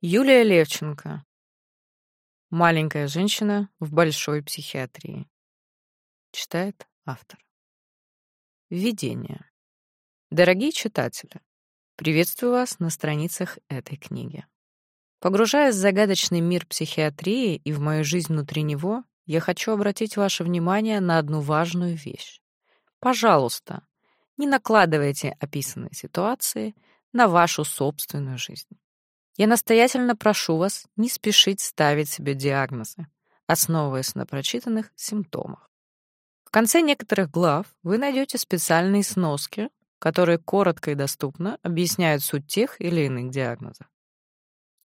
Юлия Левченко. Маленькая женщина в большой психиатрии. Читает автор. Введение. Дорогие читатели, приветствую вас на страницах этой книги. Погружаясь в загадочный мир психиатрии и в мою жизнь внутри него, я хочу обратить ваше внимание на одну важную вещь. Пожалуйста, не накладывайте описанные ситуации на вашу собственную жизнь. Я настоятельно прошу вас не спешить ставить себе диагнозы, основываясь на прочитанных симптомах. В конце некоторых глав вы найдете специальные сноски, которые коротко и доступно объясняют суть тех или иных диагнозов.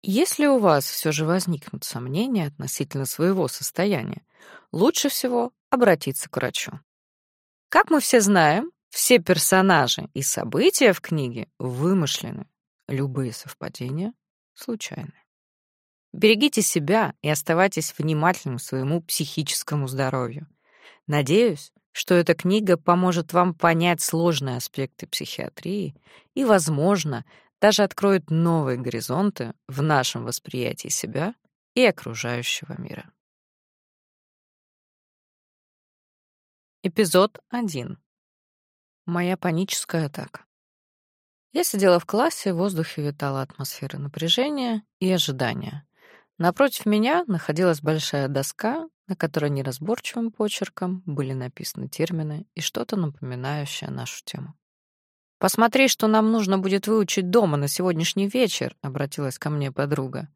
Если у вас все же возникнут сомнения относительно своего состояния, лучше всего обратиться к врачу. Как мы все знаем, все персонажи и события в книге вымышлены. Любые совпадения случайны. Берегите себя и оставайтесь внимательным своему психическому здоровью. Надеюсь, что эта книга поможет вам понять сложные аспекты психиатрии и, возможно, даже откроет новые горизонты в нашем восприятии себя и окружающего мира. Эпизод 1. Моя паническая атака. Я сидела в классе, в воздухе витала атмосфера напряжения и ожидания. Напротив меня находилась большая доска, на которой неразборчивым почерком были написаны термины и что-то напоминающее нашу тему. «Посмотри, что нам нужно будет выучить дома на сегодняшний вечер», — обратилась ко мне подруга.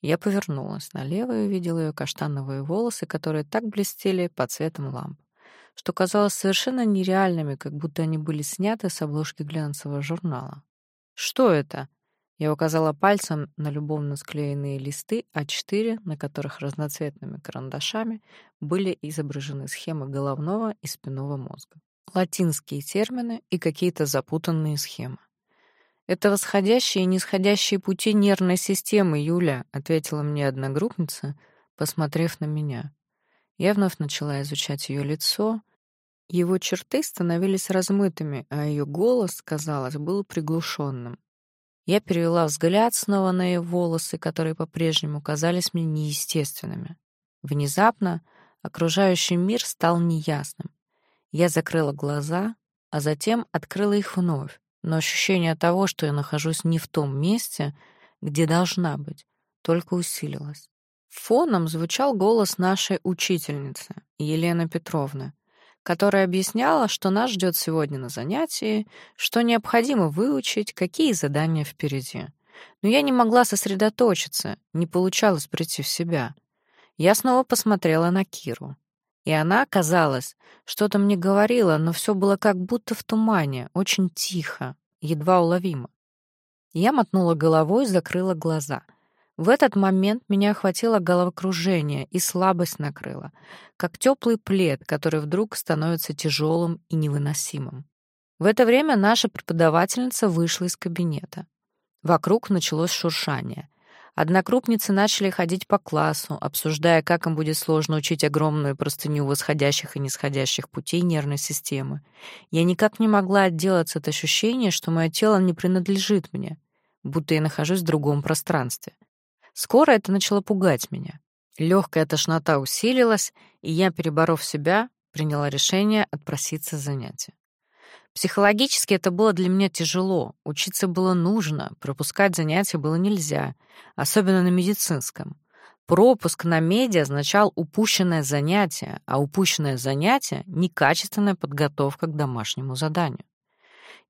Я повернулась налево и увидела ее каштановые волосы, которые так блестели под светом ламп что казалось совершенно нереальными, как будто они были сняты с обложки глянцевого журнала. «Что это?» Я указала пальцем на любовно склеенные листы А4, на которых разноцветными карандашами были изображены схемы головного и спинного мозга, латинские термины и какие-то запутанные схемы. «Это восходящие и нисходящие пути нервной системы, Юля», — ответила мне одногруппница, посмотрев на меня. Я вновь начала изучать ее лицо. Его черты становились размытыми, а ее голос, казалось, был приглушенным. Я перевела взгляд снова на ее волосы, которые по-прежнему казались мне неестественными. Внезапно окружающий мир стал неясным. Я закрыла глаза, а затем открыла их вновь, но ощущение того, что я нахожусь не в том месте, где должна быть, только усилилось. Фоном звучал голос нашей учительницы, Елены Петровны, которая объясняла, что нас ждет сегодня на занятии, что необходимо выучить, какие задания впереди. Но я не могла сосредоточиться, не получалось прийти в себя. Я снова посмотрела на Киру. И она, казалось, что-то мне говорила, но все было как будто в тумане, очень тихо, едва уловимо. Я мотнула головой и закрыла глаза — в этот момент меня охватило головокружение и слабость накрыла, как теплый плед, который вдруг становится тяжелым и невыносимым. В это время наша преподавательница вышла из кабинета. Вокруг началось шуршание. Однокрупницы начали ходить по классу, обсуждая, как им будет сложно учить огромную простыню восходящих и нисходящих путей нервной системы. Я никак не могла отделаться от ощущения, что мое тело не принадлежит мне, будто я нахожусь в другом пространстве. Скоро это начало пугать меня. Легкая тошнота усилилась, и я, переборов себя, приняла решение отпроситься с занятия. Психологически это было для меня тяжело. Учиться было нужно, пропускать занятия было нельзя, особенно на медицинском. Пропуск на меди означал упущенное занятие, а упущенное занятие — некачественная подготовка к домашнему заданию.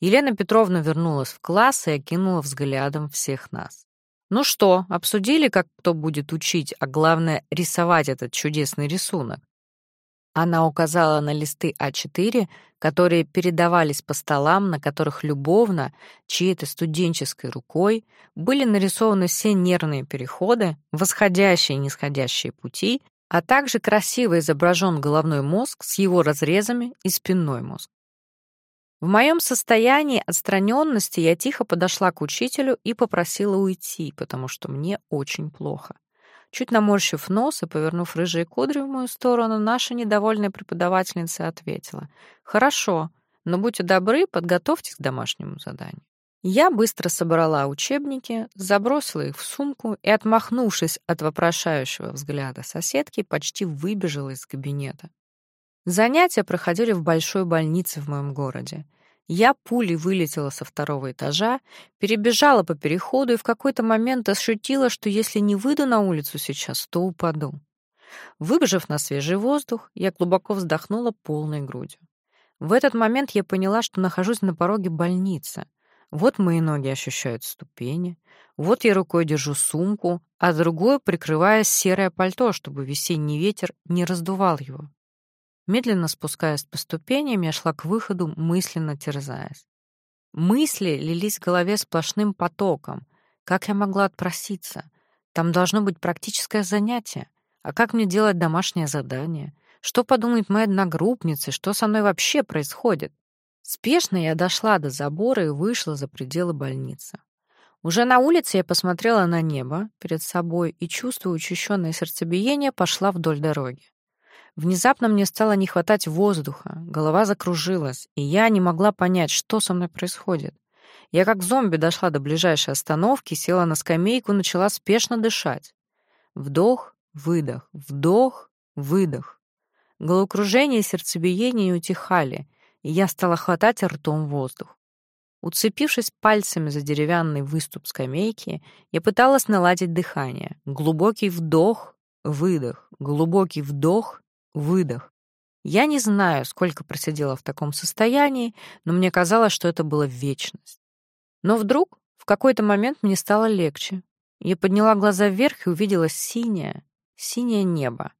Елена Петровна вернулась в класс и окинула взглядом всех нас. Ну что, обсудили, как кто будет учить, а главное — рисовать этот чудесный рисунок? Она указала на листы А4, которые передавались по столам, на которых любовно, чьей-то студенческой рукой, были нарисованы все нервные переходы, восходящие и нисходящие пути, а также красиво изображен головной мозг с его разрезами и спинной мозг. В моем состоянии отстраненности я тихо подошла к учителю и попросила уйти, потому что мне очень плохо. Чуть наморщив нос и повернув рыжие кудри в мою сторону, наша недовольная преподавательница ответила. «Хорошо, но будьте добры, подготовьтесь к домашнему заданию». Я быстро собрала учебники, забросила их в сумку и, отмахнувшись от вопрошающего взгляда соседки, почти выбежала из кабинета. Занятия проходили в большой больнице в моем городе. Я пулей вылетела со второго этажа, перебежала по переходу и в какой-то момент ощутила, что если не выйду на улицу сейчас, то упаду. Выбежав на свежий воздух, я глубоко вздохнула полной грудью. В этот момент я поняла, что нахожусь на пороге больницы. Вот мои ноги ощущают ступени, вот я рукой держу сумку, а другой прикрывая серое пальто, чтобы весенний ветер не раздувал его. Медленно спускаясь по ступеням, я шла к выходу, мысленно терзаясь. Мысли лились в голове сплошным потоком. Как я могла отпроситься? Там должно быть практическое занятие. А как мне делать домашнее задание? Что подумает моя одногруппница? Что со мной вообще происходит? Спешно я дошла до забора и вышла за пределы больницы. Уже на улице я посмотрела на небо перед собой и, чувствуя учащенное сердцебиение, пошла вдоль дороги. Внезапно мне стало не хватать воздуха, голова закружилась, и я не могла понять, что со мной происходит. Я как зомби дошла до ближайшей остановки, села на скамейку, начала спешно дышать. Вдох, выдох, вдох, выдох. Головокружение и сердцебиение утихали, и я стала хватать ртом воздух. Уцепившись пальцами за деревянный выступ скамейки, я пыталась наладить дыхание. Глубокий вдох, выдох, глубокий вдох, выдох. Я не знаю, сколько просидела в таком состоянии, но мне казалось, что это было вечность. Но вдруг в какой-то момент мне стало легче. Я подняла глаза вверх и увидела синее, синее небо.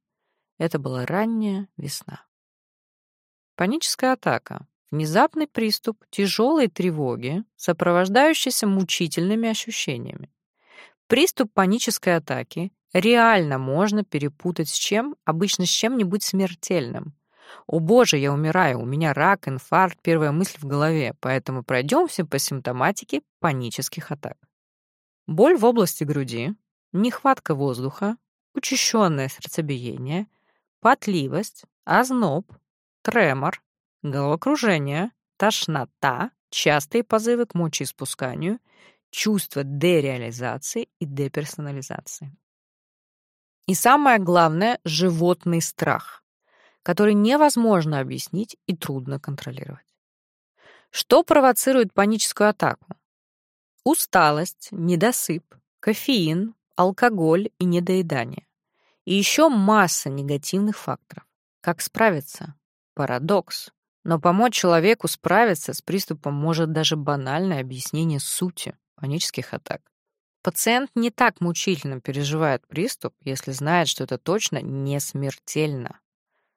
Это была ранняя весна. Паническая атака. Внезапный приступ тяжелой тревоги, сопровождающийся мучительными ощущениями. Приступ панической атаки реально можно перепутать с чем? Обычно с чем-нибудь смертельным. О боже, я умираю, у меня рак, инфаркт, первая мысль в голове, поэтому пройдемся по симптоматике панических атак. Боль в области груди, нехватка воздуха, учащенное сердцебиение, потливость, озноб, тремор, головокружение, тошнота, частые позывы к мочеиспусканию, чувство дереализации и деперсонализации. И самое главное — животный страх, который невозможно объяснить и трудно контролировать. Что провоцирует паническую атаку? Усталость, недосып, кофеин, алкоголь и недоедание. И еще масса негативных факторов. Как справиться? Парадокс. Но помочь человеку справиться с приступом может даже банальное объяснение сути панических атак. Пациент не так мучительно переживает приступ, если знает, что это точно не смертельно.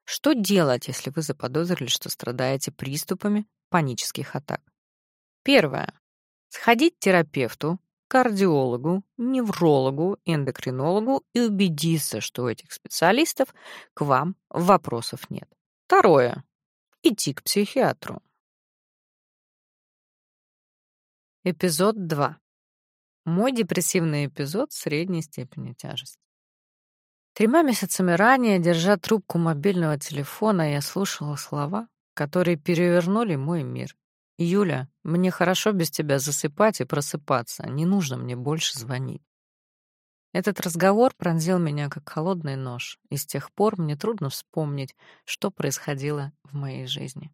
Что делать, если вы заподозрили, что страдаете приступами панических атак? Первое. Сходить к терапевту, кардиологу, неврологу, эндокринологу и убедиться, что у этих специалистов к вам вопросов нет. Второе. Идти к психиатру. Эпизод 2. Мой депрессивный эпизод средней степени тяжести. Тремя месяцами ранее, держа трубку мобильного телефона, я слушала слова, которые перевернули мой мир. «Юля, мне хорошо без тебя засыпать и просыпаться. Не нужно мне больше звонить». Этот разговор пронзил меня как холодный нож, и с тех пор мне трудно вспомнить, что происходило в моей жизни.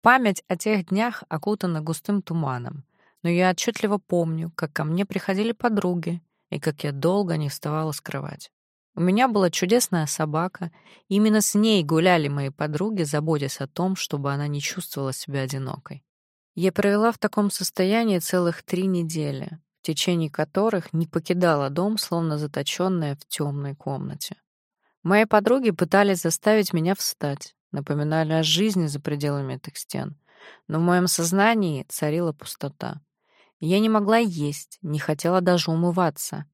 Память о тех днях окутана густым туманом, но я отчетливо помню, как ко мне приходили подруги и как я долго не вставала с кровати. У меня была чудесная собака, и именно с ней гуляли мои подруги, заботясь о том, чтобы она не чувствовала себя одинокой. Я провела в таком состоянии целых три недели, в течение которых не покидала дом, словно заточенная в темной комнате. Мои подруги пытались заставить меня встать, напоминали о жизни за пределами этих стен, но в моем сознании царила пустота. Я не могла есть, не хотела даже умываться.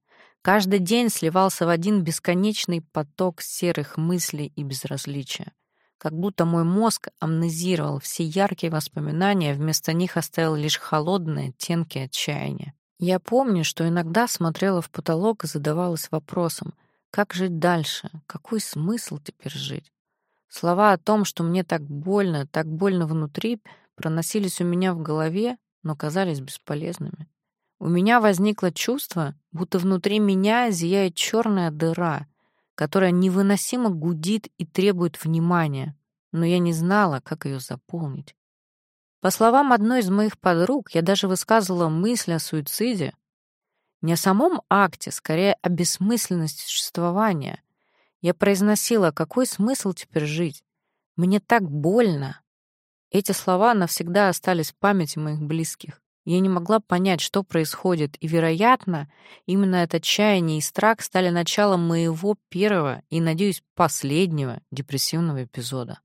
Каждый день сливался в один бесконечный поток серых мыслей и безразличия. Как будто мой мозг амнезировал все яркие воспоминания, вместо них оставил лишь холодные оттенки отчаяния. Я помню, что иногда смотрела в потолок и задавалась вопросом, как жить дальше, какой смысл теперь жить? Слова о том, что мне так больно, так больно внутри, проносились у меня в голове, но казались бесполезными. У меня возникло чувство, будто внутри меня зияет черная дыра, которая невыносимо гудит и требует внимания, но я не знала, как ее заполнить. По словам одной из моих подруг, я даже высказывала мысль о суициде. Не о самом акте, скорее о бессмысленности существования. Я произносила, какой смысл теперь жить? Мне так больно. Эти слова навсегда остались в памяти моих близких. Я не могла понять, что происходит, и, вероятно, именно это отчаяние и страх стали началом моего первого и, надеюсь, последнего депрессивного эпизода.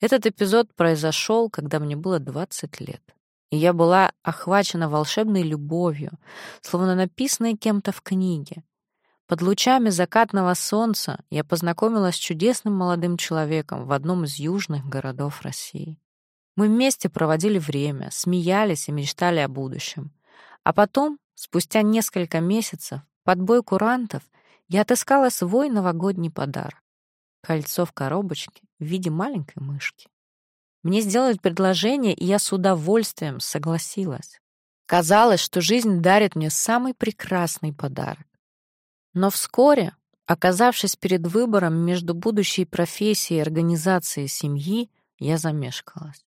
Этот эпизод произошел, когда мне было 20 лет. И я была охвачена волшебной любовью, словно написанной кем-то в книге. Под лучами закатного солнца я познакомилась с чудесным молодым человеком в одном из южных городов России. Мы вместе проводили время, смеялись и мечтали о будущем. А потом, спустя несколько месяцев, под бой курантов, я отыскала свой новогодний подарок кольцо в коробочке в виде маленькой мышки. Мне сделали предложение, и я с удовольствием согласилась. Казалось, что жизнь дарит мне самый прекрасный подарок. Но вскоре, оказавшись перед выбором между будущей профессией и организацией семьи, я замешкалась.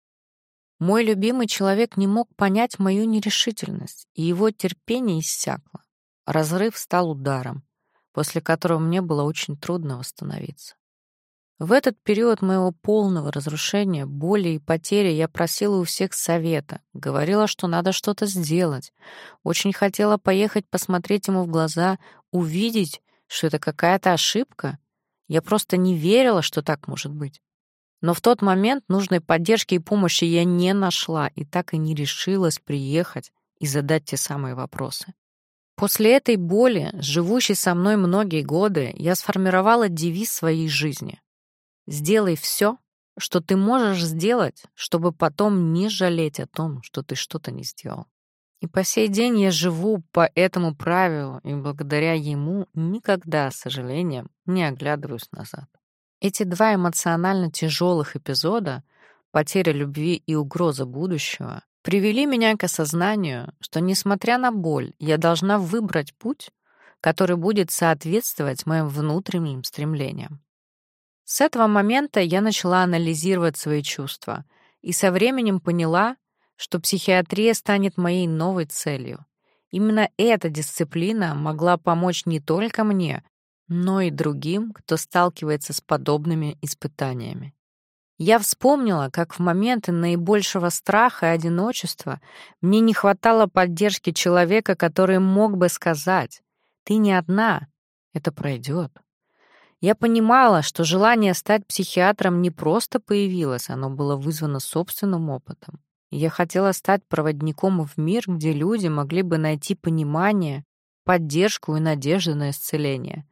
Мой любимый человек не мог понять мою нерешительность, и его терпение иссякло. Разрыв стал ударом, после которого мне было очень трудно восстановиться. В этот период моего полного разрушения, боли и потери я просила у всех совета, говорила, что надо что-то сделать. Очень хотела поехать посмотреть ему в глаза, увидеть, что это какая-то ошибка. Я просто не верила, что так может быть. Но в тот момент нужной поддержки и помощи я не нашла и так и не решилась приехать и задать те самые вопросы. После этой боли, живущей со мной многие годы, я сформировала девиз своей жизни. Сделай все, что ты можешь сделать, чтобы потом не жалеть о том, что ты что-то не сделал. И по сей день я живу по этому правилу, и благодаря ему никогда, с сожалением, не оглядываюсь назад. Эти два эмоционально тяжелых эпизода, потеря любви и угроза будущего, привели меня к осознанию, что, несмотря на боль, я должна выбрать путь, который будет соответствовать моим внутренним стремлениям. С этого момента я начала анализировать свои чувства и со временем поняла, что психиатрия станет моей новой целью. Именно эта дисциплина могла помочь не только мне, но и другим, кто сталкивается с подобными испытаниями. Я вспомнила, как в моменты наибольшего страха и одиночества мне не хватало поддержки человека, который мог бы сказать «Ты не одна, это пройдет». Я понимала, что желание стать психиатром не просто появилось, оно было вызвано собственным опытом. Я хотела стать проводником в мир, где люди могли бы найти понимание, поддержку и надежду на исцеление.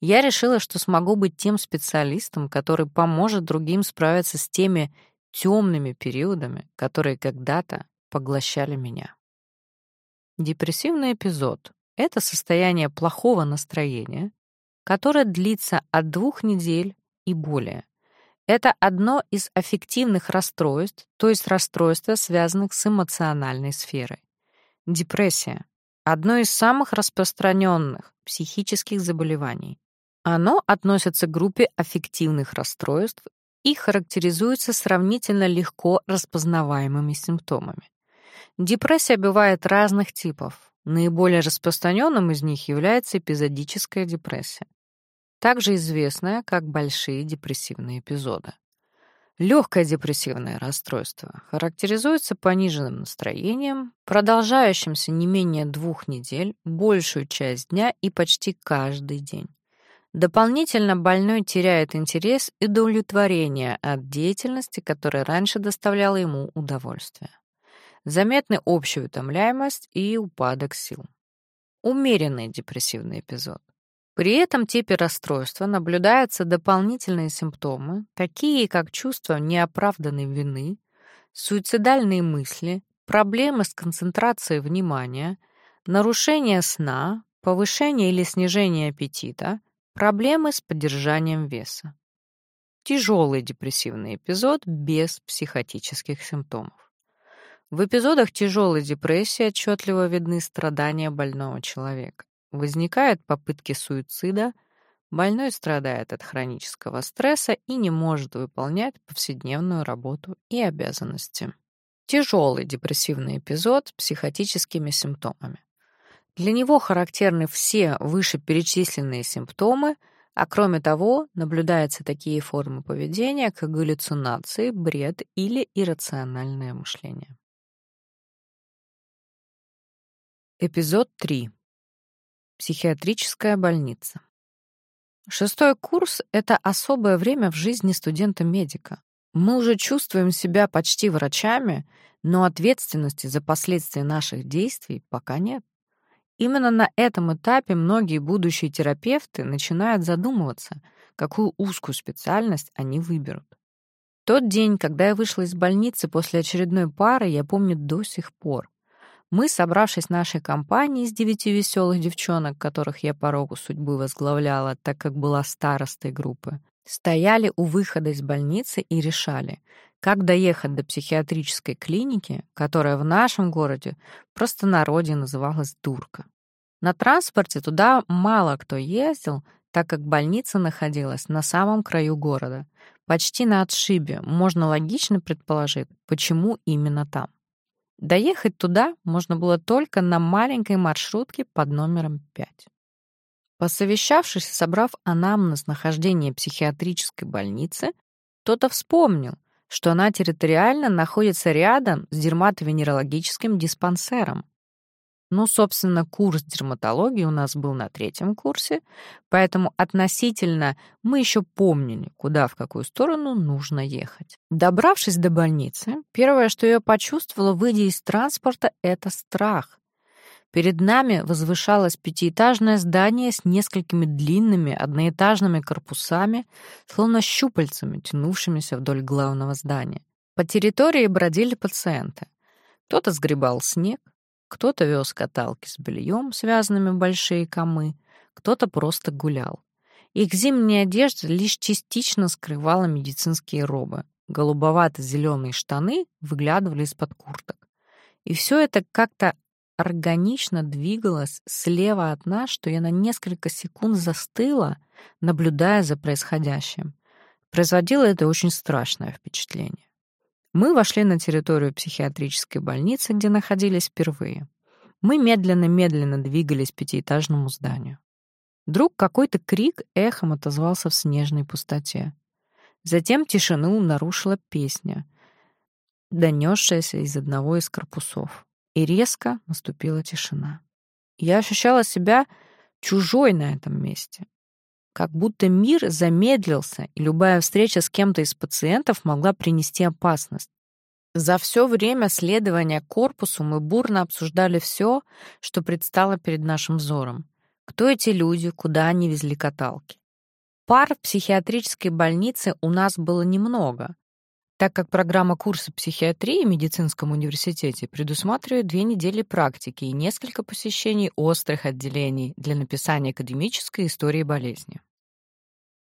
Я решила, что смогу быть тем специалистом, который поможет другим справиться с теми темными периодами, которые когда-то поглощали меня. Депрессивный эпизод — это состояние плохого настроения, которое длится от двух недель и более. Это одно из аффективных расстройств, то есть расстройства, связанных с эмоциональной сферой. Депрессия — одно из самых распространенных психических заболеваний. Оно относится к группе аффективных расстройств и характеризуется сравнительно легко распознаваемыми симптомами. Депрессия бывает разных типов. Наиболее распространенным из них является эпизодическая депрессия также известная как большие депрессивные эпизоды. Легкое депрессивное расстройство характеризуется пониженным настроением, продолжающимся не менее двух недель, большую часть дня и почти каждый день. Дополнительно больной теряет интерес и удовлетворение от деятельности, которая раньше доставляла ему удовольствие. Заметны общая утомляемость и упадок сил. Умеренный депрессивный эпизод. При этом типе расстройства наблюдаются дополнительные симптомы, такие как чувство неоправданной вины, суицидальные мысли, проблемы с концентрацией внимания, нарушение сна, повышение или снижение аппетита, проблемы с поддержанием веса. Тяжелый депрессивный эпизод без психотических симптомов. В эпизодах тяжелой депрессии отчетливо видны страдания больного человека. Возникают попытки суицида, больной страдает от хронического стресса и не может выполнять повседневную работу и обязанности. Тяжелый депрессивный эпизод с психотическими симптомами. Для него характерны все вышеперечисленные симптомы, а кроме того, наблюдаются такие формы поведения, как галлюцинации, бред или иррациональное мышление. Эпизод 3. Психиатрическая больница. Шестой курс — это особое время в жизни студента-медика. Мы уже чувствуем себя почти врачами, но ответственности за последствия наших действий пока нет. Именно на этом этапе многие будущие терапевты начинают задумываться, какую узкую специальность они выберут. Тот день, когда я вышла из больницы после очередной пары, я помню до сих пор. Мы, собравшись нашей компанией из девяти веселых девчонок, которых я по рогу судьбы возглавляла, так как была старостой группы, стояли у выхода из больницы и решали, как доехать до психиатрической клиники, которая в нашем городе просто народе называлась Дурка. На транспорте туда мало кто ездил, так как больница находилась на самом краю города, почти на отшибе, можно логично предположить, почему именно там. Доехать туда можно было только на маленькой маршрутке под номером 5. Посовещавшись и собрав анамнез нахождения психиатрической больницы, кто-то вспомнил, что она территориально находится рядом с дерматовенерологическим диспансером, ну, собственно, курс дерматологии у нас был на третьем курсе, поэтому относительно мы еще помнили, куда, в какую сторону нужно ехать. Добравшись до больницы, первое, что я почувствовала, выйдя из транспорта, это страх. Перед нами возвышалось пятиэтажное здание с несколькими длинными одноэтажными корпусами, словно щупальцами, тянувшимися вдоль главного здания. По территории бродили пациенты. Кто-то сгребал снег, кто-то вез каталки с бельем, связанными в большие комы, кто-то просто гулял. Их зимняя одежда лишь частично скрывала медицинские робы. Голубовато-зеленые штаны выглядывали из-под курток. И все это как-то органично двигалось слева от нас, что я на несколько секунд застыла, наблюдая за происходящим. Производило это очень страшное впечатление. Мы вошли на территорию психиатрической больницы, где находились впервые. Мы медленно-медленно двигались к пятиэтажному зданию. Вдруг какой-то крик эхом отозвался в снежной пустоте. Затем тишину нарушила песня, донесшаяся из одного из корпусов. И резко наступила тишина. Я ощущала себя чужой на этом месте. Как будто мир замедлился, и любая встреча с кем-то из пациентов могла принести опасность. За все время следования корпусу мы бурно обсуждали все, что предстало перед нашим взором. Кто эти люди, куда они везли каталки. Пар в психиатрической больнице у нас было немного, так как программа курса психиатрии в медицинском университете предусматривает две недели практики и несколько посещений острых отделений для написания академической истории болезни.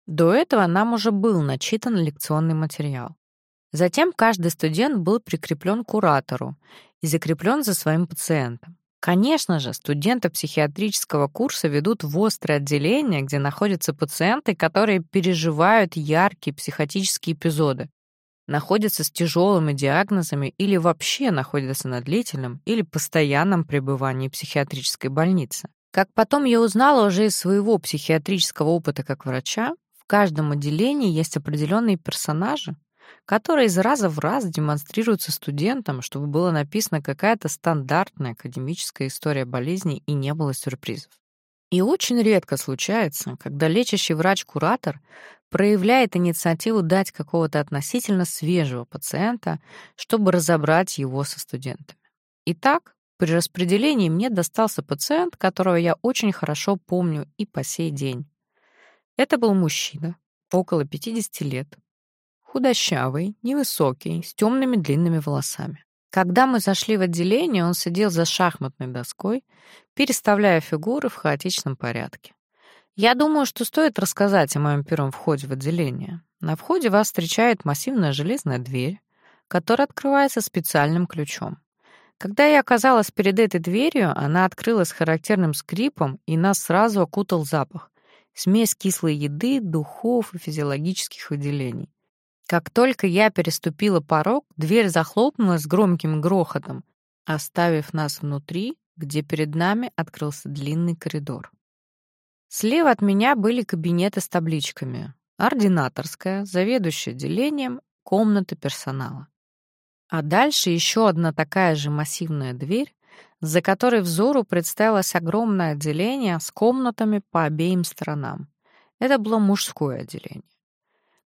До этого нам уже был начитан лекционный материал. Затем каждый студент был прикреплен к куратору и закреплен за своим пациентом. Конечно же, студенты психиатрического курса ведут в острое отделение, где находятся пациенты, которые переживают яркие психотические эпизоды, находятся с тяжелыми диагнозами или вообще находятся на длительном или постоянном пребывании в психиатрической больнице. Как потом я узнала уже из своего психиатрического опыта как врача, в каждом отделении есть определенные персонажи, которые из раза в раз демонстрируются студентам, чтобы была написана какая-то стандартная академическая история болезни и не было сюрпризов. И очень редко случается, когда лечащий врач-куратор проявляет инициативу дать какого-то относительно свежего пациента, чтобы разобрать его со студентами. Итак, при распределении мне достался пациент, которого я очень хорошо помню и по сей день. Это был мужчина, около 50 лет, худощавый, невысокий, с темными длинными волосами. Когда мы зашли в отделение, он сидел за шахматной доской, переставляя фигуры в хаотичном порядке. Я думаю, что стоит рассказать о моем первом входе в отделение. На входе вас встречает массивная железная дверь, которая открывается специальным ключом. Когда я оказалась перед этой дверью, она открылась характерным скрипом, и нас сразу окутал запах. Смесь кислой еды, духов и физиологических выделений. Как только я переступила порог, дверь захлопнулась с громким грохотом, оставив нас внутри, где перед нами открылся длинный коридор. Слева от меня были кабинеты с табличками. Ординаторская, заведующая отделением, комната персонала. А дальше еще одна такая же массивная дверь, за которой взору представилось огромное отделение с комнатами по обеим сторонам. Это было мужское отделение.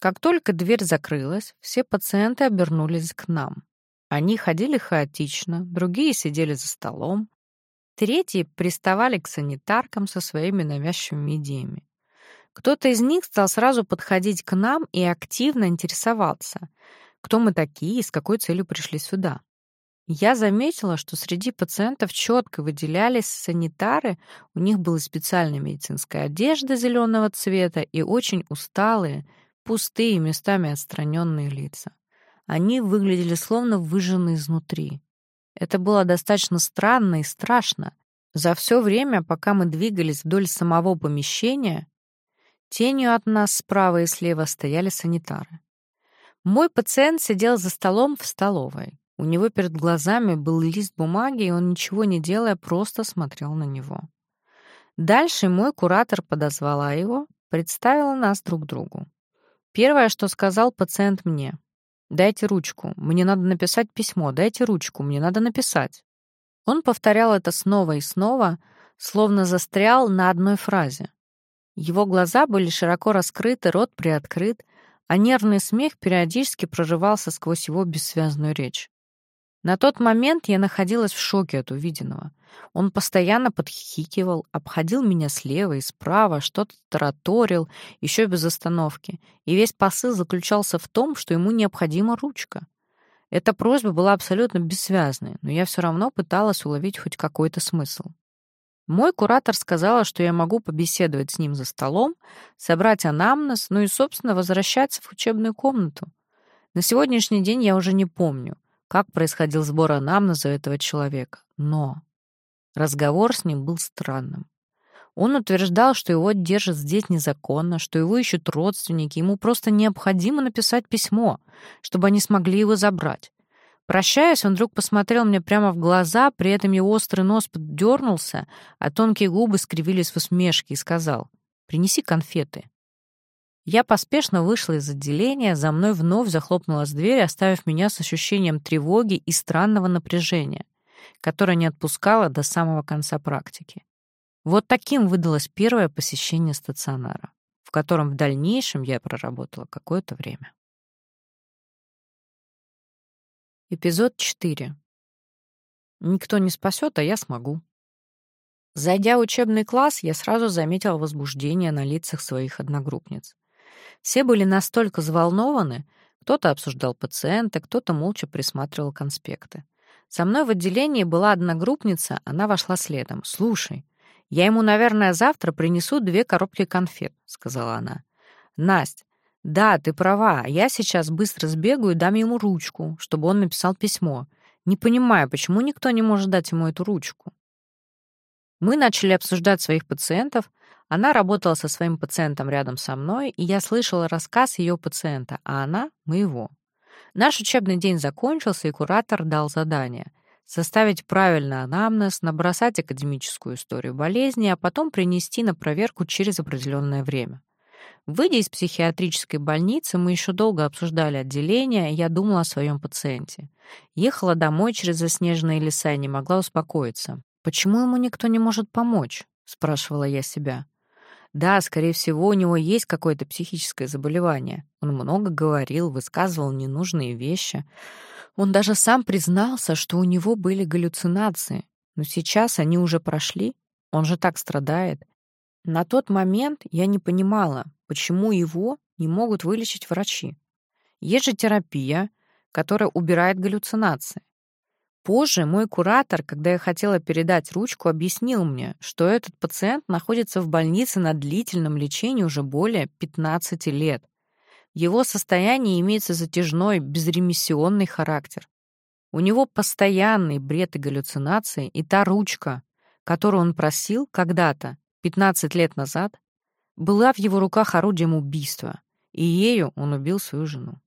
Как только дверь закрылась, все пациенты обернулись к нам. Они ходили хаотично, другие сидели за столом, третьи приставали к санитаркам со своими навязчивыми идеями. Кто-то из них стал сразу подходить к нам и активно интересоваться, кто мы такие и с какой целью пришли сюда. Я заметила, что среди пациентов четко выделялись санитары, у них была специальная медицинская одежда зеленого цвета и очень усталые, пустые, местами отстраненные лица. Они выглядели словно выжженные изнутри. Это было достаточно странно и страшно. За все время, пока мы двигались вдоль самого помещения, тенью от нас справа и слева стояли санитары. Мой пациент сидел за столом в столовой. У него перед глазами был лист бумаги, и он, ничего не делая, просто смотрел на него. Дальше мой куратор подозвала его, представила нас друг другу. Первое, что сказал пациент мне. «Дайте ручку. Мне надо написать письмо. Дайте ручку. Мне надо написать». Он повторял это снова и снова, словно застрял на одной фразе. Его глаза были широко раскрыты, рот приоткрыт, а нервный смех периодически прорывался сквозь его бессвязную речь. На тот момент я находилась в шоке от увиденного. Он постоянно подхихикивал, обходил меня слева и справа, что-то тараторил, еще без остановки. И весь посыл заключался в том, что ему необходима ручка. Эта просьба была абсолютно бессвязной, но я все равно пыталась уловить хоть какой-то смысл. Мой куратор сказала, что я могу побеседовать с ним за столом, собрать анамнез, ну и, собственно, возвращаться в учебную комнату. На сегодняшний день я уже не помню, как происходил сбор анамнеза этого человека. Но разговор с ним был странным. Он утверждал, что его держат здесь незаконно, что его ищут родственники, ему просто необходимо написать письмо, чтобы они смогли его забрать. Прощаясь, он вдруг посмотрел мне прямо в глаза, при этом его острый нос поддернулся, а тонкие губы скривились в усмешке и сказал «Принеси конфеты». Я поспешно вышла из отделения, за мной вновь захлопнулась дверь, оставив меня с ощущением тревоги и странного напряжения, которое не отпускало до самого конца практики. Вот таким выдалось первое посещение стационара, в котором в дальнейшем я проработала какое-то время. Эпизод 4. Никто не спасет, а я смогу. Зайдя в учебный класс, я сразу заметила возбуждение на лицах своих одногруппниц. Все были настолько взволнованы, кто-то обсуждал пациента, кто-то молча присматривал конспекты. Со мной в отделении была одногруппница, она вошла следом. «Слушай, я ему, наверное, завтра принесу две коробки конфет», — сказала она. «Насть, да, ты права, я сейчас быстро сбегаю и дам ему ручку, чтобы он написал письмо. Не понимаю, почему никто не может дать ему эту ручку». Мы начали обсуждать своих пациентов, она работала со своим пациентом рядом со мной, и я слышала рассказ ее пациента, а она — моего. Наш учебный день закончился, и куратор дал задание — составить правильно анамнез, набросать академическую историю болезни, а потом принести на проверку через определенное время. Выйдя из психиатрической больницы, мы еще долго обсуждали отделение, и я думала о своем пациенте. Ехала домой через заснеженные леса и не могла успокоиться. «Почему ему никто не может помочь?» — спрашивала я себя. Да, скорее всего, у него есть какое-то психическое заболевание. Он много говорил, высказывал ненужные вещи. Он даже сам признался, что у него были галлюцинации. Но сейчас они уже прошли. Он же так страдает. На тот момент я не понимала, почему его не могут вылечить врачи. Есть же терапия, которая убирает галлюцинации. Позже мой куратор, когда я хотела передать ручку, объяснил мне, что этот пациент находится в больнице на длительном лечении уже более 15 лет. Его состоянии имеется затяжной, безремиссионный характер. У него постоянный бред и галлюцинации, и та ручка, которую он просил когда-то, 15 лет назад, была в его руках орудием убийства, и ею он убил свою жену.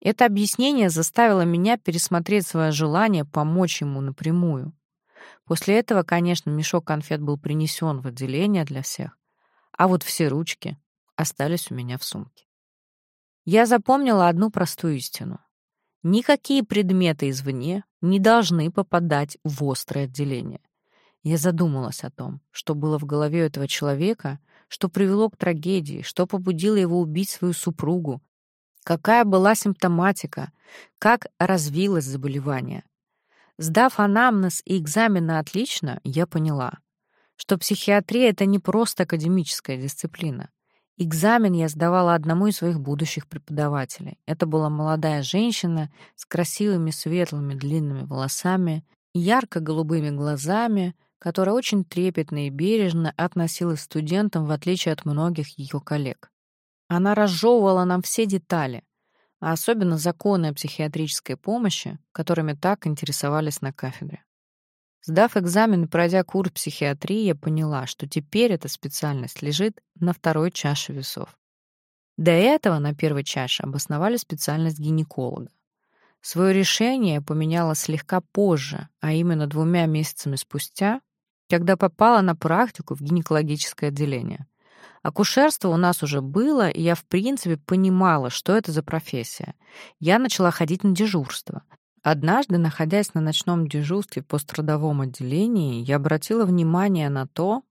Это объяснение заставило меня пересмотреть свое желание помочь ему напрямую. После этого, конечно, мешок конфет был принесен в отделение для всех, а вот все ручки остались у меня в сумке. Я запомнила одну простую истину. Никакие предметы извне не должны попадать в острое отделение. Я задумалась о том, что было в голове этого человека, что привело к трагедии, что побудило его убить свою супругу, какая была симптоматика, как развилось заболевание. Сдав анамнез и экзамены отлично, я поняла, что психиатрия — это не просто академическая дисциплина. Экзамен я сдавала одному из своих будущих преподавателей. Это была молодая женщина с красивыми светлыми длинными волосами, ярко-голубыми глазами, которая очень трепетно и бережно относилась к студентам, в отличие от многих ее коллег. Она разжевывала нам все детали, а особенно законы о психиатрической помощи, которыми так интересовались на кафедре. Сдав экзамен и пройдя курс психиатрии, я поняла, что теперь эта специальность лежит на второй чаше весов. До этого на первой чаше обосновали специальность гинеколога. Свое решение я поменяла слегка позже, а именно двумя месяцами спустя, когда попала на практику в гинекологическое отделение — Акушерство у нас уже было, и я, в принципе, понимала, что это за профессия. Я начала ходить на дежурство. Однажды, находясь на ночном дежурстве в пострадовом отделении, я обратила внимание на то,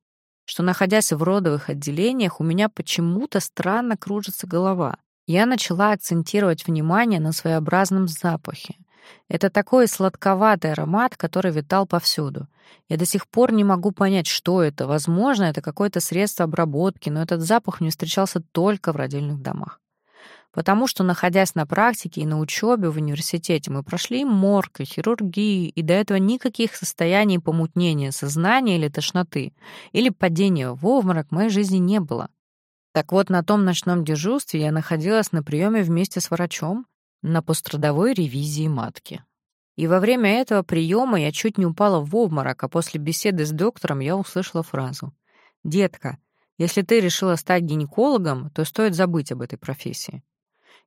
что, находясь в родовых отделениях, у меня почему-то странно кружится голова. Я начала акцентировать внимание на своеобразном запахе. Это такой сладковатый аромат, который витал повсюду. Я до сих пор не могу понять, что это. Возможно, это какое-то средство обработки, но этот запах мне встречался только в родильных домах. Потому что, находясь на практике и на учебе в университете, мы прошли морг и хирургию, и до этого никаких состояний помутнения сознания или тошноты, или падения в обморок в моей жизни не было. Так вот, на том ночном дежурстве я находилась на приеме вместе с врачом, на пострадовой ревизии матки. И во время этого приема я чуть не упала в обморок, а после беседы с доктором я услышала фразу «Детка, если ты решила стать гинекологом, то стоит забыть об этой профессии».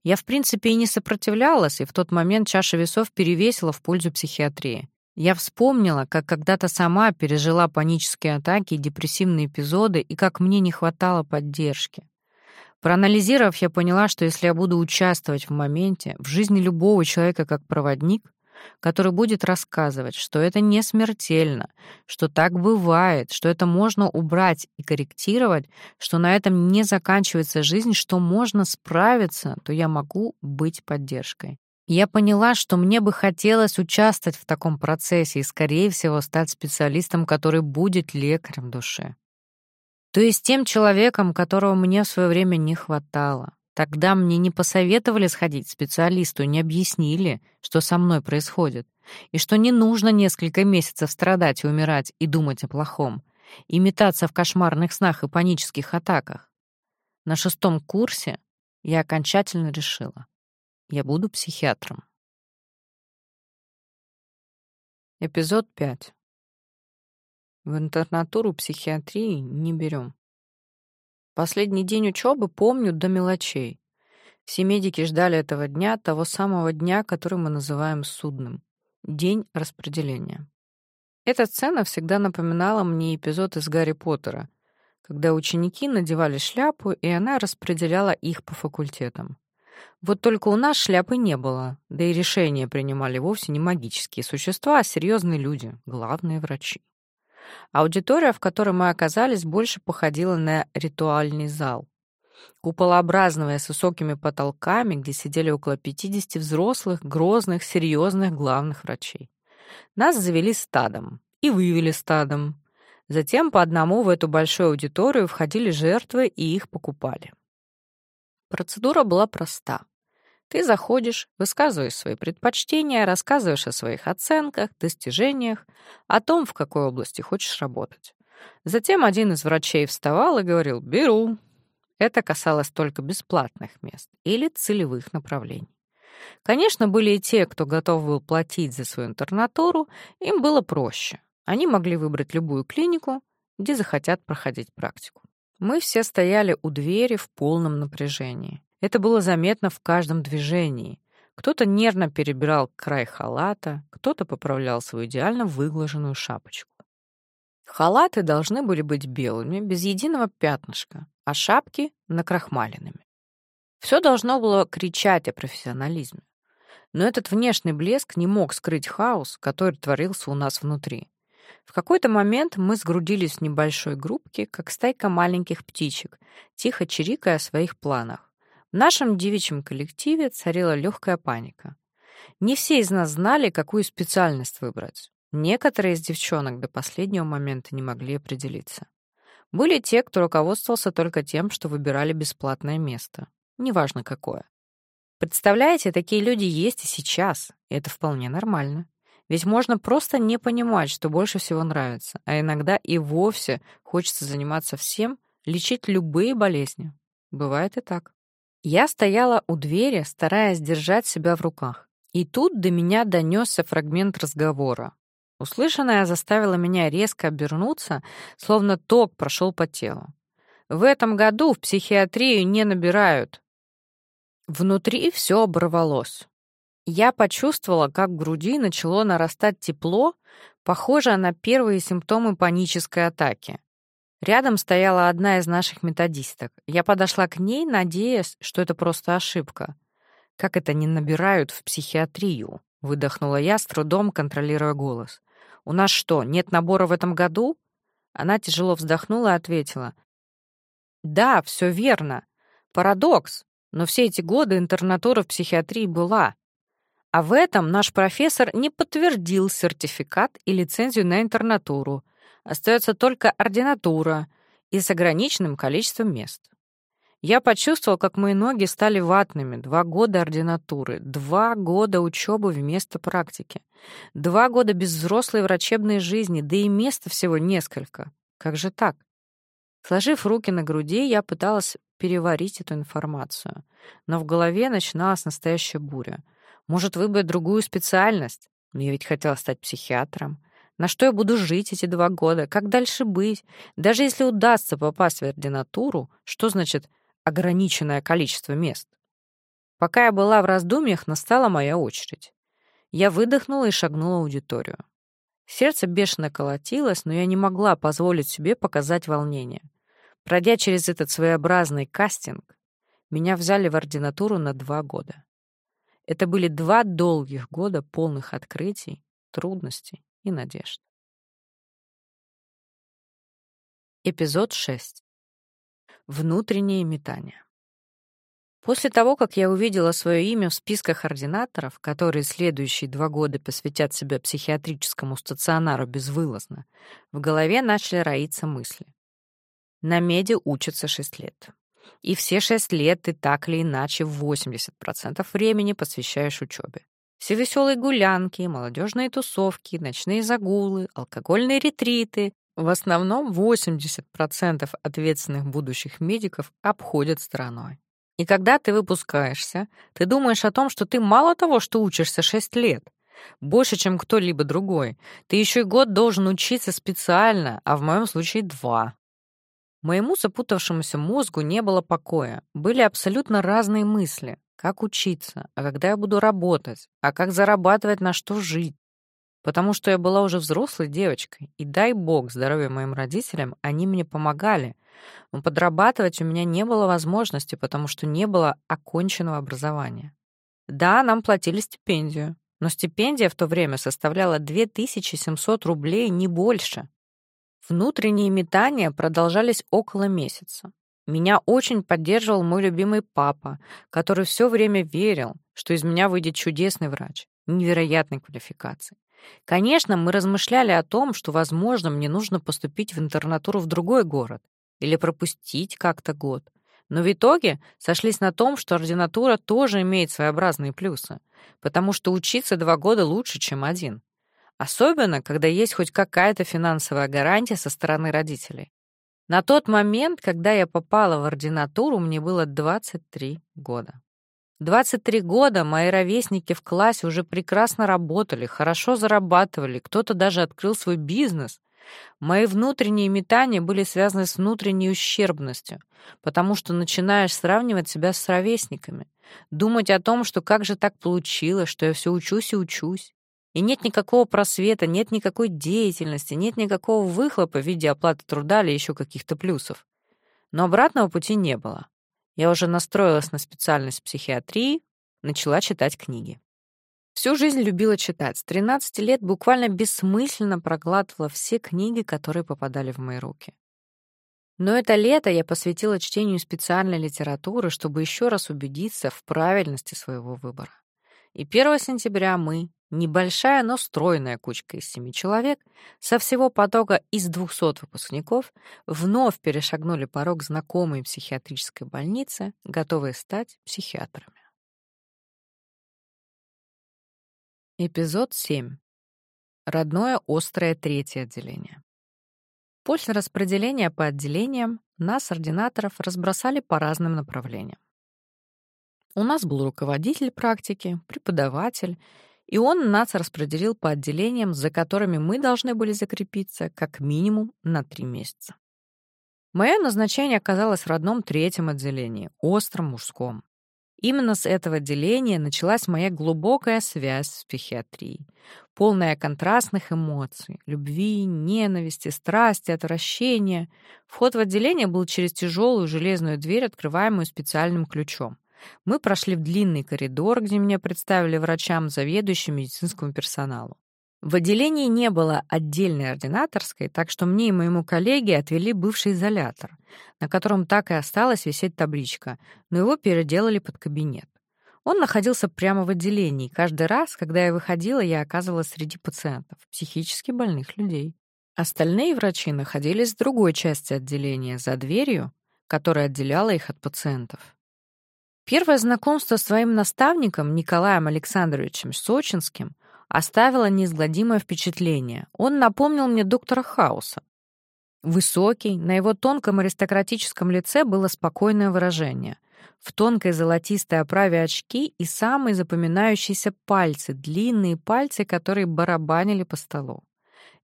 Я, в принципе, и не сопротивлялась, и в тот момент чаша весов перевесила в пользу психиатрии. Я вспомнила, как когда-то сама пережила панические атаки и депрессивные эпизоды, и как мне не хватало поддержки. Проанализировав, я поняла, что если я буду участвовать в моменте, в жизни любого человека как проводник, который будет рассказывать, что это не смертельно, что так бывает, что это можно убрать и корректировать, что на этом не заканчивается жизнь, что можно справиться, то я могу быть поддержкой. Я поняла, что мне бы хотелось участвовать в таком процессе и, скорее всего, стать специалистом, который будет лекарем души. То есть тем человеком, которого мне в свое время не хватало. Тогда мне не посоветовали сходить к специалисту, не объяснили, что со мной происходит, и что не нужно несколько месяцев страдать и умирать и думать о плохом, и метаться в кошмарных снах и панических атаках. На шестом курсе я окончательно решила, я буду психиатром. Эпизод 5. В интернатуру психиатрии не берем. Последний день учебы помню до мелочей. Все медики ждали этого дня, того самого дня, который мы называем судным. День распределения. Эта сцена всегда напоминала мне эпизод из «Гарри Поттера», когда ученики надевали шляпу, и она распределяла их по факультетам. Вот только у нас шляпы не было, да и решения принимали вовсе не магические существа, а серьезные люди, главные врачи. Аудитория, в которой мы оказались, больше походила на ритуальный зал. Куполообразная, с высокими потолками, где сидели около 50 взрослых, грозных, серьезных главных врачей. Нас завели стадом и вывели стадом. Затем по одному в эту большую аудиторию входили жертвы и их покупали. Процедура была проста. Ты заходишь, высказываешь свои предпочтения, рассказываешь о своих оценках, достижениях, о том, в какой области хочешь работать. Затем один из врачей вставал и говорил «беру». Это касалось только бесплатных мест или целевых направлений. Конечно, были и те, кто готов был платить за свою интернатуру, им было проще. Они могли выбрать любую клинику, где захотят проходить практику. Мы все стояли у двери в полном напряжении. Это было заметно в каждом движении. Кто-то нервно перебирал край халата, кто-то поправлял свою идеально выглаженную шапочку. Халаты должны были быть белыми, без единого пятнышка, а шапки — накрахмаленными. Все должно было кричать о профессионализме. Но этот внешний блеск не мог скрыть хаос, который творился у нас внутри. В какой-то момент мы сгрудились в небольшой группке, как стайка маленьких птичек, тихо чирикая о своих планах. В нашем девичьем коллективе царила легкая паника. Не все из нас знали, какую специальность выбрать. Некоторые из девчонок до последнего момента не могли определиться. Были те, кто руководствовался только тем, что выбирали бесплатное место. Неважно какое. Представляете, такие люди есть и сейчас, и это вполне нормально. Ведь можно просто не понимать, что больше всего нравится, а иногда и вовсе хочется заниматься всем, лечить любые болезни. Бывает и так. Я стояла у двери, стараясь держать себя в руках. И тут до меня донесся фрагмент разговора. Услышанное заставило меня резко обернуться, словно ток прошел по телу. В этом году в психиатрию не набирают. Внутри все оборвалось. Я почувствовала, как в груди начало нарастать тепло, похожее на первые симптомы панической атаки. Рядом стояла одна из наших методисток. Я подошла к ней, надеясь, что это просто ошибка. Как это не набирают в психиатрию? Выдохнула я, с трудом контролируя голос. У нас что, нет набора в этом году? Она тяжело вздохнула и ответила. Да, все верно. Парадокс. Но все эти годы интернатура в психиатрии была. А в этом наш профессор не подтвердил сертификат и лицензию на интернатуру. Остается только ординатура и с ограниченным количеством мест. Я почувствовал, как мои ноги стали ватными. Два года ординатуры, два года учебы вместо практики, два года без взрослой врачебной жизни, да и места всего несколько. Как же так? Сложив руки на груди, я пыталась переварить эту информацию. Но в голове начиналась настоящая буря. Может, выбрать другую специальность? Я ведь хотела стать психиатром. На что я буду жить эти два года? Как дальше быть? Даже если удастся попасть в ординатуру, что значит ограниченное количество мест. Пока я была в раздумьях, настала моя очередь. Я выдохнула и шагнула в аудиторию. Сердце бешено колотилось, но я не могла позволить себе показать волнение. Пройдя через этот своеобразный кастинг, меня взяли в ординатуру на два года. Это были два долгих года полных открытий, трудностей и надежд. Эпизод 6. Внутренние метания. После того, как я увидела свое имя в списках ординаторов, которые следующие два года посвятят себя психиатрическому стационару безвылазно, в голове начали роиться мысли. На меди учатся 6 лет. И все 6 лет ты так или иначе 80% времени посвящаешь учебе. Все веселые гулянки, молодежные тусовки, ночные загулы, алкогольные ретриты, в основном 80% ответственных будущих медиков обходят стороной. И когда ты выпускаешься, ты думаешь о том, что ты мало того, что учишься 6 лет, больше, чем кто-либо другой, ты еще и год должен учиться специально, а в моем случае два. Моему запутавшемуся мозгу не было покоя. Были абсолютно разные мысли. Как учиться? А когда я буду работать? А как зарабатывать, на что жить? потому что я была уже взрослой девочкой, и дай бог здоровья моим родителям, они мне помогали. Но подрабатывать у меня не было возможности, потому что не было оконченного образования. Да, нам платили стипендию, но стипендия в то время составляла 2700 рублей, не больше. Внутренние метания продолжались около месяца. Меня очень поддерживал мой любимый папа, который все время верил, что из меня выйдет чудесный врач, невероятной квалификации. Конечно, мы размышляли о том, что, возможно, мне нужно поступить в интернатуру в другой город или пропустить как-то год. Но в итоге сошлись на том, что ординатура тоже имеет своеобразные плюсы, потому что учиться два года лучше, чем один. Особенно, когда есть хоть какая-то финансовая гарантия со стороны родителей. На тот момент, когда я попала в ординатуру, мне было 23 года. 23 года мои ровесники в классе уже прекрасно работали, хорошо зарабатывали, кто-то даже открыл свой бизнес. Мои внутренние метания были связаны с внутренней ущербностью, потому что начинаешь сравнивать себя с ровесниками, думать о том, что как же так получилось, что я все учусь и учусь. И нет никакого просвета, нет никакой деятельности, нет никакого выхлопа в виде оплаты труда или еще каких-то плюсов. Но обратного пути не было. Я уже настроилась на специальность психиатрии, начала читать книги. Всю жизнь любила читать. С 13 лет буквально бессмысленно проглатывала все книги, которые попадали в мои руки. Но это лето я посвятила чтению специальной литературы, чтобы еще раз убедиться в правильности своего выбора. И 1 сентября мы, Небольшая, но стройная кучка из семи человек со всего потока из 200 выпускников вновь перешагнули порог знакомой психиатрической больницы, готовые стать психиатрами. Эпизод 7. Родное острое третье отделение. После распределения по отделениям нас, ординаторов, разбросали по разным направлениям. У нас был руководитель практики, преподаватель и он нас распределил по отделениям, за которыми мы должны были закрепиться как минимум на три месяца. Мое назначение оказалось в родном третьем отделении, остром мужском. Именно с этого отделения началась моя глубокая связь с психиатрией, полная контрастных эмоций, любви, ненависти, страсти, отвращения. Вход в отделение был через тяжелую железную дверь, открываемую специальным ключом. Мы прошли в длинный коридор, где меня представили врачам, заведующим медицинскому персоналу. В отделении не было отдельной ординаторской, так что мне и моему коллеге отвели бывший изолятор, на котором так и осталась висеть табличка, но его переделали под кабинет. Он находился прямо в отделении. Каждый раз, когда я выходила, я оказывалась среди пациентов, психически больных людей. Остальные врачи находились в другой части отделения, за дверью, которая отделяла их от пациентов. Первое знакомство с своим наставником Николаем Александровичем Сочинским оставило неизгладимое впечатление. Он напомнил мне доктора Хауса. Высокий, на его тонком аристократическом лице было спокойное выражение. В тонкой золотистой оправе очки и самые запоминающиеся пальцы, длинные пальцы, которые барабанили по столу.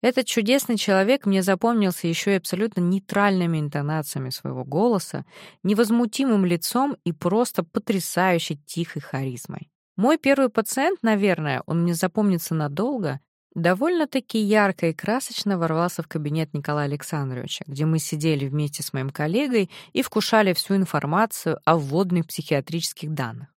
Этот чудесный человек мне запомнился еще и абсолютно нейтральными интонациями своего голоса, невозмутимым лицом и просто потрясающей тихой харизмой. Мой первый пациент, наверное, он мне запомнится надолго, довольно-таки ярко и красочно ворвался в кабинет Николая Александровича, где мы сидели вместе с моим коллегой и вкушали всю информацию о вводных психиатрических данных.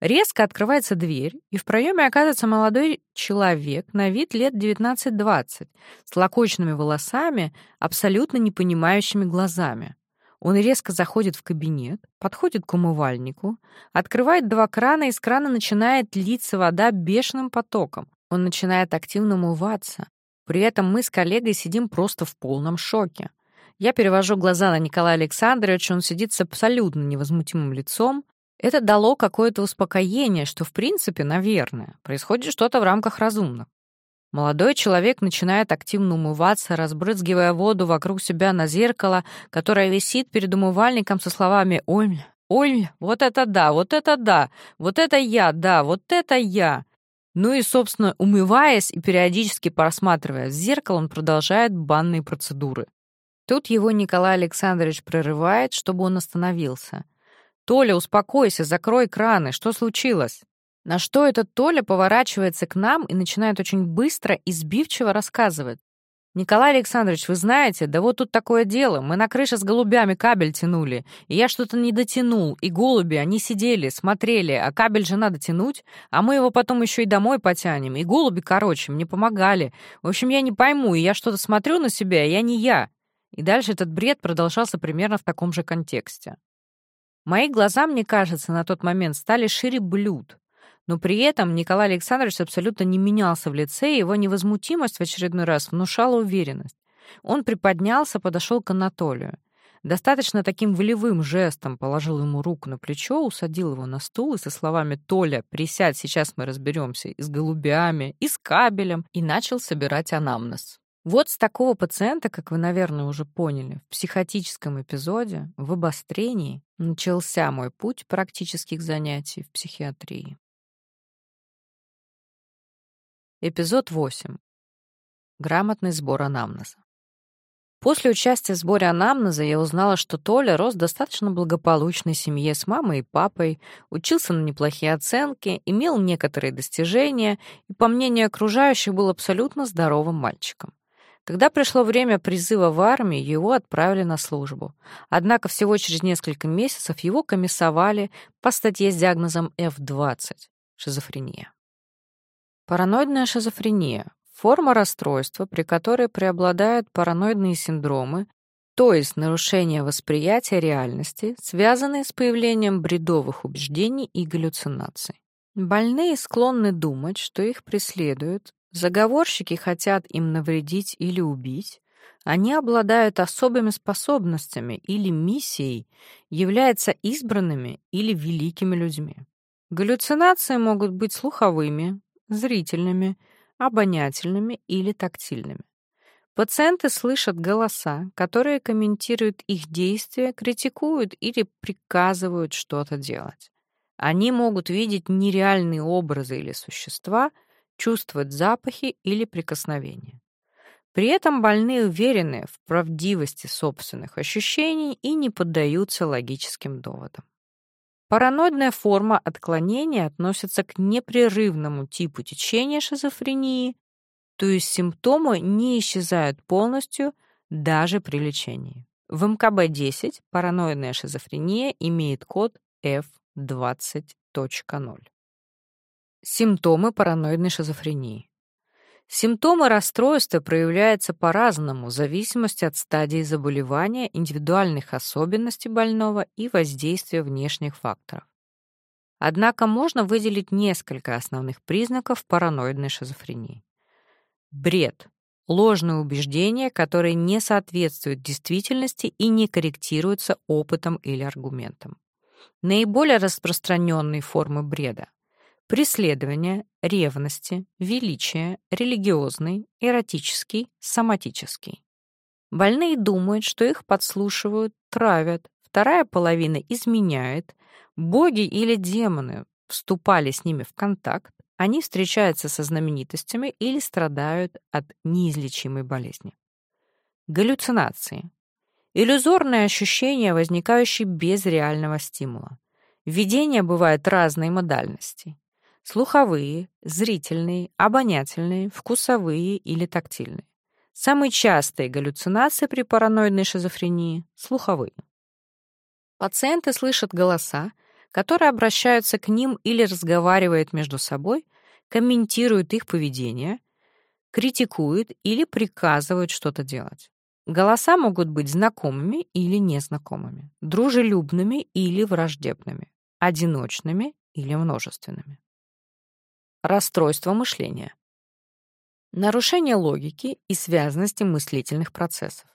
Резко открывается дверь, и в проеме оказывается молодой человек на вид лет 19-20, с локочными волосами, абсолютно непонимающими глазами. Он резко заходит в кабинет, подходит к умывальнику, открывает два крана, и из крана начинает литься вода бешеным потоком. Он начинает активно умываться. При этом мы с коллегой сидим просто в полном шоке. Я перевожу глаза на Николая Александровича, он сидит с абсолютно невозмутимым лицом, это дало какое-то успокоение, что, в принципе, наверное, происходит что-то в рамках разумного. Молодой человек начинает активно умываться, разбрызгивая воду вокруг себя на зеркало, которое висит перед умывальником со словами «Ой, ой, вот это да, вот это да, вот это я, да, вот это я». Ну и, собственно, умываясь и периодически просматривая в зеркало, он продолжает банные процедуры. Тут его Николай Александрович прерывает, чтобы он остановился — «Толя, успокойся, закрой краны, что случилось?» На что этот Толя поворачивается к нам и начинает очень быстро и сбивчиво рассказывать. «Николай Александрович, вы знаете, да вот тут такое дело. Мы на крыше с голубями кабель тянули, и я что-то не дотянул, и голуби, они сидели, смотрели, а кабель же надо тянуть, а мы его потом еще и домой потянем, и голуби, короче, мне помогали. В общем, я не пойму, и я что-то смотрю на себя, и я не я». И дальше этот бред продолжался примерно в таком же контексте. Мои глаза, мне кажется, на тот момент стали шире блюд. Но при этом Николай Александрович абсолютно не менялся в лице, и его невозмутимость в очередной раз внушала уверенность. Он приподнялся, подошел к Анатолию. Достаточно таким волевым жестом положил ему руку на плечо, усадил его на стул и со словами «Толя, присядь, сейчас мы разберемся и с голубями, и с кабелем», и начал собирать анамнез. Вот с такого пациента, как вы, наверное, уже поняли, в психотическом эпизоде, в обострении, начался мой путь практических занятий в психиатрии. Эпизод 8. Грамотный сбор анамнеза. После участия в сборе анамнеза я узнала, что Толя рос в достаточно благополучной семье с мамой и папой, учился на неплохие оценки, имел некоторые достижения и, по мнению окружающих, был абсолютно здоровым мальчиком. Когда пришло время призыва в армию, его отправили на службу. Однако всего через несколько месяцев его комиссовали по статье с диагнозом F20 — шизофрения. Параноидная шизофрения — форма расстройства, при которой преобладают параноидные синдромы, то есть нарушение восприятия реальности, связанные с появлением бредовых убеждений и галлюцинаций. Больные склонны думать, что их преследуют, заговорщики хотят им навредить или убить, они обладают особыми способностями или миссией, являются избранными или великими людьми. Галлюцинации могут быть слуховыми, зрительными, обонятельными или тактильными. Пациенты слышат голоса, которые комментируют их действия, критикуют или приказывают что-то делать. Они могут видеть нереальные образы или существа, чувствовать запахи или прикосновения. При этом больные уверены в правдивости собственных ощущений и не поддаются логическим доводам. Параноидная форма отклонения относится к непрерывному типу течения шизофрении, то есть симптомы не исчезают полностью даже при лечении. В МКБ-10 параноидная шизофрения имеет код F20.0. Симптомы параноидной шизофрении. Симптомы расстройства проявляются по-разному в зависимости от стадии заболевания, индивидуальных особенностей больного и воздействия внешних факторов. Однако можно выделить несколько основных признаков параноидной шизофрении. Бред — ложные убеждения, которые не соответствуют действительности и не корректируются опытом или аргументом. Наиболее распространенные формы бреда преследования, ревности, величия, религиозный, эротический, соматический. Больные думают, что их подслушивают, травят, вторая половина изменяет, боги или демоны вступали с ними в контакт, они встречаются со знаменитостями или страдают от неизлечимой болезни. Галлюцинации. Иллюзорные ощущения, возникающие без реального стимула. Видения бывают разной модальности слуховые, зрительные, обонятельные, вкусовые или тактильные. Самые частые галлюцинации при параноидной шизофрении — слуховые. Пациенты слышат голоса, которые обращаются к ним или разговаривают между собой, комментируют их поведение, критикуют или приказывают что-то делать. Голоса могут быть знакомыми или незнакомыми, дружелюбными или враждебными, одиночными или множественными. Расстройство мышления. Нарушение логики и связности мыслительных процессов.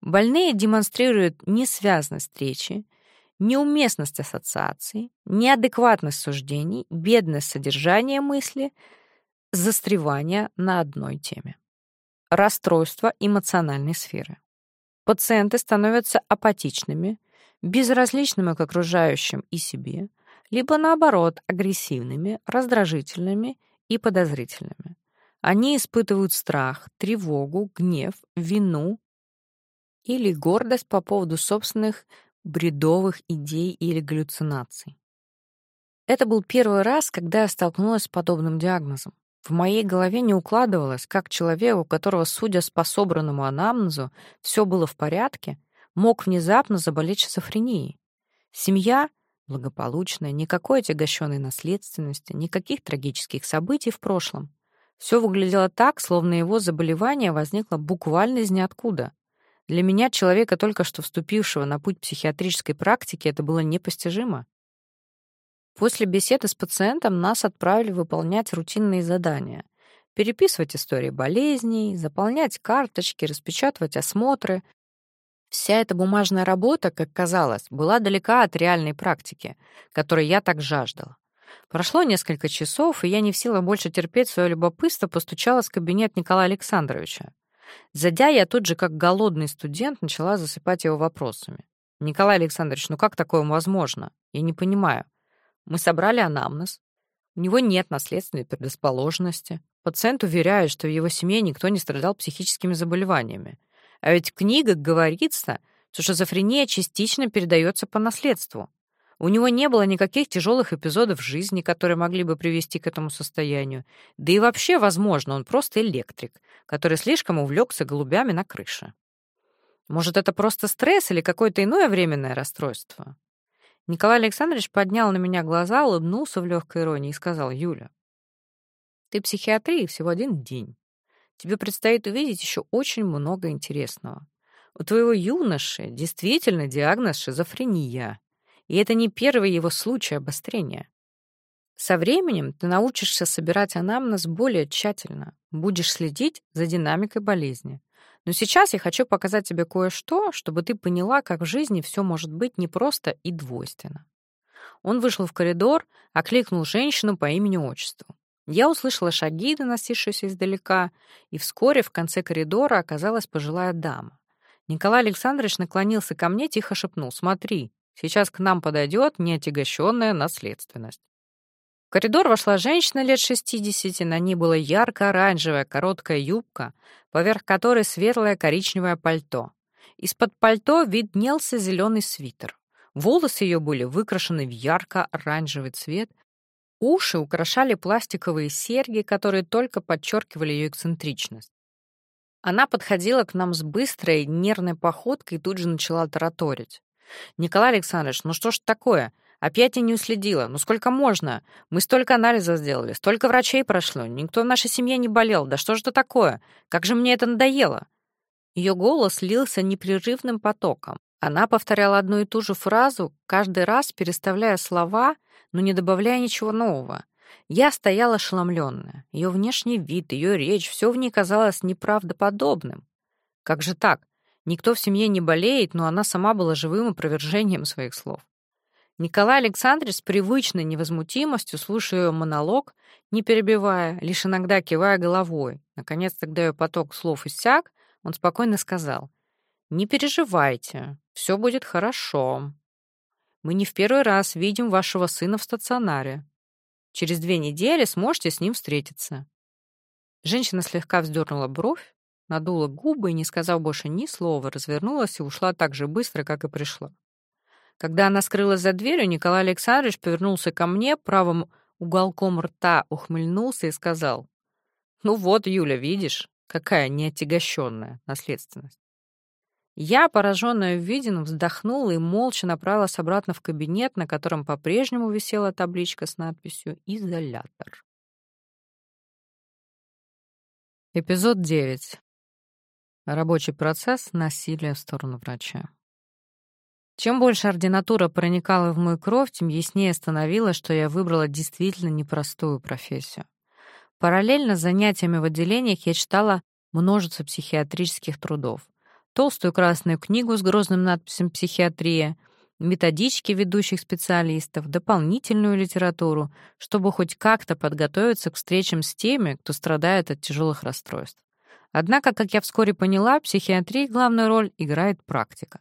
Больные демонстрируют несвязность речи, неуместность ассоциаций, неадекватность суждений, бедность содержания мысли, застревание на одной теме. Расстройство эмоциональной сферы. Пациенты становятся апатичными, безразличными к окружающим и себе, либо наоборот агрессивными, раздражительными и подозрительными. Они испытывают страх, тревогу, гнев, вину или гордость по поводу собственных бредовых идей или галлюцинаций. Это был первый раз, когда я столкнулась с подобным диагнозом. В моей голове не укладывалось, как человек, у которого, судя по собранному анамнезу, все было в порядке, мог внезапно заболеть шизофренией. Семья — благополучная, никакой отягощенной наследственности, никаких трагических событий в прошлом. Все выглядело так, словно его заболевание возникло буквально из ниоткуда. Для меня, человека, только что вступившего на путь психиатрической практики, это было непостижимо. После беседы с пациентом нас отправили выполнять рутинные задания. Переписывать истории болезней, заполнять карточки, распечатывать осмотры, Вся эта бумажная работа, как казалось, была далека от реальной практики, которой я так жаждала. Прошло несколько часов, и я не в силах больше терпеть свое любопытство, постучалась в кабинет Николая Александровича. Зайдя, я тут же, как голодный студент, начала засыпать его вопросами. «Николай Александрович, ну как такое возможно? Я не понимаю. Мы собрали анамнез. У него нет наследственной предрасположенности. Пациент уверяет, что в его семье никто не страдал психическими заболеваниями. А ведь в книгах говорится, что шизофрения частично передается по наследству. У него не было никаких тяжелых эпизодов жизни, которые могли бы привести к этому состоянию. Да и вообще, возможно, он просто электрик, который слишком увлекся голубями на крыше. Может, это просто стресс или какое-то иное временное расстройство? Николай Александрович поднял на меня глаза, улыбнулся в легкой иронии и сказал, «Юля, ты психиатрии всего один день. Тебе предстоит увидеть еще очень много интересного. У твоего юноши действительно диагноз шизофрения. И это не первый его случай обострения. Со временем ты научишься собирать анамнез более тщательно, будешь следить за динамикой болезни. Но сейчас я хочу показать тебе кое-что, чтобы ты поняла, как в жизни все может быть непросто и двойственно. Он вышел в коридор, окликнул женщину по имени-отчеству. Я услышала шаги, доносившиеся издалека, и вскоре в конце коридора оказалась пожилая дама. Николай Александрович наклонился ко мне, тихо шепнул «Смотри, Сейчас к нам подойдет неотягощенная наследственность. В коридор вошла женщина лет 60, на ней была ярко-оранжевая короткая юбка, поверх которой светлое коричневое пальто. Из-под пальто виднелся зеленый свитер. Волосы ее были выкрашены в ярко-оранжевый цвет, уши украшали пластиковые серьги, которые только подчеркивали ее эксцентричность. Она подходила к нам с быстрой, нервной походкой и тут же начала тараторить. «Николай Александрович, ну что ж такое? Опять я не уследила. Ну сколько можно? Мы столько анализов сделали, столько врачей прошло. Никто в нашей семье не болел. Да что же это такое? Как же мне это надоело?» Ее голос лился непрерывным потоком. Она повторяла одну и ту же фразу, каждый раз переставляя слова, но не добавляя ничего нового. Я стояла ошеломленная. Ее внешний вид, ее речь, все в ней казалось неправдоподобным. Как же так? Никто в семье не болеет, но она сама была живым опровержением своих слов. Николай Александрович с привычной невозмутимостью, слушая ее монолог, не перебивая, лишь иногда кивая головой. Наконец, когда ее поток слов иссяк, он спокойно сказал, «Не переживайте, все будет хорошо. Мы не в первый раз видим вашего сына в стационаре. Через две недели сможете с ним встретиться». Женщина слегка вздернула бровь, надула губы и, не сказав больше ни слова, развернулась и ушла так же быстро, как и пришла. Когда она скрылась за дверью, Николай Александрович повернулся ко мне, правым уголком рта ухмыльнулся и сказал, «Ну вот, Юля, видишь, какая неотягощенная наследственность». Я, пораженная увиденным, вздохнула и молча направилась обратно в кабинет, на котором по-прежнему висела табличка с надписью «Изолятор». Эпизод 9. Рабочий процесс насилия в сторону врача. Чем больше ординатура проникала в мою кровь, тем яснее становилось, что я выбрала действительно непростую профессию. Параллельно с занятиями в отделениях я читала множество психиатрических трудов. Толстую красную книгу с грозным надписью «Психиатрия», методички ведущих специалистов, дополнительную литературу, чтобы хоть как-то подготовиться к встречам с теми, кто страдает от тяжелых расстройств. Однако, как я вскоре поняла, в психиатрии главную роль играет практика.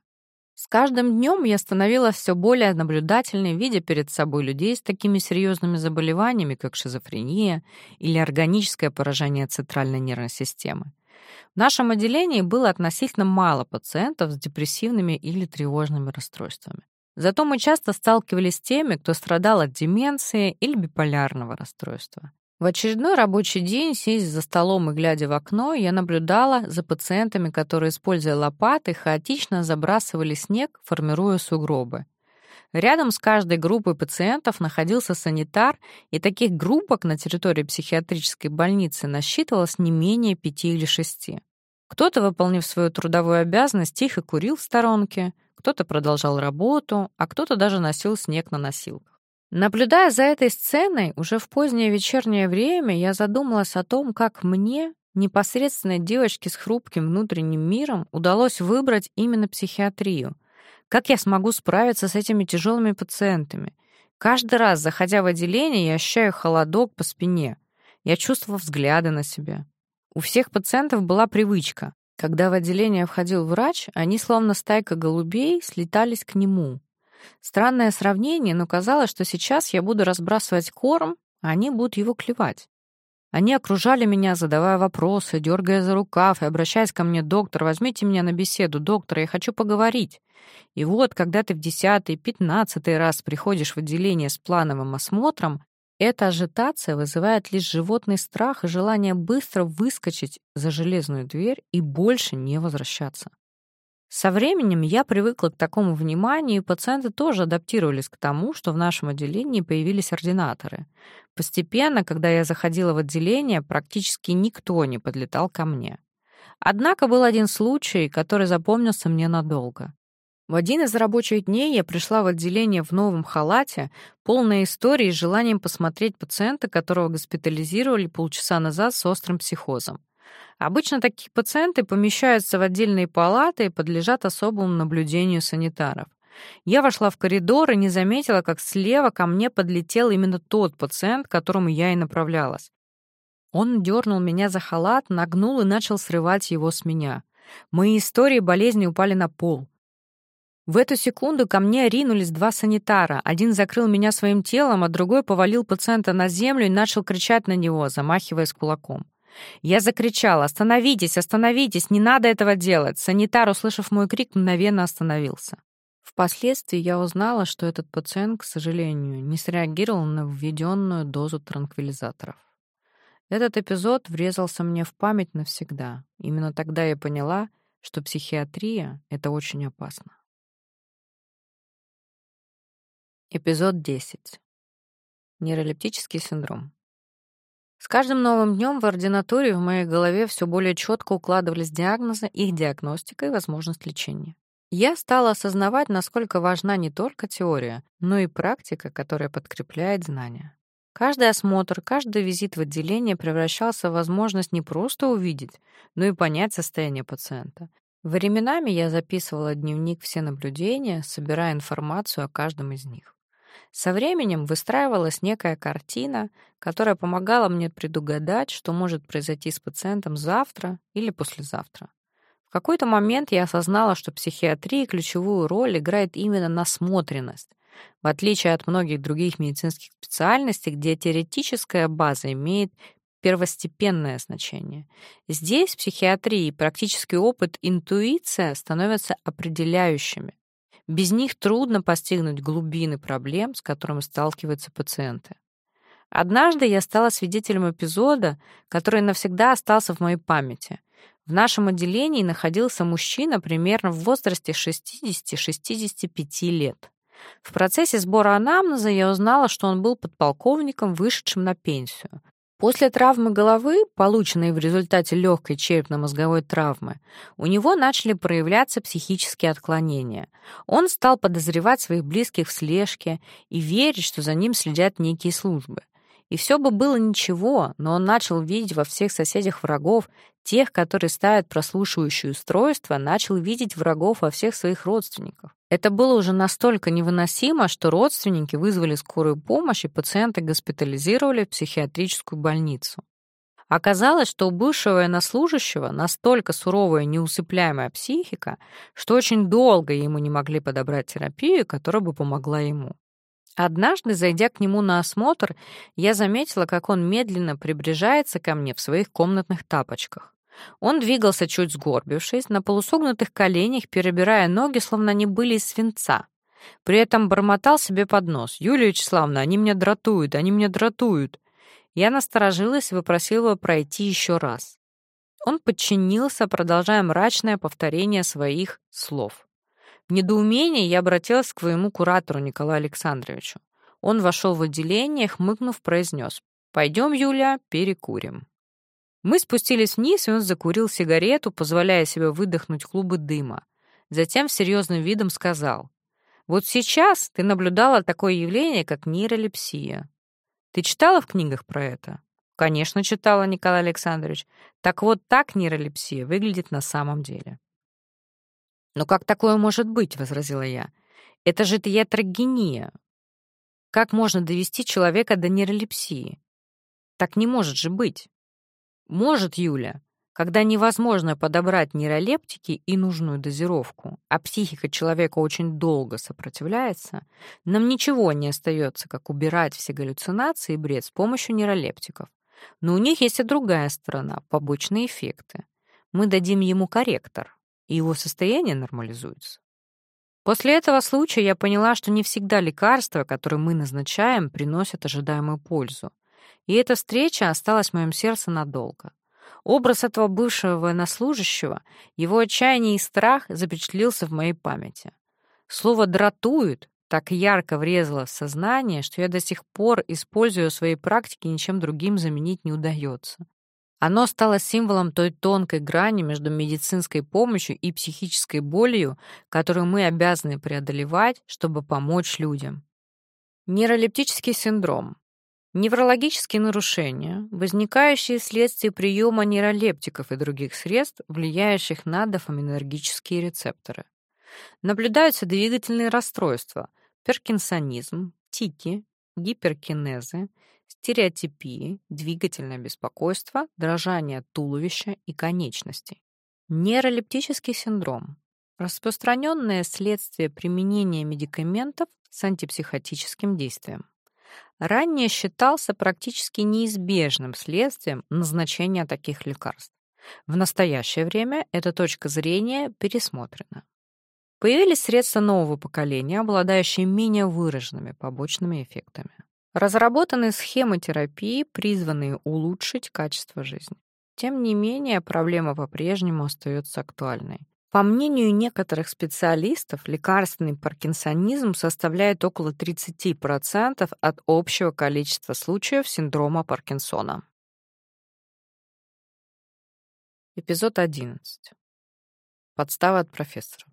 С каждым днем я становилась все более наблюдательной, видя перед собой людей с такими серьезными заболеваниями, как шизофрения или органическое поражение центральной нервной системы. В нашем отделении было относительно мало пациентов с депрессивными или тревожными расстройствами. Зато мы часто сталкивались с теми, кто страдал от деменции или биполярного расстройства. В очередной рабочий день, сидя за столом и глядя в окно, я наблюдала за пациентами, которые, используя лопаты, хаотично забрасывали снег, формируя сугробы. Рядом с каждой группой пациентов находился санитар, и таких группок на территории психиатрической больницы насчитывалось не менее пяти или шести. Кто-то, выполнив свою трудовую обязанность, тихо курил в сторонке, кто-то продолжал работу, а кто-то даже носил снег на носилках. Наблюдая за этой сценой, уже в позднее вечернее время я задумалась о том, как мне, непосредственно девочке с хрупким внутренним миром, удалось выбрать именно психиатрию. Как я смогу справиться с этими тяжелыми пациентами? Каждый раз, заходя в отделение, я ощущаю холодок по спине. Я чувствую взгляды на себя. У всех пациентов была привычка. Когда в отделение входил врач, они, словно стайка голубей, слетались к нему. Странное сравнение, но казалось, что сейчас я буду разбрасывать корм, а они будут его клевать. Они окружали меня, задавая вопросы, дергая за рукав и обращаясь ко мне, «Доктор, возьмите меня на беседу, доктор, я хочу поговорить». И вот, когда ты в десятый, пятнадцатый раз приходишь в отделение с плановым осмотром, эта ажитация вызывает лишь животный страх и желание быстро выскочить за железную дверь и больше не возвращаться. Со временем я привыкла к такому вниманию, и пациенты тоже адаптировались к тому, что в нашем отделении появились ординаторы. Постепенно, когда я заходила в отделение, практически никто не подлетал ко мне. Однако был один случай, который запомнился мне надолго. В один из рабочих дней я пришла в отделение в новом халате, полной истории с желанием посмотреть пациента, которого госпитализировали полчаса назад с острым психозом. Обычно такие пациенты помещаются в отдельные палаты и подлежат особому наблюдению санитаров. Я вошла в коридор и не заметила, как слева ко мне подлетел именно тот пациент, к которому я и направлялась. Он дернул меня за халат, нагнул и начал срывать его с меня. Мои истории болезни упали на пол. В эту секунду ко мне ринулись два санитара. Один закрыл меня своим телом, а другой повалил пациента на землю и начал кричать на него, замахиваясь кулаком. Я закричала «Остановитесь! Остановитесь! Не надо этого делать!» Санитар, услышав мой крик, мгновенно остановился. Впоследствии я узнала, что этот пациент, к сожалению, не среагировал на введенную дозу транквилизаторов. Этот эпизод врезался мне в память навсегда. Именно тогда я поняла, что психиатрия — это очень опасно. Эпизод 10. Нейролептический синдром. С каждым новым днем в ординатуре в моей голове все более четко укладывались диагнозы, их диагностика и возможность лечения. Я стала осознавать, насколько важна не только теория, но и практика, которая подкрепляет знания. Каждый осмотр, каждый визит в отделение превращался в возможность не просто увидеть, но и понять состояние пациента. Временами я записывала дневник все наблюдения, собирая информацию о каждом из них. Со временем выстраивалась некая картина, которая помогала мне предугадать, что может произойти с пациентом завтра или послезавтра. В какой-то момент я осознала, что психиатрия ключевую роль играет именно насмотренность, в отличие от многих других медицинских специальностей, где теоретическая база имеет первостепенное значение. Здесь в психиатрии практический опыт, интуиция становятся определяющими. Без них трудно постигнуть глубины проблем, с которыми сталкиваются пациенты. Однажды я стала свидетелем эпизода, который навсегда остался в моей памяти. В нашем отделении находился мужчина примерно в возрасте 60-65 лет. В процессе сбора анамнеза я узнала, что он был подполковником, вышедшим на пенсию. После травмы головы, полученной в результате легкой черепно-мозговой травмы, у него начали проявляться психические отклонения. Он стал подозревать своих близких в слежке и верить, что за ним следят некие службы. И все бы было ничего, но он начал видеть во всех соседях врагов, тех, которые ставят прослушивающее устройство, начал видеть врагов во всех своих родственников. Это было уже настолько невыносимо, что родственники вызвали скорую помощь, и пациента госпитализировали в психиатрическую больницу. Оказалось, что у бывшего военнослужащего настолько суровая неусыпляемая психика, что очень долго ему не могли подобрать терапию, которая бы помогла ему. Однажды, зайдя к нему на осмотр, я заметила, как он медленно приближается ко мне в своих комнатных тапочках. Он двигался чуть сгорбившись, на полусогнутых коленях, перебирая ноги, словно они были из свинца. При этом бормотал себе под нос. «Юлия Вячеславовна, они меня дратуют, они меня дратуют». Я насторожилась и попросила его пройти еще раз. Он подчинился, продолжая мрачное повторение своих слов. В недоумении я обратилась к своему куратору Николаю Александровичу. Он вошел в отделение, хмыкнув, произнес «Пойдем, Юля, перекурим». Мы спустились вниз, и он закурил сигарету, позволяя себе выдохнуть клубы дыма. Затем с серьезным видом сказал «Вот сейчас ты наблюдала такое явление, как нейролепсия. Ты читала в книгах про это?» «Конечно, читала, Николай Александрович. Так вот так нейролепсия выглядит на самом деле». «Но как такое может быть?» — возразила я. «Это же театрогения. Как можно довести человека до нейролепсии? Так не может же быть». Может, Юля, когда невозможно подобрать нейролептики и нужную дозировку, а психика человека очень долго сопротивляется, нам ничего не остается, как убирать все галлюцинации и бред с помощью нейролептиков. Но у них есть и другая сторона — побочные эффекты. Мы дадим ему корректор, и его состояние нормализуется. После этого случая я поняла, что не всегда лекарства, которые мы назначаем, приносят ожидаемую пользу. И эта встреча осталась в моем сердце надолго. Образ этого бывшего военнослужащего, его отчаяние и страх запечатлился в моей памяти. Слово «дратует» так ярко врезало в сознание, что я до сих пор, используя в своей практике, ничем другим заменить не удается. Оно стало символом той тонкой грани между медицинской помощью и психической болью, которую мы обязаны преодолевать, чтобы помочь людям. Нейролептический синдром Неврологические нарушения, возникающие вследствие приема нейролептиков и других средств, влияющих на дофаминергические рецепторы. Наблюдаются двигательные расстройства, перкинсонизм, тики, гиперкинезы, стереотипии, двигательное беспокойство, дрожание туловища и конечностей. Нейролептический синдром – распространенное следствие применения медикаментов с антипсихотическим действием ранее считался практически неизбежным следствием назначения таких лекарств. В настоящее время эта точка зрения пересмотрена. Появились средства нового поколения, обладающие менее выраженными побочными эффектами. Разработаны схемы терапии, призванные улучшить качество жизни. Тем не менее, проблема по-прежнему остается актуальной. По мнению некоторых специалистов, лекарственный паркинсонизм составляет около 30% от общего количества случаев синдрома Паркинсона. Эпизод 11. Подстава от профессора.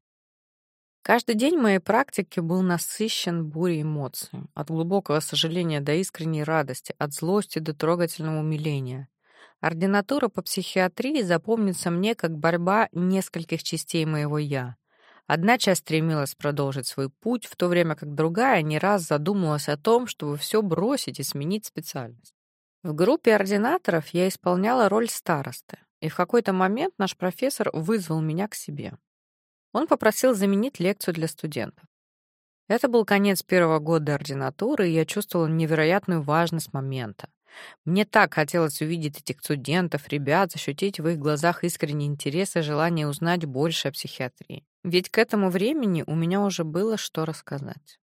Каждый день моей практики был насыщен бурей эмоций, от глубокого сожаления до искренней радости, от злости до трогательного умиления. Ординатура по психиатрии запомнится мне как борьба нескольких частей моего «я». Одна часть стремилась продолжить свой путь, в то время как другая не раз задумывалась о том, чтобы все бросить и сменить специальность. В группе ординаторов я исполняла роль старосты, и в какой-то момент наш профессор вызвал меня к себе. Он попросил заменить лекцию для студентов. Это был конец первого года ординатуры, и я чувствовала невероятную важность момента. Мне так хотелось увидеть этих студентов, ребят, ощутить в их глазах искренний интерес и желание узнать больше о психиатрии. Ведь к этому времени у меня уже было что рассказать.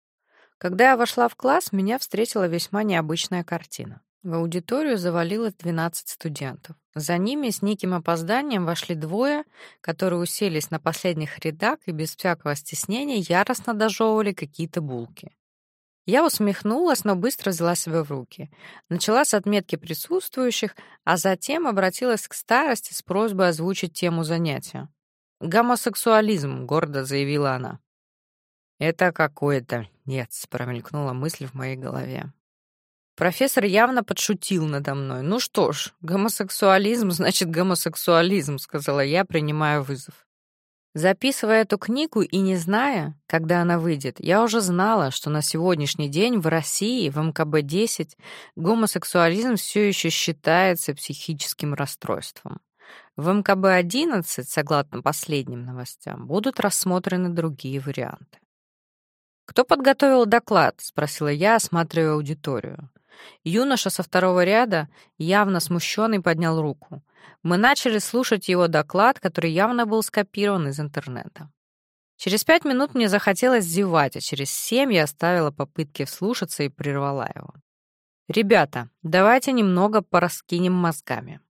Когда я вошла в класс, меня встретила весьма необычная картина. В аудиторию завалилось 12 студентов. За ними с неким опозданием вошли двое, которые уселись на последних рядах и без всякого стеснения яростно дожевывали какие-то булки. Я усмехнулась, но быстро взяла себя в руки. Начала с отметки присутствующих, а затем обратилась к старости с просьбой озвучить тему занятия. «Гомосексуализм», — гордо заявила она. «Это какое-то...» — нет, промелькнула мысль в моей голове. Профессор явно подшутил надо мной. «Ну что ж, гомосексуализм значит гомосексуализм», — сказала я, принимая вызов. Записывая эту книгу и не зная, когда она выйдет, я уже знала, что на сегодняшний день в России, в МКБ-10, гомосексуализм все еще считается психическим расстройством. В МКБ-11, согласно последним новостям, будут рассмотрены другие варианты. «Кто подготовил доклад?» — спросила я, осматривая аудиторию. Юноша со второго ряда, явно смущенный, поднял руку — мы начали слушать его доклад, который явно был скопирован из интернета. Через пять минут мне захотелось зевать, а через семь я оставила попытки вслушаться и прервала его. «Ребята, давайте немного пораскинем мозгами.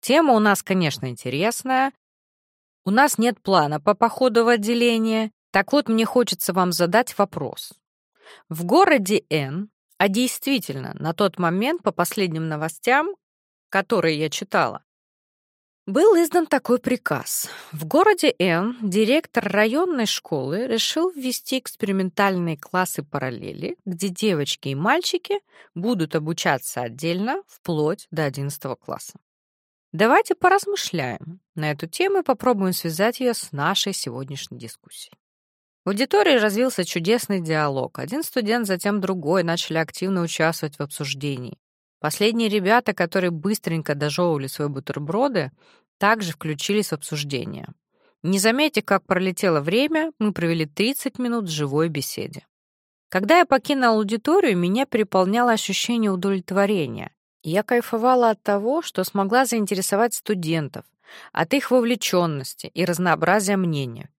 Тема у нас, конечно, интересная. У нас нет плана по походу в отделение. Так вот, мне хочется вам задать вопрос. В городе Н, а действительно, на тот момент, по последним новостям, которые я читала, был издан такой приказ. В городе Н директор районной школы решил ввести экспериментальные классы параллели, где девочки и мальчики будут обучаться отдельно вплоть до 11 класса. Давайте поразмышляем на эту тему и попробуем связать ее с нашей сегодняшней дискуссией. В аудитории развился чудесный диалог. Один студент, затем другой начали активно участвовать в обсуждении. Последние ребята, которые быстренько дожевывали свои бутерброды, также включились в обсуждение. Не заметив, как пролетело время, мы провели 30 минут в живой беседе. Когда я покинула аудиторию, меня переполняло ощущение удовлетворения. Я кайфовала от того, что смогла заинтересовать студентов, от их вовлеченности и разнообразия мнения.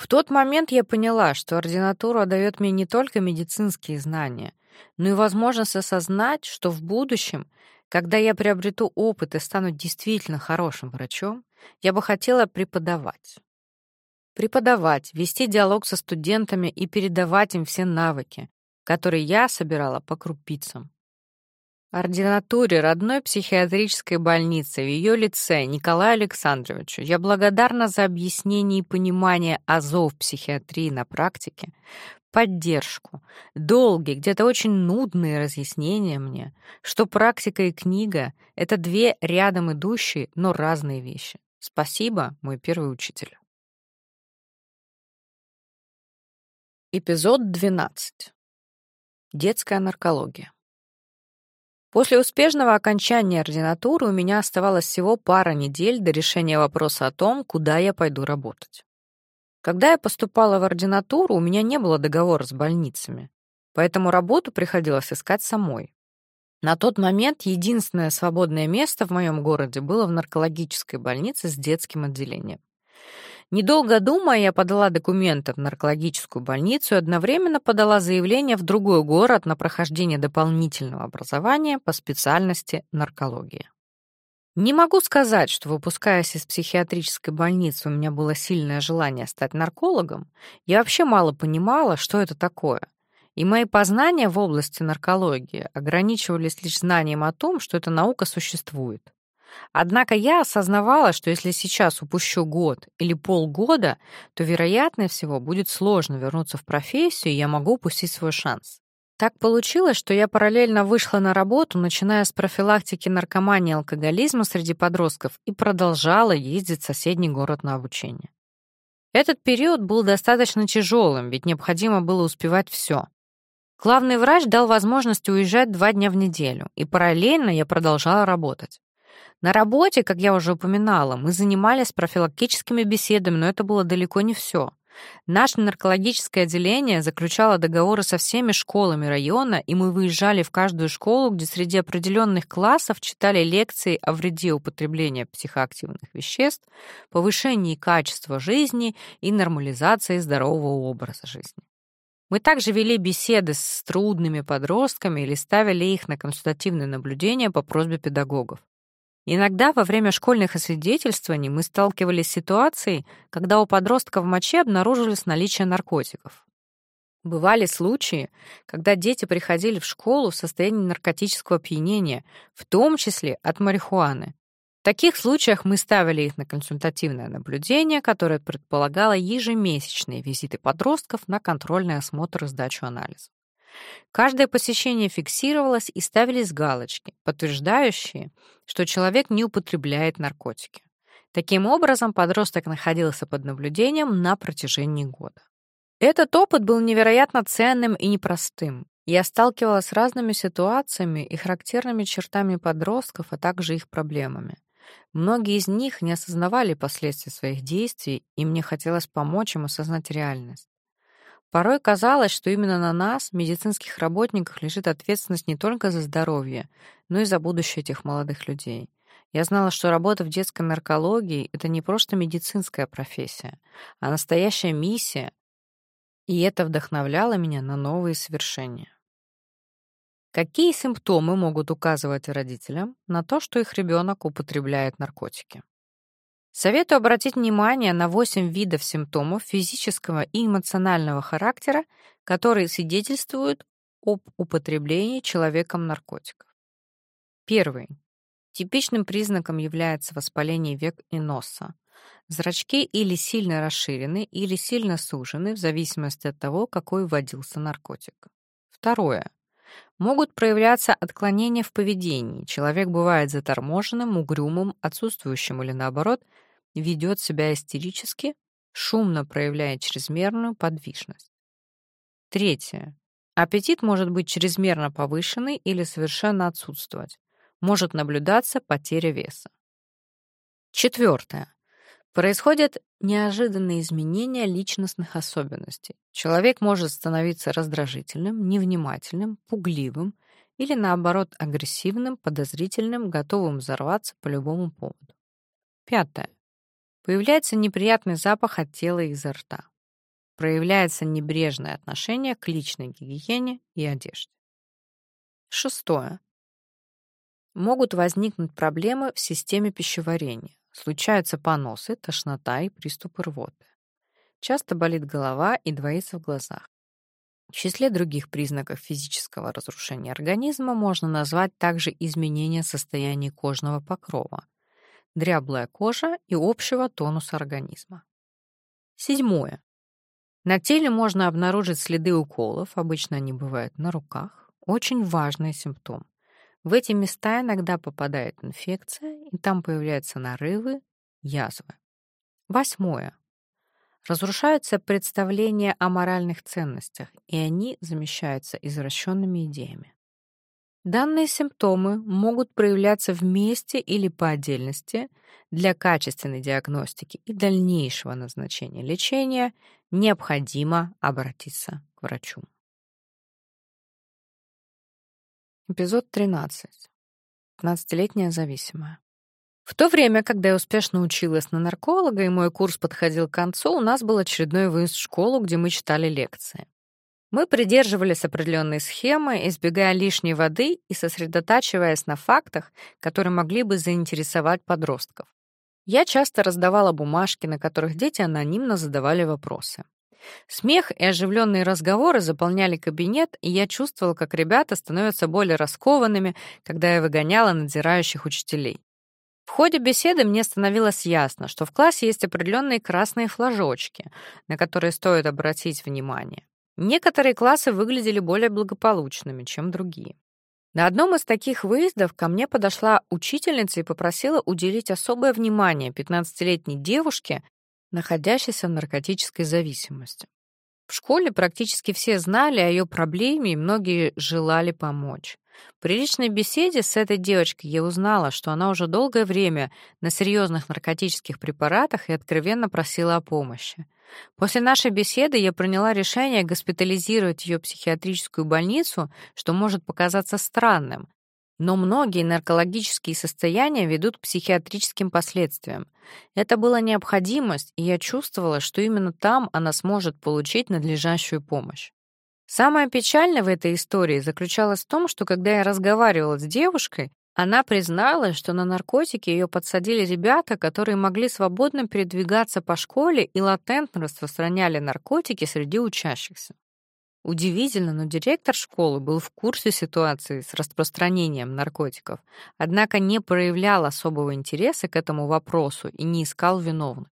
В тот момент я поняла, что ординатура дает мне не только медицинские знания, но и возможность осознать, что в будущем, когда я приобрету опыт и стану действительно хорошим врачом, я бы хотела преподавать. Преподавать, вести диалог со студентами и передавать им все навыки, которые я собирала по крупицам ординатуре родной психиатрической больницы в ее лице Николаю Александровичу я благодарна за объяснение и понимание азов психиатрии на практике, поддержку, долгие, где-то очень нудные разъяснения мне, что практика и книга — это две рядом идущие, но разные вещи. Спасибо, мой первый учитель. Эпизод 12. Детская наркология. После успешного окончания ординатуры у меня оставалось всего пара недель до решения вопроса о том, куда я пойду работать. Когда я поступала в ординатуру, у меня не было договора с больницами, поэтому работу приходилось искать самой. На тот момент единственное свободное место в моем городе было в наркологической больнице с детским отделением. Недолго думая, я подала документы в наркологическую больницу и одновременно подала заявление в другой город на прохождение дополнительного образования по специальности наркология. Не могу сказать, что, выпускаясь из психиатрической больницы, у меня было сильное желание стать наркологом. Я вообще мало понимала, что это такое. И мои познания в области наркологии ограничивались лишь знанием о том, что эта наука существует. Однако я осознавала, что если сейчас упущу год или полгода, то, вероятнее всего, будет сложно вернуться в профессию, и я могу упустить свой шанс. Так получилось, что я параллельно вышла на работу, начиная с профилактики наркомании и алкоголизма среди подростков, и продолжала ездить в соседний город на обучение. Этот период был достаточно тяжелым, ведь необходимо было успевать все. Главный врач дал возможность уезжать два дня в неделю, и параллельно я продолжала работать. На работе, как я уже упоминала, мы занимались профилактическими беседами, но это было далеко не все. Наше наркологическое отделение заключало договоры со всеми школами района, и мы выезжали в каждую школу, где среди определенных классов читали лекции о вреде употребления психоактивных веществ, повышении качества жизни и нормализации здорового образа жизни. Мы также вели беседы с трудными подростками или ставили их на консультативное наблюдение по просьбе педагогов. Иногда во время школьных освидетельствований мы сталкивались с ситуацией, когда у подростка в моче обнаружилось наличие наркотиков. Бывали случаи, когда дети приходили в школу в состоянии наркотического опьянения, в том числе от марихуаны. В таких случаях мы ставили их на консультативное наблюдение, которое предполагало ежемесячные визиты подростков на контрольный осмотр и сдачу анализов. Каждое посещение фиксировалось и ставились галочки, подтверждающие, что человек не употребляет наркотики. Таким образом, подросток находился под наблюдением на протяжении года. Этот опыт был невероятно ценным и непростым. Я сталкивалась с разными ситуациями и характерными чертами подростков, а также их проблемами. Многие из них не осознавали последствий своих действий, и мне хотелось помочь им осознать реальность. Порой казалось, что именно на нас, медицинских работниках, лежит ответственность не только за здоровье, но и за будущее этих молодых людей. Я знала, что работа в детской наркологии — это не просто медицинская профессия, а настоящая миссия, и это вдохновляло меня на новые свершения. Какие симптомы могут указывать родителям на то, что их ребенок употребляет наркотики? Советую обратить внимание на 8 видов симптомов физического и эмоционального характера, которые свидетельствуют об употреблении человеком наркотиков. Первый. Типичным признаком является воспаление век и носа. Зрачки или сильно расширены, или сильно сужены, в зависимости от того, какой вводился наркотик. Второе. Могут проявляться отклонения в поведении. Человек бывает заторможенным, угрюмым, отсутствующим или, наоборот, ведет себя истерически, шумно проявляет чрезмерную подвижность. Третье. Аппетит может быть чрезмерно повышенный или совершенно отсутствовать. Может наблюдаться потеря веса. Четвертое. Происходят неожиданные изменения личностных особенностей. Человек может становиться раздражительным, невнимательным, пугливым или, наоборот, агрессивным, подозрительным, готовым взорваться по любому поводу. Пятое. Появляется неприятный запах от тела и изо рта. Проявляется небрежное отношение к личной гигиене и одежде. Шестое. Могут возникнуть проблемы в системе пищеварения. Случаются поносы, тошнота и приступы рвоты. Часто болит голова и двоится в глазах. В числе других признаков физического разрушения организма можно назвать также изменение состояния кожного покрова, дряблая кожа и общего тонуса организма. Седьмое. На теле можно обнаружить следы уколов, обычно они бывают на руках. Очень важный симптом. В эти места иногда попадает инфекция, и там появляются нарывы, язвы. Восьмое. Разрушаются представления о моральных ценностях, и они замещаются извращенными идеями. Данные симптомы могут проявляться вместе или по отдельности. Для качественной диагностики и дальнейшего назначения лечения необходимо обратиться к врачу. Эпизод 13. 15-летняя зависимая. В то время, когда я успешно училась на нарколога и мой курс подходил к концу, у нас был очередной выезд в школу, где мы читали лекции. Мы придерживались определенной схемы, избегая лишней воды и сосредотачиваясь на фактах, которые могли бы заинтересовать подростков. Я часто раздавала бумажки, на которых дети анонимно задавали вопросы. Смех и оживленные разговоры заполняли кабинет, и я чувствовала, как ребята становятся более раскованными, когда я выгоняла надзирающих учителей. В ходе беседы мне становилось ясно, что в классе есть определенные красные флажочки, на которые стоит обратить внимание. Некоторые классы выглядели более благополучными, чем другие. На одном из таких выездов ко мне подошла учительница и попросила уделить особое внимание 15-летней девушке, находящейся в наркотической зависимости. В школе практически все знали о ее проблеме, и многие желали помочь. При личной беседе с этой девочкой я узнала, что она уже долгое время на серьезных наркотических препаратах и откровенно просила о помощи. После нашей беседы я приняла решение госпитализировать ее в психиатрическую больницу, что может показаться странным, но многие наркологические состояния ведут к психиатрическим последствиям. Это была необходимость, и я чувствовала, что именно там она сможет получить надлежащую помощь. Самое печальное в этой истории заключалось в том, что когда я разговаривала с девушкой, она призналась, что на наркотики ее подсадили ребята, которые могли свободно передвигаться по школе и латентно распространяли наркотики среди учащихся. Удивительно, но директор школы был в курсе ситуации с распространением наркотиков, однако не проявлял особого интереса к этому вопросу и не искал виновных.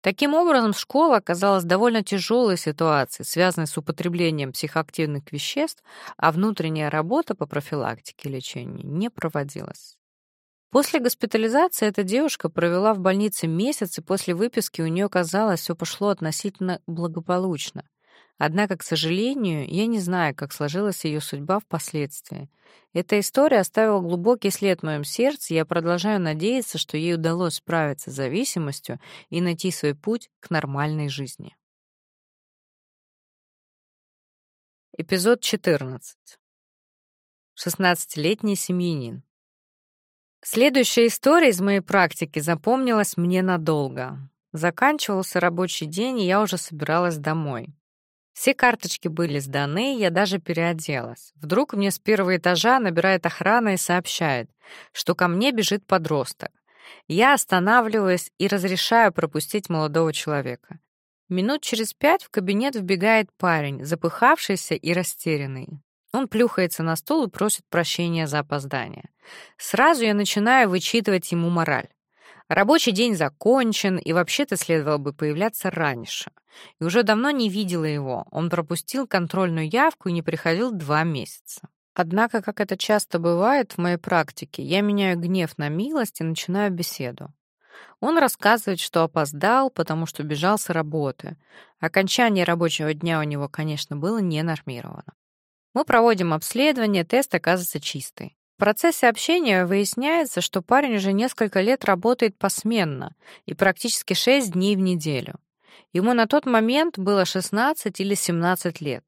Таким образом, школа оказалась довольно тяжелой ситуацией, связанной с употреблением психоактивных веществ, а внутренняя работа по профилактике и лечению не проводилась. После госпитализации эта девушка провела в больнице месяц, и после выписки у нее, казалось, все пошло относительно благополучно. Однако, к сожалению, я не знаю, как сложилась ее судьба впоследствии. Эта история оставила глубокий след в моем сердце, и я продолжаю надеяться, что ей удалось справиться с зависимостью и найти свой путь к нормальной жизни. Эпизод 14. 16-летний семьянин. Следующая история из моей практики запомнилась мне надолго. Заканчивался рабочий день, и я уже собиралась домой. Все карточки были сданы, я даже переоделась. Вдруг мне с первого этажа набирает охрана и сообщает, что ко мне бежит подросток. Я останавливаюсь и разрешаю пропустить молодого человека. Минут через пять в кабинет вбегает парень, запыхавшийся и растерянный. Он плюхается на стул и просит прощения за опоздание. Сразу я начинаю вычитывать ему мораль. Рабочий день закончен, и вообще-то следовало бы появляться раньше. И уже давно не видела его. Он пропустил контрольную явку и не приходил два месяца. Однако, как это часто бывает в моей практике, я меняю гнев на милость и начинаю беседу. Он рассказывает, что опоздал, потому что бежал с работы. Окончание рабочего дня у него, конечно, было не нормировано. Мы проводим обследование, тест оказывается чистый. В процессе общения выясняется, что парень уже несколько лет работает посменно и практически 6 дней в неделю. Ему на тот момент было 16 или 17 лет.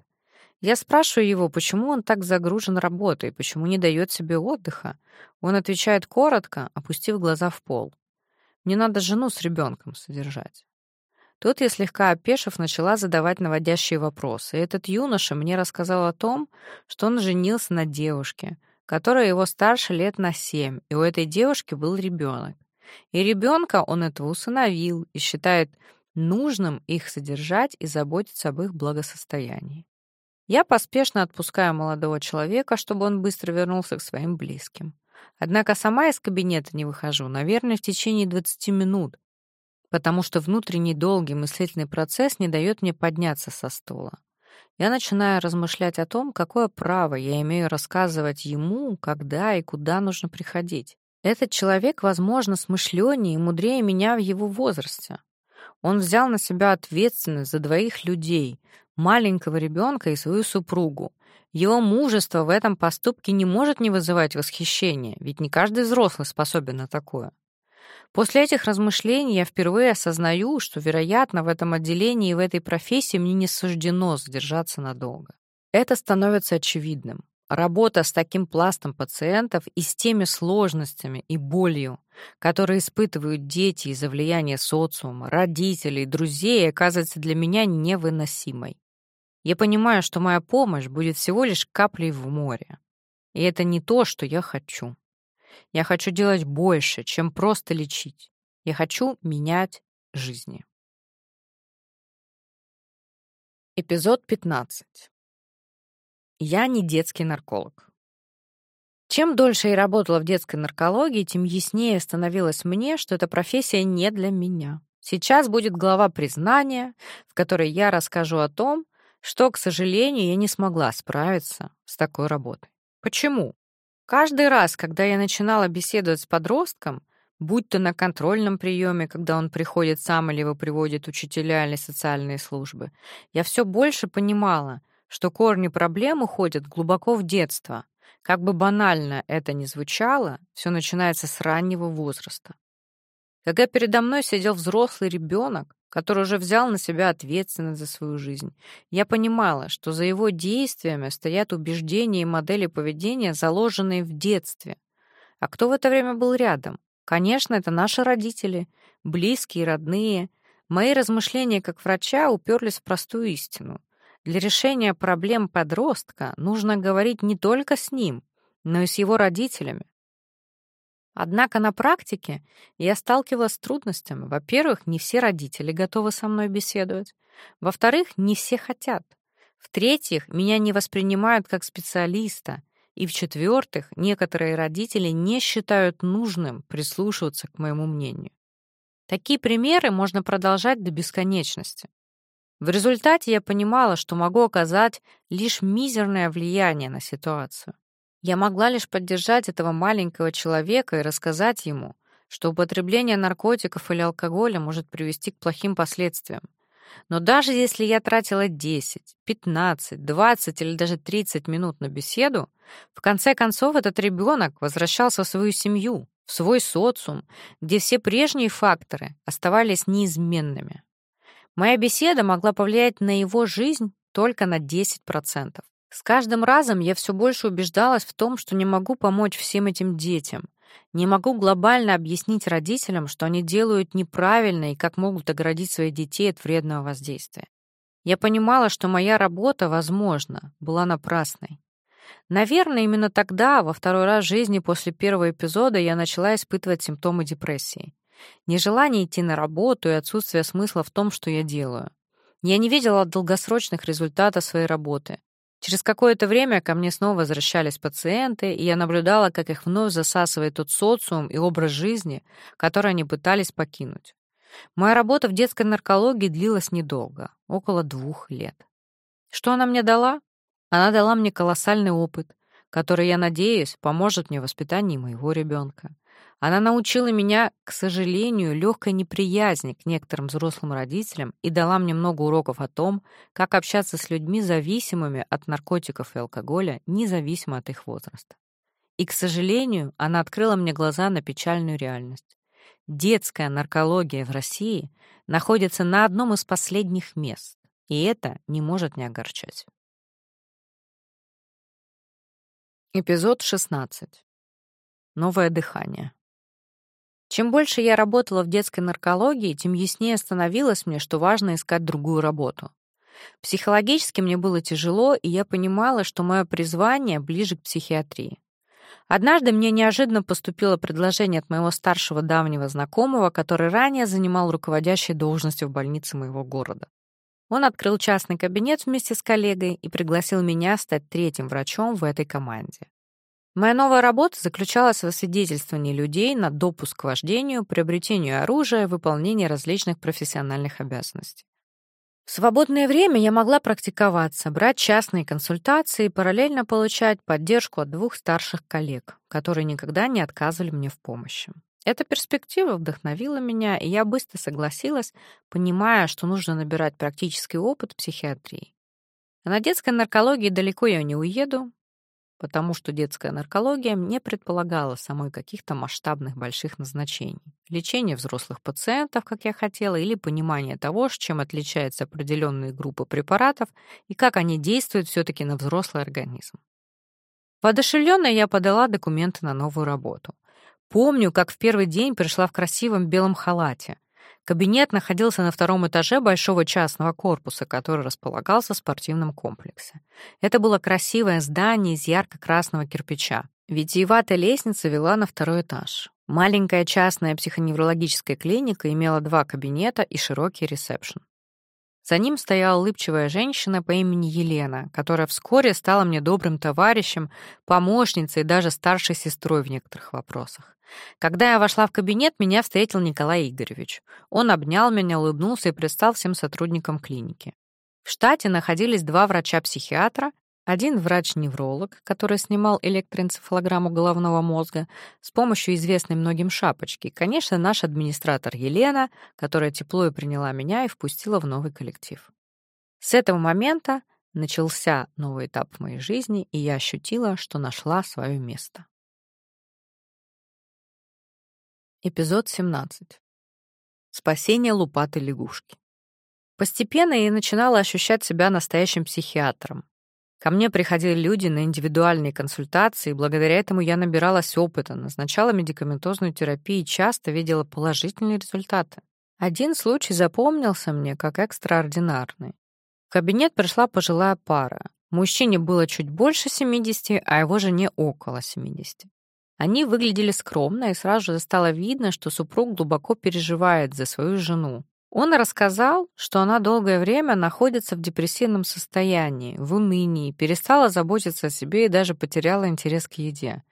Я спрашиваю его, почему он так загружен работой, почему не дает себе отдыха. Он отвечает коротко, опустив глаза в пол. «Мне надо жену с ребенком содержать». Тут я слегка опешив начала задавать наводящие вопросы. Этот юноша мне рассказал о том, что он женился на девушке, которая его старше лет на семь, и у этой девушки был ребенок. И ребенка он этого усыновил и считает нужным их содержать и заботиться об их благосостоянии. Я поспешно отпускаю молодого человека, чтобы он быстро вернулся к своим близким. Однако сама из кабинета не выхожу, наверное, в течение 20 минут, потому что внутренний долгий мыслительный процесс не дает мне подняться со стула я начинаю размышлять о том, какое право я имею рассказывать ему, когда и куда нужно приходить. Этот человек, возможно, смышленнее и мудрее меня в его возрасте. Он взял на себя ответственность за двоих людей, маленького ребенка и свою супругу. Его мужество в этом поступке не может не вызывать восхищения, ведь не каждый взрослый способен на такое. После этих размышлений я впервые осознаю, что, вероятно, в этом отделении и в этой профессии мне не суждено задержаться надолго. Это становится очевидным. Работа с таким пластом пациентов и с теми сложностями и болью, которые испытывают дети из-за влияния социума, родителей, друзей, оказывается для меня невыносимой. Я понимаю, что моя помощь будет всего лишь каплей в море. И это не то, что я хочу. Я хочу делать больше, чем просто лечить. Я хочу менять жизни. Эпизод 15. Я не детский нарколог. Чем дольше я работала в детской наркологии, тем яснее становилось мне, что эта профессия не для меня. Сейчас будет глава признания, в которой я расскажу о том, что, к сожалению, я не смогла справиться с такой работой. Почему? Каждый раз, когда я начинала беседовать с подростком, будь то на контрольном приеме, когда он приходит сам или его приводят учителя или социальные службы, я все больше понимала, что корни проблем уходят глубоко в детство. Как бы банально это ни звучало, все начинается с раннего возраста. Когда передо мной сидел взрослый ребенок, который уже взял на себя ответственность за свою жизнь. Я понимала, что за его действиями стоят убеждения и модели поведения, заложенные в детстве. А кто в это время был рядом? Конечно, это наши родители, близкие, родные. Мои размышления как врача уперлись в простую истину. Для решения проблем подростка нужно говорить не только с ним, но и с его родителями. Однако на практике я сталкивалась с трудностями. Во-первых, не все родители готовы со мной беседовать. Во-вторых, не все хотят. В-третьих, меня не воспринимают как специалиста. И в-четвертых, некоторые родители не считают нужным прислушиваться к моему мнению. Такие примеры можно продолжать до бесконечности. В результате я понимала, что могу оказать лишь мизерное влияние на ситуацию. Я могла лишь поддержать этого маленького человека и рассказать ему, что употребление наркотиков или алкоголя может привести к плохим последствиям. Но даже если я тратила 10, 15, 20 или даже 30 минут на беседу, в конце концов этот ребенок возвращался в свою семью, в свой социум, где все прежние факторы оставались неизменными. Моя беседа могла повлиять на его жизнь только на 10%. С каждым разом я все больше убеждалась в том, что не могу помочь всем этим детям. Не могу глобально объяснить родителям, что они делают неправильно и как могут оградить своих детей от вредного воздействия. Я понимала, что моя работа, возможно, была напрасной. Наверное, именно тогда, во второй раз в жизни после первого эпизода, я начала испытывать симптомы депрессии. Нежелание идти на работу и отсутствие смысла в том, что я делаю. Я не видела долгосрочных результатов своей работы. Через какое-то время ко мне снова возвращались пациенты, и я наблюдала, как их вновь засасывает тот социум и образ жизни, который они пытались покинуть. Моя работа в детской наркологии длилась недолго, около двух лет. Что она мне дала? Она дала мне колоссальный опыт, который, я надеюсь, поможет мне в воспитании моего ребенка. Она научила меня, к сожалению, легкой неприязни к некоторым взрослым родителям и дала мне много уроков о том, как общаться с людьми, зависимыми от наркотиков и алкоголя, независимо от их возраста. И, к сожалению, она открыла мне глаза на печальную реальность. Детская наркология в России находится на одном из последних мест, и это не может не огорчать. Эпизод 16. Новое дыхание. Чем больше я работала в детской наркологии, тем яснее становилось мне, что важно искать другую работу. Психологически мне было тяжело, и я понимала, что мое призвание ближе к психиатрии. Однажды мне неожиданно поступило предложение от моего старшего давнего знакомого, который ранее занимал руководящие должности в больнице моего города. Он открыл частный кабинет вместе с коллегой и пригласил меня стать третьим врачом в этой команде. Моя новая работа заключалась в освидетельствовании людей на допуск к вождению, приобретению оружия, выполнении различных профессиональных обязанностей. В свободное время я могла практиковаться, брать частные консультации и параллельно получать поддержку от двух старших коллег, которые никогда не отказывали мне в помощи. Эта перспектива вдохновила меня, и я быстро согласилась, понимая, что нужно набирать практический опыт психиатрии. А на детской наркологии далеко я не уеду, потому что детская наркология не предполагала самой каких-то масштабных больших назначений. Лечение взрослых пациентов, как я хотела, или понимание того, с чем отличаются определенные группы препаратов и как они действуют все-таки на взрослый организм. Воодушевленная я подала документы на новую работу. Помню, как в первый день пришла в красивом белом халате. Кабинет находился на втором этаже большого частного корпуса, который располагался в спортивном комплексе. Это было красивое здание из ярко-красного кирпича. Витиеватая лестница вела на второй этаж. Маленькая частная психоневрологическая клиника имела два кабинета и широкий ресепшн. За ним стояла улыбчивая женщина по имени Елена, которая вскоре стала мне добрым товарищем, помощницей и даже старшей сестрой в некоторых вопросах. Когда я вошла в кабинет, меня встретил Николай Игоревич. Он обнял меня, улыбнулся и предстал всем сотрудникам клиники. В штате находились два врача-психиатра, один врач-невролог, который снимал электроэнцефалограмму головного мозга с помощью известной многим шапочки, конечно, наш администратор Елена, которая тепло и приняла меня и впустила в новый коллектив. С этого момента начался новый этап в моей жизни, и я ощутила, что нашла свое место. Эпизод 17. Спасение лупатой лягушки. Постепенно я начинала ощущать себя настоящим психиатром. Ко мне приходили люди на индивидуальные консультации, и благодаря этому я набиралась опыта, назначала медикаментозную терапию и часто видела положительные результаты. Один случай запомнился мне как экстраординарный. В кабинет пришла пожилая пара. Мужчине было чуть больше 70, а его жене около 70. Они выглядели скромно, и сразу же стало видно, что супруг глубоко переживает за свою жену. Он рассказал, что она долгое время находится в депрессивном состоянии, в унынии, перестала заботиться о себе и даже потеряла интерес к еде.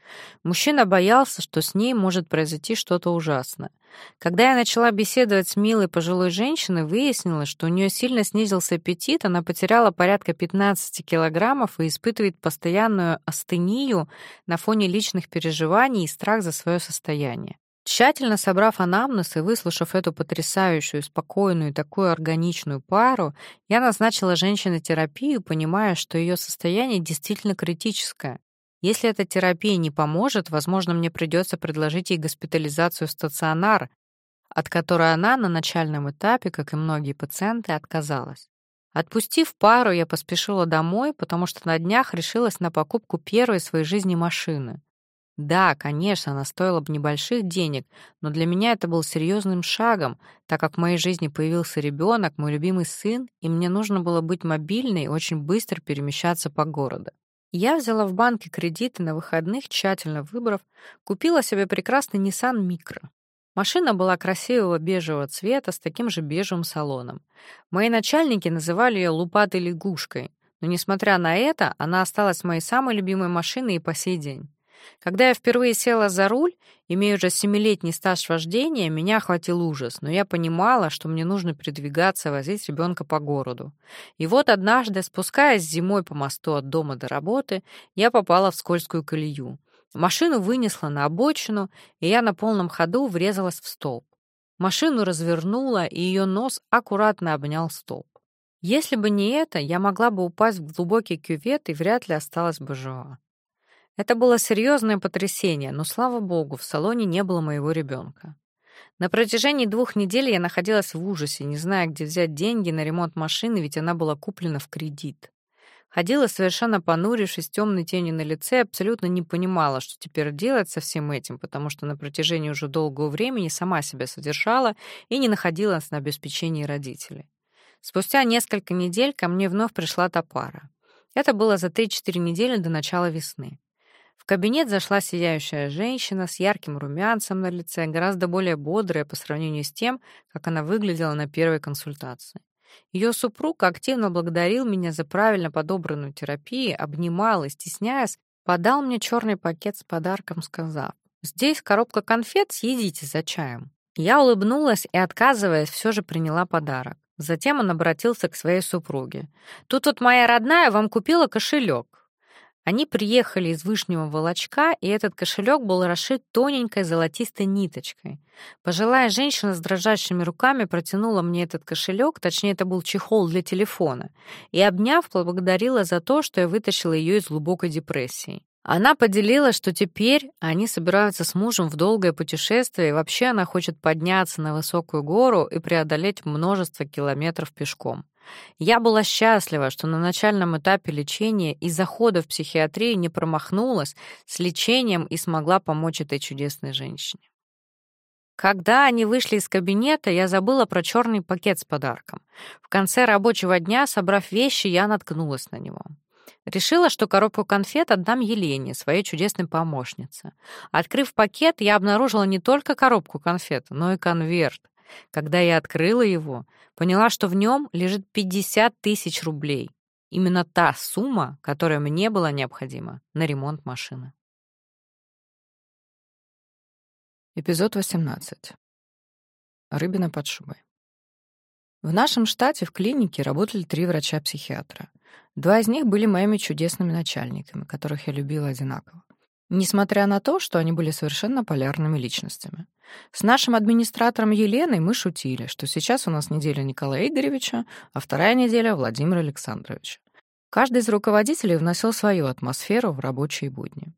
Мужчина боялся, что с ней может произойти что-то ужасное. Когда я начала беседовать с милой пожилой женщиной, выяснилось, что у нее сильно снизился аппетит, она потеряла порядка 15 килограммов и испытывает постоянную астению на фоне личных переживаний и страх за свое состояние. Тщательно собрав анамнез и выслушав эту потрясающую, спокойную и такую органичную пару, я назначила женщине терапию, понимая, что ее состояние действительно критическое. Если эта терапия не поможет, возможно, мне придется предложить ей госпитализацию в стационар, от которой она на начальном этапе, как и многие пациенты, отказалась. Отпустив пару, я поспешила домой, потому что на днях решилась на покупку первой в своей жизни машины. Да, конечно, она стоила бы небольших денег, но для меня это был серьезным шагом, так как в моей жизни появился ребенок, мой любимый сын, и мне нужно было быть мобильной и очень быстро перемещаться по городу. Я взяла в банке кредиты на выходных, тщательно выбрав, купила себе прекрасный Nissan Micro. Машина была красивого бежевого цвета с таким же бежевым салоном. Мои начальники называли ее лупатой лягушкой, но несмотря на это, она осталась моей самой любимой машиной и по сей день. Когда я впервые села за руль, имея уже семилетний стаж вождения, меня охватил ужас, но я понимала, что мне нужно передвигаться, возить ребенка по городу. И вот однажды, спускаясь зимой по мосту от дома до работы, я попала в скользкую колею. Машину вынесло на обочину, и я на полном ходу врезалась в столб. Машину развернуло, и ее нос аккуратно обнял столб. Если бы не это, я могла бы упасть в глубокий кювет и вряд ли осталась бы жива. Это было серьезное потрясение, но, слава богу, в салоне не было моего ребенка. На протяжении двух недель я находилась в ужасе, не зная, где взять деньги на ремонт машины, ведь она была куплена в кредит. Ходила совершенно понурившись, темной тенью на лице, абсолютно не понимала, что теперь делать со всем этим, потому что на протяжении уже долгого времени сама себя содержала и не находилась на обеспечении родителей. Спустя несколько недель ко мне вновь пришла та пара. Это было за 3-4 недели до начала весны. В кабинет зашла сияющая женщина с ярким румянцем на лице, гораздо более бодрая по сравнению с тем, как она выглядела на первой консультации. Ее супруг активно благодарил меня за правильно подобранную терапию, обнимал и, стесняясь, подал мне черный пакет с подарком, сказав, «Здесь коробка конфет, съедите за чаем». Я улыбнулась и, отказываясь, все же приняла подарок. Затем он обратился к своей супруге. «Тут вот моя родная вам купила кошелек. Они приехали из Вышнего Волочка, и этот кошелек был расшит тоненькой золотистой ниточкой. Пожилая женщина с дрожащими руками протянула мне этот кошелек, точнее, это был чехол для телефона, и, обняв, поблагодарила за то, что я вытащила ее из глубокой депрессии. Она поделилась, что теперь они собираются с мужем в долгое путешествие, и вообще она хочет подняться на высокую гору и преодолеть множество километров пешком. Я была счастлива, что на начальном этапе лечения и захода в психиатрию не промахнулась с лечением и смогла помочь этой чудесной женщине. Когда они вышли из кабинета, я забыла про черный пакет с подарком. В конце рабочего дня, собрав вещи, я наткнулась на него. Решила, что коробку конфет отдам Елене, своей чудесной помощнице. Открыв пакет, я обнаружила не только коробку конфет, но и конверт. Когда я открыла его, поняла, что в нем лежит 50 тысяч рублей. Именно та сумма, которая мне была необходима на ремонт машины. Эпизод 18. Рыбина под шубой. В нашем штате в клинике работали три врача-психиатра. Два из них были моими чудесными начальниками, которых я любила одинаково. Несмотря на то, что они были совершенно полярными личностями. С нашим администратором Еленой мы шутили, что сейчас у нас неделя Николая Игоревича, а вторая неделя Владимира Александровича. Каждый из руководителей вносил свою атмосферу в рабочие будни.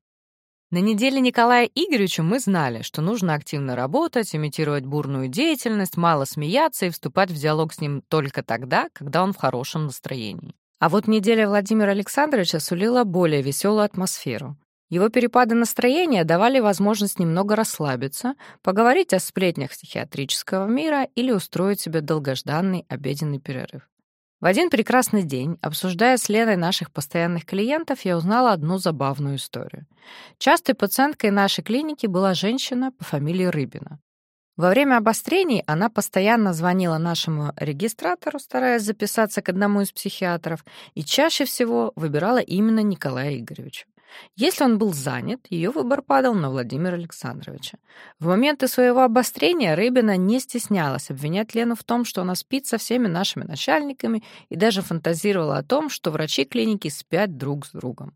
На неделе Николая Игоревича мы знали, что нужно активно работать, имитировать бурную деятельность, мало смеяться и вступать в диалог с ним только тогда, когда он в хорошем настроении. А вот неделя Владимира Александровича сулила более веселую атмосферу. Его перепады настроения давали возможность немного расслабиться, поговорить о сплетнях психиатрического мира или устроить себе долгожданный обеденный перерыв. В один прекрасный день, обсуждая с Леной наших постоянных клиентов, я узнала одну забавную историю. Частой пациенткой нашей клиники была женщина по фамилии Рыбина. Во время обострений она постоянно звонила нашему регистратору, стараясь записаться к одному из психиатров, и чаще всего выбирала именно Николая Игоревича. Если он был занят, ее выбор падал на Владимира Александровича. В моменты своего обострения Рыбина не стеснялась обвинять Лену в том, что она спит со всеми нашими начальниками и даже фантазировала о том, что врачи клиники спят друг с другом.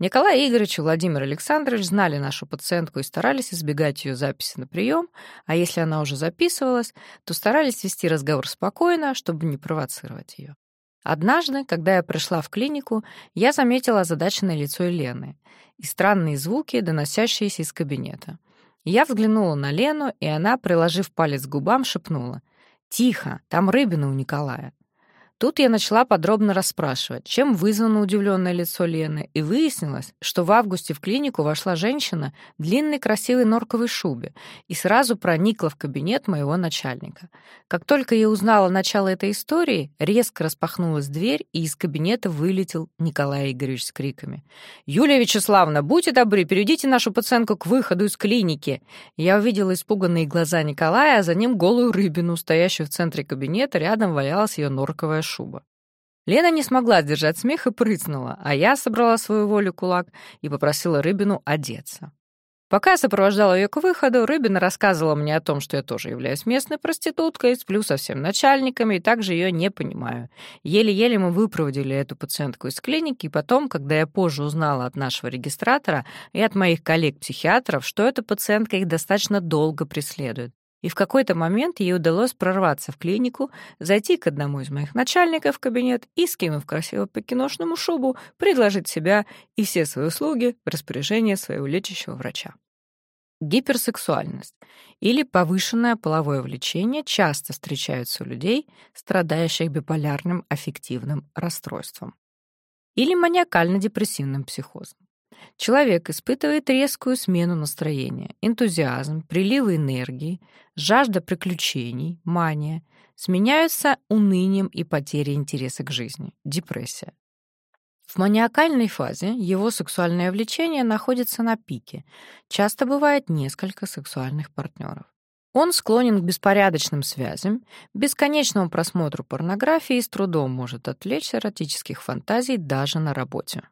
Николай Игоревич и Владимир Александрович знали нашу пациентку и старались избегать ее записи на прием, а если она уже записывалась, то старались вести разговор спокойно, чтобы не провоцировать ее. Однажды, когда я пришла в клинику, я заметила озадаченное лицо Лены и странные звуки, доносящиеся из кабинета. Я взглянула на Лену, и она, приложив палец к губам, шепнула. «Тихо, там рыбина у Николая». Тут я начала подробно расспрашивать, чем вызвано удивленное лицо Лены, и выяснилось, что в августе в клинику вошла женщина в длинной красивой норковой шубе и сразу проникла в кабинет моего начальника. Как только я узнала начало этой истории, резко распахнулась дверь, и из кабинета вылетел Николай Игоревич с криками. «Юлия Вячеславовна, будьте добры, переведите нашу пациентку к выходу из клиники!» Я увидела испуганные глаза Николая, а за ним голую рыбину, стоящую в центре кабинета, рядом валялась ее норковая шуба. Лена не смогла сдержать смех и прыснула, а я собрала свою волю кулак и попросила Рыбину одеться. Пока я сопровождала ее к выходу, Рыбина рассказывала мне о том, что я тоже являюсь местной проституткой, сплю со всеми начальниками и также ее не понимаю. Еле-еле мы выпроводили эту пациентку из клиники, и потом, когда я позже узнала от нашего регистратора и от моих коллег-психиатров, что эта пациентка их достаточно долго преследует. И в какой-то момент ей удалось прорваться в клинику, зайти к одному из моих начальников в кабинет и, скинув красиво по киношному шубу, предложить себя и все свои услуги в распоряжение своего лечащего врача. Гиперсексуальность или повышенное половое влечение часто встречаются у людей, страдающих биполярным аффективным расстройством или маниакально-депрессивным психозом. Человек испытывает резкую смену настроения, энтузиазм, приливы энергии, жажда приключений, мания, сменяются унынием и потерей интереса к жизни, депрессия. В маниакальной фазе его сексуальное влечение находится на пике. Часто бывает несколько сексуальных партнеров. Он склонен к беспорядочным связям, бесконечному просмотру порнографии и с трудом может отвлечься эротических фантазий даже на работе.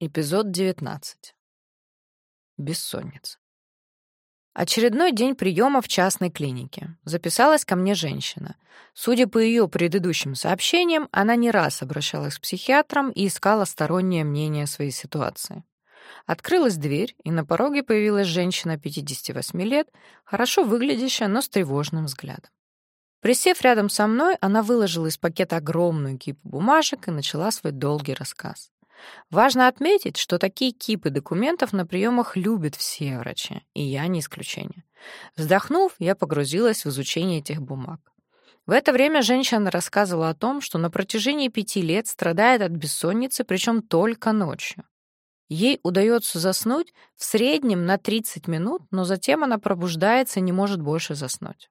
Эпизод 19. Бессонница. Очередной день приема в частной клинике. Записалась ко мне женщина. Судя по ее предыдущим сообщениям, она не раз обращалась к психиатрам и искала стороннее мнение своей ситуации. Открылась дверь, и на пороге появилась женщина 58 лет, хорошо выглядящая, но с тревожным взглядом. Присев рядом со мной, она выложила из пакета огромную кипу бумажек и начала свой долгий рассказ. Важно отметить, что такие кипы документов на приемах любят все врачи, и я не исключение. Вздохнув, я погрузилась в изучение этих бумаг. В это время женщина рассказывала о том, что на протяжении пяти лет страдает от бессонницы, причем только ночью. Ей удается заснуть в среднем на 30 минут, но затем она пробуждается и не может больше заснуть.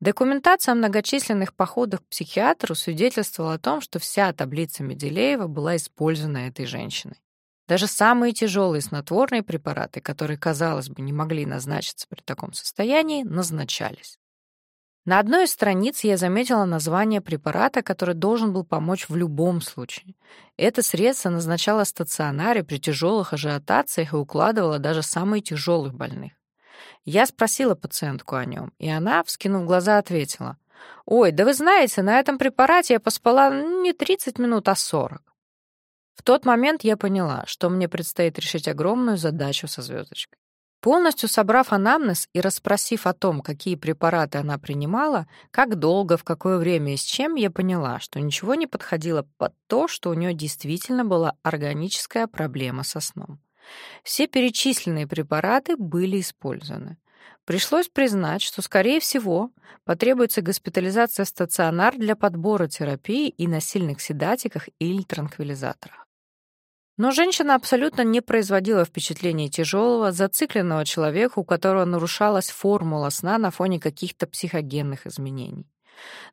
Документация о многочисленных походах к психиатру свидетельствовала о том, что вся таблица Менделеева была использована этой женщиной. Даже самые тяжелые снотворные препараты, которые, казалось бы, не могли назначиться при таком состоянии, назначались. На одной из страниц я заметила название препарата, который должен был помочь в любом случае. Это средство назначало стационаре при тяжелых ажиотациях и укладывало даже самых тяжелых больных. Я спросила пациентку о нем, и она, вскинув глаза, ответила. «Ой, да вы знаете, на этом препарате я поспала не 30 минут, а 40». В тот момент я поняла, что мне предстоит решить огромную задачу со звездочкой. Полностью собрав анамнез и расспросив о том, какие препараты она принимала, как долго, в какое время и с чем, я поняла, что ничего не подходило под то, что у нее действительно была органическая проблема со сном. Все перечисленные препараты были использованы. Пришлось признать, что, скорее всего, потребуется госпитализация в стационар для подбора терапии и на сильных седатиках или транквилизаторах. Но женщина абсолютно не производила впечатления тяжелого, зацикленного человека, у которого нарушалась формула сна на фоне каких-то психогенных изменений.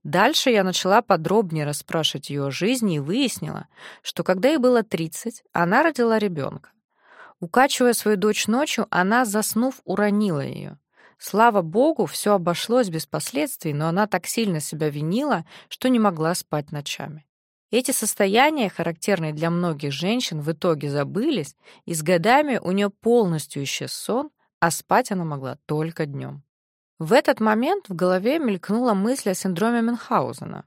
Дальше я начала подробнее расспрашивать ее о жизни и выяснила, что когда ей было 30, она родила ребенка. Укачивая свою дочь ночью, она, заснув, уронила ее. Слава богу, все обошлось без последствий, но она так сильно себя винила, что не могла спать ночами. Эти состояния, характерные для многих женщин, в итоге забылись, и с годами у нее полностью исчез сон, а спать она могла только днем. В этот момент в голове мелькнула мысль о синдроме Мюнхгаузена.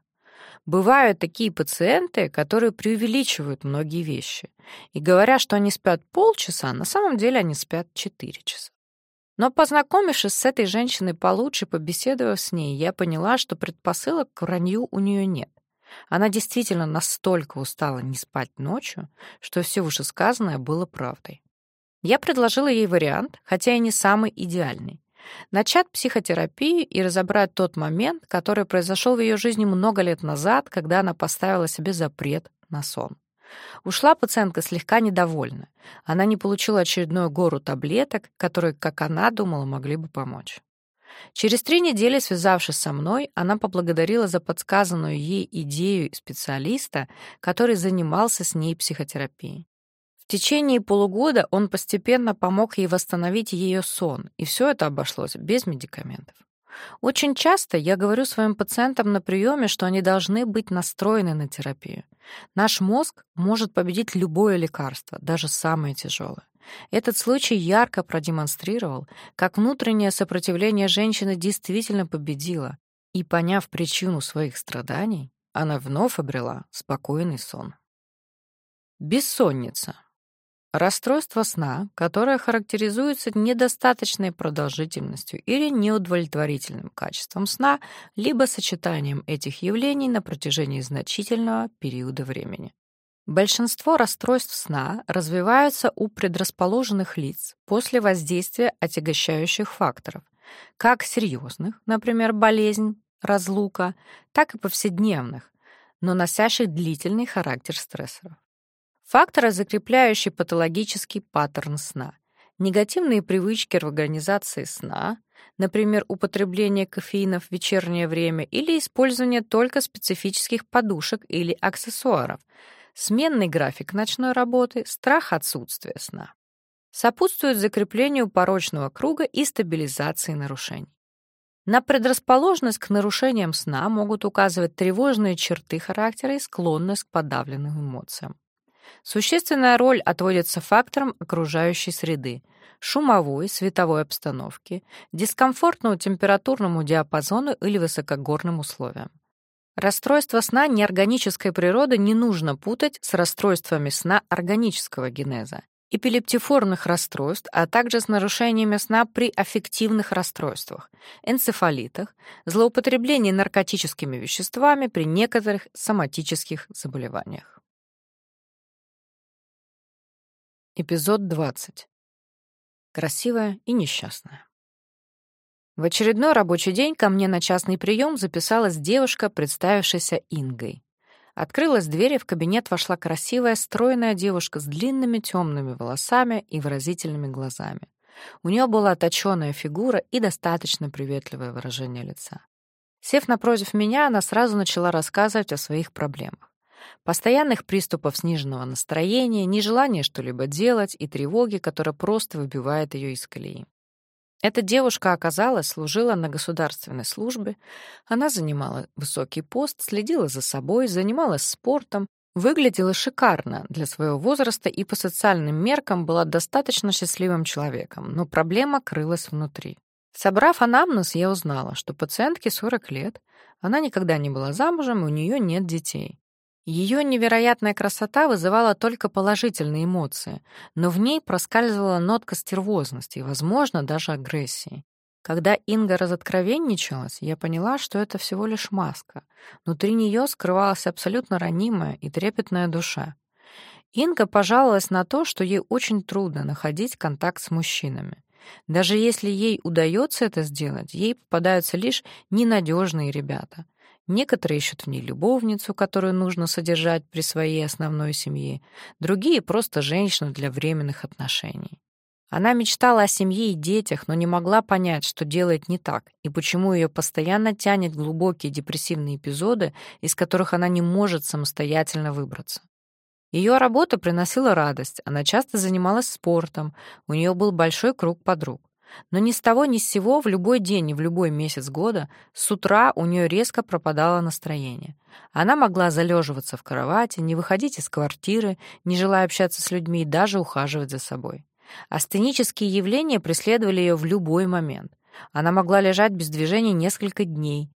Бывают такие пациенты, которые преувеличивают многие вещи. И говоря, что они спят полчаса, на самом деле они спят 4 часа. Но познакомившись с этой женщиной получше, побеседовав с ней, я поняла, что предпосылок к вранью у нее нет. Она действительно настолько устала не спать ночью, что все вышесказанное было правдой. Я предложила ей вариант, хотя и не самый идеальный начать психотерапию и разобрать тот момент, который произошел в ее жизни много лет назад, когда она поставила себе запрет на сон. Ушла пациентка слегка недовольна. Она не получила очередную гору таблеток, которые, как она думала, могли бы помочь. Через три недели, связавшись со мной, она поблагодарила за подсказанную ей идею специалиста, который занимался с ней психотерапией. В течение полугода он постепенно помог ей восстановить ее сон, и все это обошлось без медикаментов. Очень часто я говорю своим пациентам на приеме, что они должны быть настроены на терапию. Наш мозг может победить любое лекарство, даже самое тяжелое. Этот случай ярко продемонстрировал, как внутреннее сопротивление женщины действительно победило, и, поняв причину своих страданий, она вновь обрела спокойный сон. Бессонница. Расстройство сна, которое характеризуется недостаточной продолжительностью или неудовлетворительным качеством сна, либо сочетанием этих явлений на протяжении значительного периода времени. Большинство расстройств сна развиваются у предрасположенных лиц после воздействия отягощающих факторов, как серьезных, например, болезнь, разлука, так и повседневных, но носящих длительный характер стрессоров. Факторы, закрепляющие патологический паттерн сна. Негативные привычки в организации сна, например, употребление кофеина в вечернее время или использование только специфических подушек или аксессуаров, сменный график ночной работы, страх отсутствия сна. Сопутствуют закреплению порочного круга и стабилизации нарушений. На предрасположенность к нарушениям сна могут указывать тревожные черты характера и склонность к подавленным эмоциям. Существенная роль отводится факторам окружающей среды, шумовой, световой обстановки, дискомфортному температурному диапазону или высокогорным условиям. Расстройство сна неорганической природы не нужно путать с расстройствами сна органического генеза, эпилептиформных расстройств, а также с нарушениями сна при аффективных расстройствах, энцефалитах, злоупотреблении наркотическими веществами при некоторых соматических заболеваниях. Эпизод 20. Красивая и несчастная. В очередной рабочий день ко мне на частный прием записалась девушка, представившаяся Ингой. Открылась дверь, и в кабинет вошла красивая, стройная девушка с длинными темными волосами и выразительными глазами. У нее была точёная фигура и достаточно приветливое выражение лица. Сев напротив меня, она сразу начала рассказывать о своих проблемах. Постоянных приступов сниженного настроения, нежелания что-либо делать и тревоги, которая просто выбивает ее из колеи. Эта девушка, оказалась, служила на государственной службе. Она занимала высокий пост, следила за собой, занималась спортом, выглядела шикарно для своего возраста и по социальным меркам была достаточно счастливым человеком, но проблема крылась внутри. Собрав анамнез, я узнала, что пациентке 40 лет, она никогда не была замужем, и у нее нет детей. Ее невероятная красота вызывала только положительные эмоции, но в ней проскальзывала нотка стервозности и, возможно, даже агрессии. Когда Инга разоткровенничалась, я поняла, что это всего лишь маска. Внутри нее скрывалась абсолютно ранимая и трепетная душа. Инга пожаловалась на то, что ей очень трудно находить контакт с мужчинами. Даже если ей удается это сделать, ей попадаются лишь ненадежные ребята — Некоторые ищут в ней любовницу, которую нужно содержать при своей основной семье, другие — просто женщину для временных отношений. Она мечтала о семье и детях, но не могла понять, что делает не так, и почему ее постоянно тянет глубокие депрессивные эпизоды, из которых она не может самостоятельно выбраться. Ее работа приносила радость, она часто занималась спортом, у нее был большой круг подруг. Но ни с того ни с сего в любой день и в любой месяц года с утра у нее резко пропадало настроение. Она могла залеживаться в кровати, не выходить из квартиры, не желая общаться с людьми и даже ухаживать за собой. Астенические явления преследовали ее в любой момент. Она могла лежать без движения несколько дней.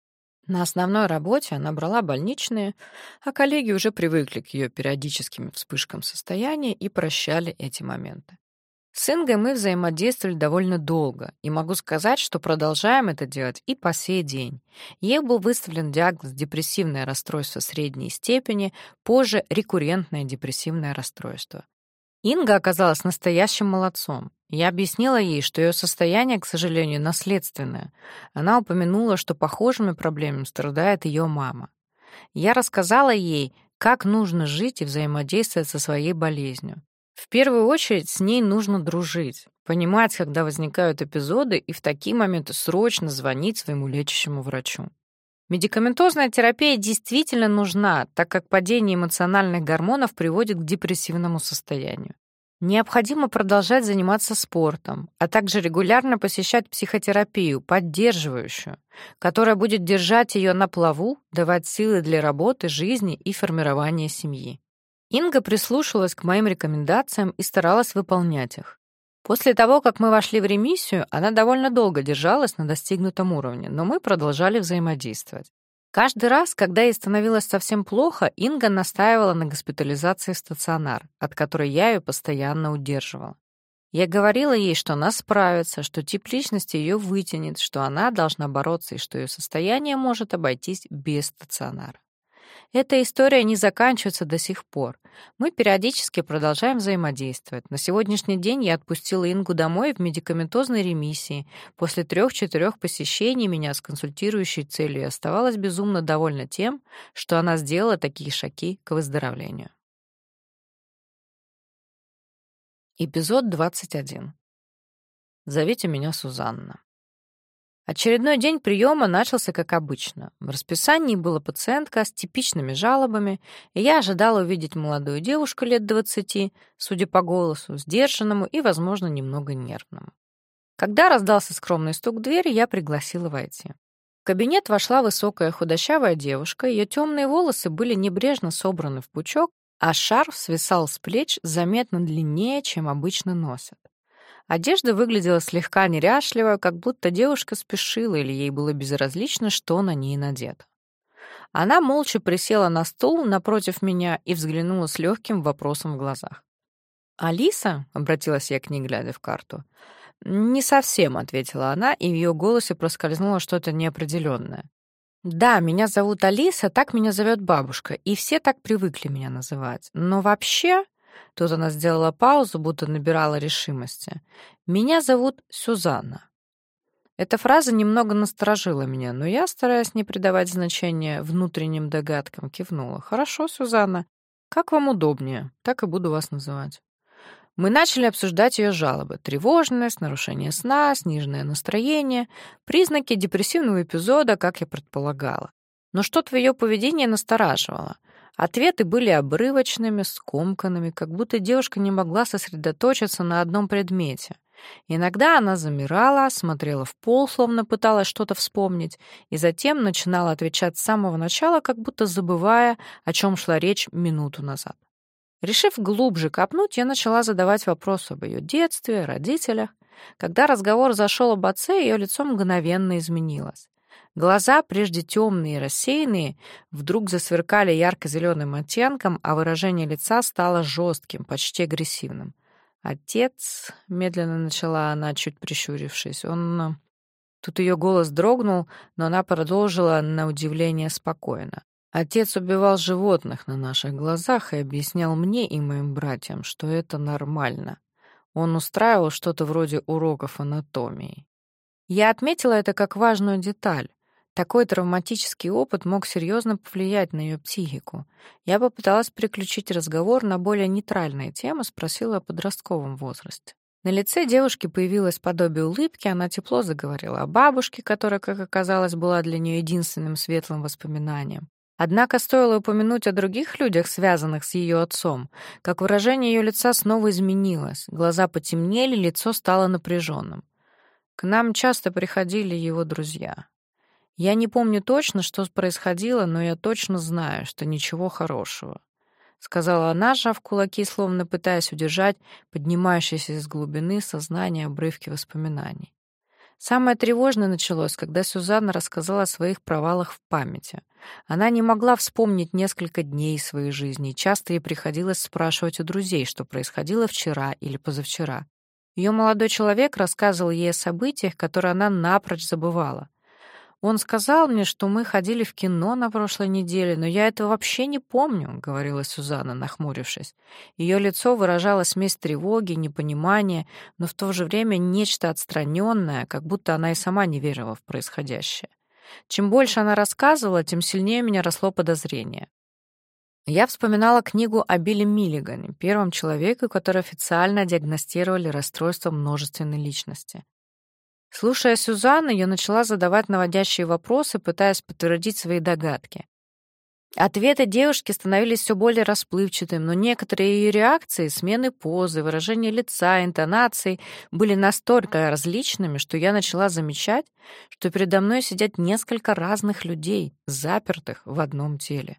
На основной работе она брала больничные, а коллеги уже привыкли к ее периодическим вспышкам состояния и прощали эти моменты. С Ингой мы взаимодействовали довольно долго, и могу сказать, что продолжаем это делать и по сей день. Ей был выставлен диагноз депрессивное расстройство средней степени, позже рекуррентное депрессивное расстройство. Инга оказалась настоящим молодцом. Я объяснила ей, что ее состояние, к сожалению, наследственное. Она упомянула, что похожими проблемами страдает ее мама. Я рассказала ей, как нужно жить и взаимодействовать со своей болезнью. В первую очередь с ней нужно дружить, понимать, когда возникают эпизоды, и в такие моменты срочно звонить своему лечащему врачу. Медикаментозная терапия действительно нужна, так как падение эмоциональных гормонов приводит к депрессивному состоянию. Необходимо продолжать заниматься спортом, а также регулярно посещать психотерапию, поддерживающую, которая будет держать ее на плаву, давать силы для работы, жизни и формирования семьи. Инга прислушалась к моим рекомендациям и старалась выполнять их. После того, как мы вошли в ремиссию, она довольно долго держалась на достигнутом уровне, но мы продолжали взаимодействовать. Каждый раз, когда ей становилось совсем плохо, Инга настаивала на госпитализации в стационар, от которой я ее постоянно удерживала. Я говорила ей, что она справится, что тип личности ее вытянет, что она должна бороться и что ее состояние может обойтись без стационара. Эта история не заканчивается до сих пор. Мы периодически продолжаем взаимодействовать. На сегодняшний день я отпустила Ингу домой в медикаментозной ремиссии. После трех-четырех посещений меня с консультирующей целью оставалась безумно довольна тем, что она сделала такие шаги к выздоровлению. Эпизод 21. Зовите меня Сузанна. Очередной день приема начался как обычно. В расписании была пациентка с типичными жалобами, и я ожидала увидеть молодую девушку лет двадцати, судя по голосу, сдержанному и, возможно, немного нервному. Когда раздался скромный стук в дверь, я пригласила войти. В кабинет вошла высокая худощавая девушка, ее темные волосы были небрежно собраны в пучок, а шарф свисал с плеч заметно длиннее, чем обычно носят. Одежда выглядела слегка неряшливо, как будто девушка спешила или ей было безразлично, что на ней надето. Она молча присела на стул напротив меня и взглянула с легким вопросом в глазах. «Алиса?» — обратилась я к ней, глядя в карту. «Не совсем», — ответила она, и в ее голосе проскользнуло что-то неопределенное. «Да, меня зовут Алиса, так меня зовет бабушка, и все так привыкли меня называть. Но вообще Тут она сделала паузу, будто набирала решимости. «Меня зовут Сюзанна». Эта фраза немного насторожила меня, но я, стараясь не придавать значения внутренним догадкам, кивнула. «Хорошо, Сюзанна. Как вам удобнее, так и буду вас называть». Мы начали обсуждать ее жалобы. Тревожность, нарушение сна, сниженное настроение, признаки депрессивного эпизода, как я предполагала. Но что-то в ее поведении настораживало — Ответы были обрывочными, скомканными, как будто девушка не могла сосредоточиться на одном предмете. Иногда она замирала, смотрела в пол, словно пыталась что-то вспомнить, и затем начинала отвечать с самого начала, как будто забывая, о чем шла речь минуту назад. Решив глубже копнуть, я начала задавать вопросы об ее детстве, родителях. Когда разговор зашел об отце, ее лицо мгновенно изменилось. Глаза, прежде темные и рассеянные, вдруг засверкали ярко-зеленым оттенком, а выражение лица стало жестким, почти агрессивным. «Отец», — медленно начала она, чуть прищурившись, — «он...» Тут ее голос дрогнул, но она продолжила на удивление спокойно. Отец убивал животных на наших глазах и объяснял мне и моим братьям, что это нормально. Он устраивал что-то вроде уроков анатомии. Я отметила это как важную деталь. Такой травматический опыт мог серьезно повлиять на ее психику. Я попыталась переключить разговор на более нейтральные темы, спросила о подростковом возрасте. На лице девушки появилось подобие улыбки, она тепло заговорила о бабушке, которая, как оказалось, была для нее единственным светлым воспоминанием. Однако стоило упомянуть о других людях, связанных с ее отцом, как выражение ее лица снова изменилось, глаза потемнели, лицо стало напряженным. К нам часто приходили его друзья. Я не помню точно, что происходило, но я точно знаю, что ничего хорошего. Сказала она, сжав кулаки, словно пытаясь удержать поднимающиеся из глубины сознания обрывки воспоминаний. Самое тревожное началось, когда Сюзанна рассказала о своих провалах в памяти. Она не могла вспомнить несколько дней своей жизни, часто ей приходилось спрашивать у друзей, что происходило вчера или позавчера. Ее молодой человек рассказывал ей о событиях, которые она напрочь забывала. Он сказал мне, что мы ходили в кино на прошлой неделе, но я этого вообще не помню, говорила Сюзанна, нахмурившись. Ее лицо выражало смесь тревоги, непонимания, но в то же время нечто отстраненное, как будто она и сама не верила в происходящее. Чем больше она рассказывала, тем сильнее меня росло подозрение. Я вспоминала книгу о Билли Миллигане, первом человеке, который официально диагностировали расстройство множественной личности. Слушая Сюзанну, я начала задавать наводящие вопросы, пытаясь подтвердить свои догадки. Ответы девушки становились все более расплывчатыми, но некоторые ее реакции, смены позы, выражения лица, интонаций были настолько различными, что я начала замечать, что передо мной сидят несколько разных людей, запертых в одном теле.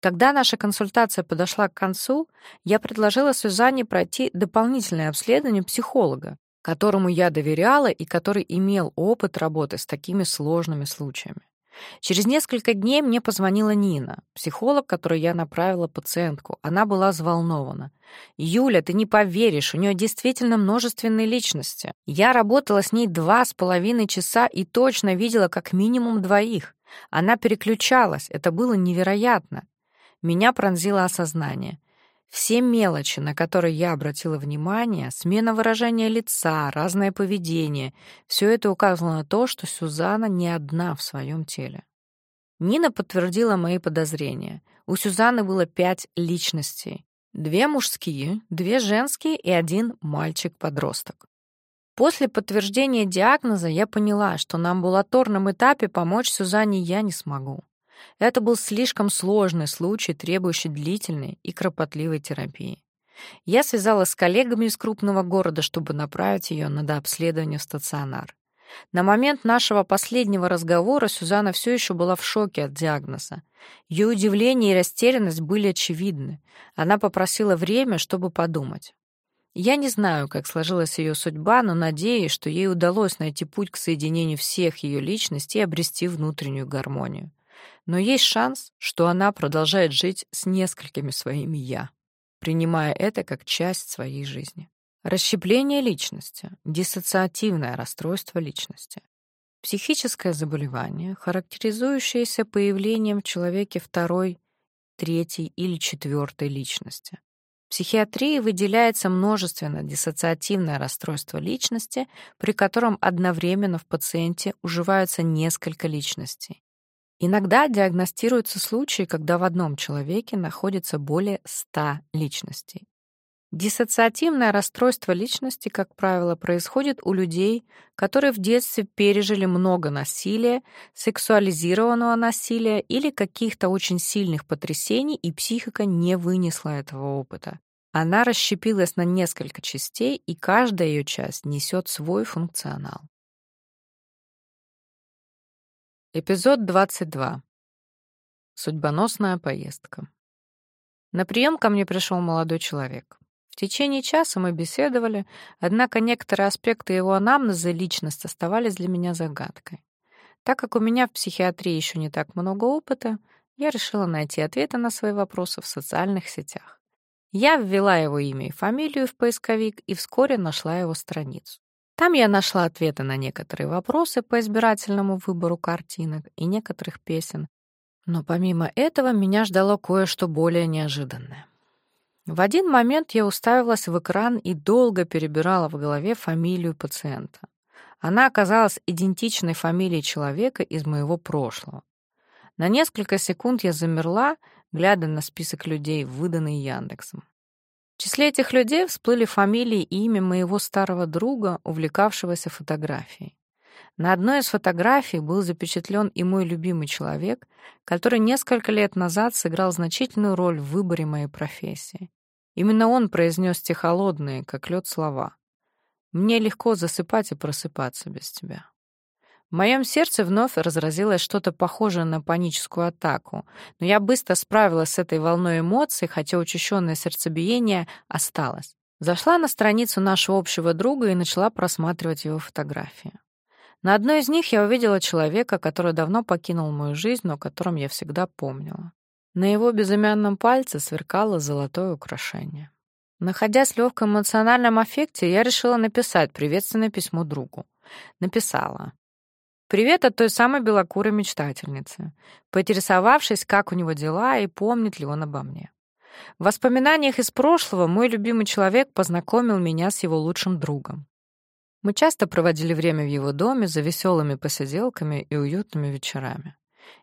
Когда наша консультация подошла к концу, я предложила Сюзанне пройти дополнительное обследование психолога, которому я доверяла и который имел опыт работы с такими сложными случаями. Через несколько дней мне позвонила Нина, психолог, которой я направила пациентку. Она была взволнована. «Юля, ты не поверишь, у нее действительно множественные личности. Я работала с ней два с половиной часа и точно видела как минимум двоих. Она переключалась, это было невероятно. Меня пронзило осознание. Все мелочи, на которые я обратила внимание, смена выражения лица, разное поведение, все это указывало на то, что Сюзанна не одна в своем теле. Нина подтвердила мои подозрения. У Сюзанны было пять личностей. Две мужские, две женские и один мальчик-подросток. После подтверждения диагноза я поняла, что на амбулаторном этапе помочь Сюзанне я не смогу. Это был слишком сложный случай, требующий длительной и кропотливой терапии. Я связалась с коллегами из крупного города, чтобы направить ее на дообследование в стационар. На момент нашего последнего разговора Сюзанна все еще была в шоке от диагноза. Ее удивление и растерянность были очевидны. Она попросила время, чтобы подумать. Я не знаю, как сложилась ее судьба, но надеюсь, что ей удалось найти путь к соединению всех ее личностей и обрести внутреннюю гармонию но есть шанс, что она продолжает жить с несколькими своими «я», принимая это как часть своей жизни. Расщепление личности, диссоциативное расстройство личности. Психическое заболевание, характеризующееся появлением в человеке второй, третьей или четвертой личности. В психиатрии выделяется множественно диссоциативное расстройство личности, при котором одновременно в пациенте уживаются несколько личностей. Иногда диагностируются случаи, когда в одном человеке находится более 100 личностей. Диссоциативное расстройство личности, как правило, происходит у людей, которые в детстве пережили много насилия, сексуализированного насилия или каких-то очень сильных потрясений, и психика не вынесла этого опыта. Она расщепилась на несколько частей, и каждая ее часть несет свой функционал. Эпизод 22. Судьбоносная поездка. На прием ко мне пришел молодой человек. В течение часа мы беседовали, однако некоторые аспекты его анамнеза и личность оставались для меня загадкой. Так как у меня в психиатрии еще не так много опыта, я решила найти ответы на свои вопросы в социальных сетях. Я ввела его имя и фамилию в поисковик и вскоре нашла его страницу. Там я нашла ответы на некоторые вопросы по избирательному выбору картинок и некоторых песен. Но помимо этого меня ждало кое-что более неожиданное. В один момент я уставилась в экран и долго перебирала в голове фамилию пациента. Она оказалась идентичной фамилией человека из моего прошлого. На несколько секунд я замерла, глядя на список людей, выданный Яндексом. В числе этих людей всплыли фамилии и имя моего старого друга, увлекавшегося фотографией. На одной из фотографий был запечатлен и мой любимый человек, который несколько лет назад сыграл значительную роль в выборе моей профессии. Именно он произнес те холодные, как лед, слова. «Мне легко засыпать и просыпаться без тебя». В моем сердце вновь разразилось что-то похожее на паническую атаку, но я быстро справилась с этой волной эмоций, хотя учащенное сердцебиение осталось. Зашла на страницу нашего общего друга и начала просматривать его фотографии. На одной из них я увидела человека, который давно покинул мою жизнь, но о котором я всегда помнила. На его безымянном пальце сверкало золотое украшение. Находясь в легком эмоциональном аффекте, я решила написать приветственное письмо другу. Написала. Привет от той самой белокурой мечтательницы, поинтересовавшись, как у него дела и помнит ли он обо мне. В воспоминаниях из прошлого мой любимый человек познакомил меня с его лучшим другом. Мы часто проводили время в его доме за веселыми посиделками и уютными вечерами.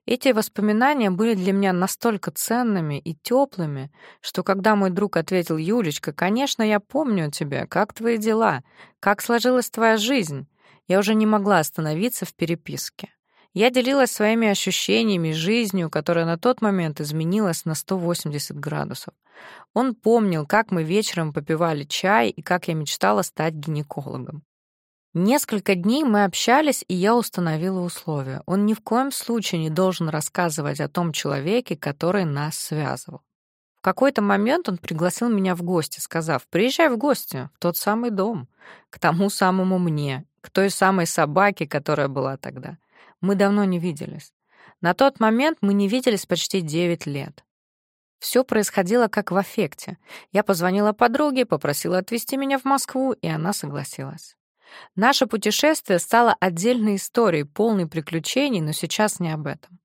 Эти воспоминания были для меня настолько ценными и теплыми, что когда мой друг ответил «Юлечка, конечно, я помню тебя, как твои дела, как сложилась твоя жизнь», я уже не могла остановиться в переписке. Я делилась своими ощущениями, жизнью, которая на тот момент изменилась на 180 градусов. Он помнил, как мы вечером попивали чай и как я мечтала стать гинекологом. Несколько дней мы общались, и я установила условия. Он ни в коем случае не должен рассказывать о том человеке, который нас связывал. В какой-то момент он пригласил меня в гости, сказав, «Приезжай в гости, в тот самый дом, к тому самому мне, к той самой собаке, которая была тогда. Мы давно не виделись. На тот момент мы не виделись почти 9 лет. Все происходило как в аффекте. Я позвонила подруге, попросила отвезти меня в Москву, и она согласилась. Наше путешествие стало отдельной историей, полной приключений, но сейчас не об этом.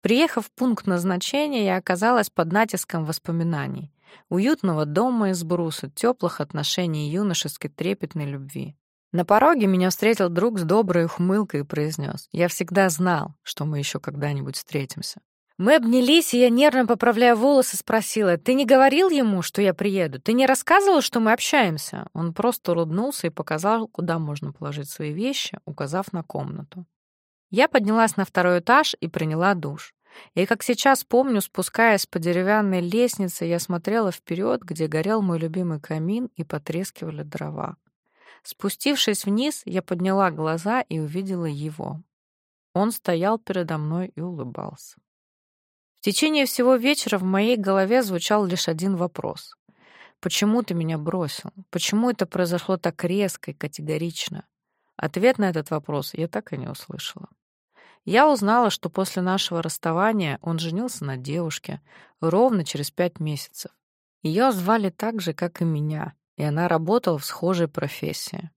Приехав в пункт назначения, я оказалась под натиском воспоминаний. Уютного дома из бруса, теплых отношений юношеской трепетной любви. На пороге меня встретил друг с доброй ухмылкой и произнес: «Я всегда знал, что мы еще когда-нибудь встретимся». Мы обнялись, и я, нервно поправляя волосы, спросила, «Ты не говорил ему, что я приеду? Ты не рассказывал, что мы общаемся?» Он просто улыбнулся и показал, куда можно положить свои вещи, указав на комнату. Я поднялась на второй этаж и приняла душ. И, как сейчас помню, спускаясь по деревянной лестнице, я смотрела вперед, где горел мой любимый камин и потрескивали дрова. Спустившись вниз, я подняла глаза и увидела его. Он стоял передо мной и улыбался. В течение всего вечера в моей голове звучал лишь один вопрос. Почему ты меня бросил? Почему это произошло так резко и категорично? Ответ на этот вопрос я так и не услышала. Я узнала, что после нашего расставания он женился на девушке ровно через пять месяцев. Ее звали так же, как и меня, и она работала в схожей профессии.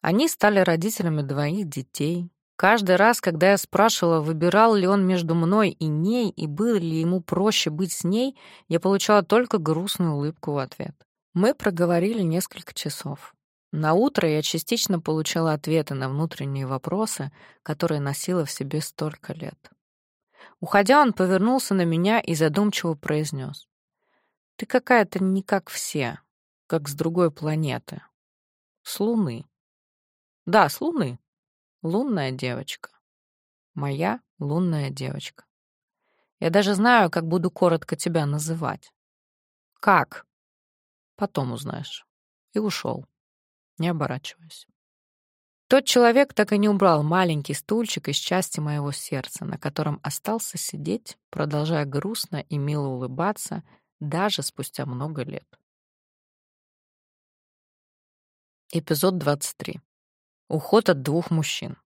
Они стали родителями двоих детей, Каждый раз, когда я спрашивала, выбирал ли он между мной и ней, и было ли ему проще быть с ней, я получала только грустную улыбку в ответ. Мы проговорили несколько часов. На утро я частично получала ответы на внутренние вопросы, которые носила в себе столько лет. Уходя, он повернулся на меня и задумчиво произнес: «Ты какая-то не как все, как с другой планеты. С Луны». «Да, с Луны», Лунная девочка. Моя лунная девочка. Я даже знаю, как буду коротко тебя называть. Как? Потом узнаешь. И ушел, не оборачиваясь. Тот человек так и не убрал маленький стульчик из части моего сердца, на котором остался сидеть, продолжая грустно и мило улыбаться даже спустя много лет. Эпизод 23. Уход от двух мужчин.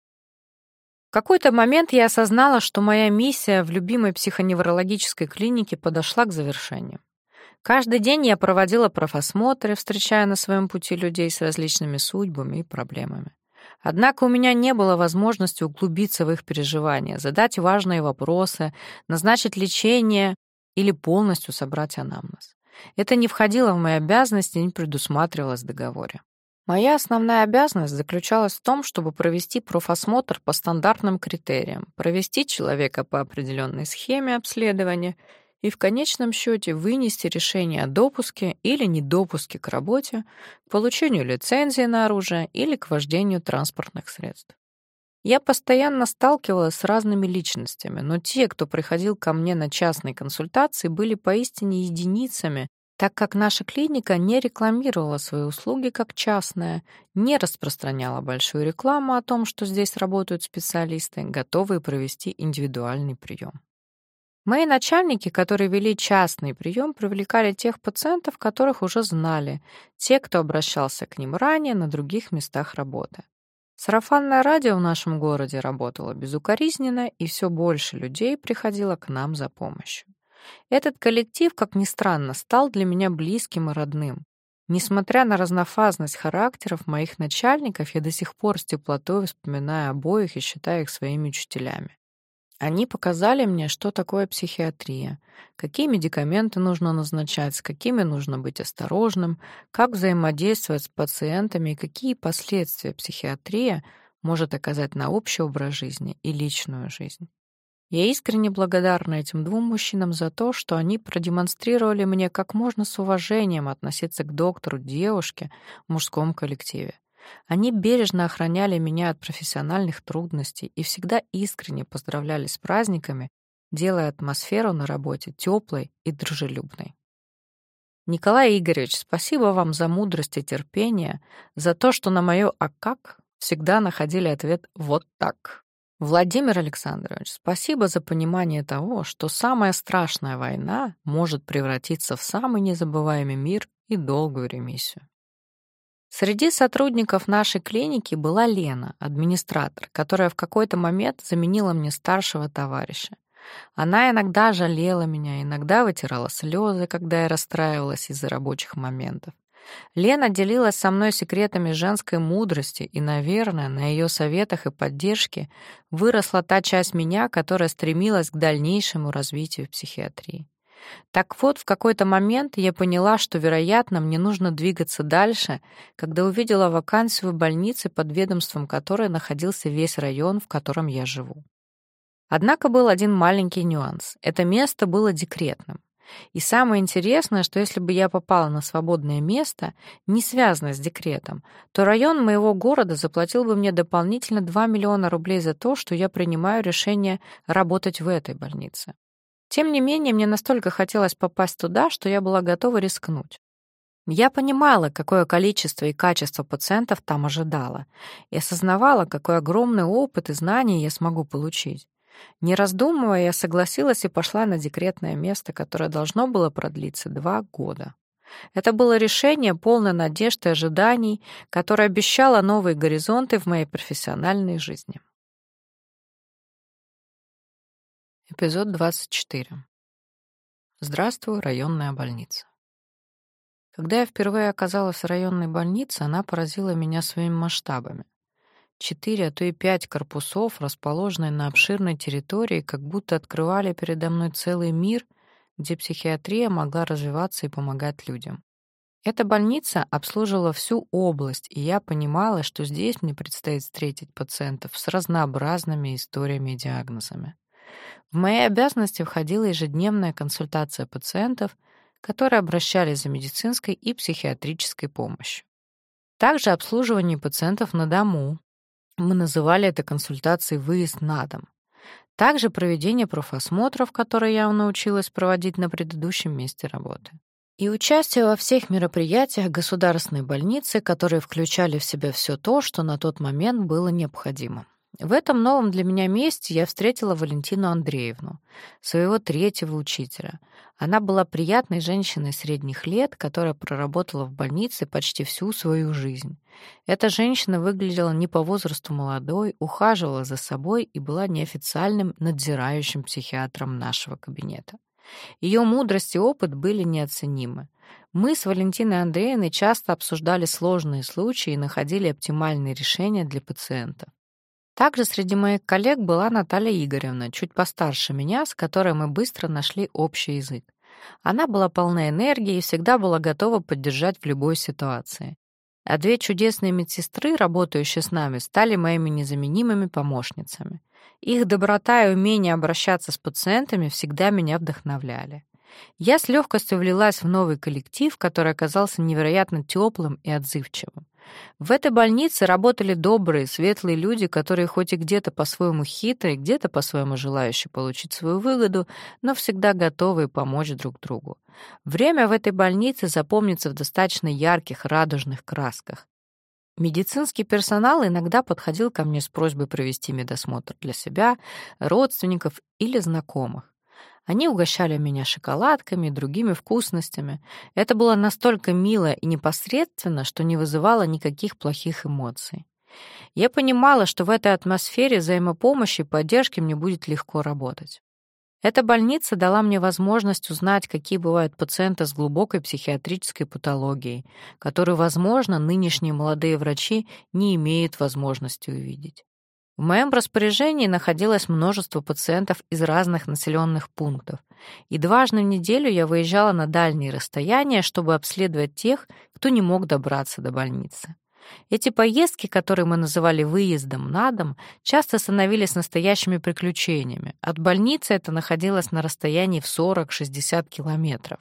В какой-то момент я осознала, что моя миссия в любимой психоневрологической клинике подошла к завершению. Каждый день я проводила профосмотры, встречая на своем пути людей с различными судьбами и проблемами. Однако у меня не было возможности углубиться в их переживания, задать важные вопросы, назначить лечение или полностью собрать анамнез. Это не входило в мои обязанности и не предусматривалось в договоре. Моя основная обязанность заключалась в том, чтобы провести профосмотр по стандартным критериям, провести человека по определенной схеме обследования и в конечном счете вынести решение о допуске или недопуске к работе, к получению лицензии на оружие или к вождению транспортных средств. Я постоянно сталкивалась с разными личностями, но те, кто приходил ко мне на частные консультации, были поистине единицами так как наша клиника не рекламировала свои услуги как частная, не распространяла большую рекламу о том, что здесь работают специалисты, готовые провести индивидуальный прием. Мои начальники, которые вели частный прием, привлекали тех пациентов, которых уже знали, те, кто обращался к ним ранее на других местах работы. Сарафанное радио в нашем городе работало безукоризненно, и все больше людей приходило к нам за помощью. Этот коллектив, как ни странно, стал для меня близким и родным. Несмотря на разнофазность характеров моих начальников, я до сих пор с теплотой вспоминаю обоих и считаю их своими учителями. Они показали мне, что такое психиатрия, какие медикаменты нужно назначать, с какими нужно быть осторожным, как взаимодействовать с пациентами и какие последствия психиатрия может оказать на общий образ жизни и личную жизнь. Я искренне благодарна этим двум мужчинам за то, что они продемонстрировали мне, как можно с уважением относиться к доктору девушке в мужском коллективе. Они бережно охраняли меня от профессиональных трудностей и всегда искренне поздравляли с праздниками, делая атмосферу на работе теплой и дружелюбной. Николай Игоревич, спасибо вам за мудрость и терпение, за то, что на мое «а как» всегда находили ответ «вот так». Владимир Александрович, спасибо за понимание того, что самая страшная война может превратиться в самый незабываемый мир и долгую ремиссию. Среди сотрудников нашей клиники была Лена, администратор, которая в какой-то момент заменила мне старшего товарища. Она иногда жалела меня, иногда вытирала слезы, когда я расстраивалась из-за рабочих моментов. Лена делилась со мной секретами женской мудрости, и, наверное, на ее советах и поддержке выросла та часть меня, которая стремилась к дальнейшему развитию психиатрии. Так вот, в какой-то момент я поняла, что, вероятно, мне нужно двигаться дальше, когда увидела вакансию в больнице, под ведомством которой находился весь район, в котором я живу. Однако был один маленький нюанс. Это место было декретным. И самое интересное, что если бы я попала на свободное место, не связанное с декретом, то район моего города заплатил бы мне дополнительно 2 миллиона рублей за то, что я принимаю решение работать в этой больнице. Тем не менее, мне настолько хотелось попасть туда, что я была готова рискнуть. Я понимала, какое количество и качество пациентов там ожидала, и осознавала, какой огромный опыт и знания я смогу получить. Не раздумывая, я согласилась и пошла на декретное место, которое должно было продлиться два года. Это было решение, полное надежд и ожиданий, которое обещало новые горизонты в моей профессиональной жизни. Эпизод 24. Здравствуй, районная больница. Когда я впервые оказалась в районной больнице, она поразила меня своими масштабами. Четыре, а то и пять корпусов, расположенные на обширной территории, как будто открывали передо мной целый мир, где психиатрия могла развиваться и помогать людям. Эта больница обслуживала всю область, и я понимала, что здесь мне предстоит встретить пациентов с разнообразными историями и диагнозами. В мои обязанности входила ежедневная консультация пациентов, которые обращались за медицинской и психиатрической помощью. Также обслуживание пациентов на дому, мы называли это консультацией «выезд на дом». Также проведение профосмотров, которые я научилась проводить на предыдущем месте работы. И участие во всех мероприятиях государственной больницы, которые включали в себя все то, что на тот момент было необходимо. В этом новом для меня месте я встретила Валентину Андреевну, своего третьего учителя. Она была приятной женщиной средних лет, которая проработала в больнице почти всю свою жизнь. Эта женщина выглядела не по возрасту молодой, ухаживала за собой и была неофициальным надзирающим психиатром нашего кабинета. Ее мудрость и опыт были неоценимы. Мы с Валентиной Андреевной часто обсуждали сложные случаи и находили оптимальные решения для пациентов. Также среди моих коллег была Наталья Игоревна, чуть постарше меня, с которой мы быстро нашли общий язык. Она была полна энергии и всегда была готова поддержать в любой ситуации. А две чудесные медсестры, работающие с нами, стали моими незаменимыми помощницами. Их доброта и умение обращаться с пациентами всегда меня вдохновляли. Я с легкостью влилась в новый коллектив, который оказался невероятно теплым и отзывчивым. В этой больнице работали добрые, светлые люди, которые хоть и где-то по-своему хитрые, где-то по-своему желающие получить свою выгоду, но всегда готовые помочь друг другу. Время в этой больнице запомнится в достаточно ярких, радужных красках. Медицинский персонал иногда подходил ко мне с просьбой провести медосмотр для себя, родственников или знакомых. Они угощали меня шоколадками и другими вкусностями. Это было настолько мило и непосредственно, что не вызывало никаких плохих эмоций. Я понимала, что в этой атмосфере взаимопомощи и поддержки мне будет легко работать. Эта больница дала мне возможность узнать, какие бывают пациенты с глубокой психиатрической патологией, которую, возможно, нынешние молодые врачи не имеют возможности увидеть. В моем распоряжении находилось множество пациентов из разных населенных пунктов, и дважды в неделю я выезжала на дальние расстояния, чтобы обследовать тех, кто не мог добраться до больницы. Эти поездки, которые мы называли выездом на дом, часто становились настоящими приключениями. От больницы это находилось на расстоянии в 40-60 километров.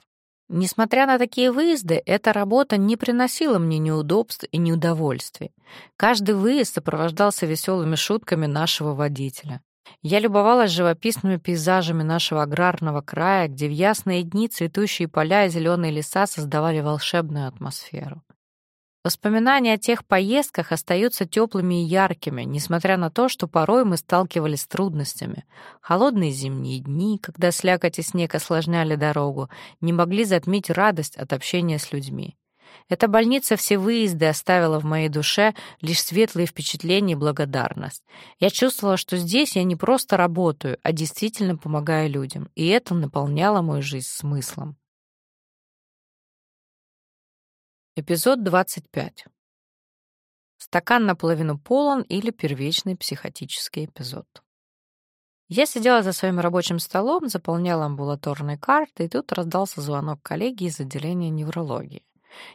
Несмотря на такие выезды, эта работа не приносила мне неудобств и неудовольствий. Каждый выезд сопровождался веселыми шутками нашего водителя. Я любовалась живописными пейзажами нашего аграрного края, где в ясные дни цветущие поля и зеленые леса создавали волшебную атмосферу. Воспоминания о тех поездках остаются теплыми и яркими, несмотря на то, что порой мы сталкивались с трудностями. Холодные зимние дни, когда слякоть и снег осложняли дорогу, не могли затмить радость от общения с людьми. Эта больница все выезды оставила в моей душе лишь светлые впечатления и благодарность. Я чувствовала, что здесь я не просто работаю, а действительно помогаю людям, и это наполняло мою жизнь смыслом. Эпизод 25. Стакан наполовину полон или первичный психотический эпизод. Я сидела за своим рабочим столом, заполняла амбулаторные карты, и тут раздался звонок коллеги из отделения неврологии.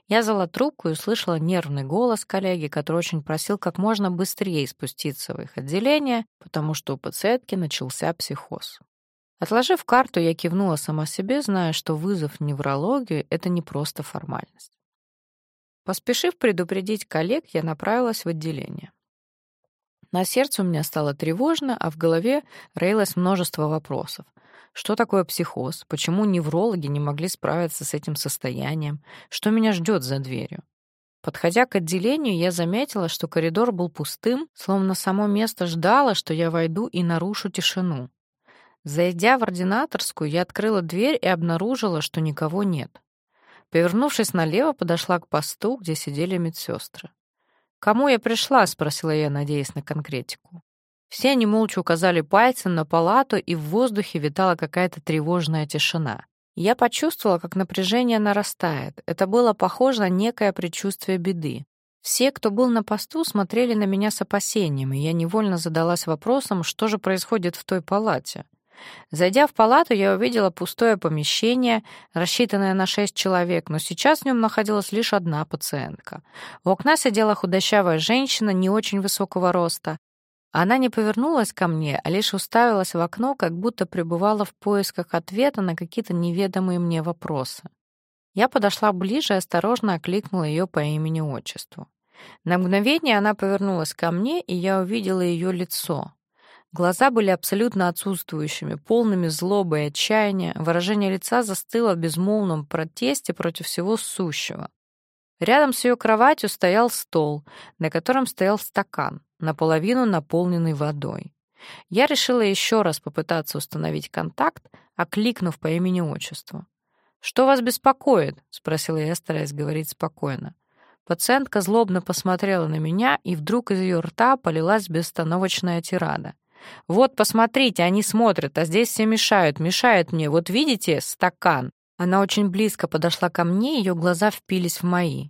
Я взяла трубку и услышала нервный голос коллеги, который очень просил как можно быстрее спуститься в их отделение, потому что у пациентки начался психоз. Отложив карту, я кивнула сама себе, зная, что вызов в неврологию — это не просто формальность. Поспешив предупредить коллег, я направилась в отделение. На сердце у меня стало тревожно, а в голове роилось множество вопросов. Что такое психоз? Почему неврологи не могли справиться с этим состоянием? Что меня ждет за дверью? Подходя к отделению, я заметила, что коридор был пустым, словно само место ждало, что я войду и нарушу тишину. Зайдя в ординаторскую, я открыла дверь и обнаружила, что никого нет. Повернувшись налево, подошла к посту, где сидели медсестры. «Кому я пришла?» — спросила я, надеясь на конкретику. Все они молча указали пальцем на палату, и в воздухе витала какая-то тревожная тишина. Я почувствовала, как напряжение нарастает. Это было похоже на некое предчувствие беды. Все, кто был на посту, смотрели на меня с опасением, и я невольно задалась вопросом, что же происходит в той палате. Зайдя в палату, я увидела пустое помещение, рассчитанное на шесть человек, но сейчас в нем находилась лишь одна пациентка. У окна сидела худощавая женщина не очень высокого роста. Она не повернулась ко мне, а лишь уставилась в окно, как будто пребывала в поисках ответа на какие-то неведомые мне вопросы. Я подошла ближе и осторожно окликнула ее по имени-отчеству. На мгновение она повернулась ко мне, и я увидела ее лицо. Глаза были абсолютно отсутствующими, полными злобы и отчаяния, выражение лица застыло в безмолвном протесте против всего сущего. Рядом с ее кроватью стоял стол, на котором стоял стакан, наполовину наполненный водой. Я решила еще раз попытаться установить контакт, окликнув по имени-отчеству. «Что вас беспокоит?» — спросила я, стараясь говорить спокойно. Пациентка злобно посмотрела на меня, и вдруг из ее рта полилась бесстановочная тирада. Вот, посмотрите, они смотрят, а здесь все мешают, мешают мне. Вот видите, стакан. Она очень близко подошла ко мне, ее глаза впились в мои.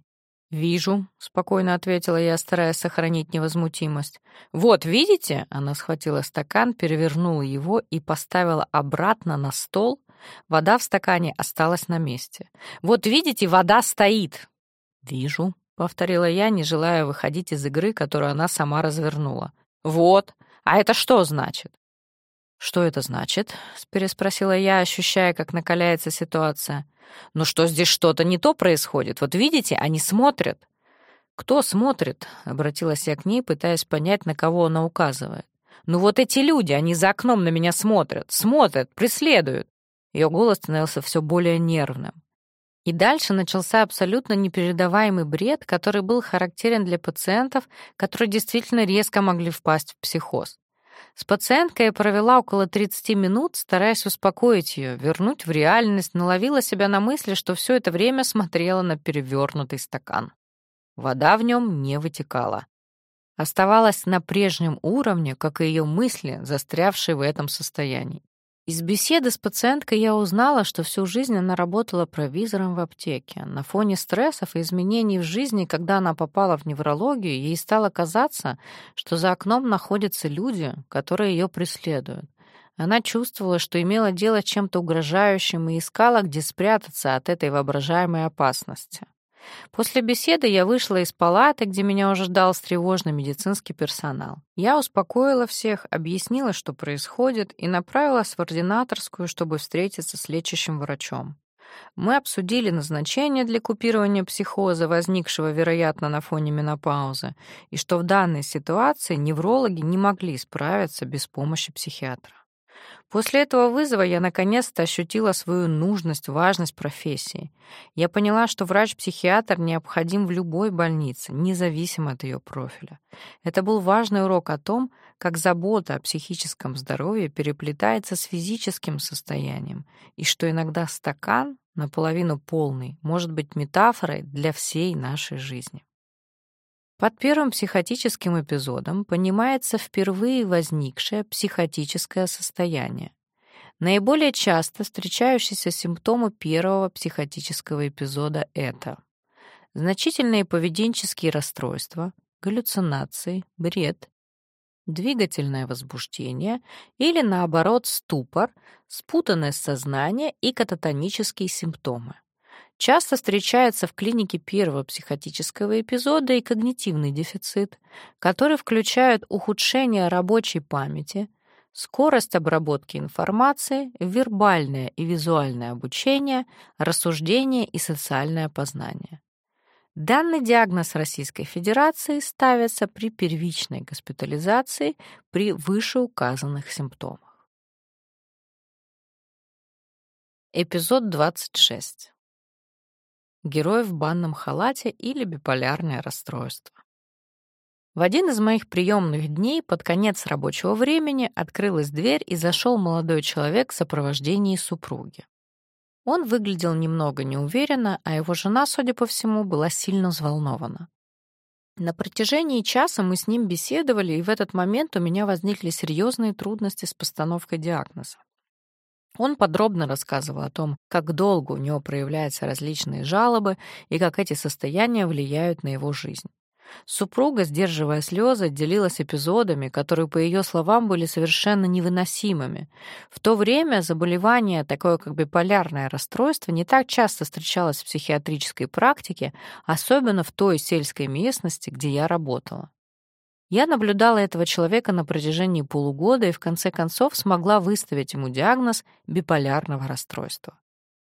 «Вижу», — спокойно ответила я, стараясь сохранить невозмутимость. «Вот, видите?» — она схватила стакан, перевернула его и поставила обратно на стол. Вода в стакане осталась на месте. «Вот, видите, вода стоит!» «Вижу», — повторила я, не желая выходить из игры, которую она сама развернула. «Вот, а это что значит? Что это значит? переспросила я, ощущая, как накаляется ситуация. Ну что здесь что-то не то происходит? Вот видите, они смотрят. Кто смотрит? обратилась я к ней, пытаясь понять, на кого она указывает. Ну вот эти люди, они за окном на меня смотрят, смотрят, преследуют. Ее голос становился все более нервным. И дальше начался абсолютно непередаваемый бред, который был характерен для пациентов, которые действительно резко могли впасть в психоз. С пациенткой я провела около 30 минут, стараясь успокоить ее, вернуть в реальность, наловила себя на мысли, что все это время смотрела на перевернутый стакан. Вода в нем не вытекала. Оставалась на прежнем уровне, как и ее мысли, застрявшие в этом состоянии. Из беседы с пациенткой я узнала, что всю жизнь она работала провизором в аптеке. На фоне стрессов и изменений в жизни, когда она попала в неврологию, ей стало казаться, что за окном находятся люди, которые ее преследуют. Она чувствовала, что имела дело с чем-то угрожающим и искала, где спрятаться от этой воображаемой опасности. После беседы я вышла из палаты, где меня уже ждал тревожный медицинский персонал. Я успокоила всех, объяснила, что происходит, и направилась в ординаторскую, чтобы встретиться с лечащим врачом. Мы обсудили назначение для купирования психоза, возникшего, вероятно, на фоне менопаузы, и что в данной ситуации неврологи не могли справиться без помощи психиатра. После этого вызова я наконец-то ощутила свою нужность, важность профессии. Я поняла, что врач-психиатр необходим в любой больнице, независимо от ее профиля. Это был важный урок о том, как забота о психическом здоровье переплетается с физическим состоянием, и что иногда стакан, наполовину полный, может быть метафорой для всей нашей жизни. Под первым психотическим эпизодом понимается впервые возникшее психотическое состояние. Наиболее часто встречающиеся симптомы первого психотического эпизода — это значительные поведенческие расстройства, галлюцинации, бред, двигательное возбуждение или, наоборот, ступор, спутанное сознание и кататонические симптомы. Часто встречается в клинике первого психотического эпизода и когнитивный дефицит, который включает ухудшение рабочей памяти, скорость обработки информации, вербальное и визуальное обучение, рассуждение и социальное познание. Данный диагноз Российской Федерации ставится при первичной госпитализации при вышеуказанных симптомах. Эпизод 26 герой в банном халате или биполярное расстройство. В один из моих приемных дней под конец рабочего времени открылась дверь и зашел молодой человек в сопровождении супруги. Он выглядел немного неуверенно, а его жена, судя по всему, была сильно взволнована. На протяжении часа мы с ним беседовали, и в этот момент у меня возникли серьезные трудности с постановкой диагноза. Он подробно рассказывал о том, как долго у него проявляются различные жалобы и как эти состояния влияют на его жизнь. Супруга, сдерживая слезы, делилась эпизодами, которые, по ее словам, были совершенно невыносимыми. В то время заболевание, такое как биполярное расстройство, не так часто встречалось в психиатрической практике, особенно в той сельской местности, где я работала. Я наблюдала этого человека на протяжении полугода и в конце концов смогла выставить ему диагноз биполярного расстройства.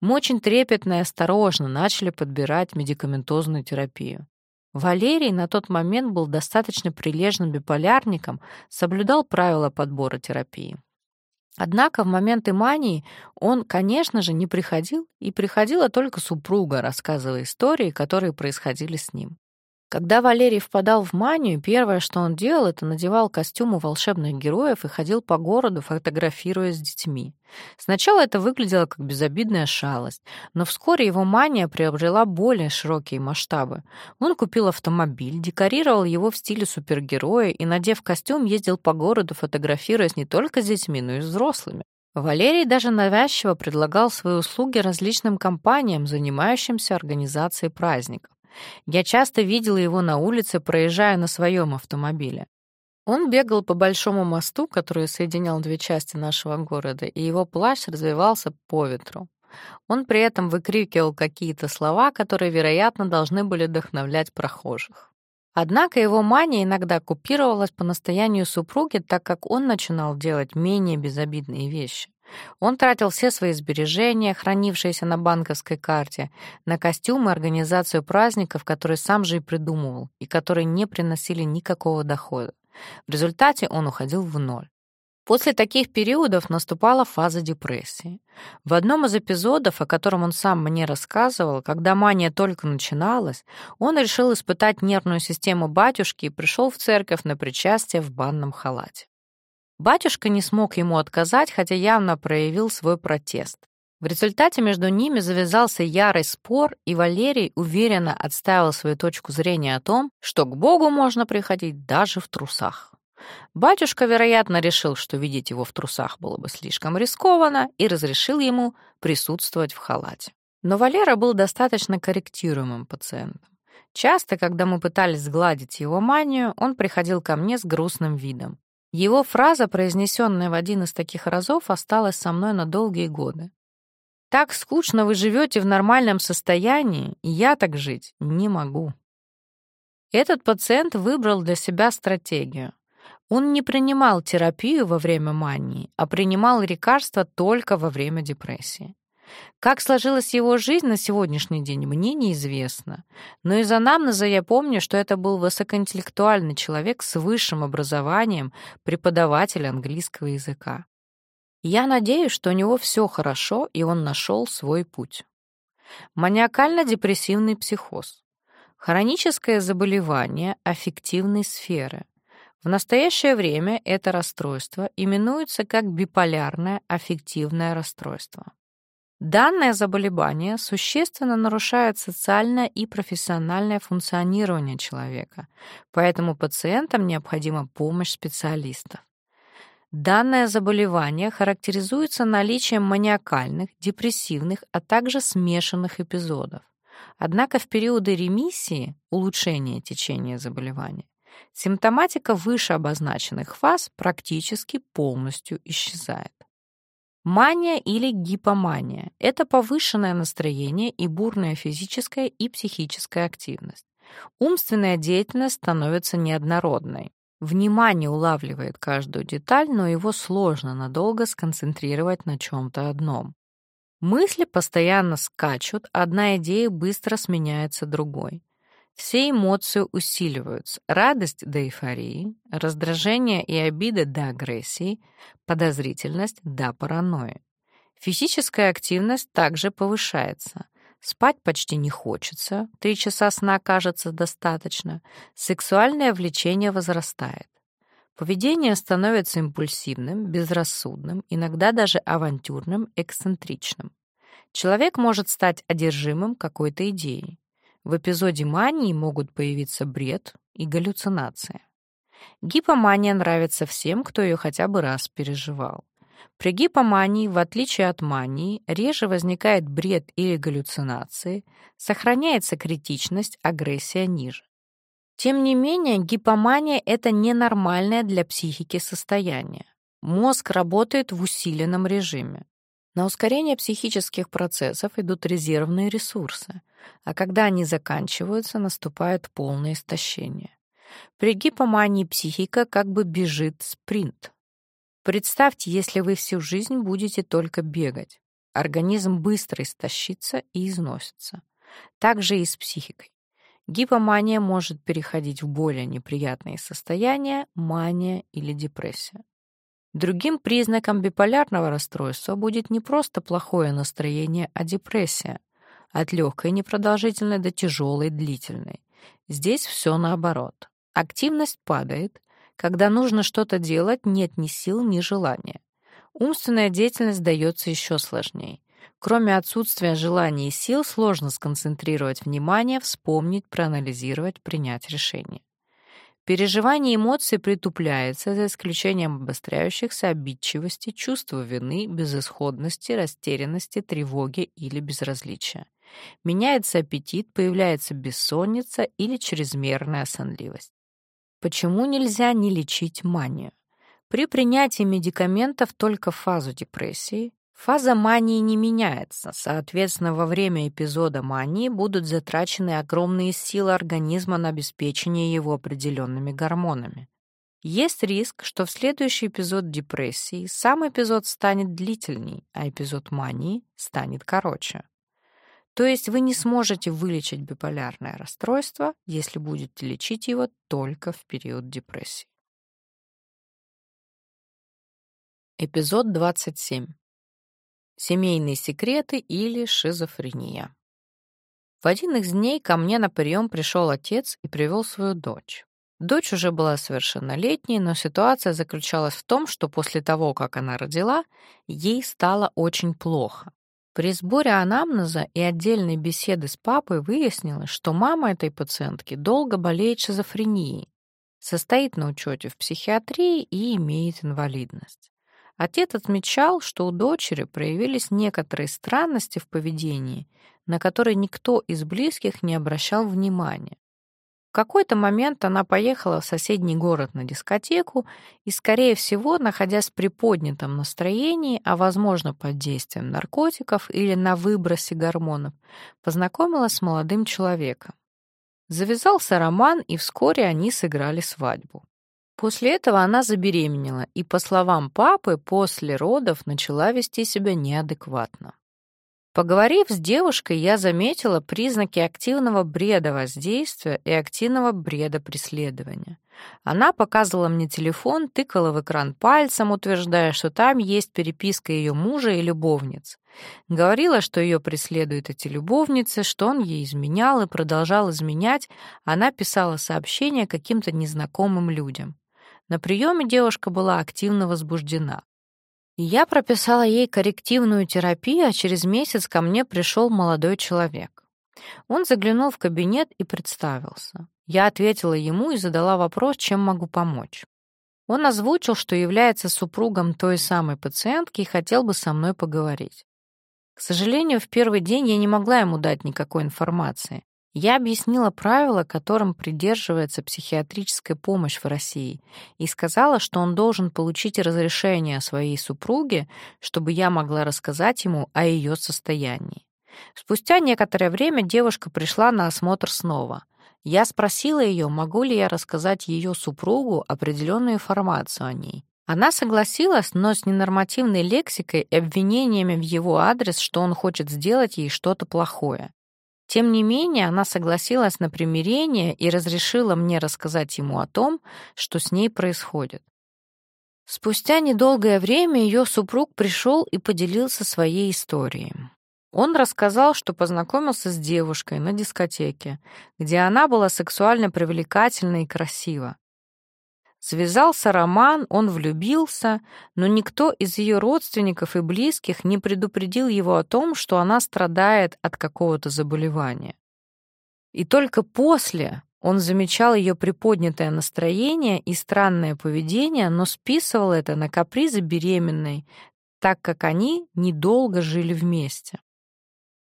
Мы очень трепетно и осторожно начали подбирать медикаментозную терапию. Валерий на тот момент был достаточно прилежным биполярником, соблюдал правила подбора терапии. Однако в моменты мании он, конечно же, не приходил, и приходила только супруга, рассказывая истории, которые происходили с ним. Когда Валерий впадал в манию, первое, что он делал, это надевал костюмы волшебных героев и ходил по городу, фотографируя с детьми. Сначала это выглядело как безобидная шалость, но вскоре его мания приобрела более широкие масштабы. Он купил автомобиль, декорировал его в стиле супергероя и, надев костюм, ездил по городу, фотографируясь не только с детьми, но и с взрослыми. Валерий даже навязчиво предлагал свои услуги различным компаниям, занимающимся организацией праздников. Я часто видела его на улице, проезжая на своем автомобиле. Он бегал по большому мосту, который соединял две части нашего города, и его плащ развивался по ветру. Он при этом выкрикивал какие-то слова, которые, вероятно, должны были вдохновлять прохожих. Однако его мания иногда купировалась по настоянию супруги, так как он начинал делать менее безобидные вещи. Он тратил все свои сбережения, хранившиеся на банковской карте, на костюмы и организацию праздников, которые сам же и придумывал, и которые не приносили никакого дохода. В результате он уходил в ноль. После таких периодов наступала фаза депрессии. В одном из эпизодов, о котором он сам мне рассказывал, когда мания только начиналась, он решил испытать нервную систему батюшки и пришел в церковь на причастие в банном халате. Батюшка не смог ему отказать, хотя явно проявил свой протест. В результате между ними завязался ярый спор, и Валерий уверенно отстаивал свою точку зрения о том, что к Богу можно приходить даже в трусах. Батюшка, вероятно, решил, что видеть его в трусах было бы слишком рискованно, и разрешил ему присутствовать в халате. Но Валера был достаточно корректируемым пациентом. Часто, когда мы пытались сгладить его манию, он приходил ко мне с грустным видом. Его фраза, произнесенная в один из таких разов, осталась со мной на долгие годы. «Так скучно вы живете в нормальном состоянии, и я так жить не могу». Этот пациент выбрал для себя стратегию. Он не принимал терапию во время мании, а принимал лекарства только во время депрессии. Как сложилась его жизнь на сегодняшний день, мне неизвестно. Но из анамнеза я помню, что это был высокоинтеллектуальный человек с высшим образованием, преподаватель английского языка. Я надеюсь, что у него все хорошо, и он нашел свой путь. Маниакально-депрессивный психоз. Хроническое заболевание аффективной сферы. В настоящее время это расстройство именуется как биполярное аффективное расстройство. Данное заболевание существенно нарушает социальное и профессиональное функционирование человека, поэтому пациентам необходима помощь специалистов. Данное заболевание характеризуется наличием маниакальных, депрессивных, а также смешанных эпизодов. Однако в периоды ремиссии, улучшения течения заболевания, симптоматика выше обозначенных фаз практически полностью исчезает. Мания или гипомания — это повышенное настроение и бурная физическая и психическая активность. Умственная деятельность становится неоднородной. Внимание улавливает каждую деталь, но его сложно надолго сконцентрировать на чем-то одном. Мысли постоянно скачут, одна идея быстро сменяется другой. Все эмоции усиливаются. Радость до эйфории, раздражение и обида до агрессии, подозрительность до паранойи. Физическая активность также повышается. Спать почти не хочется, три часа сна кажется достаточно. Сексуальное влечение возрастает. Поведение становится импульсивным, безрассудным, иногда даже авантюрным, эксцентричным. Человек может стать одержимым какой-то идеей. В эпизоде мании могут появиться бред и галлюцинации. Гипомания нравится всем, кто ее хотя бы раз переживал. При гипомании, в отличие от мании, реже возникает бред или галлюцинации, сохраняется критичность, агрессия ниже. Тем не менее, гипомания — это ненормальное для психики состояние. Мозг работает в усиленном режиме. На ускорение психических процессов идут резервные ресурсы, а когда они заканчиваются, наступает полное истощение. При гипомании психика как бы бежит спринт. Представьте, если вы всю жизнь будете только бегать. Организм быстро истощится и износится. Так же и с психикой. Гипомания может переходить в более неприятные состояния, мания или депрессия. Другим признаком биполярного расстройства будет не просто плохое настроение, а депрессия. От легкой непродолжительной до тяжелой длительной. Здесь все наоборот. Активность падает. Когда нужно что-то делать, нет ни сил, ни желания. Умственная деятельность дается еще сложнее. Кроме отсутствия желания и сил, сложно сконцентрировать внимание, вспомнить, проанализировать, принять решение. Переживание эмоций притупляется, за исключением обостряющихся обидчивости, чувства вины, безысходности, растерянности, тревоги или безразличия. Меняется аппетит, появляется бессонница или чрезмерная сонливость. Почему нельзя не лечить манию? При принятии медикаментов только фазу депрессии Фаза мании не меняется, соответственно, во время эпизода мании будут затрачены огромные силы организма на обеспечение его определенными гормонами. Есть риск, что в следующий эпизод депрессии сам эпизод станет длительней, а эпизод мании станет короче. То есть вы не сможете вылечить биполярное расстройство, если будете лечить его только в период депрессии. Эпизод 27 семейные секреты или шизофрения. В один из дней ко мне на прием пришел отец и привел свою дочь. Дочь уже была совершеннолетней, но ситуация заключалась в том, что после того, как она родила, ей стало очень плохо. При сборе анамнеза и отдельной беседы с папой выяснилось, что мама этой пациентки долго болеет шизофренией, состоит на учете в психиатрии и имеет инвалидность. Отец отмечал, что у дочери проявились некоторые странности в поведении, на которые никто из близких не обращал внимания. Какой-то момент она поехала в соседний город на дискотеку и, скорее всего, находясь в приподнятом настроении, а, возможно, под действием наркотиков или на выбросе гормонов, познакомилась с молодым человеком. Завязался роман, и вскоре они сыграли свадьбу. После этого она забеременела и, по словам папы, после родов начала вести себя неадекватно. Поговорив с девушкой, я заметила признаки активного бреда воздействия и активного бреда преследования. Она показывала мне телефон, тыкала в экран пальцем, утверждая, что там есть переписка ее мужа и любовниц. Говорила, что ее преследуют эти любовницы, что он ей изменял и продолжал изменять. Она писала сообщения каким-то незнакомым людям. На приеме девушка была активно возбуждена. Я прописала ей коррективную терапию, а через месяц ко мне пришел молодой человек. Он заглянул в кабинет и представился. Я ответила ему и задала вопрос, чем могу помочь. Он озвучил, что является супругом той самой пациентки и хотел бы со мной поговорить. К сожалению, в первый день я не могла ему дать никакой информации. Я объяснила правила, которым придерживается психиатрическая помощь в России, и сказала, что он должен получить разрешение своей супруге, чтобы я могла рассказать ему о ее состоянии. Спустя некоторое время девушка пришла на осмотр снова. Я спросила ее, могу ли я рассказать ее супругу определенную информацию о ней. Она согласилась, но с ненормативной лексикой и обвинениями в его адрес, что он хочет сделать ей что-то плохое. Тем не менее, она согласилась на примирение и разрешила мне рассказать ему о том, что с ней происходит. Спустя недолгое время ее супруг пришел и поделился своей историей. Он рассказал, что познакомился с девушкой на дискотеке, где она была сексуально привлекательна и красива. Связался роман, он влюбился, но никто из ее родственников и близких не предупредил его о том, что она страдает от какого-то заболевания. И только после он замечал ее приподнятое настроение и странное поведение, но списывал это на капризы беременной, так как они недолго жили вместе.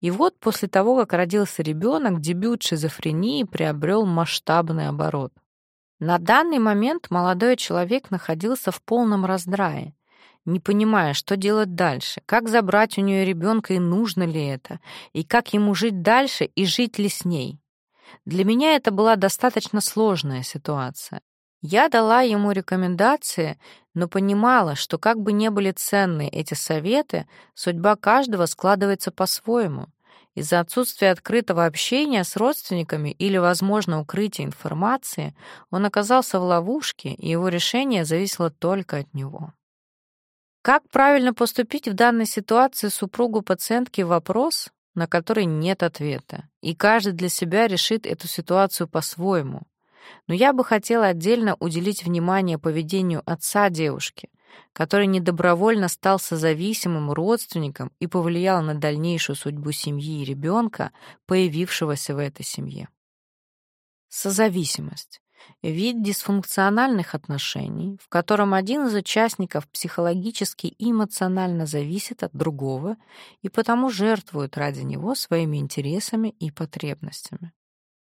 И вот после того, как родился ребенок, дебют шизофрении приобрел масштабный оборот. На данный момент молодой человек находился в полном раздрае, не понимая, что делать дальше, как забрать у нее ребенка и нужно ли это, и как ему жить дальше и жить ли с ней. Для меня это была достаточно сложная ситуация. Я дала ему рекомендации, но понимала, что как бы не были ценны эти советы, судьба каждого складывается по-своему. Из-за отсутствия открытого общения с родственниками или, возможно, укрытия информации, он оказался в ловушке, и его решение зависело только от него. Как правильно поступить в данной ситуации супругу пациентки — вопрос, на который нет ответа, и каждый для себя решит эту ситуацию по-своему. Но я бы хотела отдельно уделить внимание поведению отца девушки, который недобровольно стал созависимым родственником и повлиял на дальнейшую судьбу семьи и ребенка, появившегося в этой семье. Созависимость — вид дисфункциональных отношений, в котором один из участников психологически и эмоционально зависит от другого и потому жертвует ради него своими интересами и потребностями.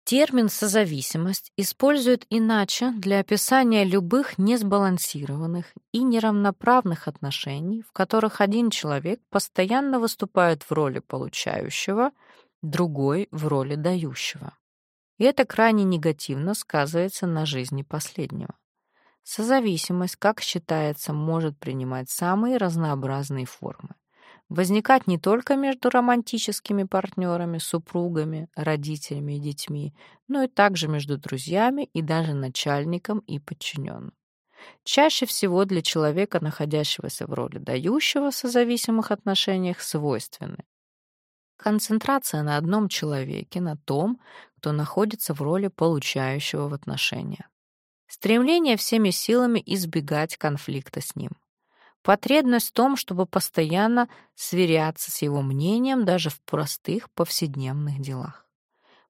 Термин «созависимость» используют иначе для описания любых несбалансированных и неравноправных отношений, в которых один человек постоянно выступает в роли получающего, другой — в роли дающего. И это крайне негативно сказывается на жизни последнего. Созависимость, как считается, может принимать самые разнообразные формы возникать не только между романтическими партнерами, супругами, родителями и детьми, но и также между друзьями и даже начальником и подчиненным. Чаще всего для человека, находящегося в роли дающего в созависимых отношениях, свойственны. Концентрация на одном человеке, на том, кто находится в роли получающего в отношениях. Стремление всеми силами избегать конфликта с ним. Потребность в том, чтобы постоянно сверяться с его мнением даже в простых повседневных делах.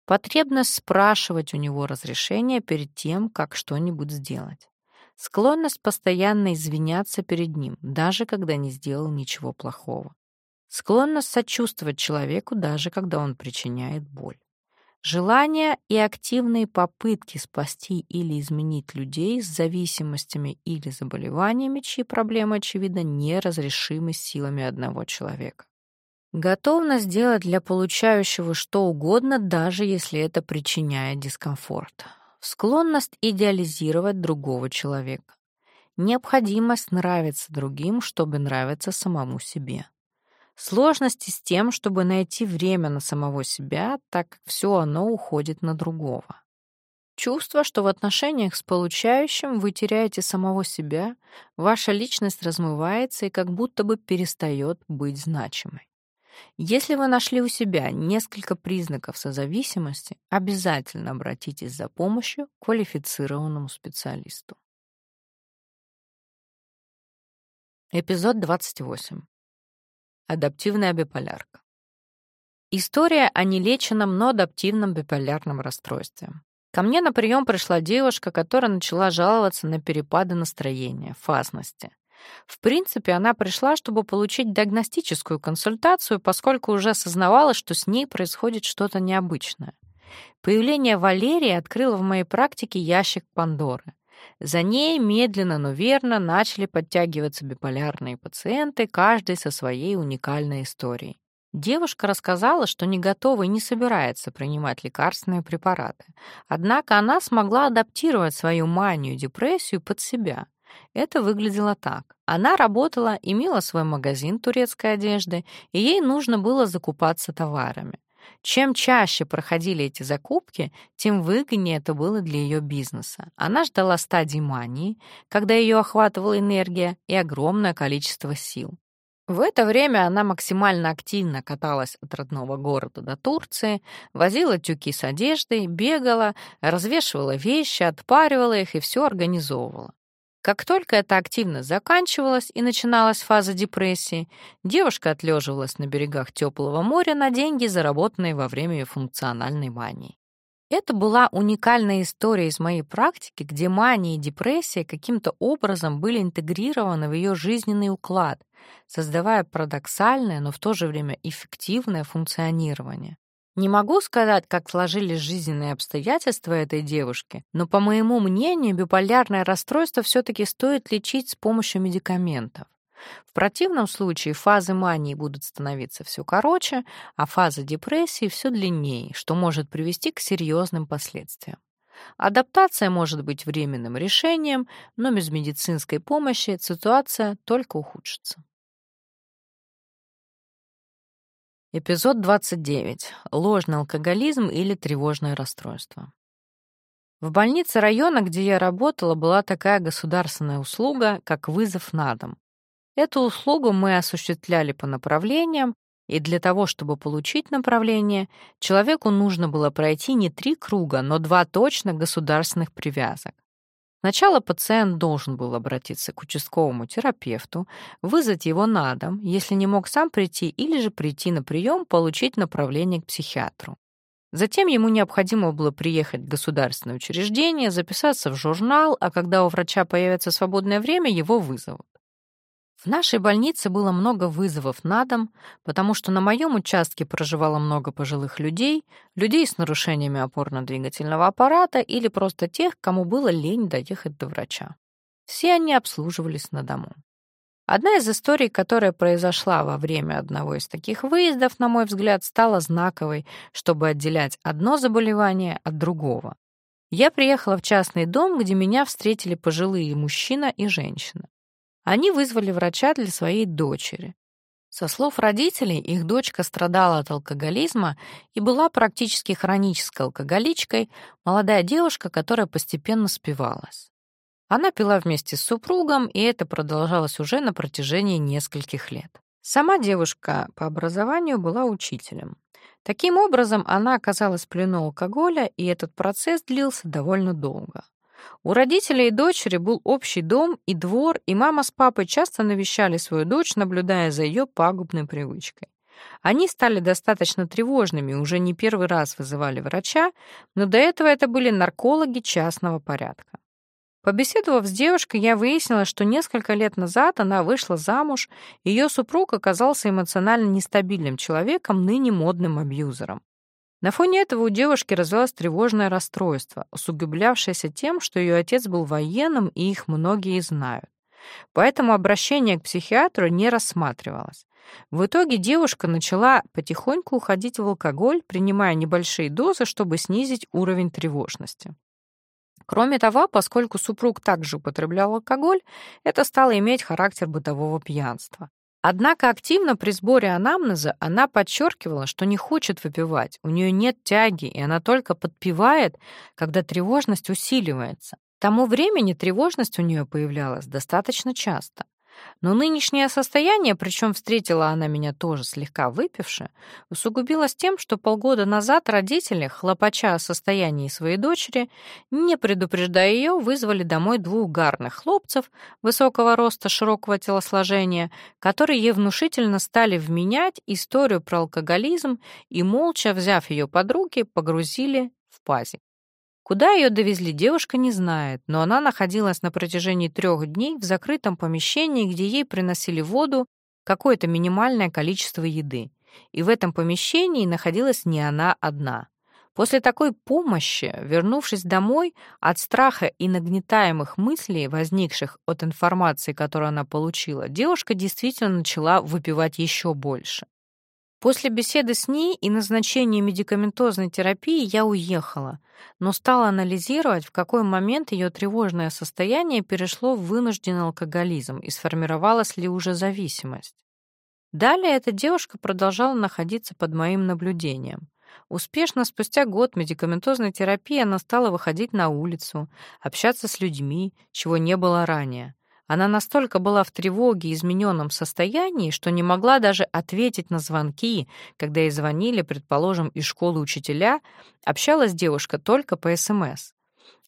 Потребность спрашивать у него разрешения перед тем, как что-нибудь сделать. Склонность постоянно извиняться перед ним, даже когда не сделал ничего плохого. Склонность сочувствовать человеку, даже когда он причиняет боль. Желания и активные попытки спасти или изменить людей с зависимостями или заболеваниями, чьи проблемы, очевидно, неразрешимы силами одного человека. Готовность сделать для получающего что угодно, даже если это причиняет дискомфорт. Склонность идеализировать другого человека. Необходимость нравиться другим, чтобы нравиться самому себе. Сложности с тем, чтобы найти время на самого себя, так как все оно уходит на другого. Чувство, что в отношениях с получающим вы теряете самого себя, ваша личность размывается и как будто бы перестает быть значимой. Если вы нашли у себя несколько признаков созависимости, обязательно обратитесь за помощью к квалифицированному специалисту. Эпизод 28. Адаптивная биполярка. История о нелеченном, но адаптивном биполярном расстройстве. Ко мне на прием пришла девушка, которая начала жаловаться на перепады настроения, фазности. В принципе, она пришла, чтобы получить диагностическую консультацию, поскольку уже осознавала, что с ней происходит что-то необычное. Появление Валерии открыло в моей практике ящик Пандоры. За ней медленно, но верно начали подтягиваться биполярные пациенты, каждый со своей уникальной историей. Девушка рассказала, что не готова и не собирается принимать лекарственные препараты. Однако она смогла адаптировать свою манию, депрессию под себя. Это выглядело так. Она работала, имела свой магазин турецкой одежды, и ей нужно было закупаться товарами. Чем чаще проходили эти закупки, тем выгоднее это было для ее бизнеса. Она ждала стадии мании, когда ее охватывала энергия и огромное количество сил. В это время она максимально активно каталась от родного города до Турции, возила тюки с одеждой, бегала, развешивала вещи, отпаривала их и все организовывала. Как только эта активность заканчивалась и начиналась фаза депрессии, девушка отлеживалась на берегах теплого моря на деньги, заработанные во время ее функциональной мании. Это была уникальная история из моей практики, где мания и депрессия каким-то образом были интегрированы в ее жизненный уклад, создавая парадоксальное, но в то же время эффективное функционирование. Не могу сказать, как сложились жизненные обстоятельства этой девушки, но, по моему мнению, биполярное расстройство все-таки стоит лечить с помощью медикаментов. В противном случае фазы мании будут становиться все короче, а фазы депрессии все длиннее, что может привести к серьезным последствиям. Адаптация может быть временным решением, но без медицинской помощи ситуация только ухудшится. Эпизод 29. Ложный алкоголизм или тревожное расстройство. В больнице района, где я работала, была такая государственная услуга, как вызов на дом. Эту услугу мы осуществляли по направлениям, и для того, чтобы получить направление, человеку нужно было пройти не три круга, но два точно государственных привязок. Сначала пациент должен был обратиться к участковому терапевту, вызвать его на дом, если не мог сам прийти, или же прийти на прием, получить направление к психиатру. Затем ему необходимо было приехать в государственное учреждение, записаться в журнал, а когда у врача появится свободное время, его вызовут. В нашей больнице было много вызовов на дом, потому что на моем участке проживало много пожилых людей, людей с нарушениями опорно-двигательного аппарата или просто тех, кому было лень доехать до врача. Все они обслуживались на дому. Одна из историй, которая произошла во время одного из таких выездов, на мой взгляд, стала знаковой, чтобы отделять одно заболевание от другого. Я приехала в частный дом, где меня встретили пожилые мужчина и женщина. Они вызвали врача для своей дочери. Со слов родителей, их дочка страдала от алкоголизма и была практически хронической алкоголичкой, молодая девушка, которая постепенно спивалась. Она пила вместе с супругом, и это продолжалось уже на протяжении нескольких лет. Сама девушка по образованию была учителем. Таким образом, она оказалась в плену алкоголя, и этот процесс длился довольно долго. У родителей и дочери был общий дом и двор, и мама с папой часто навещали свою дочь, наблюдая за ее пагубной привычкой. Они стали достаточно тревожными, уже не первый раз вызывали врача, но до этого это были наркологи частного порядка. Побеседовав с девушкой, я выяснила, что несколько лет назад она вышла замуж, ее супруг оказался эмоционально нестабильным человеком, ныне модным абьюзером. На фоне этого у девушки развилось тревожное расстройство, усугублявшееся тем, что ее отец был военным, и их многие знают. Поэтому обращение к психиатру не рассматривалось. В итоге девушка начала потихоньку уходить в алкоголь, принимая небольшие дозы, чтобы снизить уровень тревожности. Кроме того, поскольку супруг также употреблял алкоголь, это стало иметь характер бытового пьянства. Однако активно при сборе анамнеза она подчеркивала, что не хочет выпивать, у нее нет тяги, и она только подпевает, когда тревожность усиливается. К тому времени тревожность у нее появлялась достаточно часто. Но нынешнее состояние, причем встретила она меня тоже слегка выпивши, усугубилось тем, что полгода назад родители, хлопача о состоянии своей дочери, не предупреждая ее, вызвали домой двух гарных хлопцев высокого роста, широкого телосложения, которые ей внушительно стали вменять историю про алкоголизм и, молча взяв ее под руки, погрузили в пазик. Куда ее довезли, девушка не знает, но она находилась на протяжении трех дней в закрытом помещении, где ей приносили воду, какое-то минимальное количество еды. И в этом помещении находилась не она одна. После такой помощи, вернувшись домой, от страха и нагнетаемых мыслей, возникших от информации, которую она получила, девушка действительно начала выпивать еще больше. После беседы с ней и назначения медикаментозной терапии я уехала, но стала анализировать, в какой момент ее тревожное состояние перешло в вынужденный алкоголизм и сформировалась ли уже зависимость. Далее эта девушка продолжала находиться под моим наблюдением. Успешно спустя год медикаментозной терапии она стала выходить на улицу, общаться с людьми, чего не было ранее. Она настолько была в тревоге и измененном состоянии, что не могла даже ответить на звонки, когда ей звонили, предположим, из школы учителя, общалась девушка только по СМС.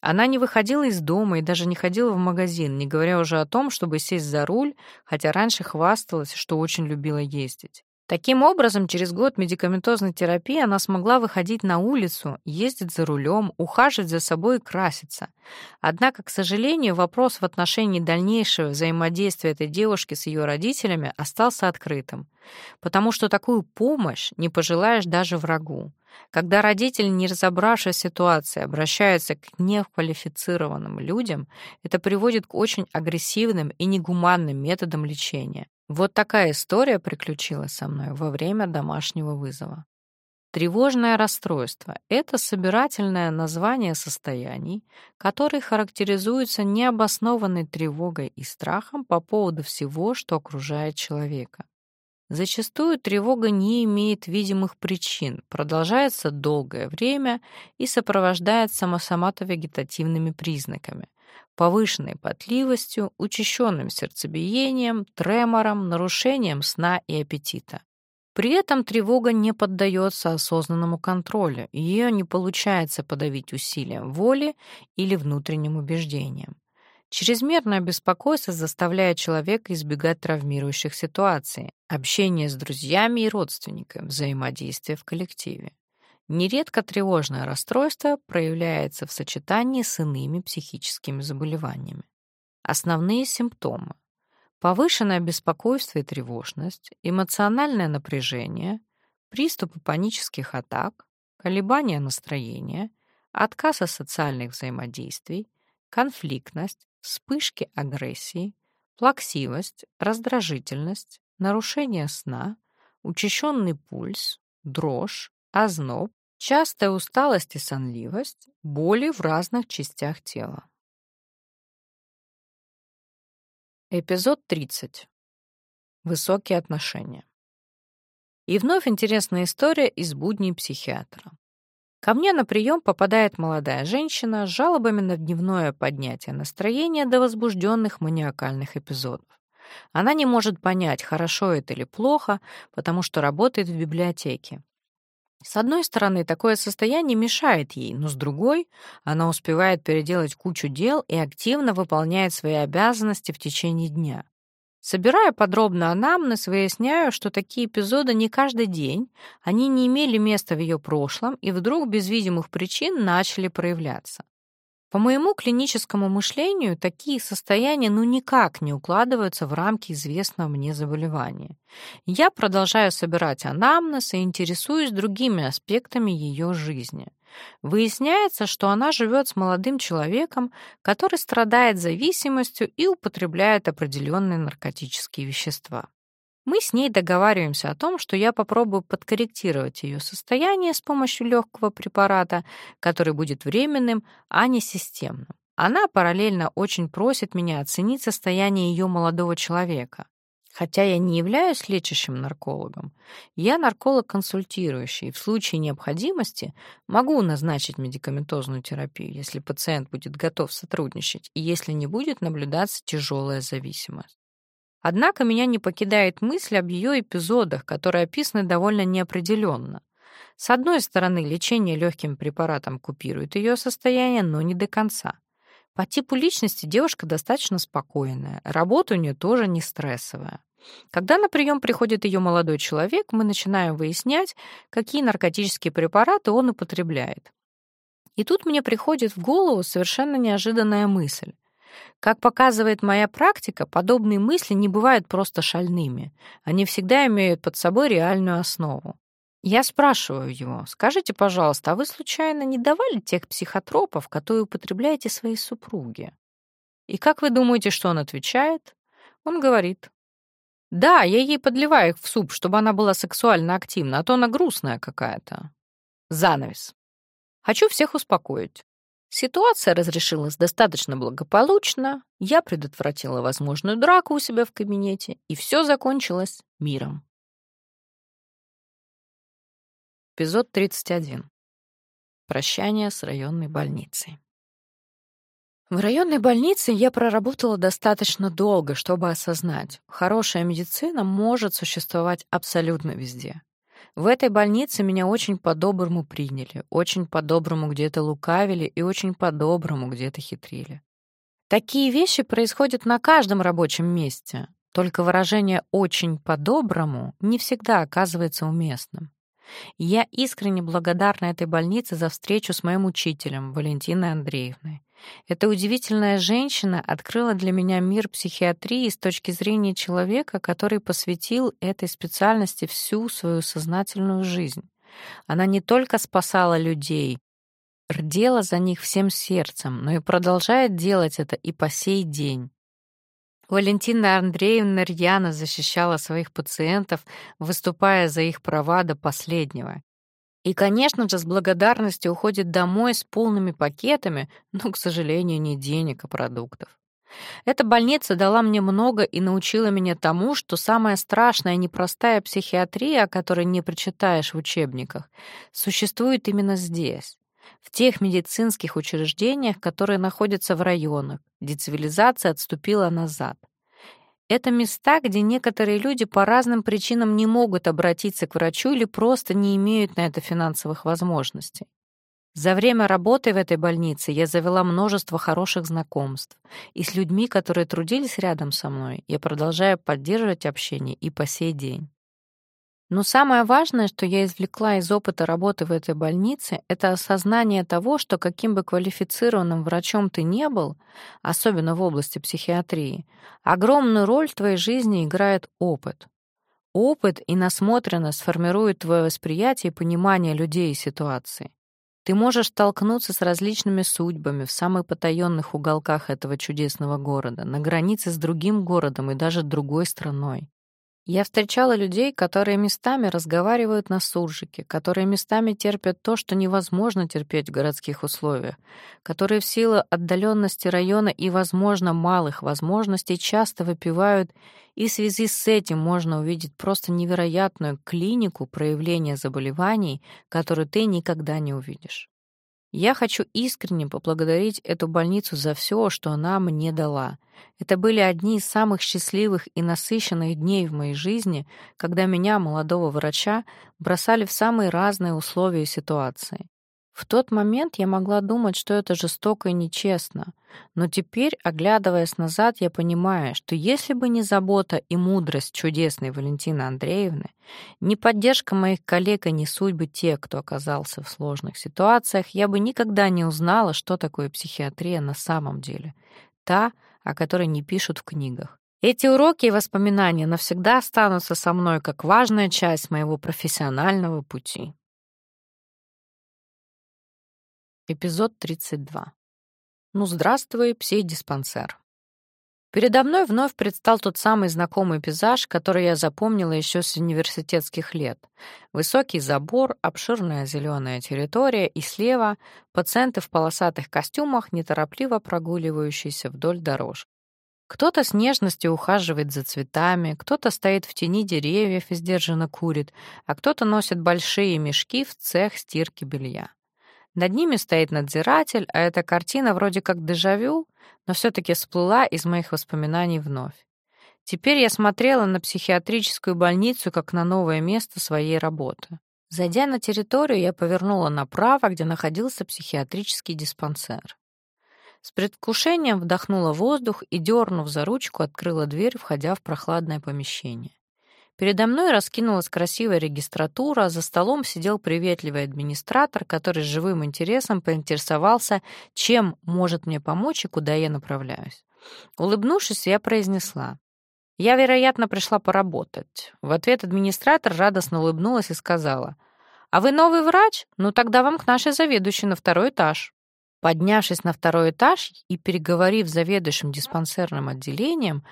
Она не выходила из дома и даже не ходила в магазин, не говоря уже о том, чтобы сесть за руль, хотя раньше хвасталась, что очень любила ездить. Таким образом, через год медикаментозной терапии она смогла выходить на улицу, ездить за рулем, ухаживать за собой и краситься. Однако, к сожалению, вопрос в отношении дальнейшего взаимодействия этой девушки с ее родителями остался открытым, потому что такую помощь не пожелаешь даже врагу. Когда родители, не разобравшись в ситуации, обращаются к неквалифицированным людям, это приводит к очень агрессивным и негуманным методам лечения. Вот такая история приключилась со мной во время домашнего вызова. Тревожное расстройство — это собирательное название состояний, которые характеризуются необоснованной тревогой и страхом по поводу всего, что окружает человека. Зачастую тревога не имеет видимых причин, продолжается долгое время и сопровождается самосоматовегетативными признаками, повышенной потливостью, учащенным сердцебиением, тремором, нарушением сна и аппетита. При этом тревога не поддается осознанному контролю, ее не получается подавить усилием воли или внутренним убеждением. Чрезмерное беспокойство заставляет человека избегать травмирующих ситуаций, общения с друзьями и родственниками, взаимодействия в коллективе. Нередко тревожное расстройство проявляется в сочетании с иными психическими заболеваниями. Основные симптомы — повышенное беспокойство и тревожность, эмоциональное напряжение, приступы панических атак, колебания настроения, отказ от социальных взаимодействий, конфликтность, вспышки агрессии, плаксивость, раздражительность, нарушение сна, учащенный пульс, дрожь, озноб, частая усталость и сонливость, боли в разных частях тела. Эпизод 30. Высокие отношения. И вновь интересная история из будней психиатра. Ко мне на прием попадает молодая женщина с жалобами на дневное поднятие настроения до возбужденных маниакальных эпизодов. Она не может понять, хорошо это или плохо, потому что работает в библиотеке. С одной стороны, такое состояние мешает ей, но с другой, она успевает переделать кучу дел и активно выполняет свои обязанности в течение дня. Собирая подробно анамнез, выясняю, что такие эпизоды не каждый день, они не имели места в ее прошлом и вдруг без видимых причин начали проявляться. По моему клиническому мышлению, такие состояния ну никак не укладываются в рамки известного мне заболевания. Я продолжаю собирать анамнез и интересуюсь другими аспектами ее жизни. Выясняется, что она живет с молодым человеком, который страдает зависимостью и употребляет определенные наркотические вещества. Мы с ней договариваемся о том, что я попробую подкорректировать ее состояние с помощью легкого препарата, который будет временным, а не системным. Она параллельно очень просит меня оценить состояние ее молодого человека. Хотя я не являюсь лечащим наркологом, я нарколог-консультирующий. В случае необходимости могу назначить медикаментозную терапию, если пациент будет готов сотрудничать и если не будет наблюдаться тяжелая зависимость. Однако меня не покидает мысль об ее эпизодах, которые описаны довольно неопределенно. С одной стороны, лечение легким препаратом купирует ее состояние, но не до конца. По типу личности девушка достаточно спокойная, работа у нее тоже не стрессовая. Когда на прием приходит ее молодой человек, мы начинаем выяснять, какие наркотические препараты он употребляет. И тут мне приходит в голову совершенно неожиданная мысль. Как показывает моя практика, подобные мысли не бывают просто шальными. Они всегда имеют под собой реальную основу. Я спрашиваю его, скажите, пожалуйста, а вы случайно не давали тех психотропов, которые употребляете своей супруге? И как вы думаете, что он отвечает? Он говорит, да, я ей подливаю их в суп, чтобы она была сексуально активна, а то она грустная какая-то. Занавес. Хочу всех успокоить. Ситуация разрешилась достаточно благополучно, я предотвратила возможную драку у себя в кабинете, и все закончилось миром. Эпизод 31. Прощание с районной больницей. В районной больнице я проработала достаточно долго, чтобы осознать, хорошая медицина может существовать абсолютно везде. В этой больнице меня очень по-доброму приняли, очень по-доброму где-то лукавили и очень по-доброму где-то хитрили. Такие вещи происходят на каждом рабочем месте, только выражение «очень по-доброму» не всегда оказывается уместным. Я искренне благодарна этой больнице за встречу с моим учителем, Валентиной Андреевной. Эта удивительная женщина открыла для меня мир психиатрии с точки зрения человека, который посвятил этой специальности всю свою сознательную жизнь. Она не только спасала людей, рдела за них всем сердцем, но и продолжает делать это и по сей день. Валентина Андреевна рьяно защищала своих пациентов, выступая за их права до последнего. И, конечно же, с благодарностью уходит домой с полными пакетами, но, к сожалению, не денег, а продуктов. Эта больница дала мне много и научила меня тому, что самая страшная и непростая психиатрия, о которой не прочитаешь в учебниках, существует именно здесь, в тех медицинских учреждениях, которые находятся в районах, где цивилизация отступила назад. Это места, где некоторые люди по разным причинам не могут обратиться к врачу или просто не имеют на это финансовых возможностей. За время работы в этой больнице я завела множество хороших знакомств, и с людьми, которые трудились рядом со мной, я продолжаю поддерживать общение и по сей день. Но самое важное, что я извлекла из опыта работы в этой больнице, это осознание того, что каким бы квалифицированным врачом ты не был, особенно в области психиатрии, огромную роль в твоей жизни играет опыт. Опыт и насмотренность формируют твое восприятие и понимание людей и ситуации. Ты можешь столкнуться с различными судьбами в самых потаенных уголках этого чудесного города, на границе с другим городом и даже другой страной. Я встречала людей, которые местами разговаривают на суржике, которые местами терпят то, что невозможно терпеть в городских условиях, которые в силу отдаленности района и, возможно, малых возможностей часто выпивают, и в связи с этим можно увидеть просто невероятную клинику проявления заболеваний, которую ты никогда не увидишь. Я хочу искренне поблагодарить эту больницу за все, что она мне дала. Это были одни из самых счастливых и насыщенных дней в моей жизни, когда меня, молодого врача, бросали в самые разные условия и ситуации. В тот момент я могла думать, что это жестоко и нечестно, но теперь, оглядываясь назад, я понимаю, что если бы не забота и мудрость чудесной Валентины Андреевны, не поддержка моих коллег и не судьбы тех, кто оказался в сложных ситуациях, я бы никогда не узнала, что такое психиатрия на самом деле. Та, о которой не пишут в книгах. Эти уроки и воспоминания навсегда останутся со мной как важная часть моего профессионального пути. Эпизод 32. Ну, здравствуй, псей-диспансер. Передо мной вновь предстал тот самый знакомый пейзаж, который я запомнила еще с университетских лет. Высокий забор, обширная зеленая территория и слева пациенты в полосатых костюмах, неторопливо прогуливающиеся вдоль дорожки. Кто-то с нежностью ухаживает за цветами, кто-то стоит в тени деревьев и сдержанно курит, а кто-то носит большие мешки в цех стирки белья. Над ними стоит надзиратель, а эта картина вроде как дежавю, но все таки всплыла из моих воспоминаний вновь. Теперь я смотрела на психиатрическую больницу как на новое место своей работы. Зайдя на территорию, я повернула направо, где находился психиатрический диспансер. С предвкушением вдохнула воздух и, дернув за ручку, открыла дверь, входя в прохладное помещение. Передо мной раскинулась красивая регистратура, за столом сидел приветливый администратор, который с живым интересом поинтересовался, чем может мне помочь и куда я направляюсь. Улыбнувшись, я произнесла. «Я, вероятно, пришла поработать». В ответ администратор радостно улыбнулась и сказала. «А вы новый врач? Ну тогда вам к нашей заведующей на второй этаж». Поднявшись на второй этаж и переговорив с заведующим диспансерным отделением,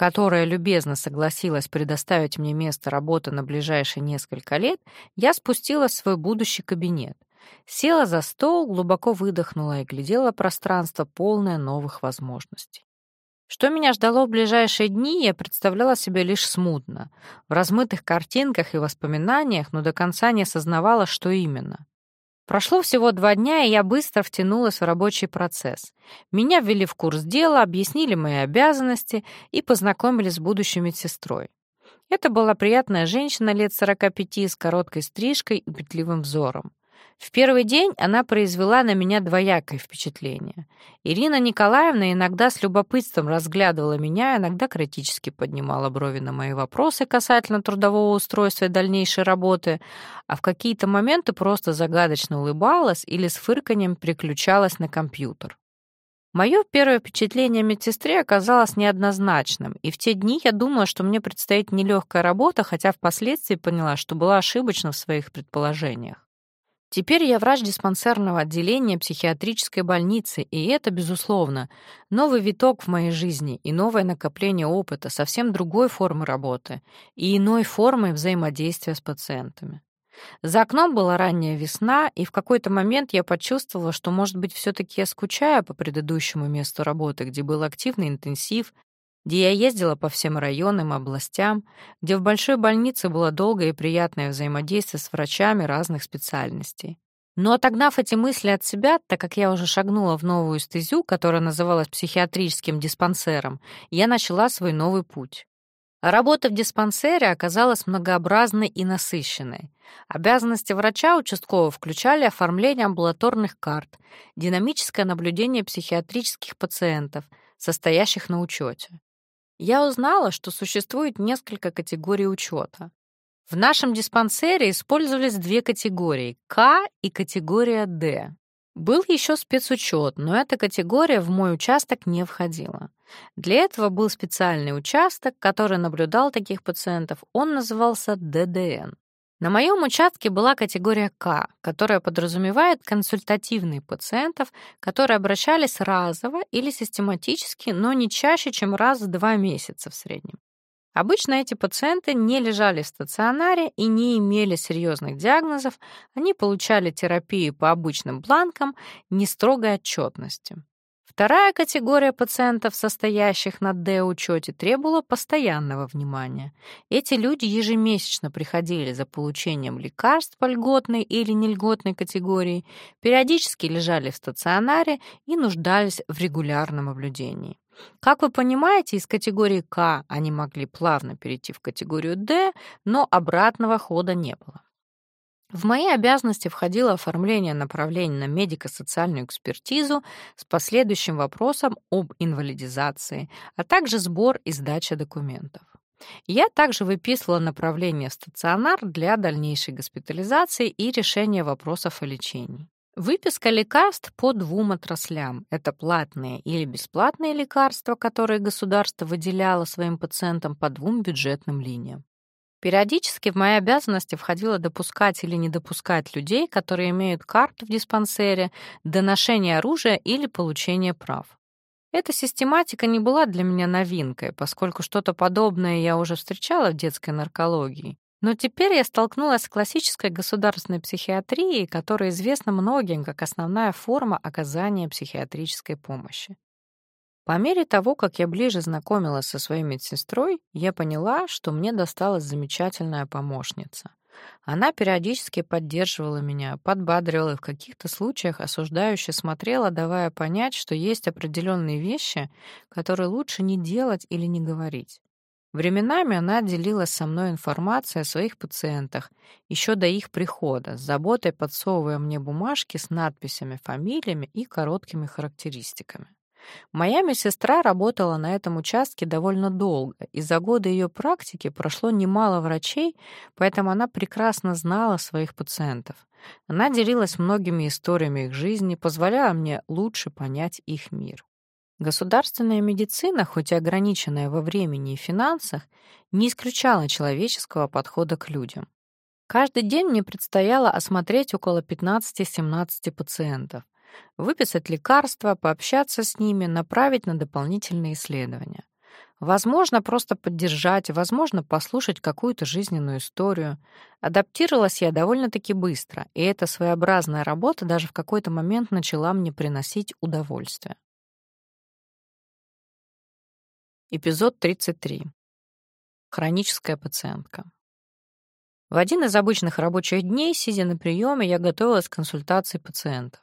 которая любезно согласилась предоставить мне место работы на ближайшие несколько лет, я спустилась в свой будущий кабинет. Села за стол, глубоко выдохнула и глядела пространство, полное новых возможностей. Что меня ждало в ближайшие дни, я представляла себе лишь смутно, в размытых картинках и воспоминаниях, но до конца не осознавала, что именно. Прошло всего два дня, и я быстро втянулась в рабочий процесс. Меня ввели в курс дела, объяснили мои обязанности и познакомили с будущей медсестрой. Это была приятная женщина лет 45 с короткой стрижкой и пытливым взором. В первый день она произвела на меня двоякое впечатление. Ирина Николаевна иногда с любопытством разглядывала меня, иногда критически поднимала брови на мои вопросы касательно трудового устройства и дальнейшей работы, а в какие-то моменты просто загадочно улыбалась или с фырканьем переключалась на компьютер. Мое первое впечатление о медсестре оказалось неоднозначным, и в те дни я думала, что мне предстоит нелегкая работа, хотя впоследствии поняла, что была ошибочна в своих предположениях. Теперь я врач диспансерного отделения психиатрической больницы, и это, безусловно, новый виток в моей жизни и новое накопление опыта, совсем другой формы работы и иной формы взаимодействия с пациентами. За окном была ранняя весна, и в какой-то момент я почувствовала, что, может быть, все таки я скучаю по предыдущему месту работы, где был активный интенсив, где я ездила по всем районам областям, где в большой больнице было долгое и приятное взаимодействие с врачами разных специальностей. Но отогнав эти мысли от себя, так как я уже шагнула в новую стезю, которая называлась психиатрическим диспансером, я начала свой новый путь. Работа в диспансере оказалась многообразной и насыщенной. Обязанности врача участкового включали оформление амбулаторных карт, динамическое наблюдение психиатрических пациентов, состоящих на учете я узнала, что существует несколько категорий учета. В нашем диспансере использовались две категории — К и категория Д. Был еще спецучет, но эта категория в мой участок не входила. Для этого был специальный участок, который наблюдал таких пациентов. Он назывался ДДН. На моем участке была категория К, которая подразумевает консультативных пациентов, которые обращались разово или систематически, но не чаще, чем раз в два месяца в среднем. Обычно эти пациенты не лежали в стационаре и не имели серьезных диагнозов, они получали терапию по обычным бланкам, не строгой отчетности. Вторая категория пациентов, состоящих на Д-учете, требовала постоянного внимания. Эти люди ежемесячно приходили за получением лекарств по льготной или нельготной категории, периодически лежали в стационаре и нуждались в регулярном наблюдении. Как вы понимаете, из категории К они могли плавно перейти в категорию Д, но обратного хода не было. В мои обязанности входило оформление направлений на медико-социальную экспертизу с последующим вопросом об инвалидизации, а также сбор и сдача документов. Я также выписывала направление в стационар для дальнейшей госпитализации и решения вопросов о лечении. Выписка лекарств по двум отраслям. Это платные или бесплатные лекарства, которые государство выделяло своим пациентам по двум бюджетным линиям. Периодически в мои обязанности входило допускать или не допускать людей, которые имеют карту в диспансере, до ношения оружия или получения прав. Эта систематика не была для меня новинкой, поскольку что-то подобное я уже встречала в детской наркологии. Но теперь я столкнулась с классической государственной психиатрией, которая известна многим как основная форма оказания психиатрической помощи. По мере того, как я ближе знакомилась со своей медсестрой, я поняла, что мне досталась замечательная помощница. Она периодически поддерживала меня, подбадривала и в каких-то случаях осуждающе смотрела, давая понять, что есть определенные вещи, которые лучше не делать или не говорить. Временами она делилась со мной информацией о своих пациентах еще до их прихода, с заботой подсовывая мне бумажки с надписями, фамилиями и короткими характеристиками. Моя медсестра работала на этом участке довольно долго, и за годы ее практики прошло немало врачей, поэтому она прекрасно знала своих пациентов. Она делилась многими историями их жизни, позволяя мне лучше понять их мир. Государственная медицина, хоть и ограниченная во времени и финансах, не исключала человеческого подхода к людям. Каждый день мне предстояло осмотреть около 15-17 пациентов, выписать лекарства, пообщаться с ними, направить на дополнительные исследования. Возможно, просто поддержать, возможно, послушать какую-то жизненную историю. Адаптировалась я довольно-таки быстро, и эта своеобразная работа даже в какой-то момент начала мне приносить удовольствие. Эпизод 33. Хроническая пациентка. В один из обычных рабочих дней, сидя на приеме, я готовилась к консультации пациентов.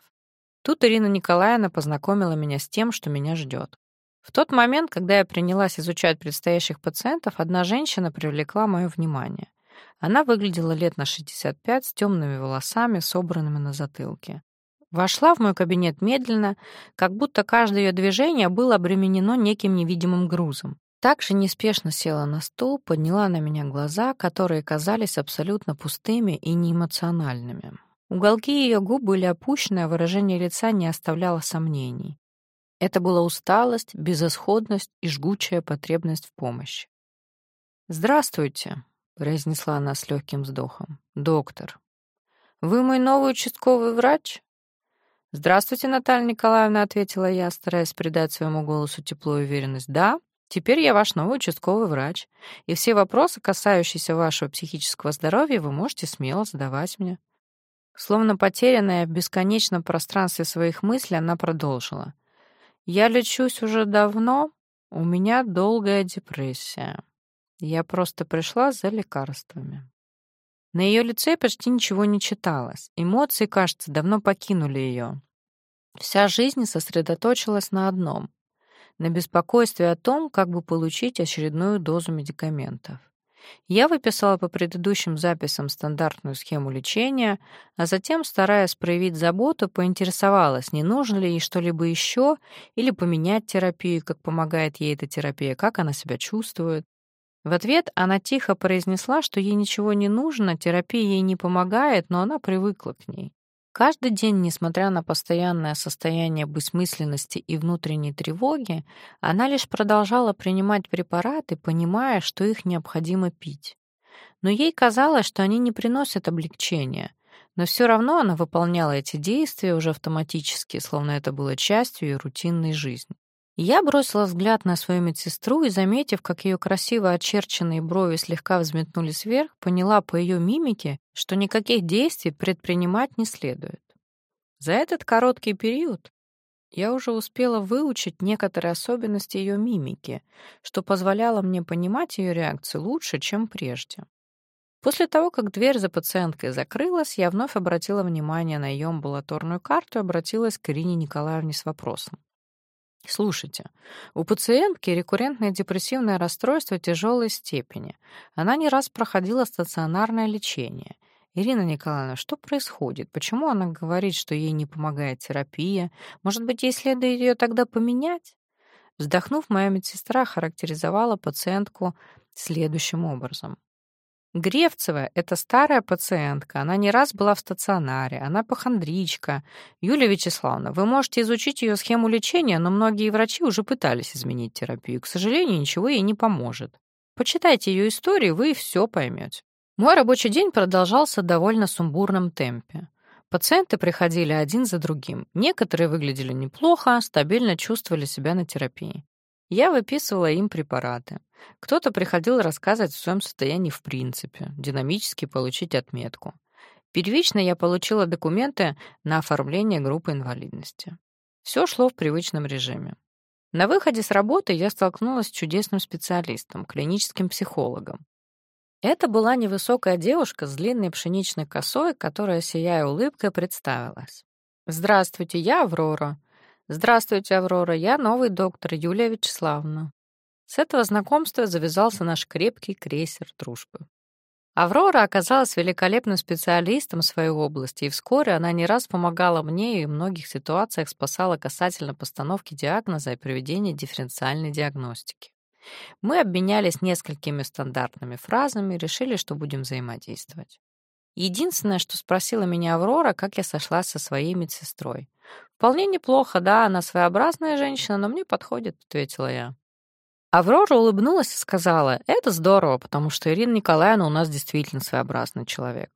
Тут Ирина Николаевна познакомила меня с тем, что меня ждет. В тот момент, когда я принялась изучать предстоящих пациентов, одна женщина привлекла мое внимание. Она выглядела лет на 65 с темными волосами, собранными на затылке. Вошла в мой кабинет медленно, как будто каждое ее движение было обременено неким невидимым грузом. Также неспешно села на стул, подняла на меня глаза, которые казались абсолютно пустыми и неэмоциональными. Уголки ее губ были опущены, а выражение лица не оставляло сомнений. Это была усталость, безысходность и жгучая потребность в помощи. «Здравствуйте», — произнесла она с легким вздохом. «Доктор, вы мой новый участковый врач?» «Здравствуйте, Наталья Николаевна», — ответила я, стараясь придать своему голосу тепло и уверенность. «Да, теперь я ваш новый участковый врач, и все вопросы, касающиеся вашего психического здоровья, вы можете смело задавать мне». Словно потерянная в бесконечном пространстве своих мыслей, она продолжила. «Я лечусь уже давно, у меня долгая депрессия. Я просто пришла за лекарствами». На ее лице почти ничего не читалось. Эмоции, кажется, давно покинули ее. Вся жизнь сосредоточилась на одном — на беспокойстве о том, как бы получить очередную дозу медикаментов. Я выписала по предыдущим записям стандартную схему лечения, а затем, стараясь проявить заботу, поинтересовалась, не нужно ли ей что-либо еще или поменять терапию, как помогает ей эта терапия, как она себя чувствует. В ответ она тихо произнесла, что ей ничего не нужно, терапия ей не помогает, но она привыкла к ней. Каждый день, несмотря на постоянное состояние бессмысленности и внутренней тревоги, она лишь продолжала принимать препараты, понимая, что их необходимо пить. Но ей казалось, что они не приносят облегчения, но все равно она выполняла эти действия уже автоматически, словно это было частью ее рутинной жизни. Я бросила взгляд на свою медсестру и, заметив, как ее красиво очерченные брови слегка взметнулись вверх, поняла по ее мимике, что никаких действий предпринимать не следует. За этот короткий период я уже успела выучить некоторые особенности ее мимики, что позволяло мне понимать ее реакцию лучше, чем прежде. После того, как дверь за пациенткой закрылась, я вновь обратила внимание на ее амбулаторную карту и обратилась к Ирине Николаевне с вопросом. Слушайте, у пациентки рекуррентное депрессивное расстройство тяжелой степени. Она не раз проходила стационарное лечение. Ирина Николаевна, что происходит? Почему она говорит, что ей не помогает терапия? Может быть, ей следует ее тогда поменять? Вздохнув, моя медсестра характеризовала пациентку следующим образом. Гревцева — это старая пациентка, она не раз была в стационаре, она похондричка. Юлия Вячеславовна, вы можете изучить ее схему лечения, но многие врачи уже пытались изменить терапию. К сожалению, ничего ей не поможет. Почитайте ее историю, вы все поймете. Мой рабочий день продолжался в довольно сумбурном темпе. Пациенты приходили один за другим. Некоторые выглядели неплохо, стабильно чувствовали себя на терапии. Я выписывала им препараты. Кто-то приходил рассказывать о своем состоянии в принципе, динамически получить отметку. Первично я получила документы на оформление группы инвалидности. Все шло в привычном режиме. На выходе с работы я столкнулась с чудесным специалистом, клиническим психологом. Это была невысокая девушка с длинной пшеничной косой, которая, сияя улыбкой, представилась. «Здравствуйте, я Аврора». «Здравствуйте, Аврора, я новый доктор Юлия Вячеславовна». С этого знакомства завязался наш крепкий крейсер дружбы. Аврора оказалась великолепным специалистом в своей области, и вскоре она не раз помогала мне и в многих ситуациях спасала касательно постановки диагноза и проведения дифференциальной диагностики. Мы обменялись несколькими стандартными фразами, решили, что будем взаимодействовать. Единственное, что спросила меня Аврора, как я сошла со своей медсестрой. «Вполне неплохо, да, она своеобразная женщина, но мне подходит», — ответила я. Аврора улыбнулась и сказала, «Это здорово, потому что Ирина Николаевна у нас действительно своеобразный человек».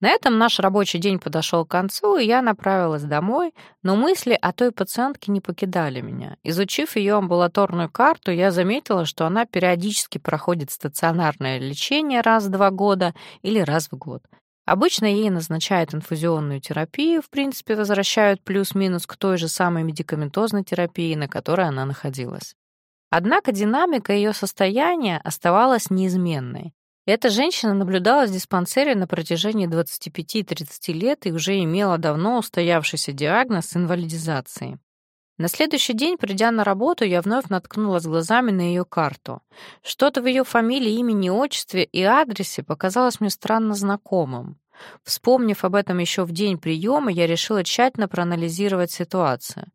На этом наш рабочий день подошел к концу, и я направилась домой, но мысли о той пациентке не покидали меня. Изучив ее амбулаторную карту, я заметила, что она периодически проходит стационарное лечение раз в два года или раз в год. Обычно ей назначают инфузионную терапию, в принципе, возвращают плюс-минус к той же самой медикаментозной терапии, на которой она находилась. Однако динамика ее состояния оставалась неизменной. Эта женщина наблюдалась в диспансере на протяжении 25-30 лет и уже имела давно устоявшийся диагноз инвалидизации. На следующий день, придя на работу, я вновь наткнулась глазами на ее карту. Что-то в ее фамилии, имени, отчестве и адресе показалось мне странно знакомым. Вспомнив об этом еще в день приема, я решила тщательно проанализировать ситуацию.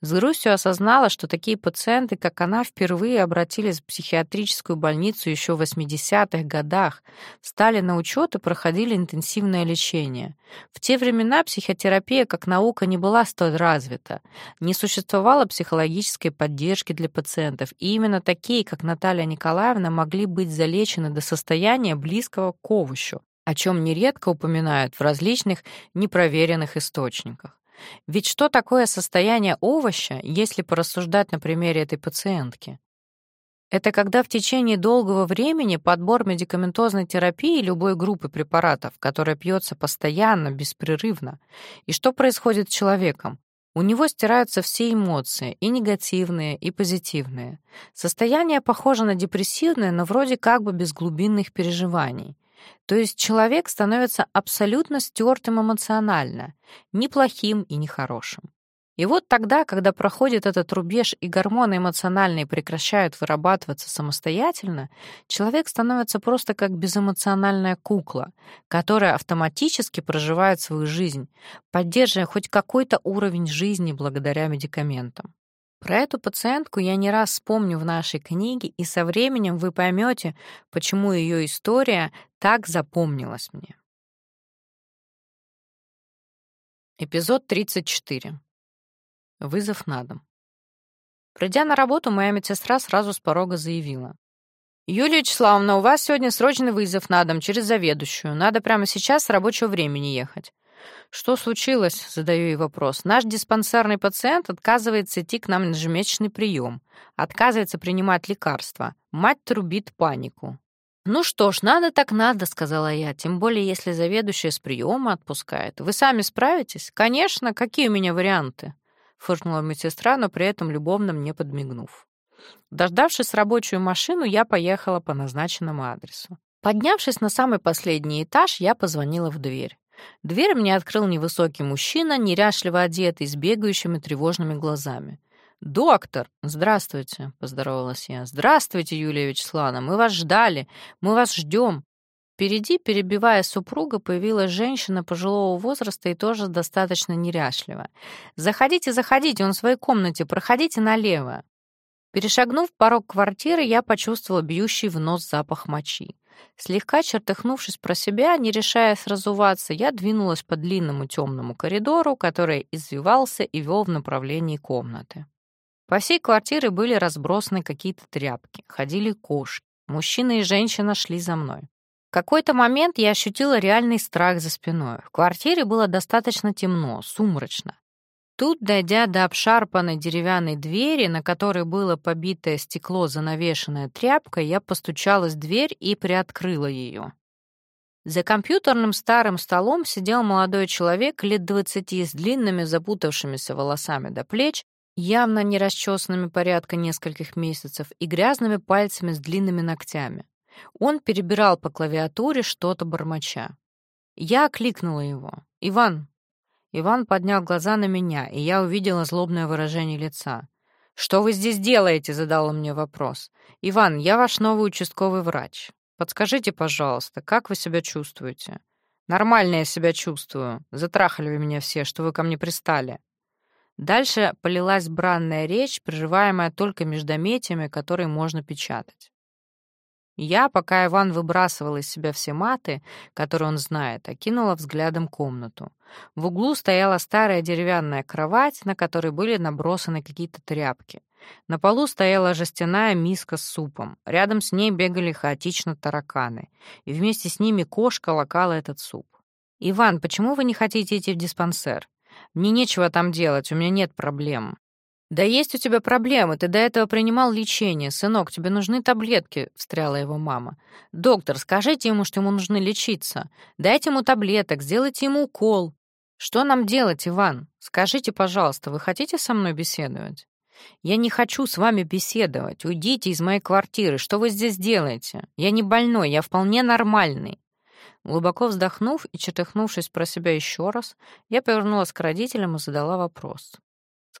С грустью осознала, что такие пациенты, как она, впервые обратились в психиатрическую больницу еще в 80-х годах, стали на учет и проходили интенсивное лечение. В те времена психотерапия как наука не была столь развита, не существовало психологической поддержки для пациентов, и именно такие, как Наталья Николаевна, могли быть залечены до состояния близкого к овощу, о чем нередко упоминают в различных непроверенных источниках. Ведь что такое состояние овоща, если порассуждать на примере этой пациентки? Это когда в течение долгого времени подбор медикаментозной терапии любой группы препаратов, которая пьется постоянно, беспрерывно. И что происходит с человеком? У него стираются все эмоции, и негативные, и позитивные. Состояние похоже на депрессивное, но вроде как бы без глубинных переживаний. То есть человек становится абсолютно стертым эмоционально, ни плохим и ни хорошим. И вот тогда, когда проходит этот рубеж и гормоны эмоциональные прекращают вырабатываться самостоятельно, человек становится просто как безэмоциональная кукла, которая автоматически проживает свою жизнь, поддерживая хоть какой-то уровень жизни благодаря медикаментам. Про эту пациентку я не раз вспомню в нашей книге, и со временем вы поймете, почему ее история так запомнилась мне. Эпизод 34. Вызов на дом. Придя на работу, моя медсестра сразу с порога заявила. «Юлия Вячеславовна, у вас сегодня срочный вызов на дом через заведующую. Надо прямо сейчас с рабочего времени ехать». «Что случилось?» — задаю ей вопрос. «Наш диспансерный пациент отказывается идти к нам на ежемесячный прием. Отказывается принимать лекарства. Мать трубит панику». «Ну что ж, надо так надо», — сказала я, «тем более если заведующая с приема отпускает. Вы сами справитесь?» «Конечно, какие у меня варианты?» — фыркнула медсестра, но при этом любовно мне подмигнув. Дождавшись рабочую машину, я поехала по назначенному адресу. Поднявшись на самый последний этаж, я позвонила в дверь. Дверь мне открыл невысокий мужчина, неряшливо одетый, с бегающими тревожными глазами. «Доктор! Здравствуйте!» — поздоровалась я. «Здравствуйте, Юлия Вячеславовна! Мы вас ждали! Мы вас ждем!» Впереди, перебивая супруга, появилась женщина пожилого возраста и тоже достаточно неряшлива. «Заходите, заходите, он в своей комнате, проходите налево». Перешагнув порог квартиры, я почувствовала бьющий в нос запах мочи. Слегка чертыхнувшись про себя, не решаясь разуваться, я двинулась по длинному темному коридору, который извивался и вел в направлении комнаты. По всей квартире были разбросаны какие-то тряпки, ходили кошки. Мужчина и женщина шли за мной. В какой-то момент я ощутила реальный страх за спиной. В квартире было достаточно темно, сумрачно. Тут, дойдя до обшарпанной деревянной двери, на которой было побитое стекло, занавешенное тряпкой, я постучалась в дверь и приоткрыла ее. За компьютерным старым столом сидел молодой человек лет двадцати с длинными запутавшимися волосами до плеч явно не расчесанными порядка нескольких месяцев, и грязными пальцами с длинными ногтями. Он перебирал по клавиатуре что-то бормоча. Я окликнула его. «Иван!» Иван поднял глаза на меня, и я увидела злобное выражение лица. «Что вы здесь делаете?» — задал он мне вопрос. «Иван, я ваш новый участковый врач. Подскажите, пожалуйста, как вы себя чувствуете?» «Нормально я себя чувствую. Затрахали вы меня все, что вы ко мне пристали». Дальше полилась бранная речь, прерываемая только междометиями, которые можно печатать. Я, пока Иван выбрасывал из себя все маты, которые он знает, окинула взглядом комнату. В углу стояла старая деревянная кровать, на которой были набросаны какие-то тряпки. На полу стояла жестяная миска с супом. Рядом с ней бегали хаотично тараканы. И вместе с ними кошка лакала этот суп. «Иван, почему вы не хотите идти в диспансер? Мне нечего там делать, у меня нет проблем. «Да есть у тебя проблемы, ты до этого принимал лечение. Сынок, тебе нужны таблетки», — встряла его мама. «Доктор, скажите ему, что ему нужно лечиться. Дайте ему таблеток, сделайте ему укол». «Что нам делать, Иван? Скажите, пожалуйста, вы хотите со мной беседовать?» «Я не хочу с вами беседовать. Уйдите из моей квартиры. Что вы здесь делаете? Я не больной, я вполне нормальный». Глубоко вздохнув и чертыхнувшись про себя еще раз, я повернулась к родителям и задала вопрос.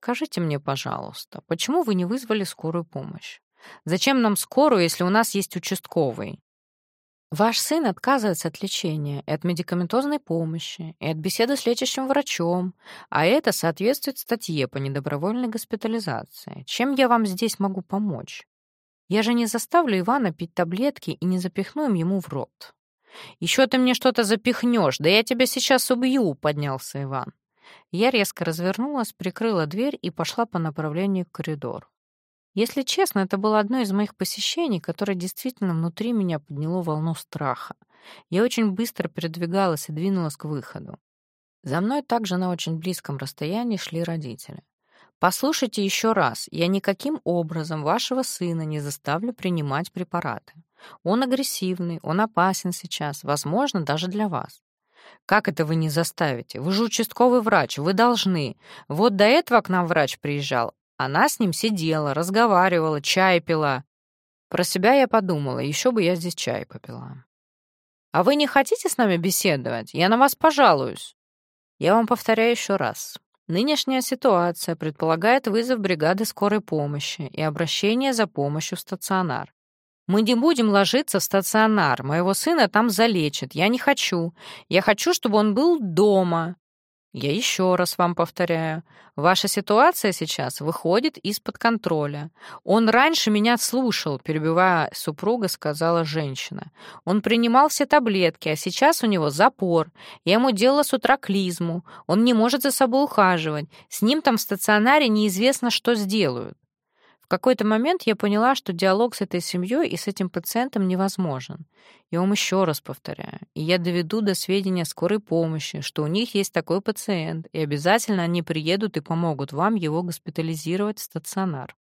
Скажите мне, пожалуйста, почему вы не вызвали скорую помощь? Зачем нам скорую, если у нас есть участковый? Ваш сын отказывается от лечения и от медикаментозной помощи, и от беседы с лечащим врачом, а это соответствует статье по недобровольной госпитализации. Чем я вам здесь могу помочь? Я же не заставлю Ивана пить таблетки и не запихну им ему в рот. «Еще ты мне что-то запихнешь, да я тебя сейчас убью», — поднялся Иван. Я резко развернулась, прикрыла дверь и пошла по направлению к коридору. Если честно, это было одно из моих посещений, которое действительно внутри меня подняло волну страха. Я очень быстро передвигалась и двинулась к выходу. За мной также на очень близком расстоянии шли родители. «Послушайте еще раз, я никаким образом вашего сына не заставлю принимать препараты. Он агрессивный, он опасен сейчас, возможно, даже для вас. Как это вы не заставите? Вы же участковый врач, вы должны. Вот до этого к нам врач приезжал. Она с ним сидела, разговаривала, чай пила. Про себя я подумала, еще бы я здесь чай попила. А вы не хотите с нами беседовать? Я на вас пожалуюсь. Я вам повторяю еще раз. Нынешняя ситуация предполагает вызов бригады скорой помощи и обращение за помощью в стационар. Мы не будем ложиться в стационар. Моего сына там залечат. Я не хочу. Я хочу, чтобы он был дома. Я еще раз вам повторяю. Ваша ситуация сейчас выходит из-под контроля. Он раньше меня слушал, перебивая супруга, сказала женщина. Он принимал все таблетки, а сейчас у него запор. Я ему делала с утра клизму. Он не может за собой ухаживать. С ним там в стационаре неизвестно, что сделают. В какой-то момент я поняла, что диалог с этой семьей и с этим пациентом невозможен. Я вам еще раз повторяю. И я доведу до сведения скорой помощи, что у них есть такой пациент, и обязательно они приедут и помогут вам его госпитализировать в стационар.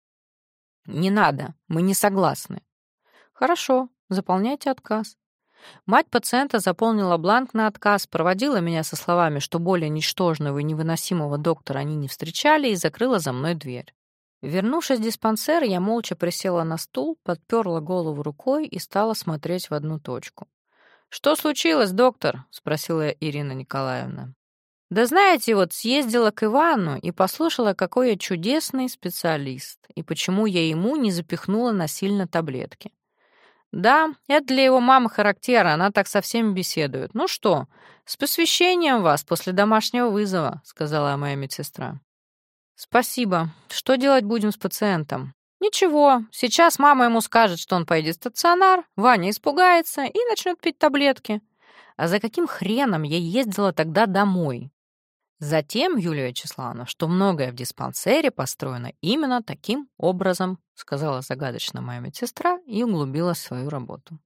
Не надо, мы не согласны. Хорошо, заполняйте отказ. Мать пациента заполнила бланк на отказ, проводила меня со словами, что более ничтожного и невыносимого доктора они не встречали, и закрыла за мной дверь. Вернувшись в диспансер, я молча присела на стул, подперла голову рукой и стала смотреть в одну точку. «Что случилось, доктор?» — спросила Ирина Николаевна. «Да знаете, вот съездила к Ивану и послушала, какой я чудесный специалист, и почему я ему не запихнула насильно таблетки. Да, это для его мамы характерно, она так со всеми беседует. Ну что, с посвящением вас после домашнего вызова», — сказала моя медсестра. «Спасибо. Что делать будем с пациентом?» «Ничего. Сейчас мама ему скажет, что он поедет в стационар, Ваня испугается и начнет пить таблетки. А за каким хреном я ездила тогда домой?» «Затем, Юлия Вячеславовна, что многое в диспансере построено именно таким образом», сказала загадочно моя медсестра и углубила свою работу.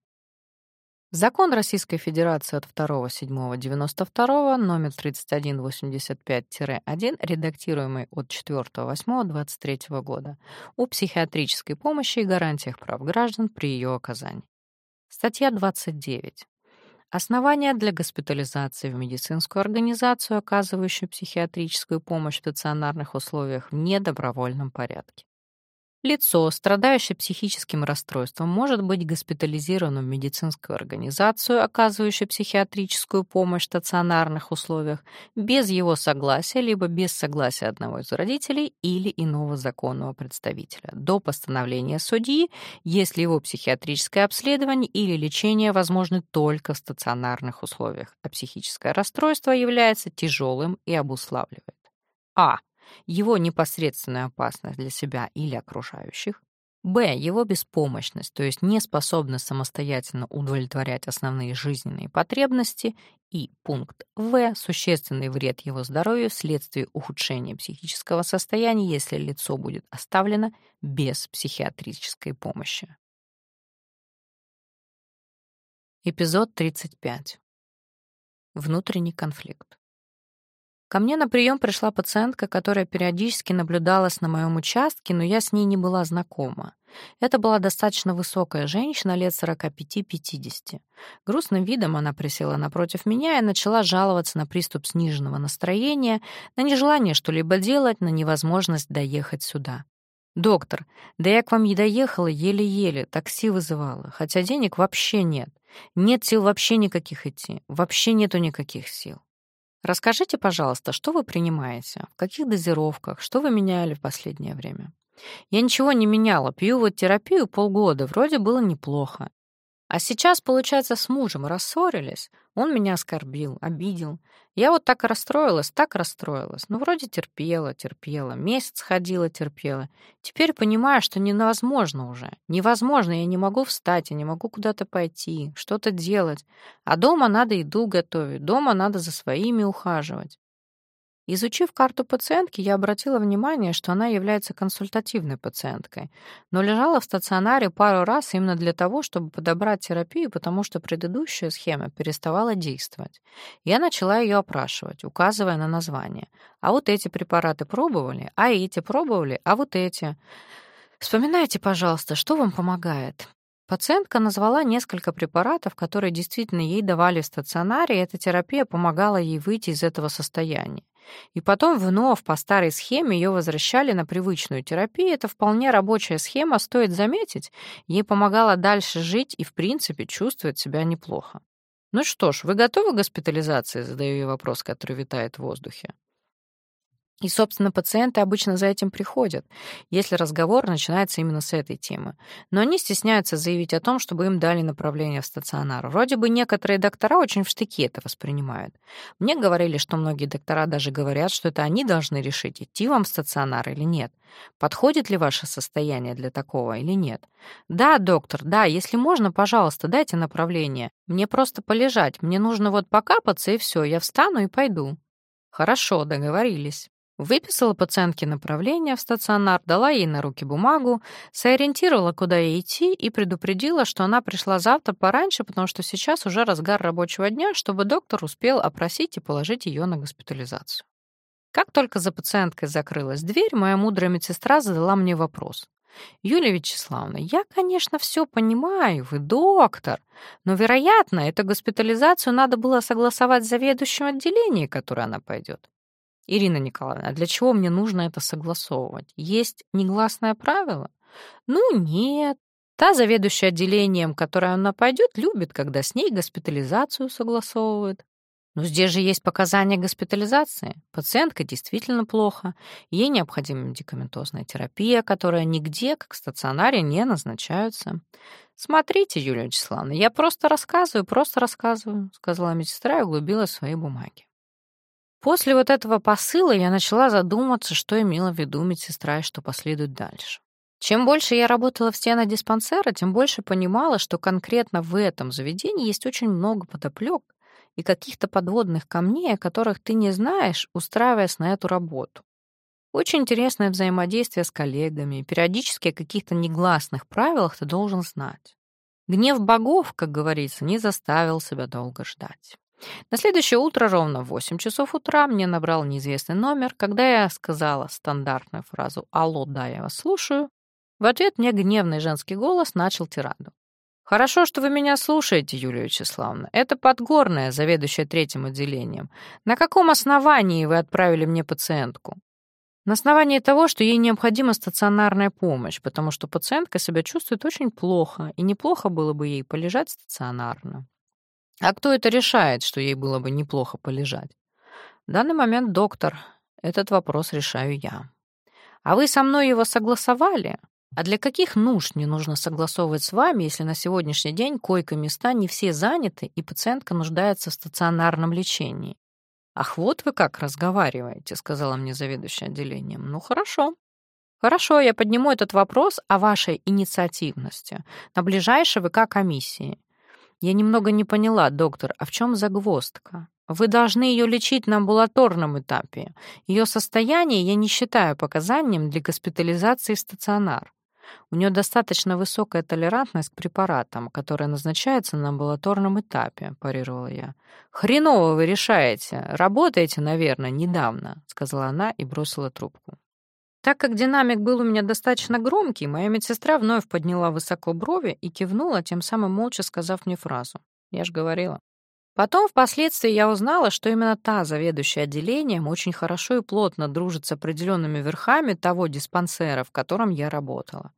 Закон Российской Федерации от 2.7.92, номер 3185-1, редактируемый от 4.8.23 года, о психиатрической помощи и гарантиях прав граждан при ее оказании. Статья 29. Основания для госпитализации в медицинскую организацию, оказывающую психиатрическую помощь в стационарных условиях в недобровольном порядке. Лицо, страдающее психическим расстройством, может быть госпитализировано в медицинскую организацию, оказывающую психиатрическую помощь в стационарных условиях, без его согласия, либо без согласия одного из родителей или иного законного представителя, до постановления судьи, если его психиатрическое обследование или лечение возможны только в стационарных условиях, а психическое расстройство является тяжелым и обуславливает. А его непосредственная опасность для себя или окружающих, б. его беспомощность, то есть неспособность самостоятельно удовлетворять основные жизненные потребности, и пункт В. существенный вред его здоровью вследствие ухудшения психического состояния, если лицо будет оставлено без психиатрической помощи. Эпизод 35. Внутренний конфликт. Ко мне на прием пришла пациентка, которая периодически наблюдалась на моем участке, но я с ней не была знакома. Это была достаточно высокая женщина лет 45-50. Грустным видом она присела напротив меня и начала жаловаться на приступ сниженного настроения, на нежелание что-либо делать, на невозможность доехать сюда. «Доктор, да я к вам не доехала еле-еле, такси вызывала, хотя денег вообще нет. Нет сил вообще никаких идти, вообще нету никаких сил». Расскажите, пожалуйста, что вы принимаете? В каких дозировках? Что вы меняли в последнее время? Я ничего не меняла, пью вот терапию полгода, вроде было неплохо. А сейчас, получается, с мужем рассорились. Он меня оскорбил, обидел. Я вот так расстроилась, так расстроилась. Ну, вроде терпела, терпела. Месяц ходила, терпела. Теперь понимаю, что невозможно уже. Невозможно, я не могу встать, я не могу куда-то пойти, что-то делать. А дома надо еду готовить, дома надо за своими ухаживать. Изучив карту пациентки, я обратила внимание, что она является консультативной пациенткой, но лежала в стационаре пару раз именно для того, чтобы подобрать терапию, потому что предыдущая схема переставала действовать. Я начала ее опрашивать, указывая на название. А вот эти препараты пробовали, а эти пробовали, а вот эти. Вспоминайте, пожалуйста, что вам помогает. Пациентка назвала несколько препаратов, которые действительно ей давали в стационаре, и эта терапия помогала ей выйти из этого состояния. И потом вновь по старой схеме ее возвращали на привычную терапию. Это вполне рабочая схема, стоит заметить. Ей помогала дальше жить и, в принципе, чувствовать себя неплохо. «Ну что ж, вы готовы к госпитализации?» — задаю ей вопрос, который витает в воздухе. И, собственно, пациенты обычно за этим приходят, если разговор начинается именно с этой темы. Но они стесняются заявить о том, чтобы им дали направление в стационар. Вроде бы некоторые доктора очень в штыки это воспринимают. Мне говорили, что многие доктора даже говорят, что это они должны решить, идти вам в стационар или нет. Подходит ли ваше состояние для такого или нет? Да, доктор, да, если можно, пожалуйста, дайте направление. Мне просто полежать, мне нужно вот покапаться, и все, я встану и пойду. Хорошо, договорились. Выписала пациентке направление в стационар, дала ей на руки бумагу, сориентировала, куда ей идти и предупредила, что она пришла завтра пораньше, потому что сейчас уже разгар рабочего дня, чтобы доктор успел опросить и положить ее на госпитализацию. Как только за пациенткой закрылась дверь, моя мудрая медсестра задала мне вопрос. «Юлия Вячеславовна, я, конечно, все понимаю, вы доктор, но, вероятно, эту госпитализацию надо было согласовать с заведующим отделением, которое она пойдет. Ирина Николаевна, а для чего мне нужно это согласовывать? Есть негласное правило? Ну, нет. Та заведующая отделением, которая она пойдет, любит, когда с ней госпитализацию согласовывают. Но здесь же есть показания госпитализации. Пациентка действительно плохо. Ей необходима медикаментозная терапия, которая нигде, как в стационаре, не назначается. «Смотрите, Юлия Вячеславовна, я просто рассказываю, просто рассказываю», сказала медсестра и углубила свои бумаги. После вот этого посыла я начала задуматься, что имела в виду медсестра и что последует дальше. Чем больше я работала в стенах диспансера, тем больше понимала, что конкретно в этом заведении есть очень много подоплек и каких-то подводных камней, о которых ты не знаешь, устраиваясь на эту работу. Очень интересное взаимодействие с коллегами, периодически о каких-то негласных правилах ты должен знать. Гнев богов, как говорится, не заставил себя долго ждать. На следующее утро ровно в 8 часов утра мне набрал неизвестный номер. Когда я сказала стандартную фразу «Алло, да, я вас слушаю», в ответ мне гневный женский голос начал тираду. «Хорошо, что вы меня слушаете, Юлия Вячеславовна. Это Подгорная, заведующая третьим отделением. На каком основании вы отправили мне пациентку?» На основании того, что ей необходима стационарная помощь, потому что пациентка себя чувствует очень плохо, и неплохо было бы ей полежать стационарно. А кто это решает, что ей было бы неплохо полежать? В данный момент доктор. Этот вопрос решаю я. А вы со мной его согласовали? А для каких нужд мне нужно согласовывать с вами, если на сегодняшний день койко-места не все заняты и пациентка нуждается в стационарном лечении? «Ах, вот вы как разговариваете», — сказала мне заведующая отделением. «Ну, хорошо. Хорошо, я подниму этот вопрос о вашей инициативности на ближайшей ВК комиссии. Я немного не поняла, доктор, а в чем загвоздка? Вы должны ее лечить на амбулаторном этапе. Ее состояние я не считаю показанием для госпитализации в стационар. У нее достаточно высокая толерантность к препаратам, которые назначаются на амбулаторном этапе, парировала я. Хреново вы решаете. Работаете, наверное, недавно, сказала она и бросила трубку. Так как динамик был у меня достаточно громкий, моя медсестра вновь подняла высоко брови и кивнула, тем самым молча сказав мне фразу. Я ж говорила. Потом, впоследствии, я узнала, что именно та заведующая отделением очень хорошо и плотно дружит с определенными верхами того диспансера, в котором я работала.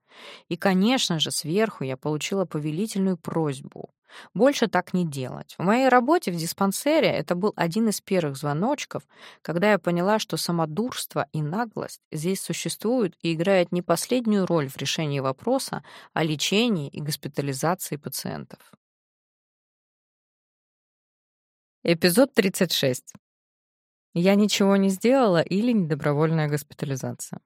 И, конечно же, сверху я получила повелительную просьбу больше так не делать. В моей работе в диспансере это был один из первых звоночков, когда я поняла, что самодурство и наглость здесь существуют и играют не последнюю роль в решении вопроса о лечении и госпитализации пациентов. Эпизод 36. Я ничего не сделала или недобровольная госпитализация.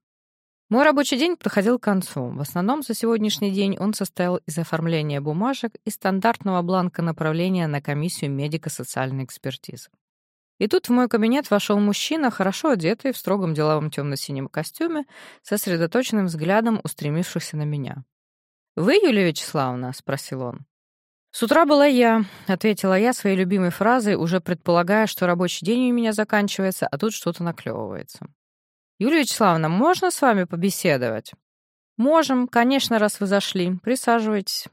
Мой рабочий день подходил к концу. В основном за сегодняшний день он состоял из оформления бумажек и стандартного бланка направления на комиссию медико-социальной экспертизы. И тут в мой кабинет вошел мужчина, хорошо одетый, в строгом деловом темно-синем костюме, сосредоточенным взглядом, устремившихся на меня. «Вы, Юлия Вячеславовна?» — спросил он. «С утра была я», — ответила я своей любимой фразой, уже предполагая, что рабочий день у меня заканчивается, а тут что-то наклевывается. «Юлия Вячеславовна, можно с вами побеседовать?» «Можем, конечно, раз вы зашли. Присаживайтесь».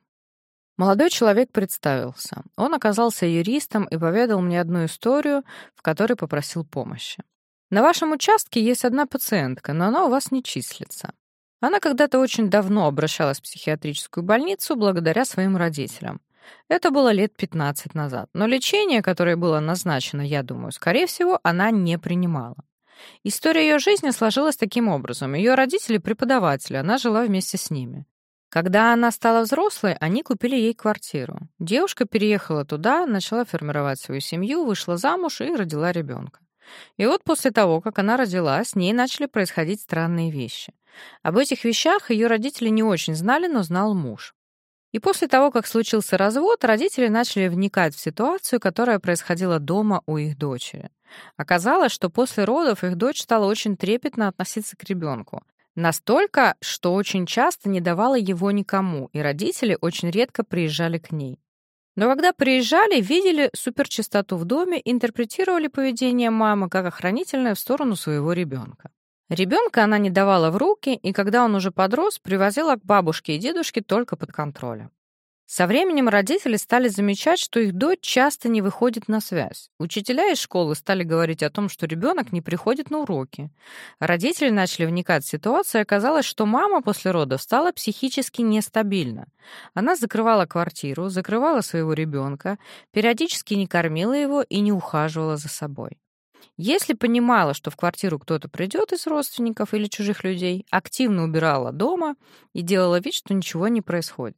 Молодой человек представился. Он оказался юристом и поведал мне одну историю, в которой попросил помощи. «На вашем участке есть одна пациентка, но она у вас не числится. Она когда-то очень давно обращалась в психиатрическую больницу благодаря своим родителям. Это было лет 15 назад, но лечение, которое было назначено, я думаю, скорее всего, она не принимала. История ее жизни сложилась таким образом. Ее родители — преподаватели, она жила вместе с ними. Когда она стала взрослой, они купили ей квартиру. Девушка переехала туда, начала формировать свою семью, вышла замуж и родила ребенка. И вот после того, как она родила, с ней начали происходить странные вещи. Об этих вещах ее родители не очень знали, но знал муж. И после того, как случился развод, родители начали вникать в ситуацию, которая происходила дома у их дочери. Оказалось, что после родов их дочь стала очень трепетно относиться к ребенку. Настолько, что очень часто не давала его никому, и родители очень редко приезжали к ней. Но когда приезжали, видели суперчистоту в доме, интерпретировали поведение мамы как охранительное в сторону своего ребенка. Ребенка она не давала в руки, и когда он уже подрос, привозила к бабушке и дедушке только под контролем. Со временем родители стали замечать, что их дочь часто не выходит на связь. Учителя из школы стали говорить о том, что ребенок не приходит на уроки. Родители начали вникать в ситуацию, и оказалось, что мама после родов стала психически нестабильна. Она закрывала квартиру, закрывала своего ребенка, периодически не кормила его и не ухаживала за собой. Если понимала, что в квартиру кто-то придет из родственников или чужих людей, активно убирала дома и делала вид, что ничего не происходит.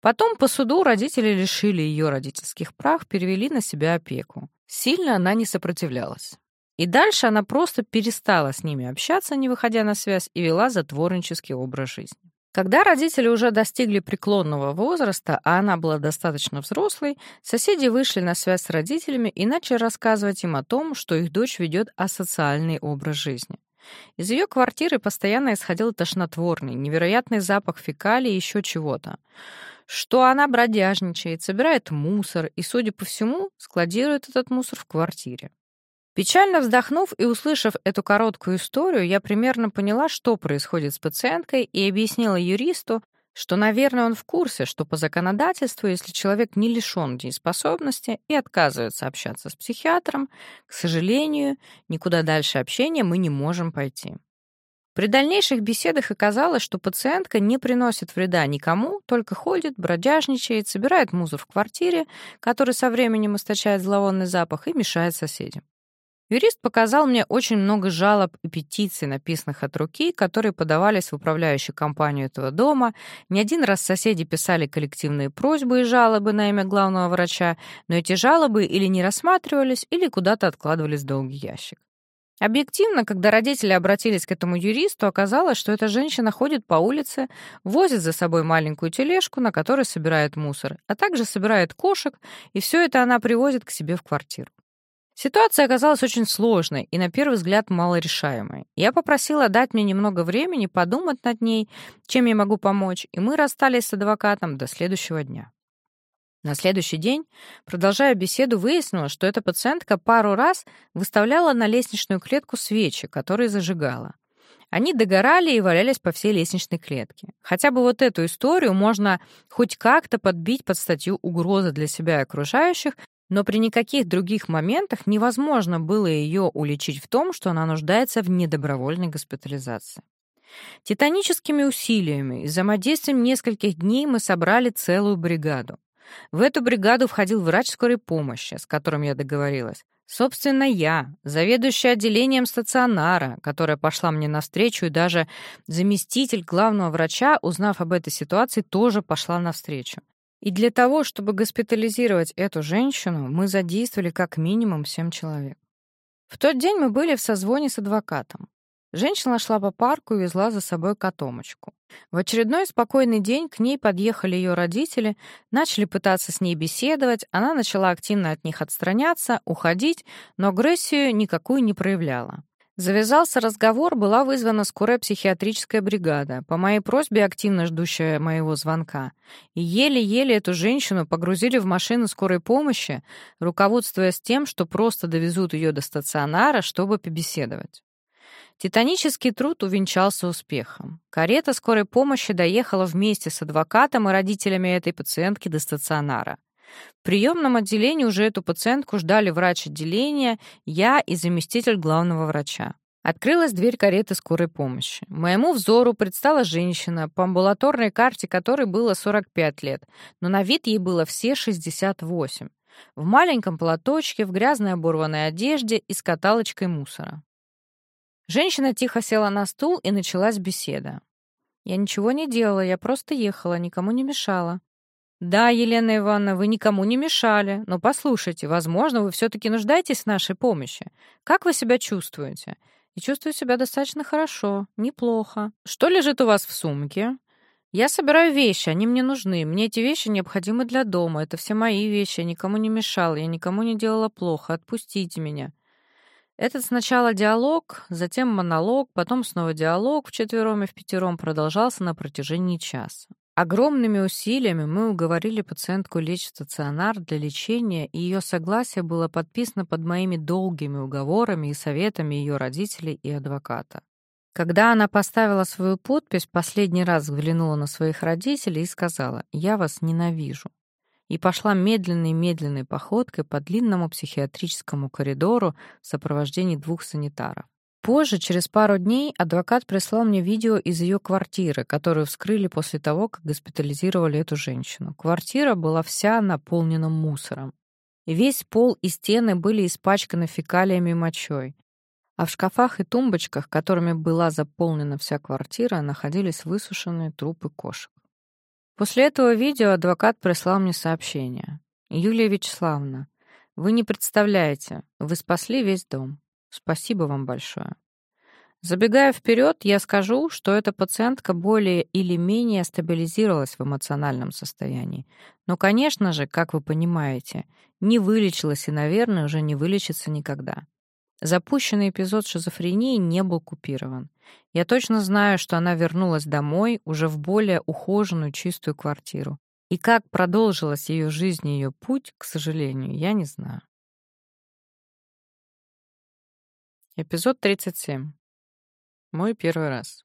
Потом по суду родители лишили ее родительских прав, перевели на себя опеку. Сильно она не сопротивлялась. И дальше она просто перестала с ними общаться, не выходя на связь, и вела затворнический образ жизни. Когда родители уже достигли преклонного возраста, а она была достаточно взрослой, соседи вышли на связь с родителями и начали рассказывать им о том, что их дочь ведет асоциальный образ жизни. Из ее квартиры постоянно исходил тошнотворный, невероятный запах фекалий и еще чего-то что она бродяжничает, собирает мусор и, судя по всему, складирует этот мусор в квартире. Печально вздохнув и услышав эту короткую историю, я примерно поняла, что происходит с пациенткой, и объяснила юристу, что, наверное, он в курсе, что по законодательству, если человек не лишен дееспособности и отказывается общаться с психиатром, к сожалению, никуда дальше общения мы не можем пойти. При дальнейших беседах оказалось, что пациентка не приносит вреда никому, только ходит, бродяжничает, собирает мусор в квартире, который со временем источает зловонный запах и мешает соседям. Юрист показал мне очень много жалоб и петиций, написанных от руки, которые подавались в управляющую компанию этого дома. Не один раз соседи писали коллективные просьбы и жалобы на имя главного врача, но эти жалобы или не рассматривались, или куда-то откладывались в долгий ящик. Объективно, когда родители обратились к этому юристу, оказалось, что эта женщина ходит по улице, возит за собой маленькую тележку, на которой собирает мусор, а также собирает кошек, и все это она привозит к себе в квартиру. Ситуация оказалась очень сложной и, на первый взгляд, малорешаемой. Я попросила дать мне немного времени подумать над ней, чем я могу помочь, и мы расстались с адвокатом до следующего дня. На следующий день, продолжая беседу, выяснилось, что эта пациентка пару раз выставляла на лестничную клетку свечи, которые зажигала. Они догорали и валялись по всей лестничной клетке. Хотя бы вот эту историю можно хоть как-то подбить под статью угрозы для себя и окружающих, но при никаких других моментах невозможно было ее уличить в том, что она нуждается в недобровольной госпитализации. Титаническими усилиями и взаимодействием нескольких дней мы собрали целую бригаду. В эту бригаду входил врач скорой помощи, с которым я договорилась. Собственно, я, заведующая отделением стационара, которая пошла мне навстречу, и даже заместитель главного врача, узнав об этой ситуации, тоже пошла навстречу. И для того, чтобы госпитализировать эту женщину, мы задействовали как минимум семь человек. В тот день мы были в созвоне с адвокатом. Женщина шла по парку и везла за собой котомочку. В очередной спокойный день к ней подъехали ее родители, начали пытаться с ней беседовать, она начала активно от них отстраняться, уходить, но агрессию никакую не проявляла. Завязался разговор, была вызвана скорая психиатрическая бригада, по моей просьбе активно ждущая моего звонка. И еле-еле эту женщину погрузили в машину скорой помощи, руководствуясь тем, что просто довезут ее до стационара, чтобы побеседовать. Титанический труд увенчался успехом. Карета скорой помощи доехала вместе с адвокатом и родителями этой пациентки до стационара. В приемном отделении уже эту пациентку ждали врач отделения, я и заместитель главного врача. Открылась дверь кареты скорой помощи. Моему взору предстала женщина, по амбулаторной карте которой было 45 лет, но на вид ей было все 68. В маленьком платочке, в грязной оборванной одежде и с каталочкой мусора. Женщина тихо села на стул, и началась беседа. «Я ничего не делала, я просто ехала, никому не мешала». «Да, Елена Ивановна, вы никому не мешали, но послушайте, возможно, вы все-таки нуждаетесь в нашей помощи. Как вы себя чувствуете?» «И чувствую себя достаточно хорошо, неплохо. Что лежит у вас в сумке?» «Я собираю вещи, они мне нужны. Мне эти вещи необходимы для дома. Это все мои вещи, я никому не мешала, я никому не делала плохо. Отпустите меня». Этот сначала диалог, затем монолог, потом снова диалог вчетвером и в пятером продолжался на протяжении часа. Огромными усилиями мы уговорили пациентку лечь в стационар для лечения, и ее согласие было подписано под моими долгими уговорами и советами ее родителей и адвоката. Когда она поставила свою подпись, последний раз взглянула на своих родителей и сказала «Я вас ненавижу» и пошла медленной-медленной походкой по длинному психиатрическому коридору в сопровождении двух санитаров. Позже, через пару дней, адвокат прислал мне видео из ее квартиры, которую вскрыли после того, как госпитализировали эту женщину. Квартира была вся наполнена мусором. весь пол и стены были испачканы фекалиями и мочой. А в шкафах и тумбочках, которыми была заполнена вся квартира, находились высушенные трупы кошек. После этого видео адвокат прислал мне сообщение. «Юлия Вячеславовна, вы не представляете, вы спасли весь дом. Спасибо вам большое. Забегая вперед, я скажу, что эта пациентка более или менее стабилизировалась в эмоциональном состоянии. Но, конечно же, как вы понимаете, не вылечилась и, наверное, уже не вылечится никогда. Запущенный эпизод шизофрении не был купирован. Я точно знаю, что она вернулась домой уже в более ухоженную, чистую квартиру. И как продолжилась ее жизнь и ее путь, к сожалению, я не знаю. Эпизод 37. Мой первый раз.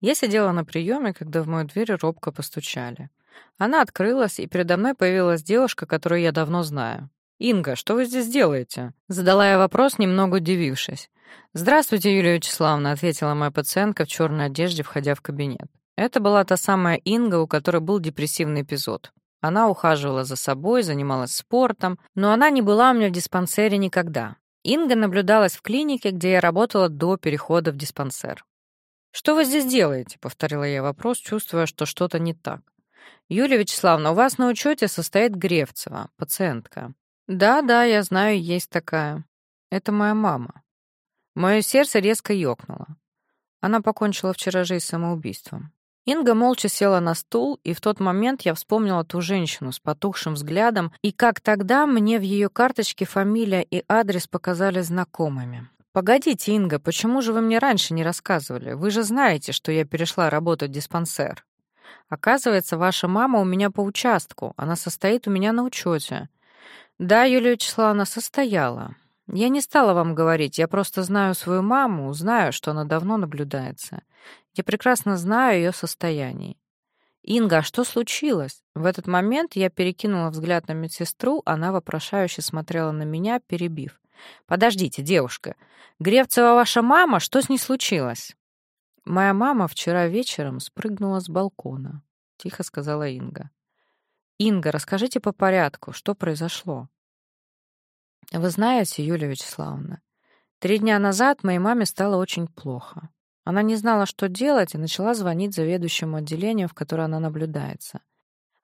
Я сидела на приеме, когда в мою дверь робко постучали. Она открылась, и передо мной появилась девушка, которую я давно знаю. «Инга, что вы здесь делаете?» Задала я вопрос, немного удивившись. «Здравствуйте, Юлия Вячеславовна», — ответила моя пациентка в черной одежде, входя в кабинет. Это была та самая Инга, у которой был депрессивный эпизод. Она ухаживала за собой, занималась спортом, но она не была у меня в диспансере никогда. Инга наблюдалась в клинике, где я работала до перехода в диспансер. «Что вы здесь делаете?» — повторила я вопрос, чувствуя, что что-то не так. «Юлия Вячеславовна, у вас на учете состоит Гревцева, пациентка». «Да-да, я знаю, есть такая. Это моя мама». Мое сердце резко ёкнуло. Она покончила вчера жизнь самоубийством. Инга молча села на стул, и в тот момент я вспомнила ту женщину с потухшим взглядом, и как тогда мне в ее карточке фамилия и адрес показали знакомыми. «Погодите, Инга, почему же вы мне раньше не рассказывали? Вы же знаете, что я перешла работать в диспансер. Оказывается, ваша мама у меня по участку, она состоит у меня на учете. Да, Юлия Вячеславовна состояла. Я не стала вам говорить, я просто знаю свою маму, знаю, что она давно наблюдается. Я прекрасно знаю ее состояние. «Инга, а что случилось?» В этот момент я перекинула взгляд на медсестру, она вопрошающе смотрела на меня, перебив. «Подождите, девушка, Гревцева ваша мама? Что с ней случилось?» «Моя мама вчера вечером спрыгнула с балкона», — тихо сказала Инга. «Инга, расскажите по порядку, что произошло?» «Вы знаете, Юлия Вячеславовна, три дня назад моей маме стало очень плохо. Она не знала, что делать, и начала звонить заведующему отделению, в которое она наблюдается.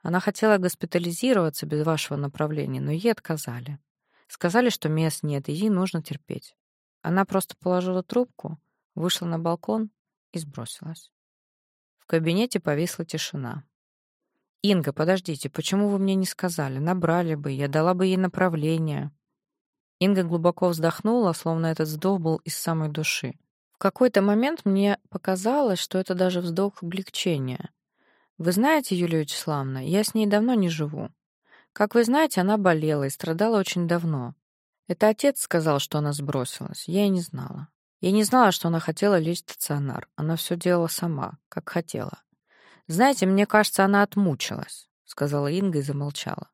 Она хотела госпитализироваться без вашего направления, но ей отказали. Сказали, что мест нет, и ей нужно терпеть. Она просто положила трубку, вышла на балкон и сбросилась. В кабинете повисла тишина. «Инга, подождите, почему вы мне не сказали? Набрали бы, я дала бы ей направление». Инга глубоко вздохнула, словно этот вздох был из самой души. В какой-то момент мне показалось, что это даже вздох облегчения. Вы знаете, Юлия Вячеславовна, я с ней давно не живу. Как вы знаете, она болела и страдала очень давно. Это отец сказал, что она сбросилась. Я и не знала. Я не знала, что она хотела лечь в стационар. Она все делала сама, как хотела. Знаете, мне кажется, она отмучилась, сказала Инга и замолчала.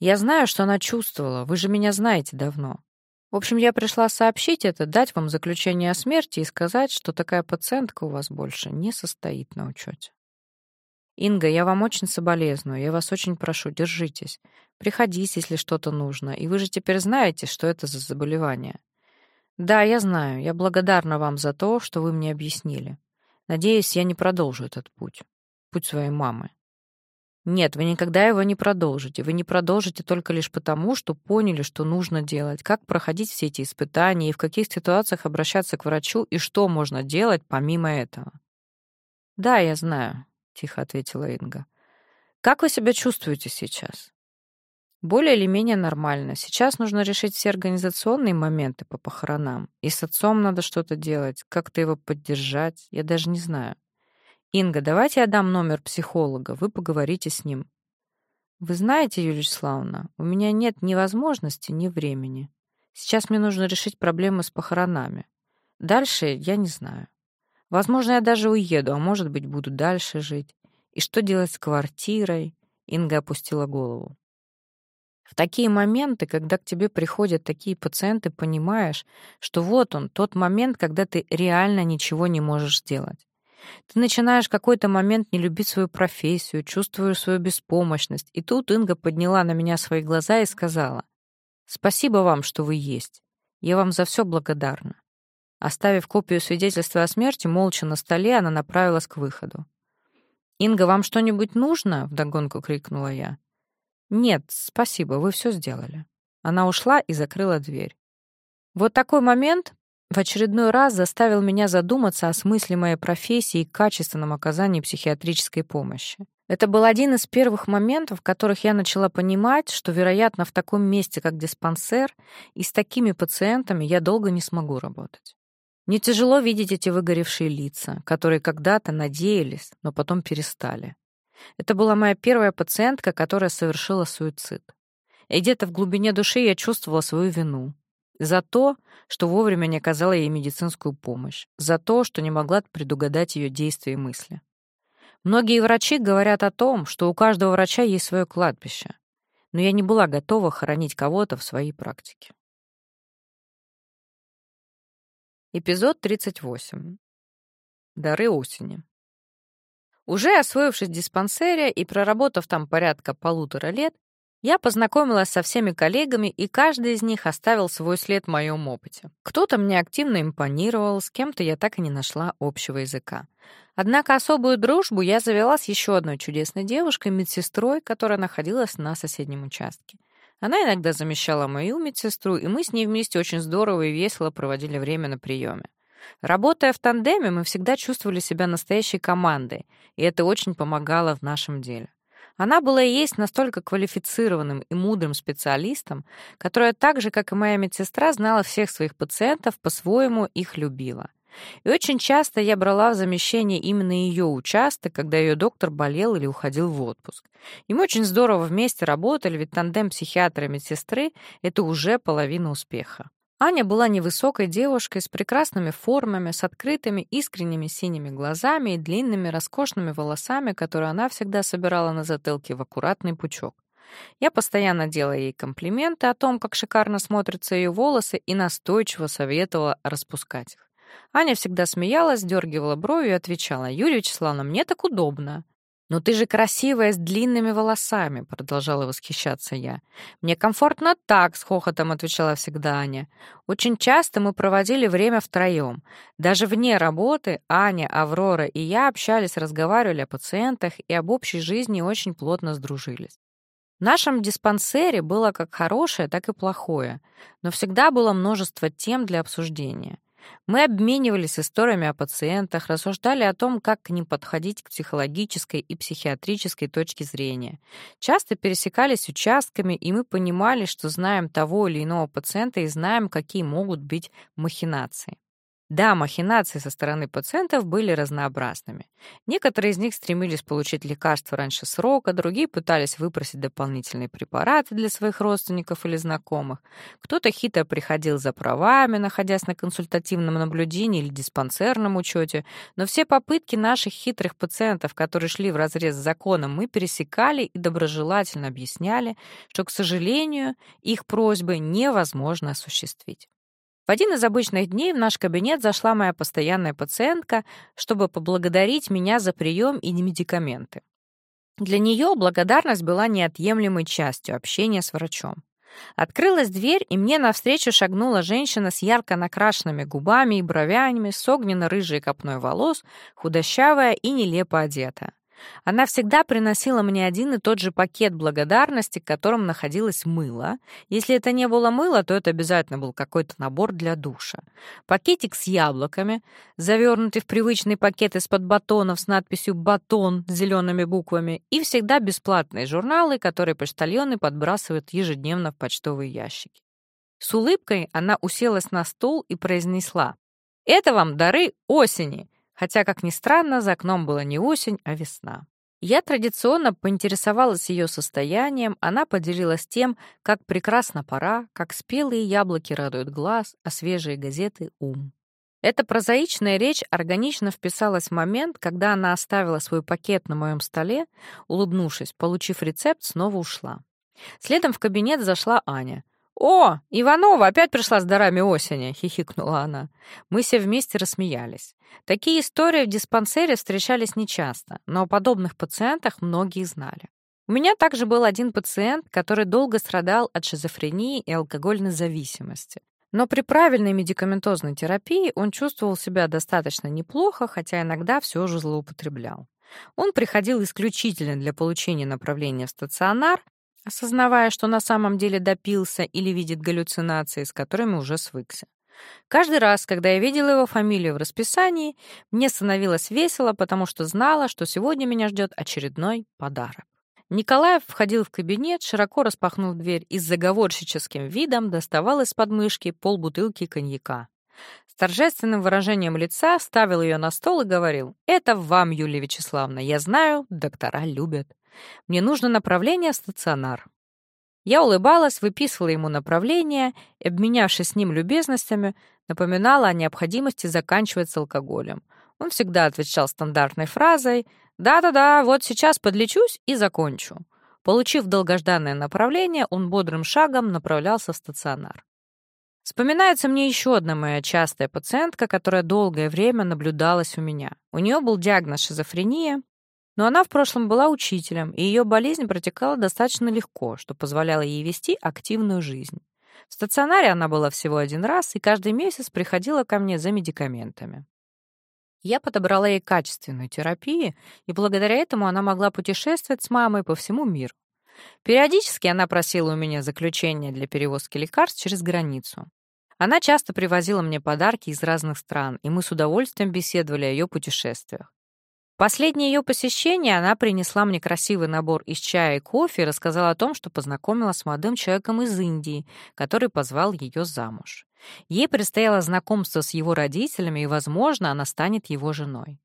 Я знаю, что она чувствовала. Вы же меня знаете давно. В общем, я пришла сообщить это, дать вам заключение о смерти и сказать, что такая пациентка у вас больше не состоит на учете. Инга, я вам очень соболезную, я вас очень прошу, держитесь. Приходите, если что-то нужно, и вы же теперь знаете, что это за заболевание. Да, я знаю, я благодарна вам за то, что вы мне объяснили. Надеюсь, я не продолжу этот путь. Путь своей мамы. Нет, вы никогда его не продолжите. Вы не продолжите только лишь потому, что поняли, что нужно делать, как проходить все эти испытания и в каких ситуациях обращаться к врачу и что можно делать помимо этого. Да, я знаю, тихо ответила Инга. Как вы себя чувствуете сейчас? Более или менее нормально. Сейчас нужно решить все организационные моменты по похоронам. И с отцом надо что-то делать, как-то его поддержать. Я даже не знаю. «Инга, давайте я дам номер психолога, вы поговорите с ним». «Вы знаете, Юлия Вячеславовна, у меня нет ни возможности, ни времени. Сейчас мне нужно решить проблемы с похоронами. Дальше я не знаю. Возможно, я даже уеду, а может быть, буду дальше жить. И что делать с квартирой?» Инга опустила голову. В такие моменты, когда к тебе приходят такие пациенты, понимаешь, что вот он, тот момент, когда ты реально ничего не можешь сделать. Ты начинаешь в какой-то момент не любить свою профессию, чувствуешь свою беспомощность. И тут Инга подняла на меня свои глаза и сказала, «Спасибо вам, что вы есть. Я вам за все благодарна». Оставив копию свидетельства о смерти молча на столе, она направилась к выходу. «Инга, вам что-нибудь нужно?» — вдогонку крикнула я. «Нет, спасибо, вы все сделали». Она ушла и закрыла дверь. Вот такой момент в очередной раз заставил меня задуматься о смысле моей профессии и качественном оказании психиатрической помощи. Это был один из первых моментов, в которых я начала понимать, что, вероятно, в таком месте, как диспансер, и с такими пациентами я долго не смогу работать. Мне тяжело видеть эти выгоревшие лица, которые когда-то надеялись, но потом перестали. Это была моя первая пациентка, которая совершила суицид. И где-то в глубине души я чувствовала свою вину. За то, что вовремя не оказала ей медицинскую помощь. За то, что не могла предугадать ее действия и мысли. Многие врачи говорят о том, что у каждого врача есть свое кладбище. Но я не была готова хоронить кого-то в своей практике. Эпизод 38. Дары осени. Уже освоившись в диспансере и проработав там порядка полутора лет, я познакомилась со всеми коллегами, и каждый из них оставил свой след в моем опыте. Кто-то мне активно импонировал, с кем-то я так и не нашла общего языка. Однако особую дружбу я завела с еще одной чудесной девушкой, медсестрой, которая находилась на соседнем участке. Она иногда замещала мою медсестру, и мы с ней вместе очень здорово и весело проводили время на приеме. Работая в тандеме, мы всегда чувствовали себя настоящей командой, и это очень помогало в нашем деле. Она была и есть настолько квалифицированным и мудрым специалистом, которая так же, как и моя медсестра, знала всех своих пациентов, по-своему их любила. И очень часто я брала в замещение именно ее участок, когда ее доктор болел или уходил в отпуск. И мы очень здорово вместе работали, ведь тандем психиатра и медсестры — это уже половина успеха. Аня была невысокой девушкой с прекрасными формами, с открытыми, искренними синими глазами и длинными, роскошными волосами, которые она всегда собирала на затылке в аккуратный пучок. Я постоянно делала ей комплименты о том, как шикарно смотрятся ее волосы, и настойчиво советовала распускать их. Аня всегда смеялась, дергивала бровью и отвечала, «Юлия Вячеславовна, мне так удобно». «Но ты же красивая с длинными волосами», — продолжала восхищаться я. «Мне комфортно так», — с хохотом отвечала всегда Аня. «Очень часто мы проводили время втроем. Даже вне работы Аня, Аврора и я общались, разговаривали о пациентах и об общей жизни очень плотно сдружились. В нашем диспансере было как хорошее, так и плохое, но всегда было множество тем для обсуждения. Мы обменивались историями о пациентах, рассуждали о том, как к ним подходить к психологической и психиатрической точке зрения. Часто пересекались участками, и мы понимали, что знаем того или иного пациента и знаем, какие могут быть махинации. Да, махинации со стороны пациентов были разнообразными. Некоторые из них стремились получить лекарства раньше срока, другие пытались выпросить дополнительные препараты для своих родственников или знакомых. Кто-то хитро приходил за правами, находясь на консультативном наблюдении или диспансерном учете, но все попытки наших хитрых пациентов, которые шли вразрез с законом, мы пересекали и доброжелательно объясняли, что, к сожалению, их просьбы невозможно осуществить. В один из обычных дней в наш кабинет зашла моя постоянная пациентка, чтобы поблагодарить меня за прием и медикаменты. Для нее благодарность была неотъемлемой частью общения с врачом. Открылась дверь, и мне навстречу шагнула женщина с ярко накрашенными губами и бровями, с огненно-рыжей копной волос, худощавая и нелепо одетая. Она всегда приносила мне один и тот же пакет благодарности, в котором находилось мыло. Если это не было мыло, то это обязательно был какой-то набор для душа. Пакетик с яблоками, завернутый в привычный пакет из-под батонов с надписью «Батон» с зелеными буквами, и всегда бесплатные журналы, которые почтальоны подбрасывают ежедневно в почтовые ящики. С улыбкой она уселась на стол и произнесла «Это вам дары осени!» Хотя, как ни странно, за окном была не осень, а весна. Я традиционно поинтересовалась ее состоянием, она поделилась тем, как прекрасна пора, как спелые яблоки радуют глаз, а свежие газеты — ум. Эта прозаичная речь органично вписалась в момент, когда она оставила свой пакет на моем столе, улыбнувшись, получив рецепт, снова ушла. Следом в кабинет зашла Аня. «О, Иванова опять пришла с дарами осени!» — хихикнула она. Мы все вместе рассмеялись. Такие истории в диспансере встречались нечасто, но о подобных пациентах многие знали. У меня также был один пациент, который долго страдал от шизофрении и алкогольной зависимости. Но при правильной медикаментозной терапии он чувствовал себя достаточно неплохо, хотя иногда все же злоупотреблял. Он приходил исключительно для получения направления в стационар, осознавая, что на самом деле допился или видит галлюцинации, с которыми уже свыкся. Каждый раз, когда я видела его фамилию в расписании, мне становилось весело, потому что знала, что сегодня меня ждет очередной подарок. Николаев входил в кабинет, широко распахнув дверь и с заговорщическим видом доставал из подмышки полбутылки коньяка. С торжественным выражением лица ставил ее на стол и говорил, «Это вам, Юлия Вячеславовна, я знаю, доктора любят». Мне нужно направление в стационар. Я улыбалась, выписывала ему направление и, обменявшись с ним любезностями, напоминала о необходимости заканчивать с алкоголем. Он всегда отвечал стандартной фразой «Да-да-да, вот сейчас подлечусь и закончу». Получив долгожданное направление, он бодрым шагом направлялся в стационар. Вспоминается мне еще одна моя частая пациентка, которая долгое время наблюдалась у меня. У нее был диагноз шизофрения, но она в прошлом была учителем, и ее болезнь протекала достаточно легко, что позволяло ей вести активную жизнь. В стационаре она была всего один раз и каждый месяц приходила ко мне за медикаментами. Я подобрала ей качественную терапию, и благодаря этому она могла путешествовать с мамой по всему миру. Периодически она просила у меня заключение для перевозки лекарств через границу. Она часто привозила мне подарки из разных стран, и мы с удовольствием беседовали о ее путешествиях. Последнее ее посещение она принесла мне красивый набор из чая и кофе и рассказала о том, что познакомила с молодым человеком из Индии, который позвал ее замуж. Ей предстояло знакомство с его родителями, и, возможно, она станет его женой.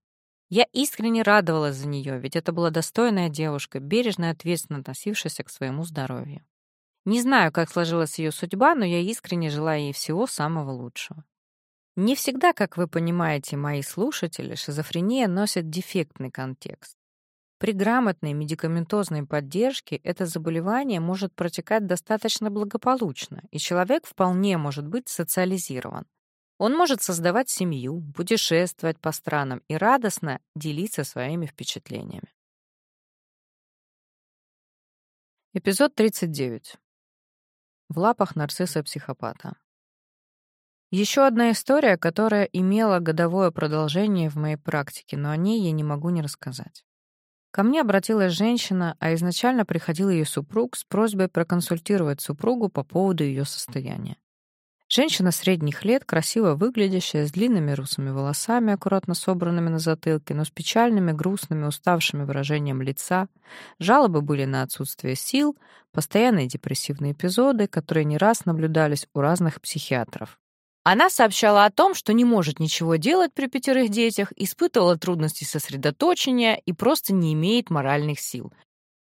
Я искренне радовалась за нее, ведь это была достойная девушка, бережно и ответственно относившаяся к своему здоровью. Не знаю, как сложилась ее судьба, но я искренне желаю ей всего самого лучшего. Не всегда, как вы понимаете, мои слушатели, шизофрения носит дефектный контекст. При грамотной медикаментозной поддержке это заболевание может протекать достаточно благополучно, и человек вполне может быть социализирован. Он может создавать семью, путешествовать по странам и радостно делиться своими впечатлениями. Эпизод 39. В лапах нарцисса-психопата. Еще одна история, которая имела годовое продолжение в моей практике, но о ней я не могу не рассказать. Ко мне обратилась женщина, а изначально приходил ее супруг с просьбой проконсультировать супругу по поводу ее состояния. Женщина средних лет, красиво выглядящая, с длинными русыми волосами, аккуратно собранными на затылке, но с печальными, грустными, уставшими выражением лица. Жалобы были на отсутствие сил, постоянные депрессивные эпизоды, которые не раз наблюдались у разных психиатров. Она сообщала о том, что не может ничего делать при пятерых детях, испытывала трудности сосредоточения и просто не имеет моральных сил.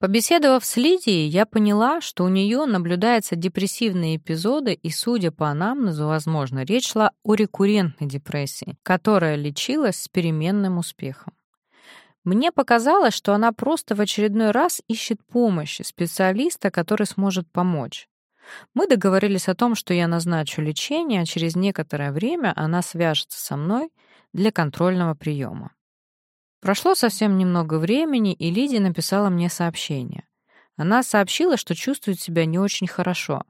Побеседовав с Лидией, я поняла, что у нее наблюдаются депрессивные эпизоды, и, судя по анамнезу, возможно, речь шла о рекуррентной депрессии, которая лечилась с переменным успехом. Мне показалось, что она просто в очередной раз ищет помощи, специалиста, который сможет помочь. Мы договорились о том, что я назначу лечение, а через некоторое время она свяжется со мной для контрольного приема. Прошло совсем немного времени, и Лидия написала мне сообщение. Она сообщила, что чувствует себя не очень хорошо.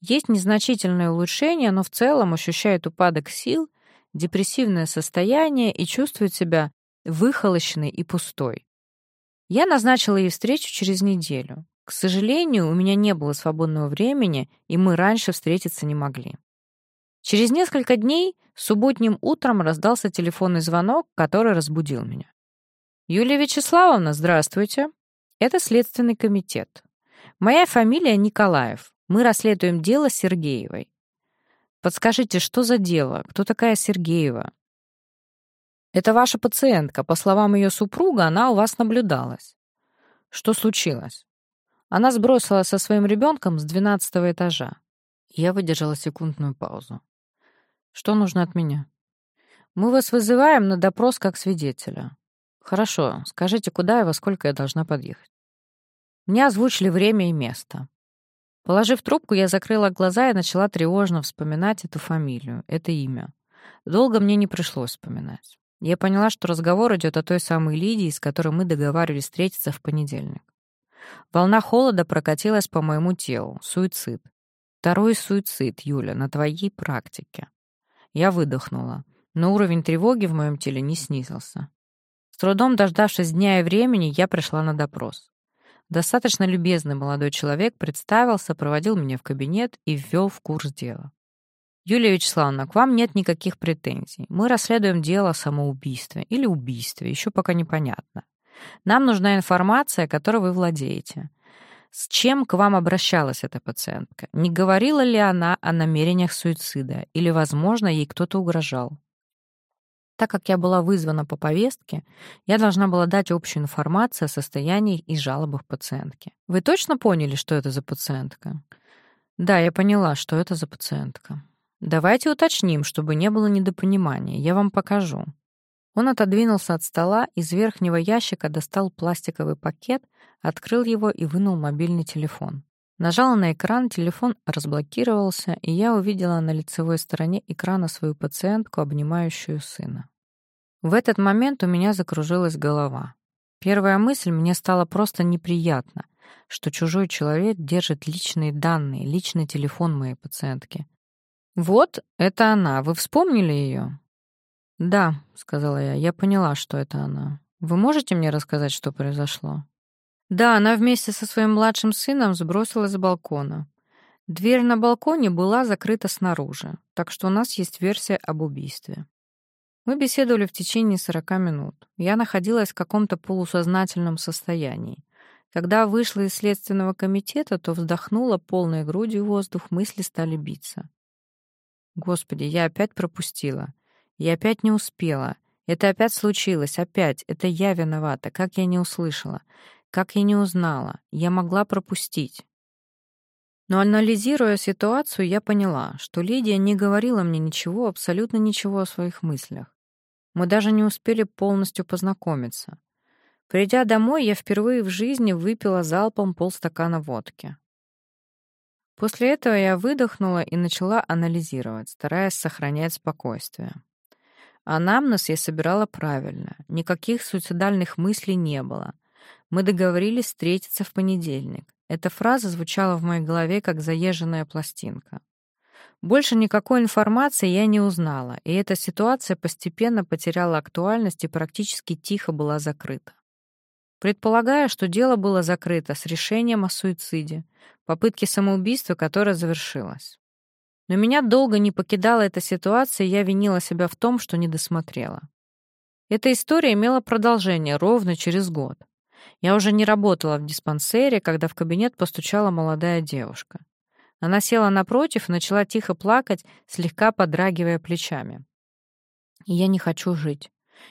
Есть незначительное улучшение, но в целом ощущает упадок сил, депрессивное состояние и чувствует себя выхолощенной и пустой. Я назначила ей встречу через неделю. К сожалению, у меня не было свободного времени, и мы раньше встретиться не могли. Через несколько дней субботним утром раздался телефонный звонок, который разбудил меня. «Юлия Вячеславовна, здравствуйте. Это Следственный комитет. Моя фамилия Николаев. Мы расследуем дело Сергеевой. Подскажите, что за дело? Кто такая Сергеева?» «Это ваша пациентка. По словам ее супруга, она у вас наблюдалась. Что случилось?» Она сбросила со своим ребенком с двенадцатого этажа. Я выдержала секундную паузу. Что нужно от меня? Мы вас вызываем на допрос как свидетеля. Хорошо, скажите, куда и во сколько я должна подъехать. Мне озвучили время и место. Положив трубку, я закрыла глаза и начала тревожно вспоминать эту фамилию, это имя. Долго мне не пришлось вспоминать. Я поняла, что разговор идет о той самой Лидии, с которой мы договаривались встретиться в понедельник. Волна холода прокатилась по моему телу. Суицид. Второй суицид, Юля, на твоей практике. Я выдохнула, но уровень тревоги в моем теле не снизился. С трудом дождавшись дня и времени, я пришла на допрос. Достаточно любезный молодой человек представился, проводил меня в кабинет и ввел в курс дела. «Юлия Вячеславовна, к вам нет никаких претензий. Мы расследуем дело о самоубийстве или убийстве, еще пока непонятно. Нам нужна информация, которой вы владеете. С чем к вам обращалась эта пациентка? Не говорила ли она о намерениях суицида? Или, возможно, ей кто-то угрожал? Так как я была вызвана по повестке, я должна была дать общую информацию о состоянии и жалобах пациентки. Вы точно поняли, что это за пациентка? Да, я поняла, что это за пациентка. Давайте уточним, чтобы не было недопонимания. Я вам покажу. Он отодвинулся от стола, из верхнего ящика достал пластиковый пакет, открыл его и вынул мобильный телефон. Нажала на экран, телефон разблокировался, и я увидела на лицевой стороне экрана свою пациентку, обнимающую сына. В этот момент у меня закружилась голова. Первая мысль мне стала просто неприятна, что чужой человек держит личные данные, личный телефон моей пациентки. «Вот, это она. Вы вспомнили ее?» «Да», — сказала я, — «я поняла, что это она. Вы можете мне рассказать, что произошло?» Да, она вместе со своим младшим сыном сбросилась с балкона. Дверь на балконе была закрыта снаружи, так что у нас есть версия об убийстве. Мы беседовали в течение 40 минут. Я находилась в каком-то полусознательном состоянии. Когда вышла из следственного комитета, то вздохнула полной грудью воздух, мысли стали биться. Господи, я опять пропустила. Я опять не успела. Это опять случилось, опять. Это я виновата. Как я не услышала? Как я не узнала? Я могла пропустить. Но анализируя ситуацию, я поняла, что Лидия не говорила мне ничего, абсолютно ничего о своих мыслях. Мы даже не успели полностью познакомиться. Придя домой, я впервые в жизни выпила залпом полстакана водки. После этого я выдохнула и начала анализировать, стараясь сохранять спокойствие. Анамнез я собирала правильно, никаких суицидальных мыслей не было — мы договорились встретиться в понедельник. Эта фраза звучала в моей голове, как заезженная пластинка. Больше никакой информации я не узнала, и эта ситуация постепенно потеряла актуальность и практически тихо была закрыта. Предполагая, что дело было закрыто с решением о суициде, попытке самоубийства, которая завершилась. Но меня долго не покидала эта ситуация, и я винила себя в том, что не досмотрела. Эта история имела продолжение ровно через год. Я уже не работала в диспансере, когда в кабинет постучала молодая девушка. Она села напротив и начала тихо плакать, слегка подрагивая плечами. «Я не хочу жить.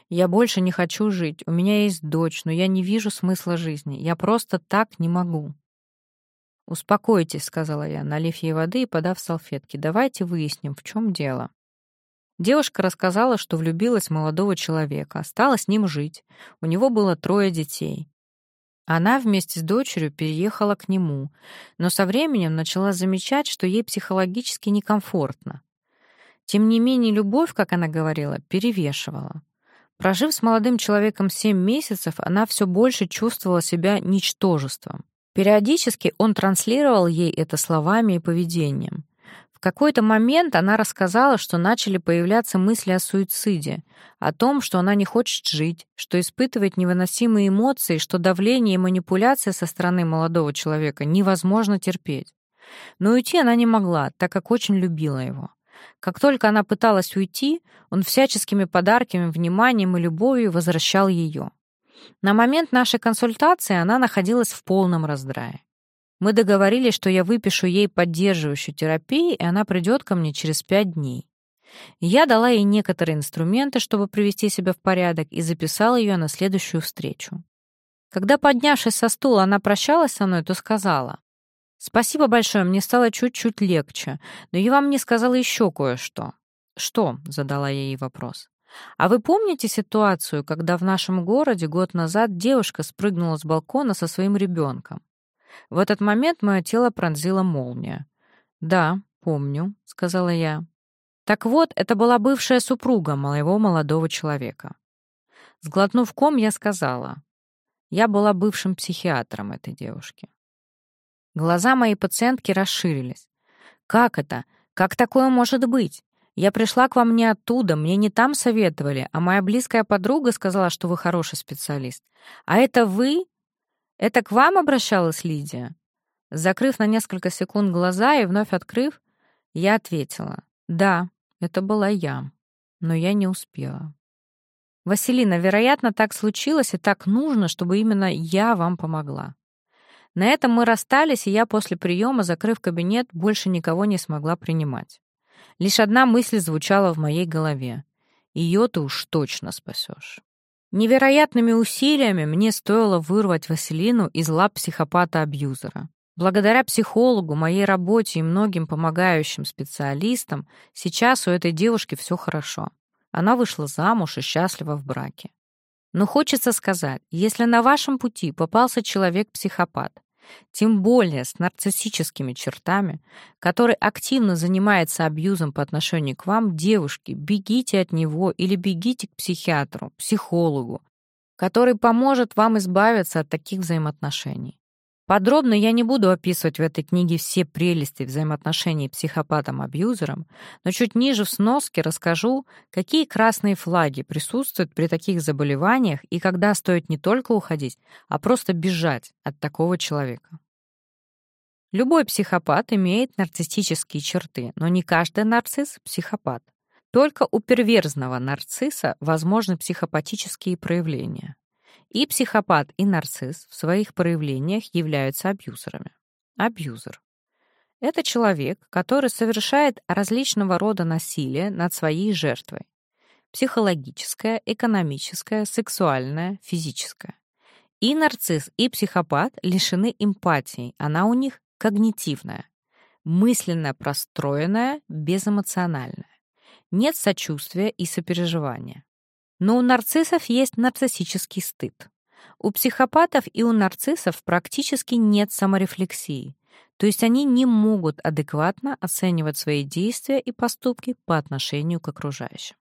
Я больше не хочу жить. У меня есть дочь, но я не вижу смысла жизни. Я просто так не могу». «Успокойтесь», — сказала я, налив ей воды и подав салфетки. «Давайте выясним, в чем дело». Девушка рассказала, что влюбилась в молодого человека, стала с ним жить. У него было трое детей. Она вместе с дочерью переехала к нему, но со временем начала замечать, что ей психологически некомфортно. Тем не менее, любовь, как она говорила, перевешивала. Прожив с молодым человеком семь месяцев, она все больше чувствовала себя ничтожеством. Периодически он транслировал ей это словами и поведением какой-то момент она рассказала, что начали появляться мысли о суициде, о том, что она не хочет жить, что испытывает невыносимые эмоции, что давление и манипуляция со стороны молодого человека невозможно терпеть. Но уйти она не могла, так как очень любила его. Как только она пыталась уйти, он всяческими подарками, вниманием и любовью возвращал ее. На момент нашей консультации она находилась в полном раздрае. Мы договорились, что я выпишу ей поддерживающую терапию, и она придет ко мне через пять дней. Я дала ей некоторые инструменты, чтобы привести себя в порядок, и записала ее на следующую встречу. Когда, поднявшись со стула, она прощалась со мной, то сказала, «Спасибо большое, мне стало чуть-чуть легче, но я вам не сказала еще кое-что». «Что?» — задала я ей вопрос. «А вы помните ситуацию, когда в нашем городе год назад девушка спрыгнула с балкона со своим ребенком? В этот момент мое тело пронзила молния. «Да, помню», — сказала я. Так вот, это была бывшая супруга моего молодого человека. Сглотнув ком, я сказала. Я была бывшим психиатром этой девушки. Глаза моей пациентки расширились. «Как это? Как такое может быть? Я пришла к вам не оттуда, мне не там советовали, а моя близкая подруга сказала, что вы хороший специалист. А это вы «Это к вам обращалась Лидия?» Закрыв на несколько секунд глаза и вновь открыв, я ответила. «Да, это была я, но я не успела». «Василина, вероятно, так случилось и так нужно, чтобы именно я вам помогла». На этом мы расстались, и я после приема, закрыв кабинет, больше никого не смогла принимать. Лишь одна мысль звучала в моей голове. ее ты уж точно спасешь. Невероятными усилиями мне стоило вырвать Василину из лап психопата-абьюзера. Благодаря психологу, моей работе и многим помогающим специалистам сейчас у этой девушки все хорошо. Она вышла замуж и счастлива в браке. Но хочется сказать, если на вашем пути попался человек-психопат, тем более с нарциссическими чертами, который активно занимается абьюзом по отношению к вам, девушки, бегите от него или бегите к психиатру, психологу, который поможет вам избавиться от таких взаимоотношений. Подробно я не буду описывать в этой книге все прелести взаимоотношений психопатом-абьюзером, но чуть ниже в сноске расскажу, какие красные флаги присутствуют при таких заболеваниях и когда стоит не только уходить, а просто бежать от такого человека. Любой психопат имеет нарциссические черты, но не каждый нарцисс — психопат. Только у перверзного нарцисса возможны психопатические проявления. И психопат, и нарцисс в своих проявлениях являются абьюзерами. Абьюзер — это человек, который совершает различного рода насилие над своей жертвой. Психологическое, экономическое, сексуальное, физическое. И нарцисс, и психопат лишены эмпатии, она у них когнитивная, мысленно простроенная, безэмоциональная. Нет сочувствия и сопереживания. Но у нарциссов есть нарциссический стыд. У психопатов и у нарциссов практически нет саморефлексии, то есть они не могут адекватно оценивать свои действия и поступки по отношению к окружающим.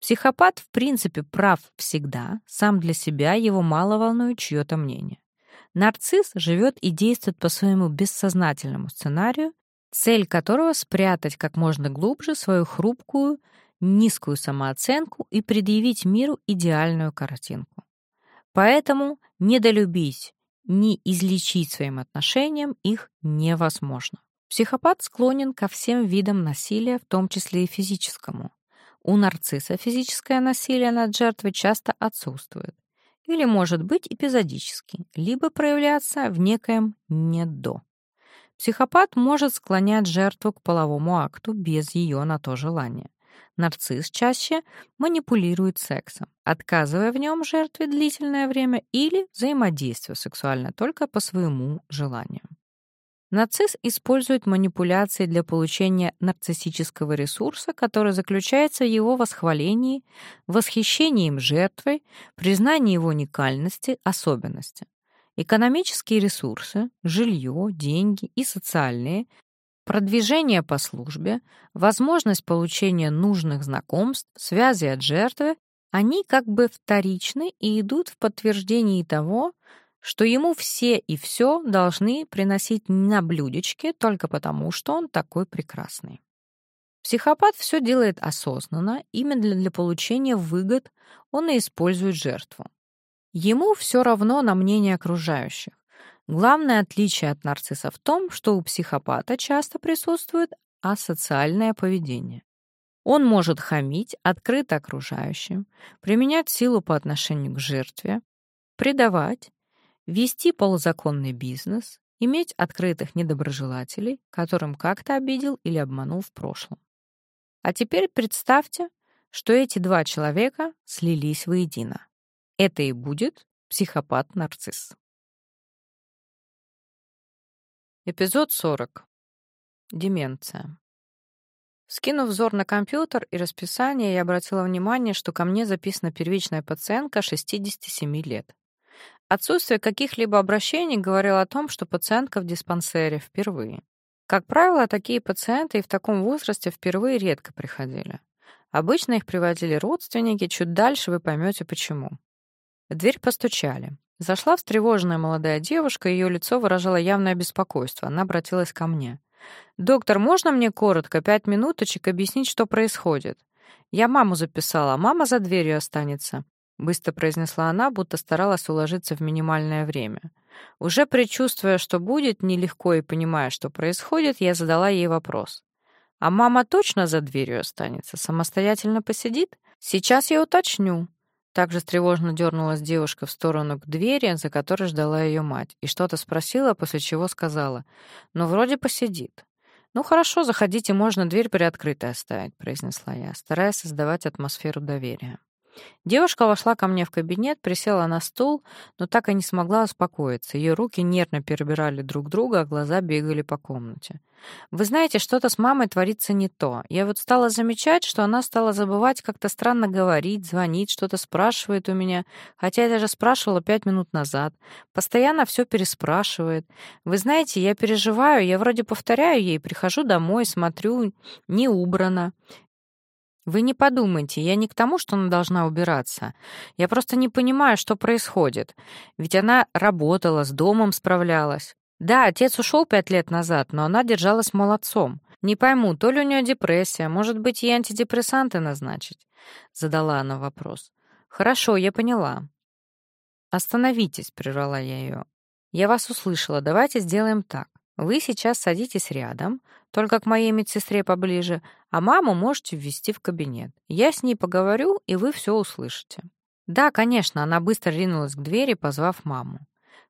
Психопат в принципе прав всегда, сам для себя его мало волнует чье-то мнение. Нарцисс живет и действует по своему бессознательному сценарию, цель которого — спрятать как можно глубже свою хрупкую, низкую самооценку и предъявить миру идеальную картинку. Поэтому недолюбить, не излечить своим отношениям их невозможно. Психопат склонен ко всем видам насилия, в том числе и физическому. У нарцисса физическое насилие над жертвой часто отсутствует или может быть эпизодически, либо проявляться в некоем «не-до». Психопат может склонять жертву к половому акту без ее на то желания. Нарцисс чаще манипулирует сексом, отказывая в нем жертве длительное время или взаимодействуя сексуально только по своему желанию. Нарцисс использует манипуляции для получения нарциссического ресурса, который заключается в его восхвалении, восхищении им жертвой, признании его уникальности, особенности. Экономические ресурсы, жилье, деньги и социальные Продвижение по службе, возможность получения нужных знакомств, связи от жертвы, они как бы вторичны и идут в подтверждении того, что ему все и все должны приносить на блюдечке только потому, что он такой прекрасный. Психопат все делает осознанно, именно для получения выгод он и использует жертву. Ему все равно на мнение окружающих. Главное отличие от нарцисса в том, что у психопата часто присутствует асоциальное поведение. Он может хамить открыто окружающим, применять силу по отношению к жертве, предавать, вести полузаконный бизнес, иметь открытых недоброжелателей, которым как-то обидел или обманул в прошлом. А теперь представьте, что эти два человека слились воедино. Это и будет психопат-нарцисс. Эпизод 40. Деменция. Скинув взор на компьютер и расписание, я обратила внимание, что ко мне записана первичная пациентка 67 лет. Отсутствие каких-либо обращений говорило о том, что пациентка в диспансере впервые. Как правило, такие пациенты и в таком возрасте впервые редко приходили. Обычно их приводили родственники, чуть дальше вы поймете почему. В дверь постучали. Зашла встревоженная молодая девушка, ее лицо выражало явное беспокойство. Она обратилась ко мне. «Доктор, можно мне коротко, пять минуточек, объяснить, что происходит? Я маму записала, а мама за дверью останется», — быстро произнесла она, будто старалась уложиться в минимальное время. Уже предчувствуя, что будет нелегко и понимая, что происходит, я задала ей вопрос. «А мама точно за дверью останется? Самостоятельно посидит? Сейчас я уточню», также тревожно дернулась девушка в сторону к двери, за которой ждала ее мать, и что-то спросила, после чего сказала, «Ну, вроде посидит». «Ну хорошо, заходите, можно дверь приоткрытой оставить», — произнесла я, стараясь создавать атмосферу доверия. Девушка вошла ко мне в кабинет, присела на стул, но так и не смогла успокоиться. Ее руки нервно перебирали друг друга, а глаза бегали по комнате. «Вы знаете, что-то с мамой творится не то. Я вот стала замечать, что она стала забывать как-то странно говорить, звонить, что-то спрашивает у меня, хотя я даже спрашивала пять минут назад. Постоянно все переспрашивает. Вы знаете, я переживаю, я вроде повторяю ей, прихожу домой, смотрю, не убрано. Вы не подумайте, я не к тому, что она должна убираться. Я просто не понимаю, что происходит. Ведь она работала, с домом справлялась. Да, отец ушел пять лет назад, но она держалась молодцом. Не пойму, то ли у нее депрессия, может быть, ей антидепрессанты назначить? Задала она вопрос. Хорошо, я поняла. Остановитесь, прервала я ее. Я вас услышала, давайте сделаем так. Вы сейчас садитесь рядом, только к моей медсестре поближе, а маму можете ввести в кабинет. Я с ней поговорю, и вы все услышите». Да, конечно, она быстро ринулась к двери, позвав маму.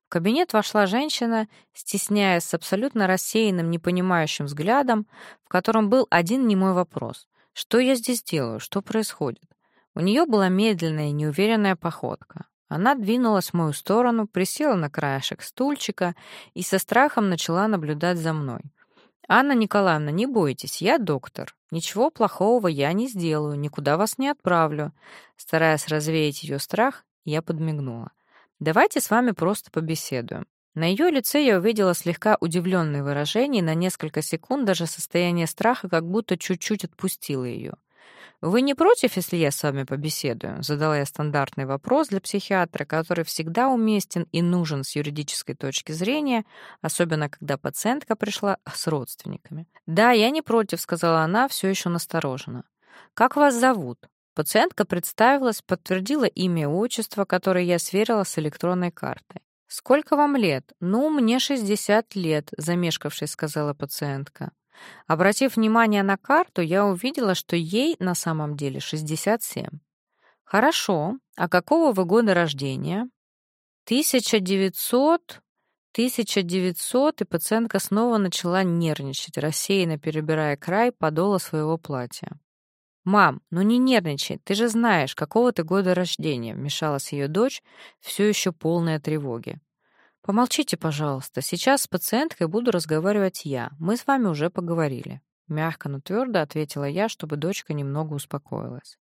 В кабинет вошла женщина, стесняясь с абсолютно рассеянным, непонимающим взглядом, в котором был один немой вопрос. «Что я здесь делаю? Что происходит?» У нее была медленная и неуверенная походка. Она двинулась в мою сторону, присела на краешек стульчика и со страхом начала наблюдать за мной. «Анна Николаевна, не бойтесь, я доктор. Ничего плохого я не сделаю, никуда вас не отправлю». Стараясь развеять ее страх, я подмигнула. «Давайте с вами просто побеседуем». На ее лице я увидела слегка удивленное выражение, и на несколько секунд даже состояние страха как будто чуть-чуть отпустило ее. «Вы не против, если я с вами побеседую?» — задала я стандартный вопрос для психиатра, который всегда уместен и нужен с юридической точки зрения, особенно когда пациентка пришла с родственниками. «Да, я не против», — сказала она, все еще настороженно. «Как вас зовут?» Пациентка представилась, подтвердила имя и отчество, которое я сверила с электронной картой. «Сколько вам лет?» «Ну, мне 60 лет», — замешкавшись, сказала пациентка. Обратив внимание на карту, я увидела, что ей на самом деле 67. Хорошо. А какого вы года рождения? 1900... 1900, и пациентка снова начала нервничать, рассеянно перебирая край подола своего платья. «Мам, ну не нервничай, ты же знаешь, какого ты года рождения», — вмешалась ее дочь, все еще полная тревоги. «Помолчите, пожалуйста. Сейчас с пациенткой буду разговаривать я. Мы с вами уже поговорили». Мягко, но твердо ответила я, чтобы дочка немного успокоилась.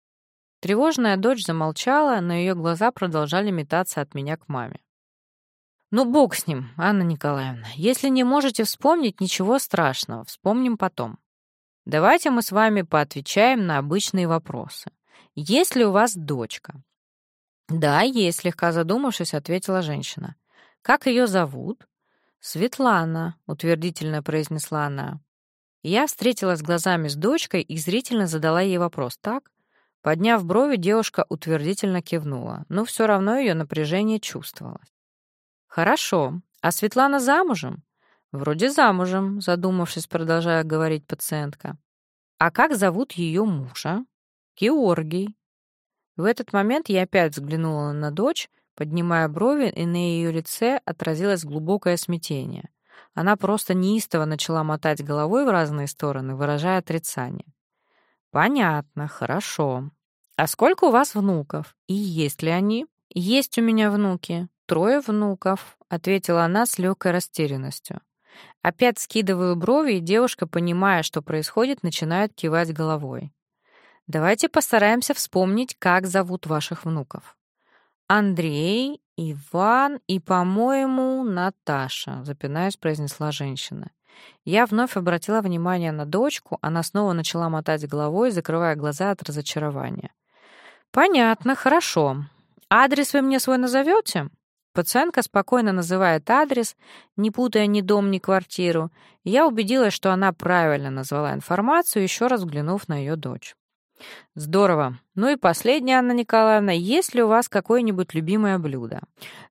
Тревожная дочь замолчала, но ее глаза продолжали метаться от меня к маме. «Ну, бог с ним, Анна Николаевна. Если не можете вспомнить, ничего страшного. Вспомним потом. Давайте мы с вами поотвечаем на обычные вопросы. Есть ли у вас дочка?» «Да, есть», — слегка задумавшись, ответила женщина. «Как ее зовут?» «Светлана», — утвердительно произнесла она. Я встретилась глазами с дочкой и зрительно задала ей вопрос. «Так?» Подняв брови, девушка утвердительно кивнула, но все равно ее напряжение чувствовалось. «Хорошо. А Светлана замужем?» «Вроде замужем», — задумавшись, продолжая говорить пациентка. «А как зовут ее мужа?» «Георгий». В этот момент я опять взглянула на дочь, поднимая брови, и на ее лице отразилось глубокое смятение. Она просто неистово начала мотать головой в разные стороны, выражая отрицание. «Понятно, хорошо. А сколько у вас внуков? И есть ли они?» «Есть у меня внуки. Трое внуков», — ответила она с легкой растерянностью. Опять скидываю брови, и девушка, понимая, что происходит, начинает кивать головой. «Давайте постараемся вспомнить, как зовут ваших внуков». «Андрей, Иван и, по-моему, Наташа», — запинаясь, произнесла женщина. Я вновь обратила внимание на дочку, она снова начала мотать головой, закрывая глаза от разочарования. «Понятно, хорошо. Адрес вы мне свой назовете?» Пациентка спокойно называет адрес, не путая ни дом, ни квартиру. Я убедилась, что она правильно назвала информацию, еще раз взглянув на ее дочь. Здорово. Ну и последняя, Анна Николаевна, есть ли у вас какое-нибудь любимое блюдо?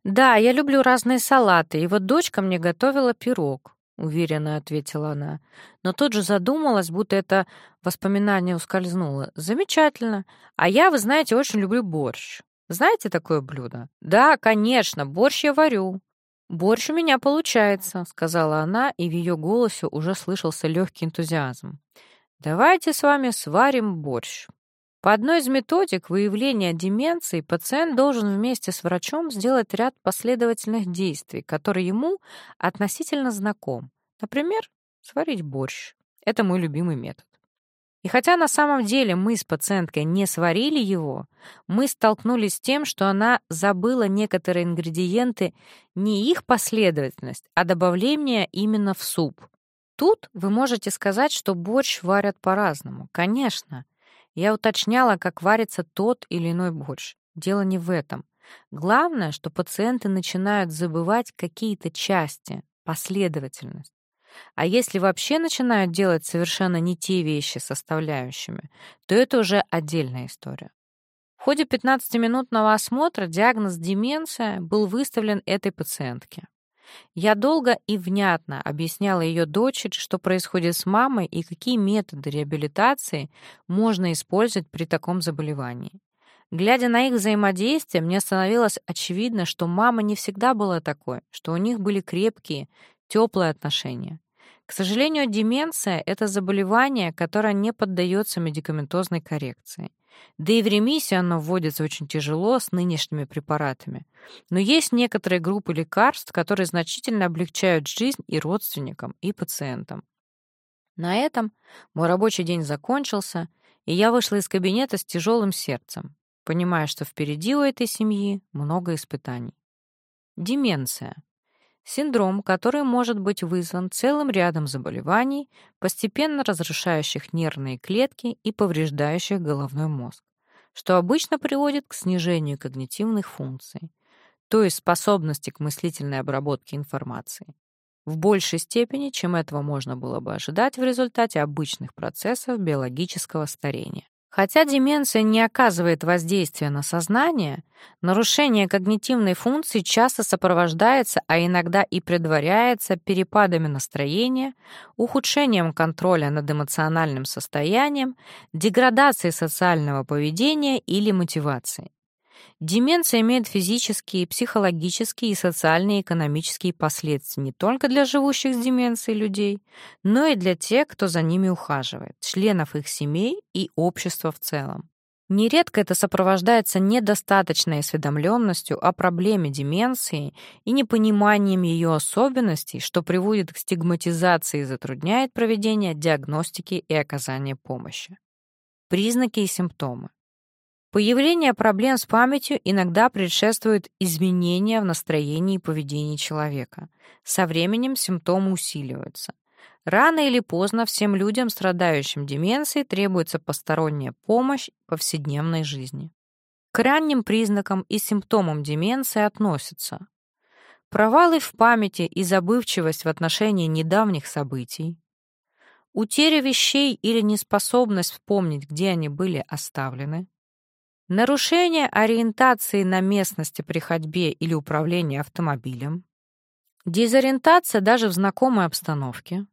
Да, я люблю разные салаты, и вот дочка мне готовила пирог, уверенно ответила она. Но тут же задумалась, будто это воспоминание ускользнуло. Замечательно. А я, вы знаете, очень люблю борщ. Знаете такое блюдо? Да, конечно, борщ я варю. «Борщ у меня получается», — сказала она, и в ее голосе уже слышался легкий энтузиазм. «Давайте с вами сварим борщ. По одной из методик выявления деменции пациент должен вместе с врачом сделать ряд последовательных действий, которые ему относительно знаком. Например, сварить борщ. Это мой любимый метод. И хотя на самом деле мы с пациенткой не сварили его, мы столкнулись с тем, что она забыла некоторые ингредиенты, не их последовательность, а добавление именно в суп. Тут вы можете сказать, что борщ варят по-разному. Конечно, я уточняла, как варится тот или иной борщ. Дело не в этом. Главное, что пациенты начинают забывать какие-то части, последовательность. А если вообще начинают делать совершенно не те вещи составляющими, то это уже отдельная история. В ходе 15-минутного осмотра диагноз деменция был выставлен этой пациентке. Я долго и внятно объясняла ее дочери, что происходит с мамой и какие методы реабилитации можно использовать при таком заболевании. Глядя на их взаимодействие, мне становилось очевидно, что мама не всегда была такой, что у них были крепкие, теплые отношения. К сожалению, деменция — это заболевание, которое не поддается медикаментозной коррекции. Да и в ремиссию оно вводится очень тяжело с нынешними препаратами. Но есть некоторые группы лекарств, которые значительно облегчают жизнь и родственникам, и пациентам. На этом мой рабочий день закончился, и я вышла из кабинета с тяжелым сердцем, понимая, что впереди у этой семьи много испытаний. Деменция. Синдром, который может быть вызван целым рядом заболеваний, постепенно разрушающих нервные клетки и повреждающих головной мозг, что обычно приводит к снижению когнитивных функций, то есть способности к мыслительной обработке информации, в большей степени, чем этого можно было бы ожидать в результате обычных процессов биологического старения. Хотя деменция не оказывает воздействия на сознание, нарушение когнитивной функции часто сопровождается, а иногда и предваряется перепадами настроения, ухудшением контроля над эмоциональным состоянием, деградацией социального поведения или мотивации. Деменция имеет физические, психологические и социальные экономические последствия не только для живущих с деменцией людей, но и для тех, кто за ними ухаживает, членов их семей и общества в целом. Нередко это сопровождается недостаточной осведомленностью о проблеме деменции и непониманием ее особенностей, что приводит к стигматизации и затрудняет проведение диагностики и оказания помощи. Признаки и симптомы. Появление проблем с памятью иногда предшествует изменения в настроении и поведении человека. Со временем симптомы усиливаются. Рано или поздно всем людям, страдающим деменцией, требуется посторонняя помощь в повседневной жизни. К ранним признакам и симптомам деменции относятся провалы в памяти и забывчивость в отношении недавних событий, утеря вещей или неспособность вспомнить, где они были оставлены, нарушение ориентации на местности при ходьбе или управлении автомобилем, дезориентация даже в знакомой обстановке,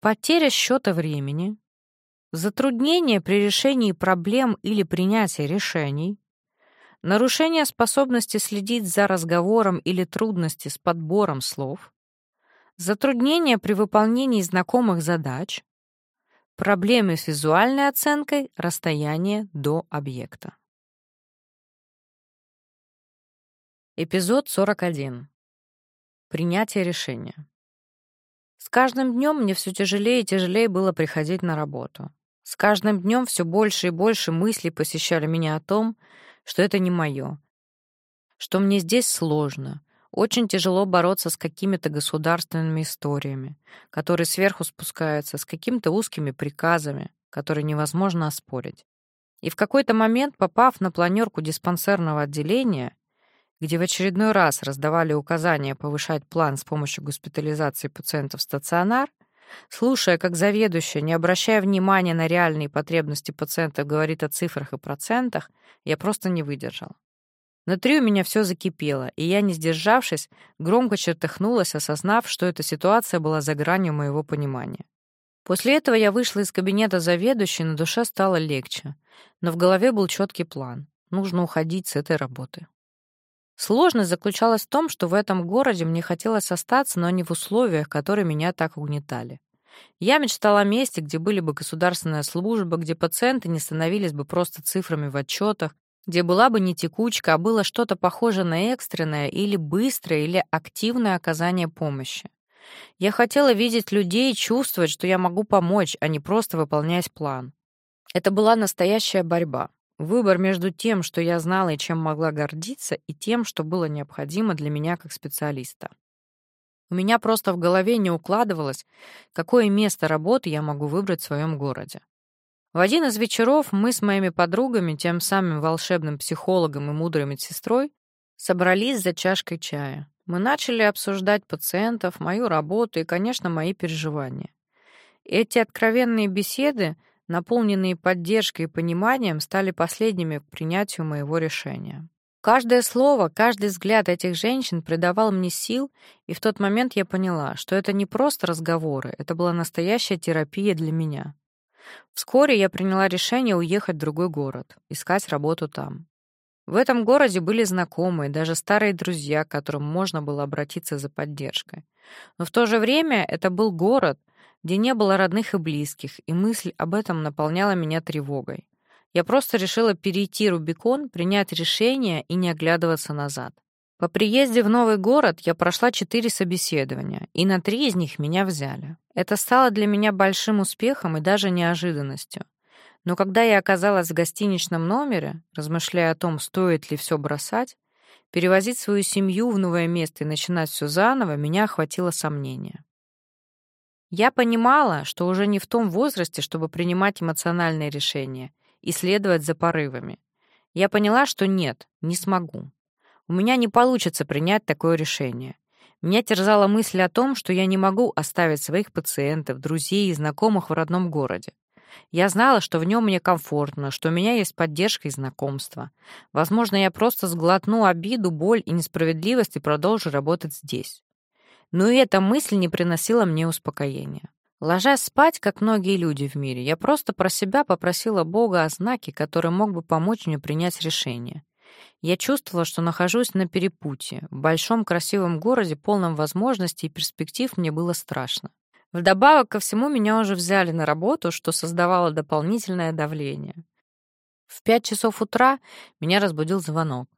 потеря счета времени, затруднение при решении проблем или принятии решений, нарушение способности следить за разговором или трудности с подбором слов, затруднение при выполнении знакомых задач, проблемы с визуальной оценкой расстояния до объекта. Эпизод 41. Принятие решения. С каждым днем мне все тяжелее и тяжелее было приходить на работу. С каждым днем все больше и больше мыслей посещали меня о том, что это не мое, что мне здесь сложно, очень тяжело бороться с какими-то государственными историями, которые сверху спускаются, с какими-то узкими приказами, которые невозможно оспорить. И в какой-то момент, попав на планерку диспансерного отделения, где в очередной раз раздавали указания повышать план с помощью госпитализации пациентов в стационар, слушая, как заведующая, не обращая внимания на реальные потребности пациентов, говорит о цифрах и процентах, я просто не выдержал. Внутри у меня все закипело, и я, не сдержавшись, громко чертыхнулась, осознав, что эта ситуация была за гранью моего понимания. После этого я вышла из кабинета заведующей, на душе стало легче, но в голове был четкий план. Нужно уходить с этой работы. Сложность заключалась в том, что в этом городе мне хотелось остаться, но не в условиях, которые меня так угнетали. Я мечтала о месте, где были бы государственная служба, где пациенты не становились бы просто цифрами в отчетах, где была бы не текучка, а было что-то похожее на экстренное или быстрое или активное оказание помощи. Я хотела видеть людей и чувствовать, что я могу помочь, а не просто выполнять план. Это была настоящая борьба. Выбор между тем, что я знала и чем могла гордиться, и тем, что было необходимо для меня как специалиста. У меня просто в голове не укладывалось, какое место работы я могу выбрать в своем городе. В один из вечеров мы с моими подругами, тем самым волшебным психологом и мудрой медсестрой, собрались за чашкой чая. Мы начали обсуждать пациентов, мою работу и, конечно, мои переживания. Эти откровенные беседы, наполненные поддержкой и пониманием, стали последними к принятию моего решения. Каждое слово, каждый взгляд этих женщин придавал мне сил, и в тот момент я поняла, что это не просто разговоры, это была настоящая терапия для меня. Вскоре я приняла решение уехать в другой город, искать работу там. В этом городе были знакомые, даже старые друзья, к которым можно было обратиться за поддержкой. Но в то же время это был город, где не было родных и близких, и мысль об этом наполняла меня тревогой. Я просто решила перейти Рубикон, принять решение и не оглядываться назад. По приезде в новый город я прошла четыре собеседования, и на три из них меня взяли. Это стало для меня большим успехом и даже неожиданностью. Но когда я оказалась в гостиничном номере, размышляя о том, стоит ли все бросать, перевозить свою семью в новое место и начинать все заново, меня охватило сомнение. Я понимала, что уже не в том возрасте, чтобы принимать эмоциональные решения, и следовать за порывами. Я поняла, что нет, не смогу. У меня не получится принять такое решение. Меня терзала мысль о том, что я не могу оставить своих пациентов, друзей и знакомых в родном городе. Я знала, что в нем мне комфортно, что у меня есть поддержка и знакомство. Возможно, я просто сглотну обиду, боль и несправедливость и продолжу работать здесь. Но и эта мысль не приносила мне успокоения. Ложась спать, как многие люди в мире, я просто про себя попросила Бога о знаке, который мог бы помочь мне принять решение. Я чувствовала, что нахожусь на перепутье. В большом красивом городе, полном возможностей и перспектив, мне было страшно. Вдобавок ко всему меня уже взяли на работу, что создавало дополнительное давление. В пять часов утра меня разбудил звонок.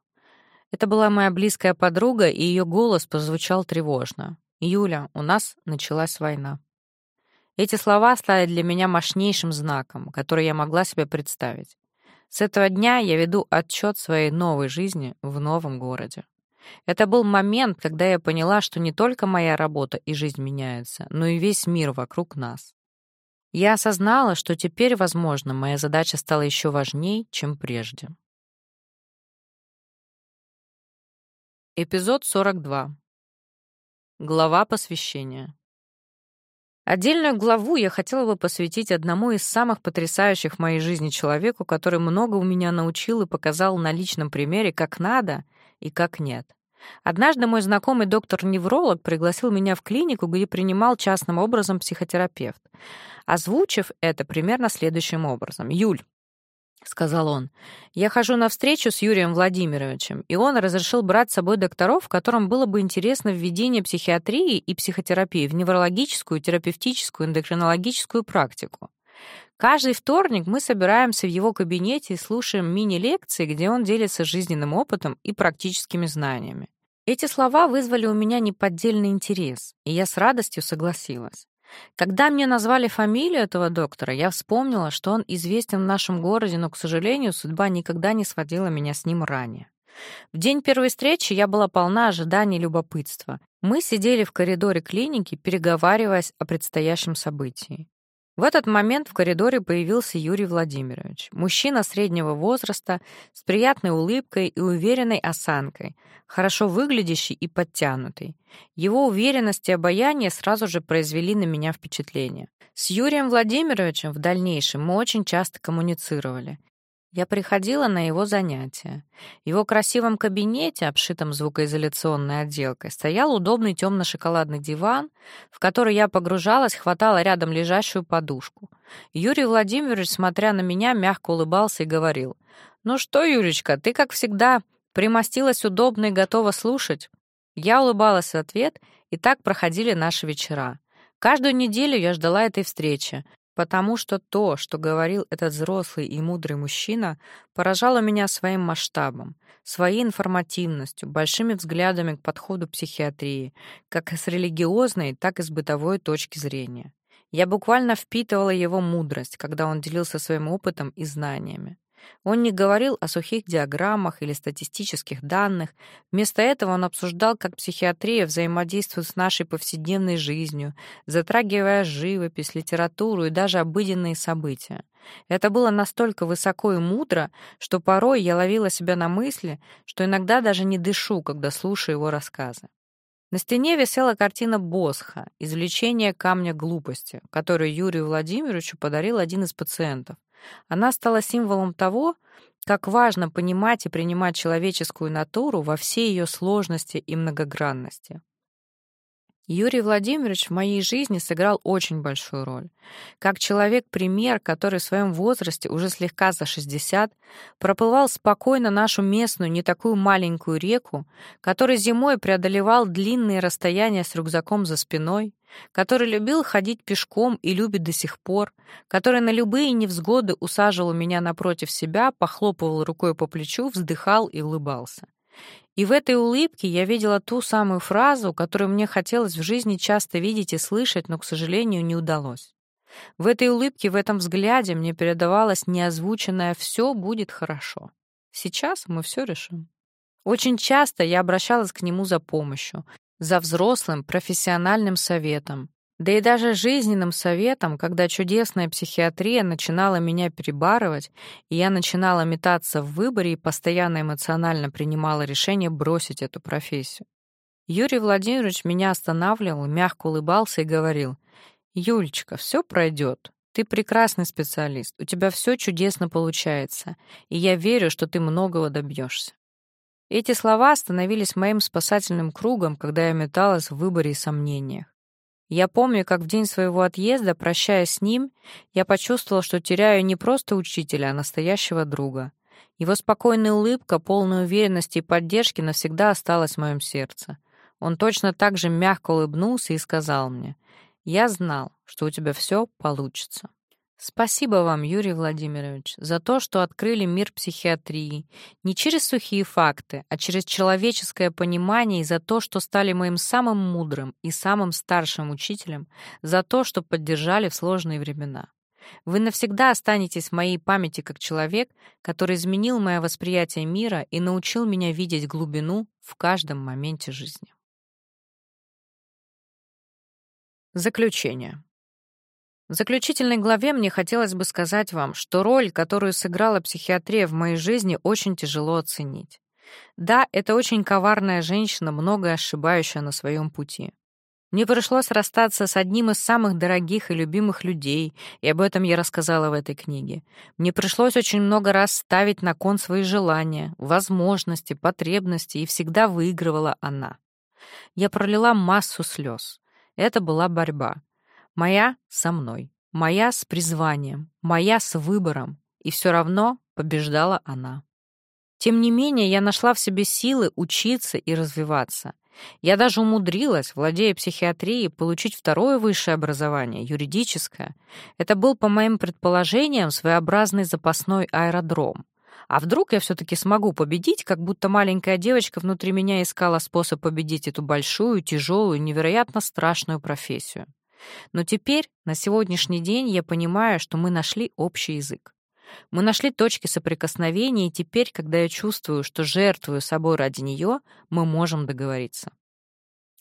Это была моя близкая подруга, и ее голос прозвучал тревожно. «Юля, у нас началась война». Эти слова стали для меня мощнейшим знаком, который я могла себе представить. С этого дня я веду отчет своей новой жизни в новом городе. Это был момент, когда я поняла, что не только моя работа и жизнь меняются, но и весь мир вокруг нас. Я осознала, что теперь, возможно, моя задача стала еще важнее, чем прежде. Эпизод 42. Глава посвящения. Отдельную главу я хотела бы посвятить одному из самых потрясающих в моей жизни человеку, который много у меня научил и показал на личном примере, как надо и как нет. Однажды мой знакомый доктор-невролог пригласил меня в клинику, где принимал частным образом психотерапевт, озвучив это примерно следующим образом. «Юль, — сказал он. «Я хожу на встречу с Юрием Владимировичем, и он разрешил брать с собой докторов, которым было бы интересно введение психиатрии и психотерапии в неврологическую, терапевтическую, эндокринологическую практику. Каждый вторник мы собираемся в его кабинете и слушаем мини-лекции, где он делится жизненным опытом и практическими знаниями. Эти слова вызвали у меня неподдельный интерес, и я с радостью согласилась. Когда мне назвали фамилию этого доктора, я вспомнила, что он известен в нашем городе, но, к сожалению, судьба никогда не сводила меня с ним ранее. В день первой встречи я была полна ожиданий и любопытства. Мы сидели в коридоре клиники, переговариваясь о предстоящем событии. В этот момент в коридоре появился Юрий Владимирович, мужчина среднего возраста, с приятной улыбкой и уверенной осанкой, хорошо выглядящий и подтянутый. Его уверенность и обаяние сразу же произвели на меня впечатление. С Юрием Владимировичем в дальнейшем мы очень часто коммуницировали. Я приходила на его занятия. В его красивом кабинете, обшитом звукоизоляционной отделкой, стоял удобный темно-шоколадный диван, в который я погружалась, хватала рядом лежащую подушку. Юрий Владимирович, смотря на меня, мягко улыбался и говорил, «Ну что, Юречка, ты, как всегда, Примостилась удобно и готова слушать. Я улыбалась в ответ, и так проходили наши вечера. Каждую неделю я ждала этой встречи, потому что то, что говорил этот взрослый и мудрый мужчина, поражало меня своим масштабом, своей информативностью, большими взглядами к подходу психиатрии, как с религиозной, так и с бытовой точки зрения. Я буквально впитывала его мудрость, когда он делился своим опытом и знаниями. Он не говорил о сухих диаграммах или статистических данных. Вместо этого он обсуждал, как психиатрия взаимодействует с нашей повседневной жизнью, затрагивая живопись, литературу и даже обыденные события. Это было настолько высоко и мудро, что порой я ловила себя на мысли, что иногда даже не дышу, когда слушаю его рассказы. На стене висела картина Босха «Извлечение камня глупости», которую Юрию Владимировичу подарил один из пациентов. Она стала символом того, как важно понимать и принимать человеческую натуру во всей ее сложности и многогранности. Юрий Владимирович в моей жизни сыграл очень большую роль. Как человек-пример, который в своем возрасте, уже слегка за 60, проплывал спокойно нашу местную, не такую маленькую реку, который зимой преодолевал длинные расстояния с рюкзаком за спиной, который любил ходить пешком и любит до сих пор, который на любые невзгоды усаживал меня напротив себя, похлопывал рукой по плечу, вздыхал и улыбался. И в этой улыбке я видела ту самую фразу, которую мне хотелось в жизни часто видеть и слышать, но, к сожалению, не удалось. В этой улыбке, в этом взгляде мне передавалось неозвученное «все будет хорошо». Сейчас мы все решим. Очень часто я обращалась к нему за помощью, за взрослым профессиональным советом, да и даже жизненным советом, когда чудесная психиатрия начинала меня перебарывать, и я начинала метаться в выборе и постоянно эмоционально принимала решение бросить эту профессию. Юрий Владимирович меня останавливал, мягко улыбался и говорил, «Юлечка, все пройдет. Ты прекрасный специалист, у тебя все чудесно получается, и я верю, что ты многого добьешься. Эти слова становились моим спасательным кругом, когда я металась в выборе и сомнениях. Я помню, как в день своего отъезда, прощаясь с ним, я почувствовала, что теряю не просто учителя, а настоящего друга. Его спокойная улыбка, полная уверенности и поддержки навсегда осталась в моем сердце. Он точно так же мягко улыбнулся и сказал мне, «Я знал, что у тебя все получится». Спасибо вам, Юрий Владимирович, за то, что открыли мир психиатрии. Не через сухие факты, а через человеческое понимание и за то, что стали моим самым мудрым и самым старшим учителем, за то, что поддержали в сложные времена. Вы навсегда останетесь в моей памяти как человек, который изменил мое восприятие мира и научил меня видеть глубину в каждом моменте жизни. Заключение. В заключительной главе мне хотелось бы сказать вам, что роль, которую сыграла психиатрия в моей жизни, очень тяжело оценить. Да, это очень коварная женщина, многое ошибающая на своем пути. Мне пришлось расстаться с одним из самых дорогих и любимых людей, и об этом я рассказала в этой книге. Мне пришлось очень много раз ставить на кон свои желания, возможности, потребности, и всегда выигрывала она. Я пролила массу слез. Это была борьба. Моя со мной, моя с призванием, моя с выбором, и все равно побеждала она. Тем не менее, я нашла в себе силы учиться и развиваться. Я даже умудрилась, владея психиатрией, получить второе высшее образование, юридическое. Это был, по моим предположениям, своеобразный запасной аэродром. А вдруг я все-таки смогу победить, как будто маленькая девочка внутри меня искала способ победить эту большую, тяжелую, невероятно страшную профессию. Но теперь, на сегодняшний день, я понимаю, что мы нашли общий язык. Мы нашли точки соприкосновения, и теперь, когда я чувствую, что жертвую собой ради нее, мы можем договориться.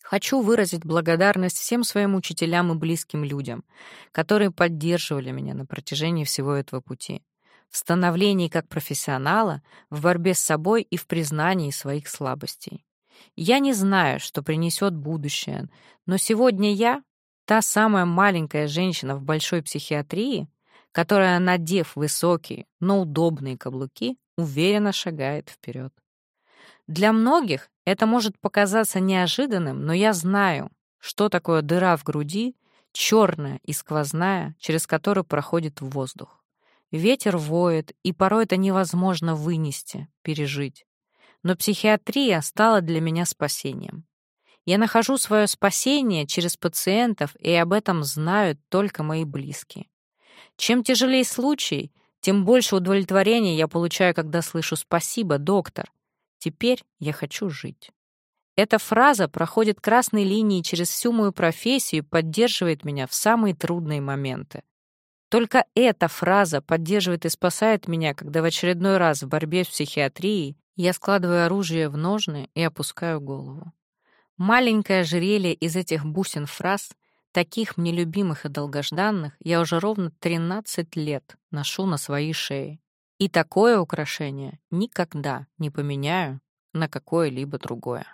Хочу выразить благодарность всем своим учителям и близким людям, которые поддерживали меня на протяжении всего этого пути. В становлении как профессионала, в борьбе с собой и в признании своих слабостей. Я не знаю, что принесет будущее, но сегодня я Та самая маленькая женщина в большой психиатрии, которая, надев высокие, но удобные каблуки, уверенно шагает вперед. Для многих это может показаться неожиданным, но я знаю, что такое дыра в груди, черная и сквозная, через которую проходит воздух. Ветер воет, и порой это невозможно вынести, пережить. но психиатрия стала для меня спасением. Я нахожу свое спасение через пациентов, и об этом знают только мои близкие. Чем тяжелее случай, тем больше удовлетворения я получаю, когда слышу «спасибо, доктор». Теперь я хочу жить. Эта фраза проходит красной линией через всю мою профессию и поддерживает меня в самые трудные моменты. Только эта фраза поддерживает и спасает меня, когда в очередной раз в борьбе с психиатрией я складываю оружие в ножны и опускаю голову. Маленькое ожерелье из этих бусин фраз, таких мне любимых и долгожданных, я уже ровно 13 лет ношу на своей шее. И такое украшение никогда не поменяю на какое-либо другое.